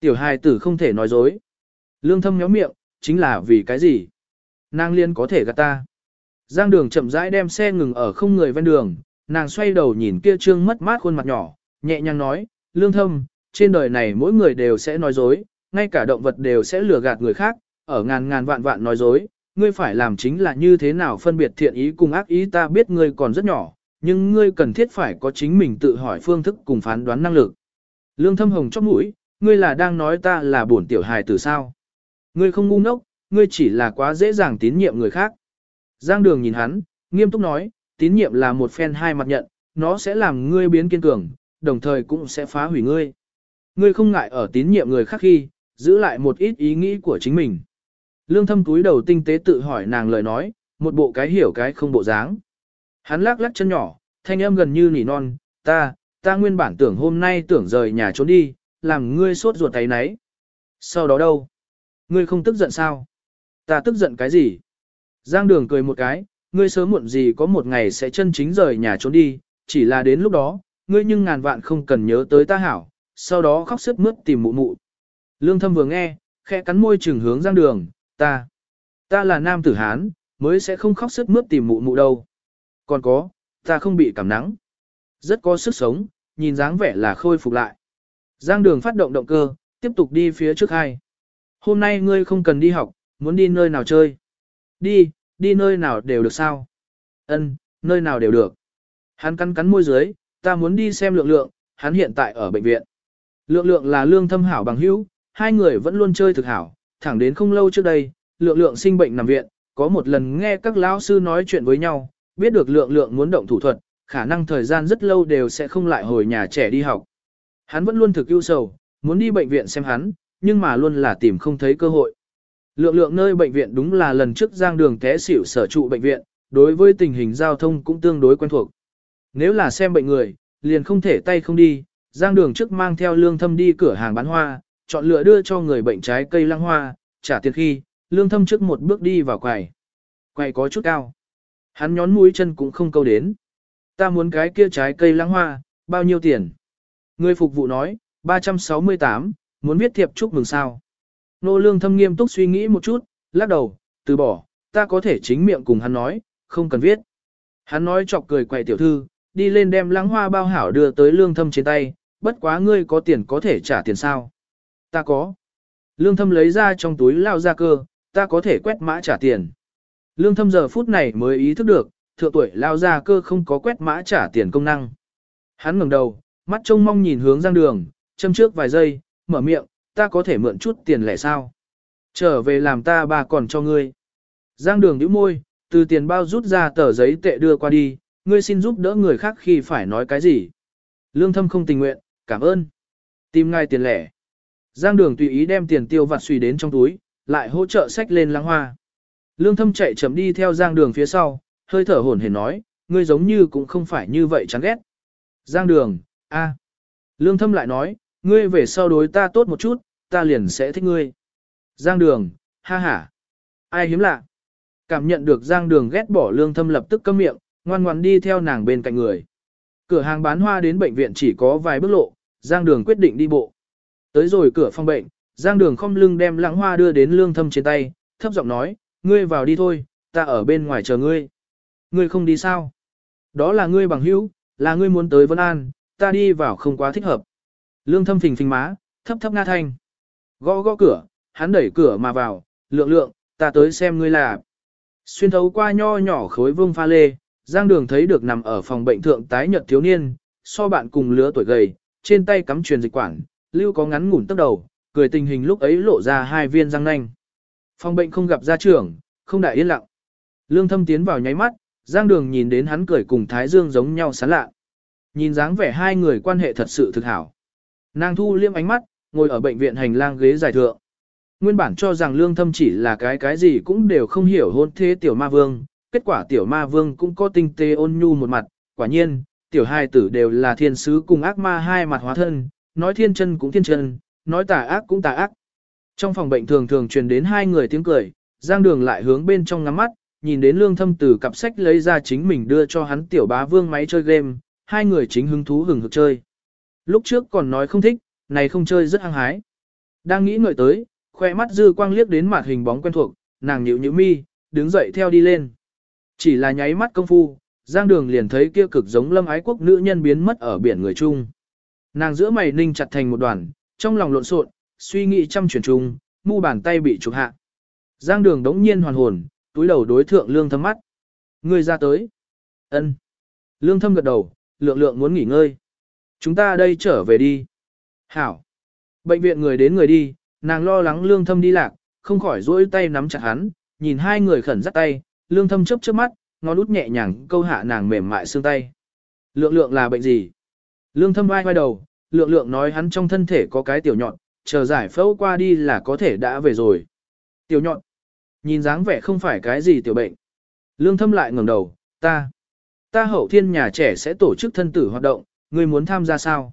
tiểu hài tử không thể nói dối. Lương thâm nhóm miệng, chính là vì cái gì? Nàng liên có thể gạt ta. Giang đường chậm rãi đem xe ngừng ở không người ven đường, nàng xoay đầu nhìn kia trương mất mát khuôn mặt nhỏ, nhẹ nhàng nói, lương thâm, trên đời này mỗi người đều sẽ nói dối, ngay cả động vật đều sẽ lừa gạt người khác, ở ngàn ngàn vạn vạn nói dối, ngươi phải làm chính là như thế nào phân biệt thiện ý cùng ác ý ta biết ngươi còn rất nhỏ, nhưng ngươi cần thiết phải có chính mình tự hỏi phương thức cùng phán đoán năng lực. Lương thâm hồng chóp mũi, ngươi là đang nói ta là bổn tiểu hài từ sao? Ngươi không ngu ngốc, ngươi chỉ là quá dễ dàng tín nhiệm người khác. Giang đường nhìn hắn, nghiêm túc nói, tín nhiệm là một phen hai mặt nhận, nó sẽ làm ngươi biến kiên cường, đồng thời cũng sẽ phá hủy ngươi. Ngươi không ngại ở tín nhiệm người khác khi, giữ lại một ít ý nghĩ của chính mình. Lương thâm túi đầu tinh tế tự hỏi nàng lời nói, một bộ cái hiểu cái không bộ dáng. Hắn lắc lắc chân nhỏ, thanh âm gần như nỉ non, ta, ta nguyên bản tưởng hôm nay tưởng rời nhà trốn đi, làm ngươi sốt ruột thấy nấy. Sau đó đâu? Ngươi không tức giận sao? Ta tức giận cái gì? Giang đường cười một cái, ngươi sớm muộn gì có một ngày sẽ chân chính rời nhà trốn đi, chỉ là đến lúc đó, ngươi nhưng ngàn vạn không cần nhớ tới ta hảo, sau đó khóc sức mướt tìm mụ mụ. Lương thâm vừa nghe, khẽ cắn môi trừng hướng giang đường, ta, ta là nam tử Hán, mới sẽ không khóc sức mướt tìm mụ mụ đâu. Còn có, ta không bị cảm nắng. Rất có sức sống, nhìn dáng vẻ là khôi phục lại. Giang đường phát động động cơ, tiếp tục đi phía trước hai. Hôm nay ngươi không cần đi học, muốn đi nơi nào chơi. Đi, đi nơi nào đều được sao? Ân, nơi nào đều được. Hắn cắn cắn môi dưới, ta muốn đi xem lượng lượng, hắn hiện tại ở bệnh viện. Lượng lượng là lương thâm hảo bằng hữu, hai người vẫn luôn chơi thực hảo, thẳng đến không lâu trước đây, lượng lượng sinh bệnh nằm viện, có một lần nghe các lão sư nói chuyện với nhau, biết được lượng lượng muốn động thủ thuật, khả năng thời gian rất lâu đều sẽ không lại hồi nhà trẻ đi học. Hắn vẫn luôn thực ưu sầu, muốn đi bệnh viện xem hắn, nhưng mà luôn là tìm không thấy cơ hội. Lượng lượng nơi bệnh viện đúng là lần trước giang đường té xỉu sở trụ bệnh viện, đối với tình hình giao thông cũng tương đối quen thuộc. Nếu là xem bệnh người, liền không thể tay không đi, giang đường trước mang theo lương thâm đi cửa hàng bán hoa, chọn lựa đưa cho người bệnh trái cây lăng hoa, trả tiền khi, lương thâm trước một bước đi vào quầy. Quầy có chút cao. Hắn nhón mũi chân cũng không câu đến. Ta muốn cái kia trái cây lãng hoa, bao nhiêu tiền? Người phục vụ nói, 368, muốn viết thiệp chúc mừng sao. Nô lương thâm nghiêm túc suy nghĩ một chút, lắc đầu, từ bỏ, ta có thể chính miệng cùng hắn nói, không cần viết. Hắn nói chọc cười quậy tiểu thư, đi lên đem lãng hoa bao hảo đưa tới lương thâm trên tay, bất quá ngươi có tiền có thể trả tiền sao. Ta có. Lương thâm lấy ra trong túi lao ra cơ, ta có thể quét mã trả tiền. Lương thâm giờ phút này mới ý thức được, thượng tuổi lao ra cơ không có quét mã trả tiền công năng. Hắn ngẩng đầu, mắt trông mong nhìn hướng giang đường, châm trước vài giây, mở miệng, ta có thể mượn chút tiền lẻ sao? Trở về làm ta bà còn cho ngươi. Giang đường nhíu môi, từ tiền bao rút ra tờ giấy tệ đưa qua đi, ngươi xin giúp đỡ người khác khi phải nói cái gì. Lương thâm không tình nguyện, cảm ơn. Tìm ngay tiền lẻ. Giang đường tùy ý đem tiền tiêu vặt suy đến trong túi, lại hỗ trợ sách lên lăng hoa. Lương thâm chạy chậm đi theo giang đường phía sau, hơi thở hổn hển nói, ngươi giống như cũng không phải như vậy chán ghét. Giang đường, a. Lương thâm lại nói, ngươi về sau đối ta tốt một chút, ta liền sẽ thích ngươi. Giang đường, ha ha. Ai hiếm lạ. Cảm nhận được giang đường ghét bỏ lương thâm lập tức câm miệng, ngoan ngoan đi theo nàng bên cạnh người. Cửa hàng bán hoa đến bệnh viện chỉ có vài bước lộ, giang đường quyết định đi bộ. Tới rồi cửa phòng bệnh, giang đường không lưng đem lãng hoa đưa đến lương thâm trên tay, thấp giọng nói, ngươi vào đi thôi, ta ở bên ngoài chờ ngươi. Ngươi không đi sao? Đó là ngươi bằng hữu, là ngươi muốn tới Vân An, ta đi vào không quá thích hợp. Lương thâm phình phình má, thấp thấp nga thanh. Gõ gõ cửa, hắn đẩy cửa mà vào, lượng lượng, ta tới xem ngươi là. Xuyên thấu qua nho nhỏ khối vương pha lê, Giang Đường thấy được nằm ở phòng bệnh thượng tái nhật thiếu niên, so bạn cùng lứa tuổi gầy, trên tay cắm truyền dịch quản, lưu có ngắn ngủn tóc đầu, cười tình hình lúc ấy lộ ra hai viên răng nanh. Phòng bệnh không gặp gia trưởng, không đại yên lặng. Lương thâm tiến vào nháy mắt, Giang Đường nhìn đến hắn cười cùng Thái Dương giống nhau sán lạ. Nhìn dáng vẻ hai người quan hệ thật sự thực hảo. Nàng thu liêm ánh mắt, ngồi ở bệnh viện hành lang ghế giải thượng. Nguyên bản cho rằng lương thâm chỉ là cái cái gì cũng đều không hiểu hôn thế tiểu ma vương, kết quả tiểu ma vương cũng có tinh tế ôn nhu một mặt, quả nhiên, tiểu hai tử đều là thiên sứ cùng ác ma hai mặt hóa thân, nói thiên chân cũng thiên chân, nói tà ác cũng tà ác. Trong phòng bệnh thường thường truyền đến hai người tiếng cười, giang đường lại hướng bên trong ngắm mắt, nhìn đến lương thâm từ cặp sách lấy ra chính mình đưa cho hắn tiểu bá vương máy chơi game, hai người chính hứng thú hừng hực chơi. Lúc trước còn nói không thích, này không chơi rất hăng hái. Đang nghĩ ngợi tới, khoe mắt dư quang liếc đến mặt hình bóng quen thuộc, nàng nhịu nhịu mi, đứng dậy theo đi lên. Chỉ là nháy mắt công phu, Giang Đường liền thấy kia cực giống lâm ái quốc nữ nhân biến mất ở biển người chung. Nàng giữa mày ninh chặt thành một đoàn, trong lòng lộn xộn, suy nghĩ trăm chuyển chung, mu bàn tay bị trục hạ. Giang Đường đống nhiên hoàn hồn, túi đầu đối thượng lương thâm mắt. Người ra tới. ân Lương thâm gật đầu, lượng lượng muốn nghỉ ngơi. Chúng ta đây trở về đi. Hảo. Bệnh viện người đến người đi, nàng lo lắng lương thâm đi lạc, không khỏi duỗi tay nắm chặt hắn, nhìn hai người khẩn dắt tay, lương thâm chớp chớp mắt, ngón út nhẹ nhàng câu hạ nàng mềm mại xương tay. Lượng lượng là bệnh gì? Lương thâm vai vai đầu, lượng lượng nói hắn trong thân thể có cái tiểu nhọn, chờ giải phẫu qua đi là có thể đã về rồi. Tiểu nhọn, nhìn dáng vẻ không phải cái gì tiểu bệnh. Lương thâm lại ngẩng đầu, ta, ta hậu thiên nhà trẻ sẽ tổ chức thân tử hoạt động, ngươi muốn tham gia sao?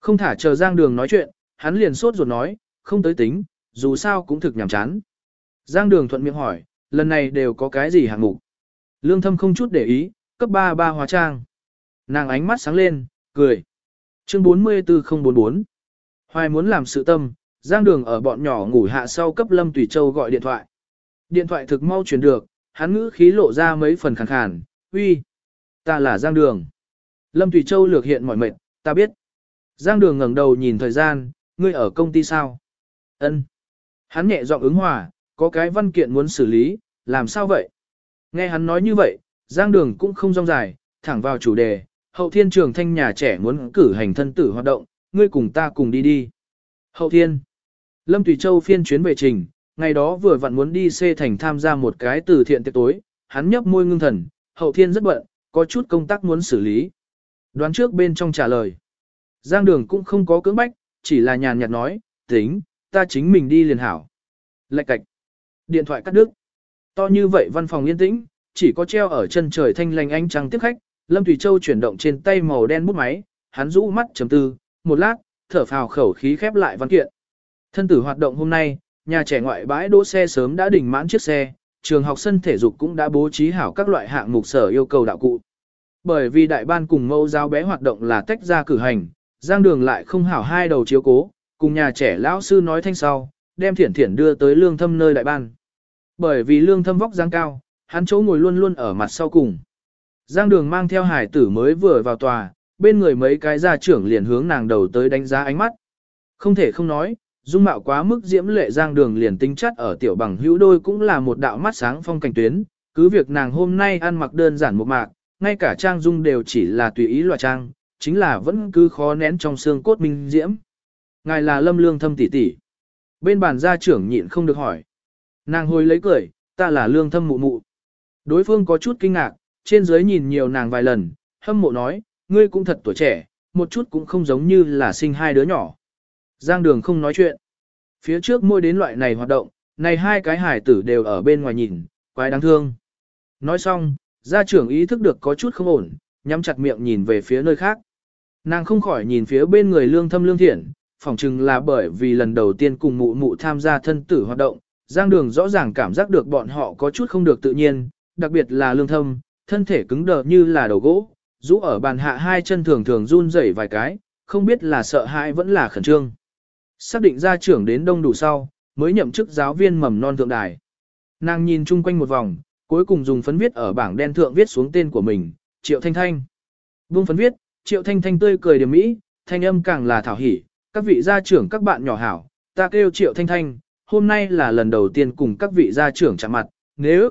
Không thả chờ Giang Đường nói chuyện, hắn liền sốt ruột nói, không tới tính, dù sao cũng thực nhảm chán. Giang Đường thuận miệng hỏi, lần này đều có cái gì hạng mục? Lương Thâm không chút để ý, cấp 3 ba hóa trang. Nàng ánh mắt sáng lên, cười. Chương 44044 Hoài muốn làm sự tâm, Giang Đường ở bọn nhỏ ngủ hạ sau cấp Lâm Tùy Châu gọi điện thoại. Điện thoại thực mau chuyển được, hắn ngữ khí lộ ra mấy phần khàn khàn, uy, ta là Giang Đường. Lâm Tùy Châu lược hiện mỏi mệt, ta biết. Giang Đường ngẩng đầu nhìn thời gian, ngươi ở công ty sao? Ân. Hắn nhẹ giọng ứng hòa, có cái văn kiện muốn xử lý, làm sao vậy? Nghe hắn nói như vậy, Giang Đường cũng không rong dài, thẳng vào chủ đề, hậu thiên trường thanh nhà trẻ muốn cử hành thân tử hoạt động, ngươi cùng ta cùng đi đi. Hậu thiên. Lâm Tùy Châu phiên chuyến về trình, ngày đó vừa vặn muốn đi xê thành tham gia một cái từ thiện tiệc tối, hắn nhấp môi ngưng thần, hậu thiên rất bận, có chút công tác muốn xử lý. Đoán trước bên trong trả lời. Giang đường cũng không có cưỡng bách, chỉ là nhàn nhạt nói, tính, ta chính mình đi liền hảo. Lạch cạch. Điện thoại cắt đứt. To như vậy văn phòng yên tĩnh, chỉ có treo ở chân trời thanh lành ánh trăng tiếp khách, Lâm Thủy Châu chuyển động trên tay màu đen bút máy, hắn rũ mắt chấm tư, một lát, thở phào khẩu khí khép lại văn kiện. Thân tử hoạt động hôm nay, nhà trẻ ngoại bãi đỗ xe sớm đã đỉnh mãn chiếc xe, trường học sân thể dục cũng đã bố trí hảo các loại hạng mục sở yêu cầu đạo cụ. Bởi vì đại ban cùng mẫu giáo bé hoạt động là tách ra cử hành, giang đường lại không hảo hai đầu chiếu cố, cùng nhà trẻ lão sư nói thanh sau, đem thiển thiển đưa tới lương thâm nơi đại ban. Bởi vì lương thâm vóc dáng cao, hắn chỗ ngồi luôn luôn ở mặt sau cùng. Giang đường mang theo hải tử mới vừa vào tòa, bên người mấy cái gia trưởng liền hướng nàng đầu tới đánh giá ánh mắt. Không thể không nói, dung mạo quá mức diễm lệ giang đường liền tinh chất ở tiểu bằng hữu đôi cũng là một đạo mắt sáng phong cảnh tuyến, cứ việc nàng hôm nay ăn mặc đơn giản một mạc, ngay cả trang dung đều chỉ là tùy ý loại trang, chính là vẫn cứ khó nén trong xương cốt minh diễm. Ngài là lâm lương thâm tỷ tỷ. Bên bàn gia trưởng nhịn không được hỏi. Nàng hồi lấy cười, ta là lương thâm mụ mụ. Đối phương có chút kinh ngạc, trên dưới nhìn nhiều nàng vài lần, hâm mộ nói, ngươi cũng thật tuổi trẻ, một chút cũng không giống như là sinh hai đứa nhỏ. Giang đường không nói chuyện. Phía trước môi đến loại này hoạt động, này hai cái hải tử đều ở bên ngoài nhìn, quái đáng thương. Nói xong, gia trưởng ý thức được có chút không ổn, nhắm chặt miệng nhìn về phía nơi khác. Nàng không khỏi nhìn phía bên người lương thâm lương thiện, phỏng chừng là bởi vì lần đầu tiên cùng mụ mụ tham gia thân tử hoạt động, Giang Đường rõ ràng cảm giác được bọn họ có chút không được tự nhiên, đặc biệt là lương thâm, thân thể cứng đờ như là đầu gỗ, rũ ở bàn hạ hai chân thường thường run rẩy vài cái, không biết là sợ hãi vẫn là khẩn trương. Xác định ra trưởng đến đông đủ sau, mới nhậm chức giáo viên mầm non thượng đài. Nàng nhìn chung quanh một vòng, cuối cùng dùng phấn viết ở bảng đen thượng viết xuống tên của mình, Triệu Thanh Thanh. Buông phấn viết, Triệu Thanh Thanh tươi cười điểm mỹ, thanh âm càng là thảo hỉ, các vị gia trưởng các bạn nhỏ hảo, ta kêu Triệu Thanh Thanh, hôm nay là lần đầu tiên cùng các vị gia trưởng chạm mặt, nếu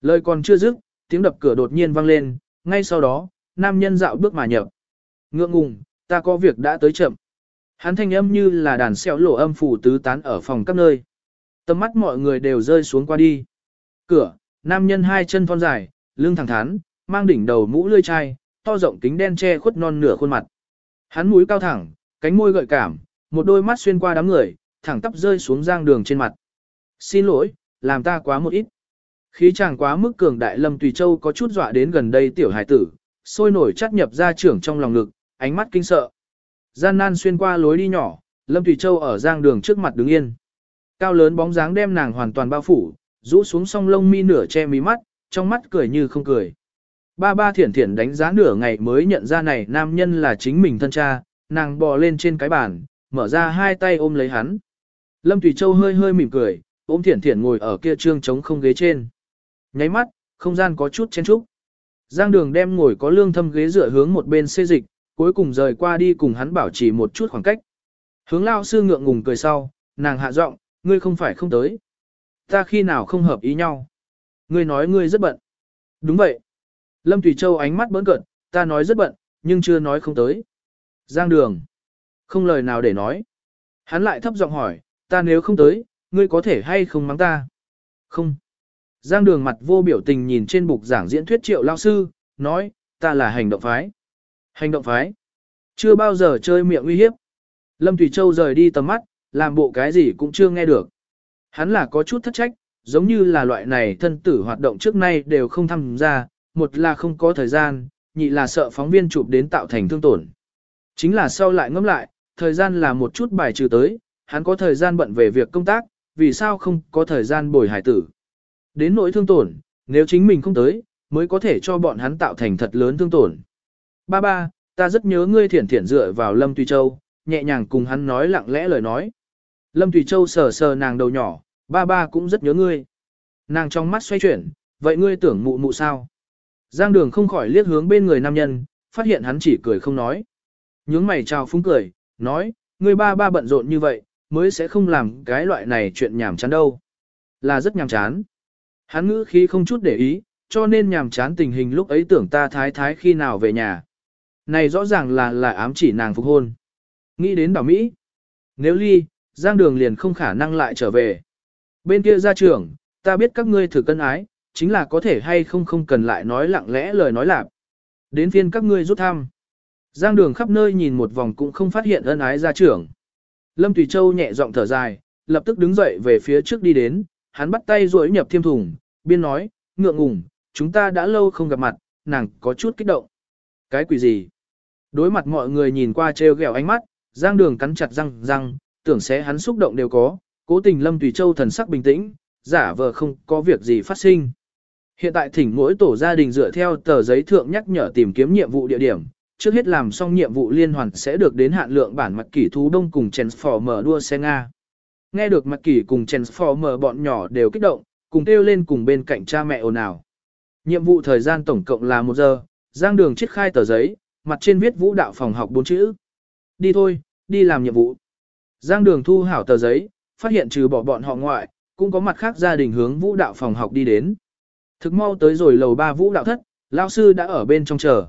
lời còn chưa dứt, tiếng đập cửa đột nhiên vang lên, ngay sau đó, nam nhân dạo bước mà nhập. Ngượng ngùng, ta có việc đã tới chậm. Hắn thanh âm như là đàn xẹo lộ âm phủ tứ tán ở phòng các nơi. Tầm mắt mọi người đều rơi xuống qua đi. Cửa, nam nhân hai chân thon dài, lưng thẳng thắn, mang đỉnh đầu mũ lươi chai, to rộng kính đen che khuất non nửa khuôn mặt. Hắn mũi cao thẳng, cánh môi gợi cảm, một đôi mắt xuyên qua đám người, thẳng tắp rơi xuống giang đường trên mặt. Xin lỗi, làm ta quá một ít. Khí chàng quá mức cường đại Lâm Tùy Châu có chút dọa đến gần đây tiểu hải tử, sôi nổi chắt nhập ra trưởng trong lòng ngực, ánh mắt kinh sợ. Gian nan xuyên qua lối đi nhỏ, Lâm thủy Châu ở giang đường trước mặt đứng yên. Cao lớn bóng dáng đem nàng hoàn toàn bao phủ, rũ xuống song lông mi nửa che mí mắt, trong mắt cười như không cười. Ba ba thiển thiển đánh giá nửa ngày mới nhận ra này nam nhân là chính mình thân cha, nàng bò lên trên cái bàn, mở ra hai tay ôm lấy hắn. Lâm Thủy Châu hơi hơi mỉm cười, ôm thiển thiển ngồi ở kia trương trống không ghế trên. Nháy mắt, không gian có chút chen trúc. Giang đường đem ngồi có lương thâm ghế dựa hướng một bên xê dịch, cuối cùng rời qua đi cùng hắn bảo trì một chút khoảng cách. Hướng lao sư ngượng ngùng cười sau, nàng hạ giọng, ngươi không phải không tới. Ta khi nào không hợp ý nhau. Ngươi nói ngươi rất bận. Đúng vậy. Lâm Thủy Châu ánh mắt bỡn cợt, ta nói rất bận, nhưng chưa nói không tới. Giang đường. Không lời nào để nói. Hắn lại thấp giọng hỏi, ta nếu không tới, ngươi có thể hay không mắng ta? Không. Giang đường mặt vô biểu tình nhìn trên bục giảng diễn thuyết triệu lao sư, nói, ta là hành động phái. Hành động phái. Chưa bao giờ chơi miệng uy hiếp. Lâm Thủy Châu rời đi tầm mắt, làm bộ cái gì cũng chưa nghe được. Hắn là có chút thất trách, giống như là loại này thân tử hoạt động trước nay đều không tham gia, một là không có thời gian, nhị là sợ phóng viên chụp đến tạo thành thương tổn. Chính là sau lại ngẫm lại, thời gian là một chút bài trừ tới, hắn có thời gian bận về việc công tác, vì sao không có thời gian bồi hải tử. Đến nỗi thương tổn, nếu chính mình không tới, mới có thể cho bọn hắn tạo thành thật lớn thương tổn. Ba ba, ta rất nhớ ngươi thiển thiển dựa vào Lâm Tùy Châu, nhẹ nhàng cùng hắn nói lặng lẽ lời nói. Lâm Tùy Châu sờ sờ nàng đầu nhỏ, ba ba cũng rất nhớ ngươi. Nàng trong mắt xoay chuyển, vậy ngươi tưởng mụ mụ sao? Giang đường không khỏi liếc hướng bên người nam nhân, phát hiện hắn chỉ cười không nói. Nhướng mày chào phúng cười, nói, ngươi ba ba bận rộn như vậy, mới sẽ không làm cái loại này chuyện nhảm chán đâu. Là rất nhàm chán. Hắn ngữ khí không chút để ý, cho nên nhàm chán tình hình lúc ấy tưởng ta thái thái khi nào về nhà. Này rõ ràng là là ám chỉ nàng phục hôn. Nghĩ đến bảo Mỹ. Nếu ly, Giang Đường liền không khả năng lại trở về. Bên kia gia trưởng, ta biết các ngươi thử cân ái, chính là có thể hay không không cần lại nói lặng lẽ lời nói lạp. Đến phiên các ngươi rút thăm. Giang đường khắp nơi nhìn một vòng cũng không phát hiện ân ái gia trưởng. Lâm Tùy Châu nhẹ giọng thở dài, lập tức đứng dậy về phía trước đi đến, hắn bắt tay duỗi nhập thiêm thùng, biên nói, ngượng ngùng, chúng ta đã lâu không gặp mặt, nàng có chút kích động. Cái quỷ gì? Đối mặt mọi người nhìn qua trêu ghẹo ánh mắt, Giang đường cắn chặt răng răng, tưởng sẽ hắn xúc động đều có, cố tình Lâm Tùy Châu thần sắc bình tĩnh, giả vờ không có việc gì phát sinh. Hiện tại thỉnh mỗi tổ gia đình dựa theo tờ giấy thượng nhắc nhở tìm kiếm nhiệm vụ địa điểm, trước hết làm xong nhiệm vụ liên hoàn sẽ được đến hạn lượng bản mặt kỷ thú đông cùng Transformer đua xe Nga. Nghe được mặt kỷ cùng Transformer bọn nhỏ đều kích động, cùng kêu lên cùng bên cạnh cha mẹ ồn ào. Nhiệm vụ thời gian tổng cộng là 1 giờ, giang đường chiết khai tờ giấy, mặt trên viết vũ đạo phòng học bốn chữ. Đi thôi, đi làm nhiệm vụ. Giang đường thu hảo tờ giấy, phát hiện trừ bỏ bọn họ ngoại, cũng có mặt khác gia đình hướng vũ đạo phòng học đi đến. Thực mau tới rồi lầu ba vũ đạo thất, lao sư đã ở bên trong chờ.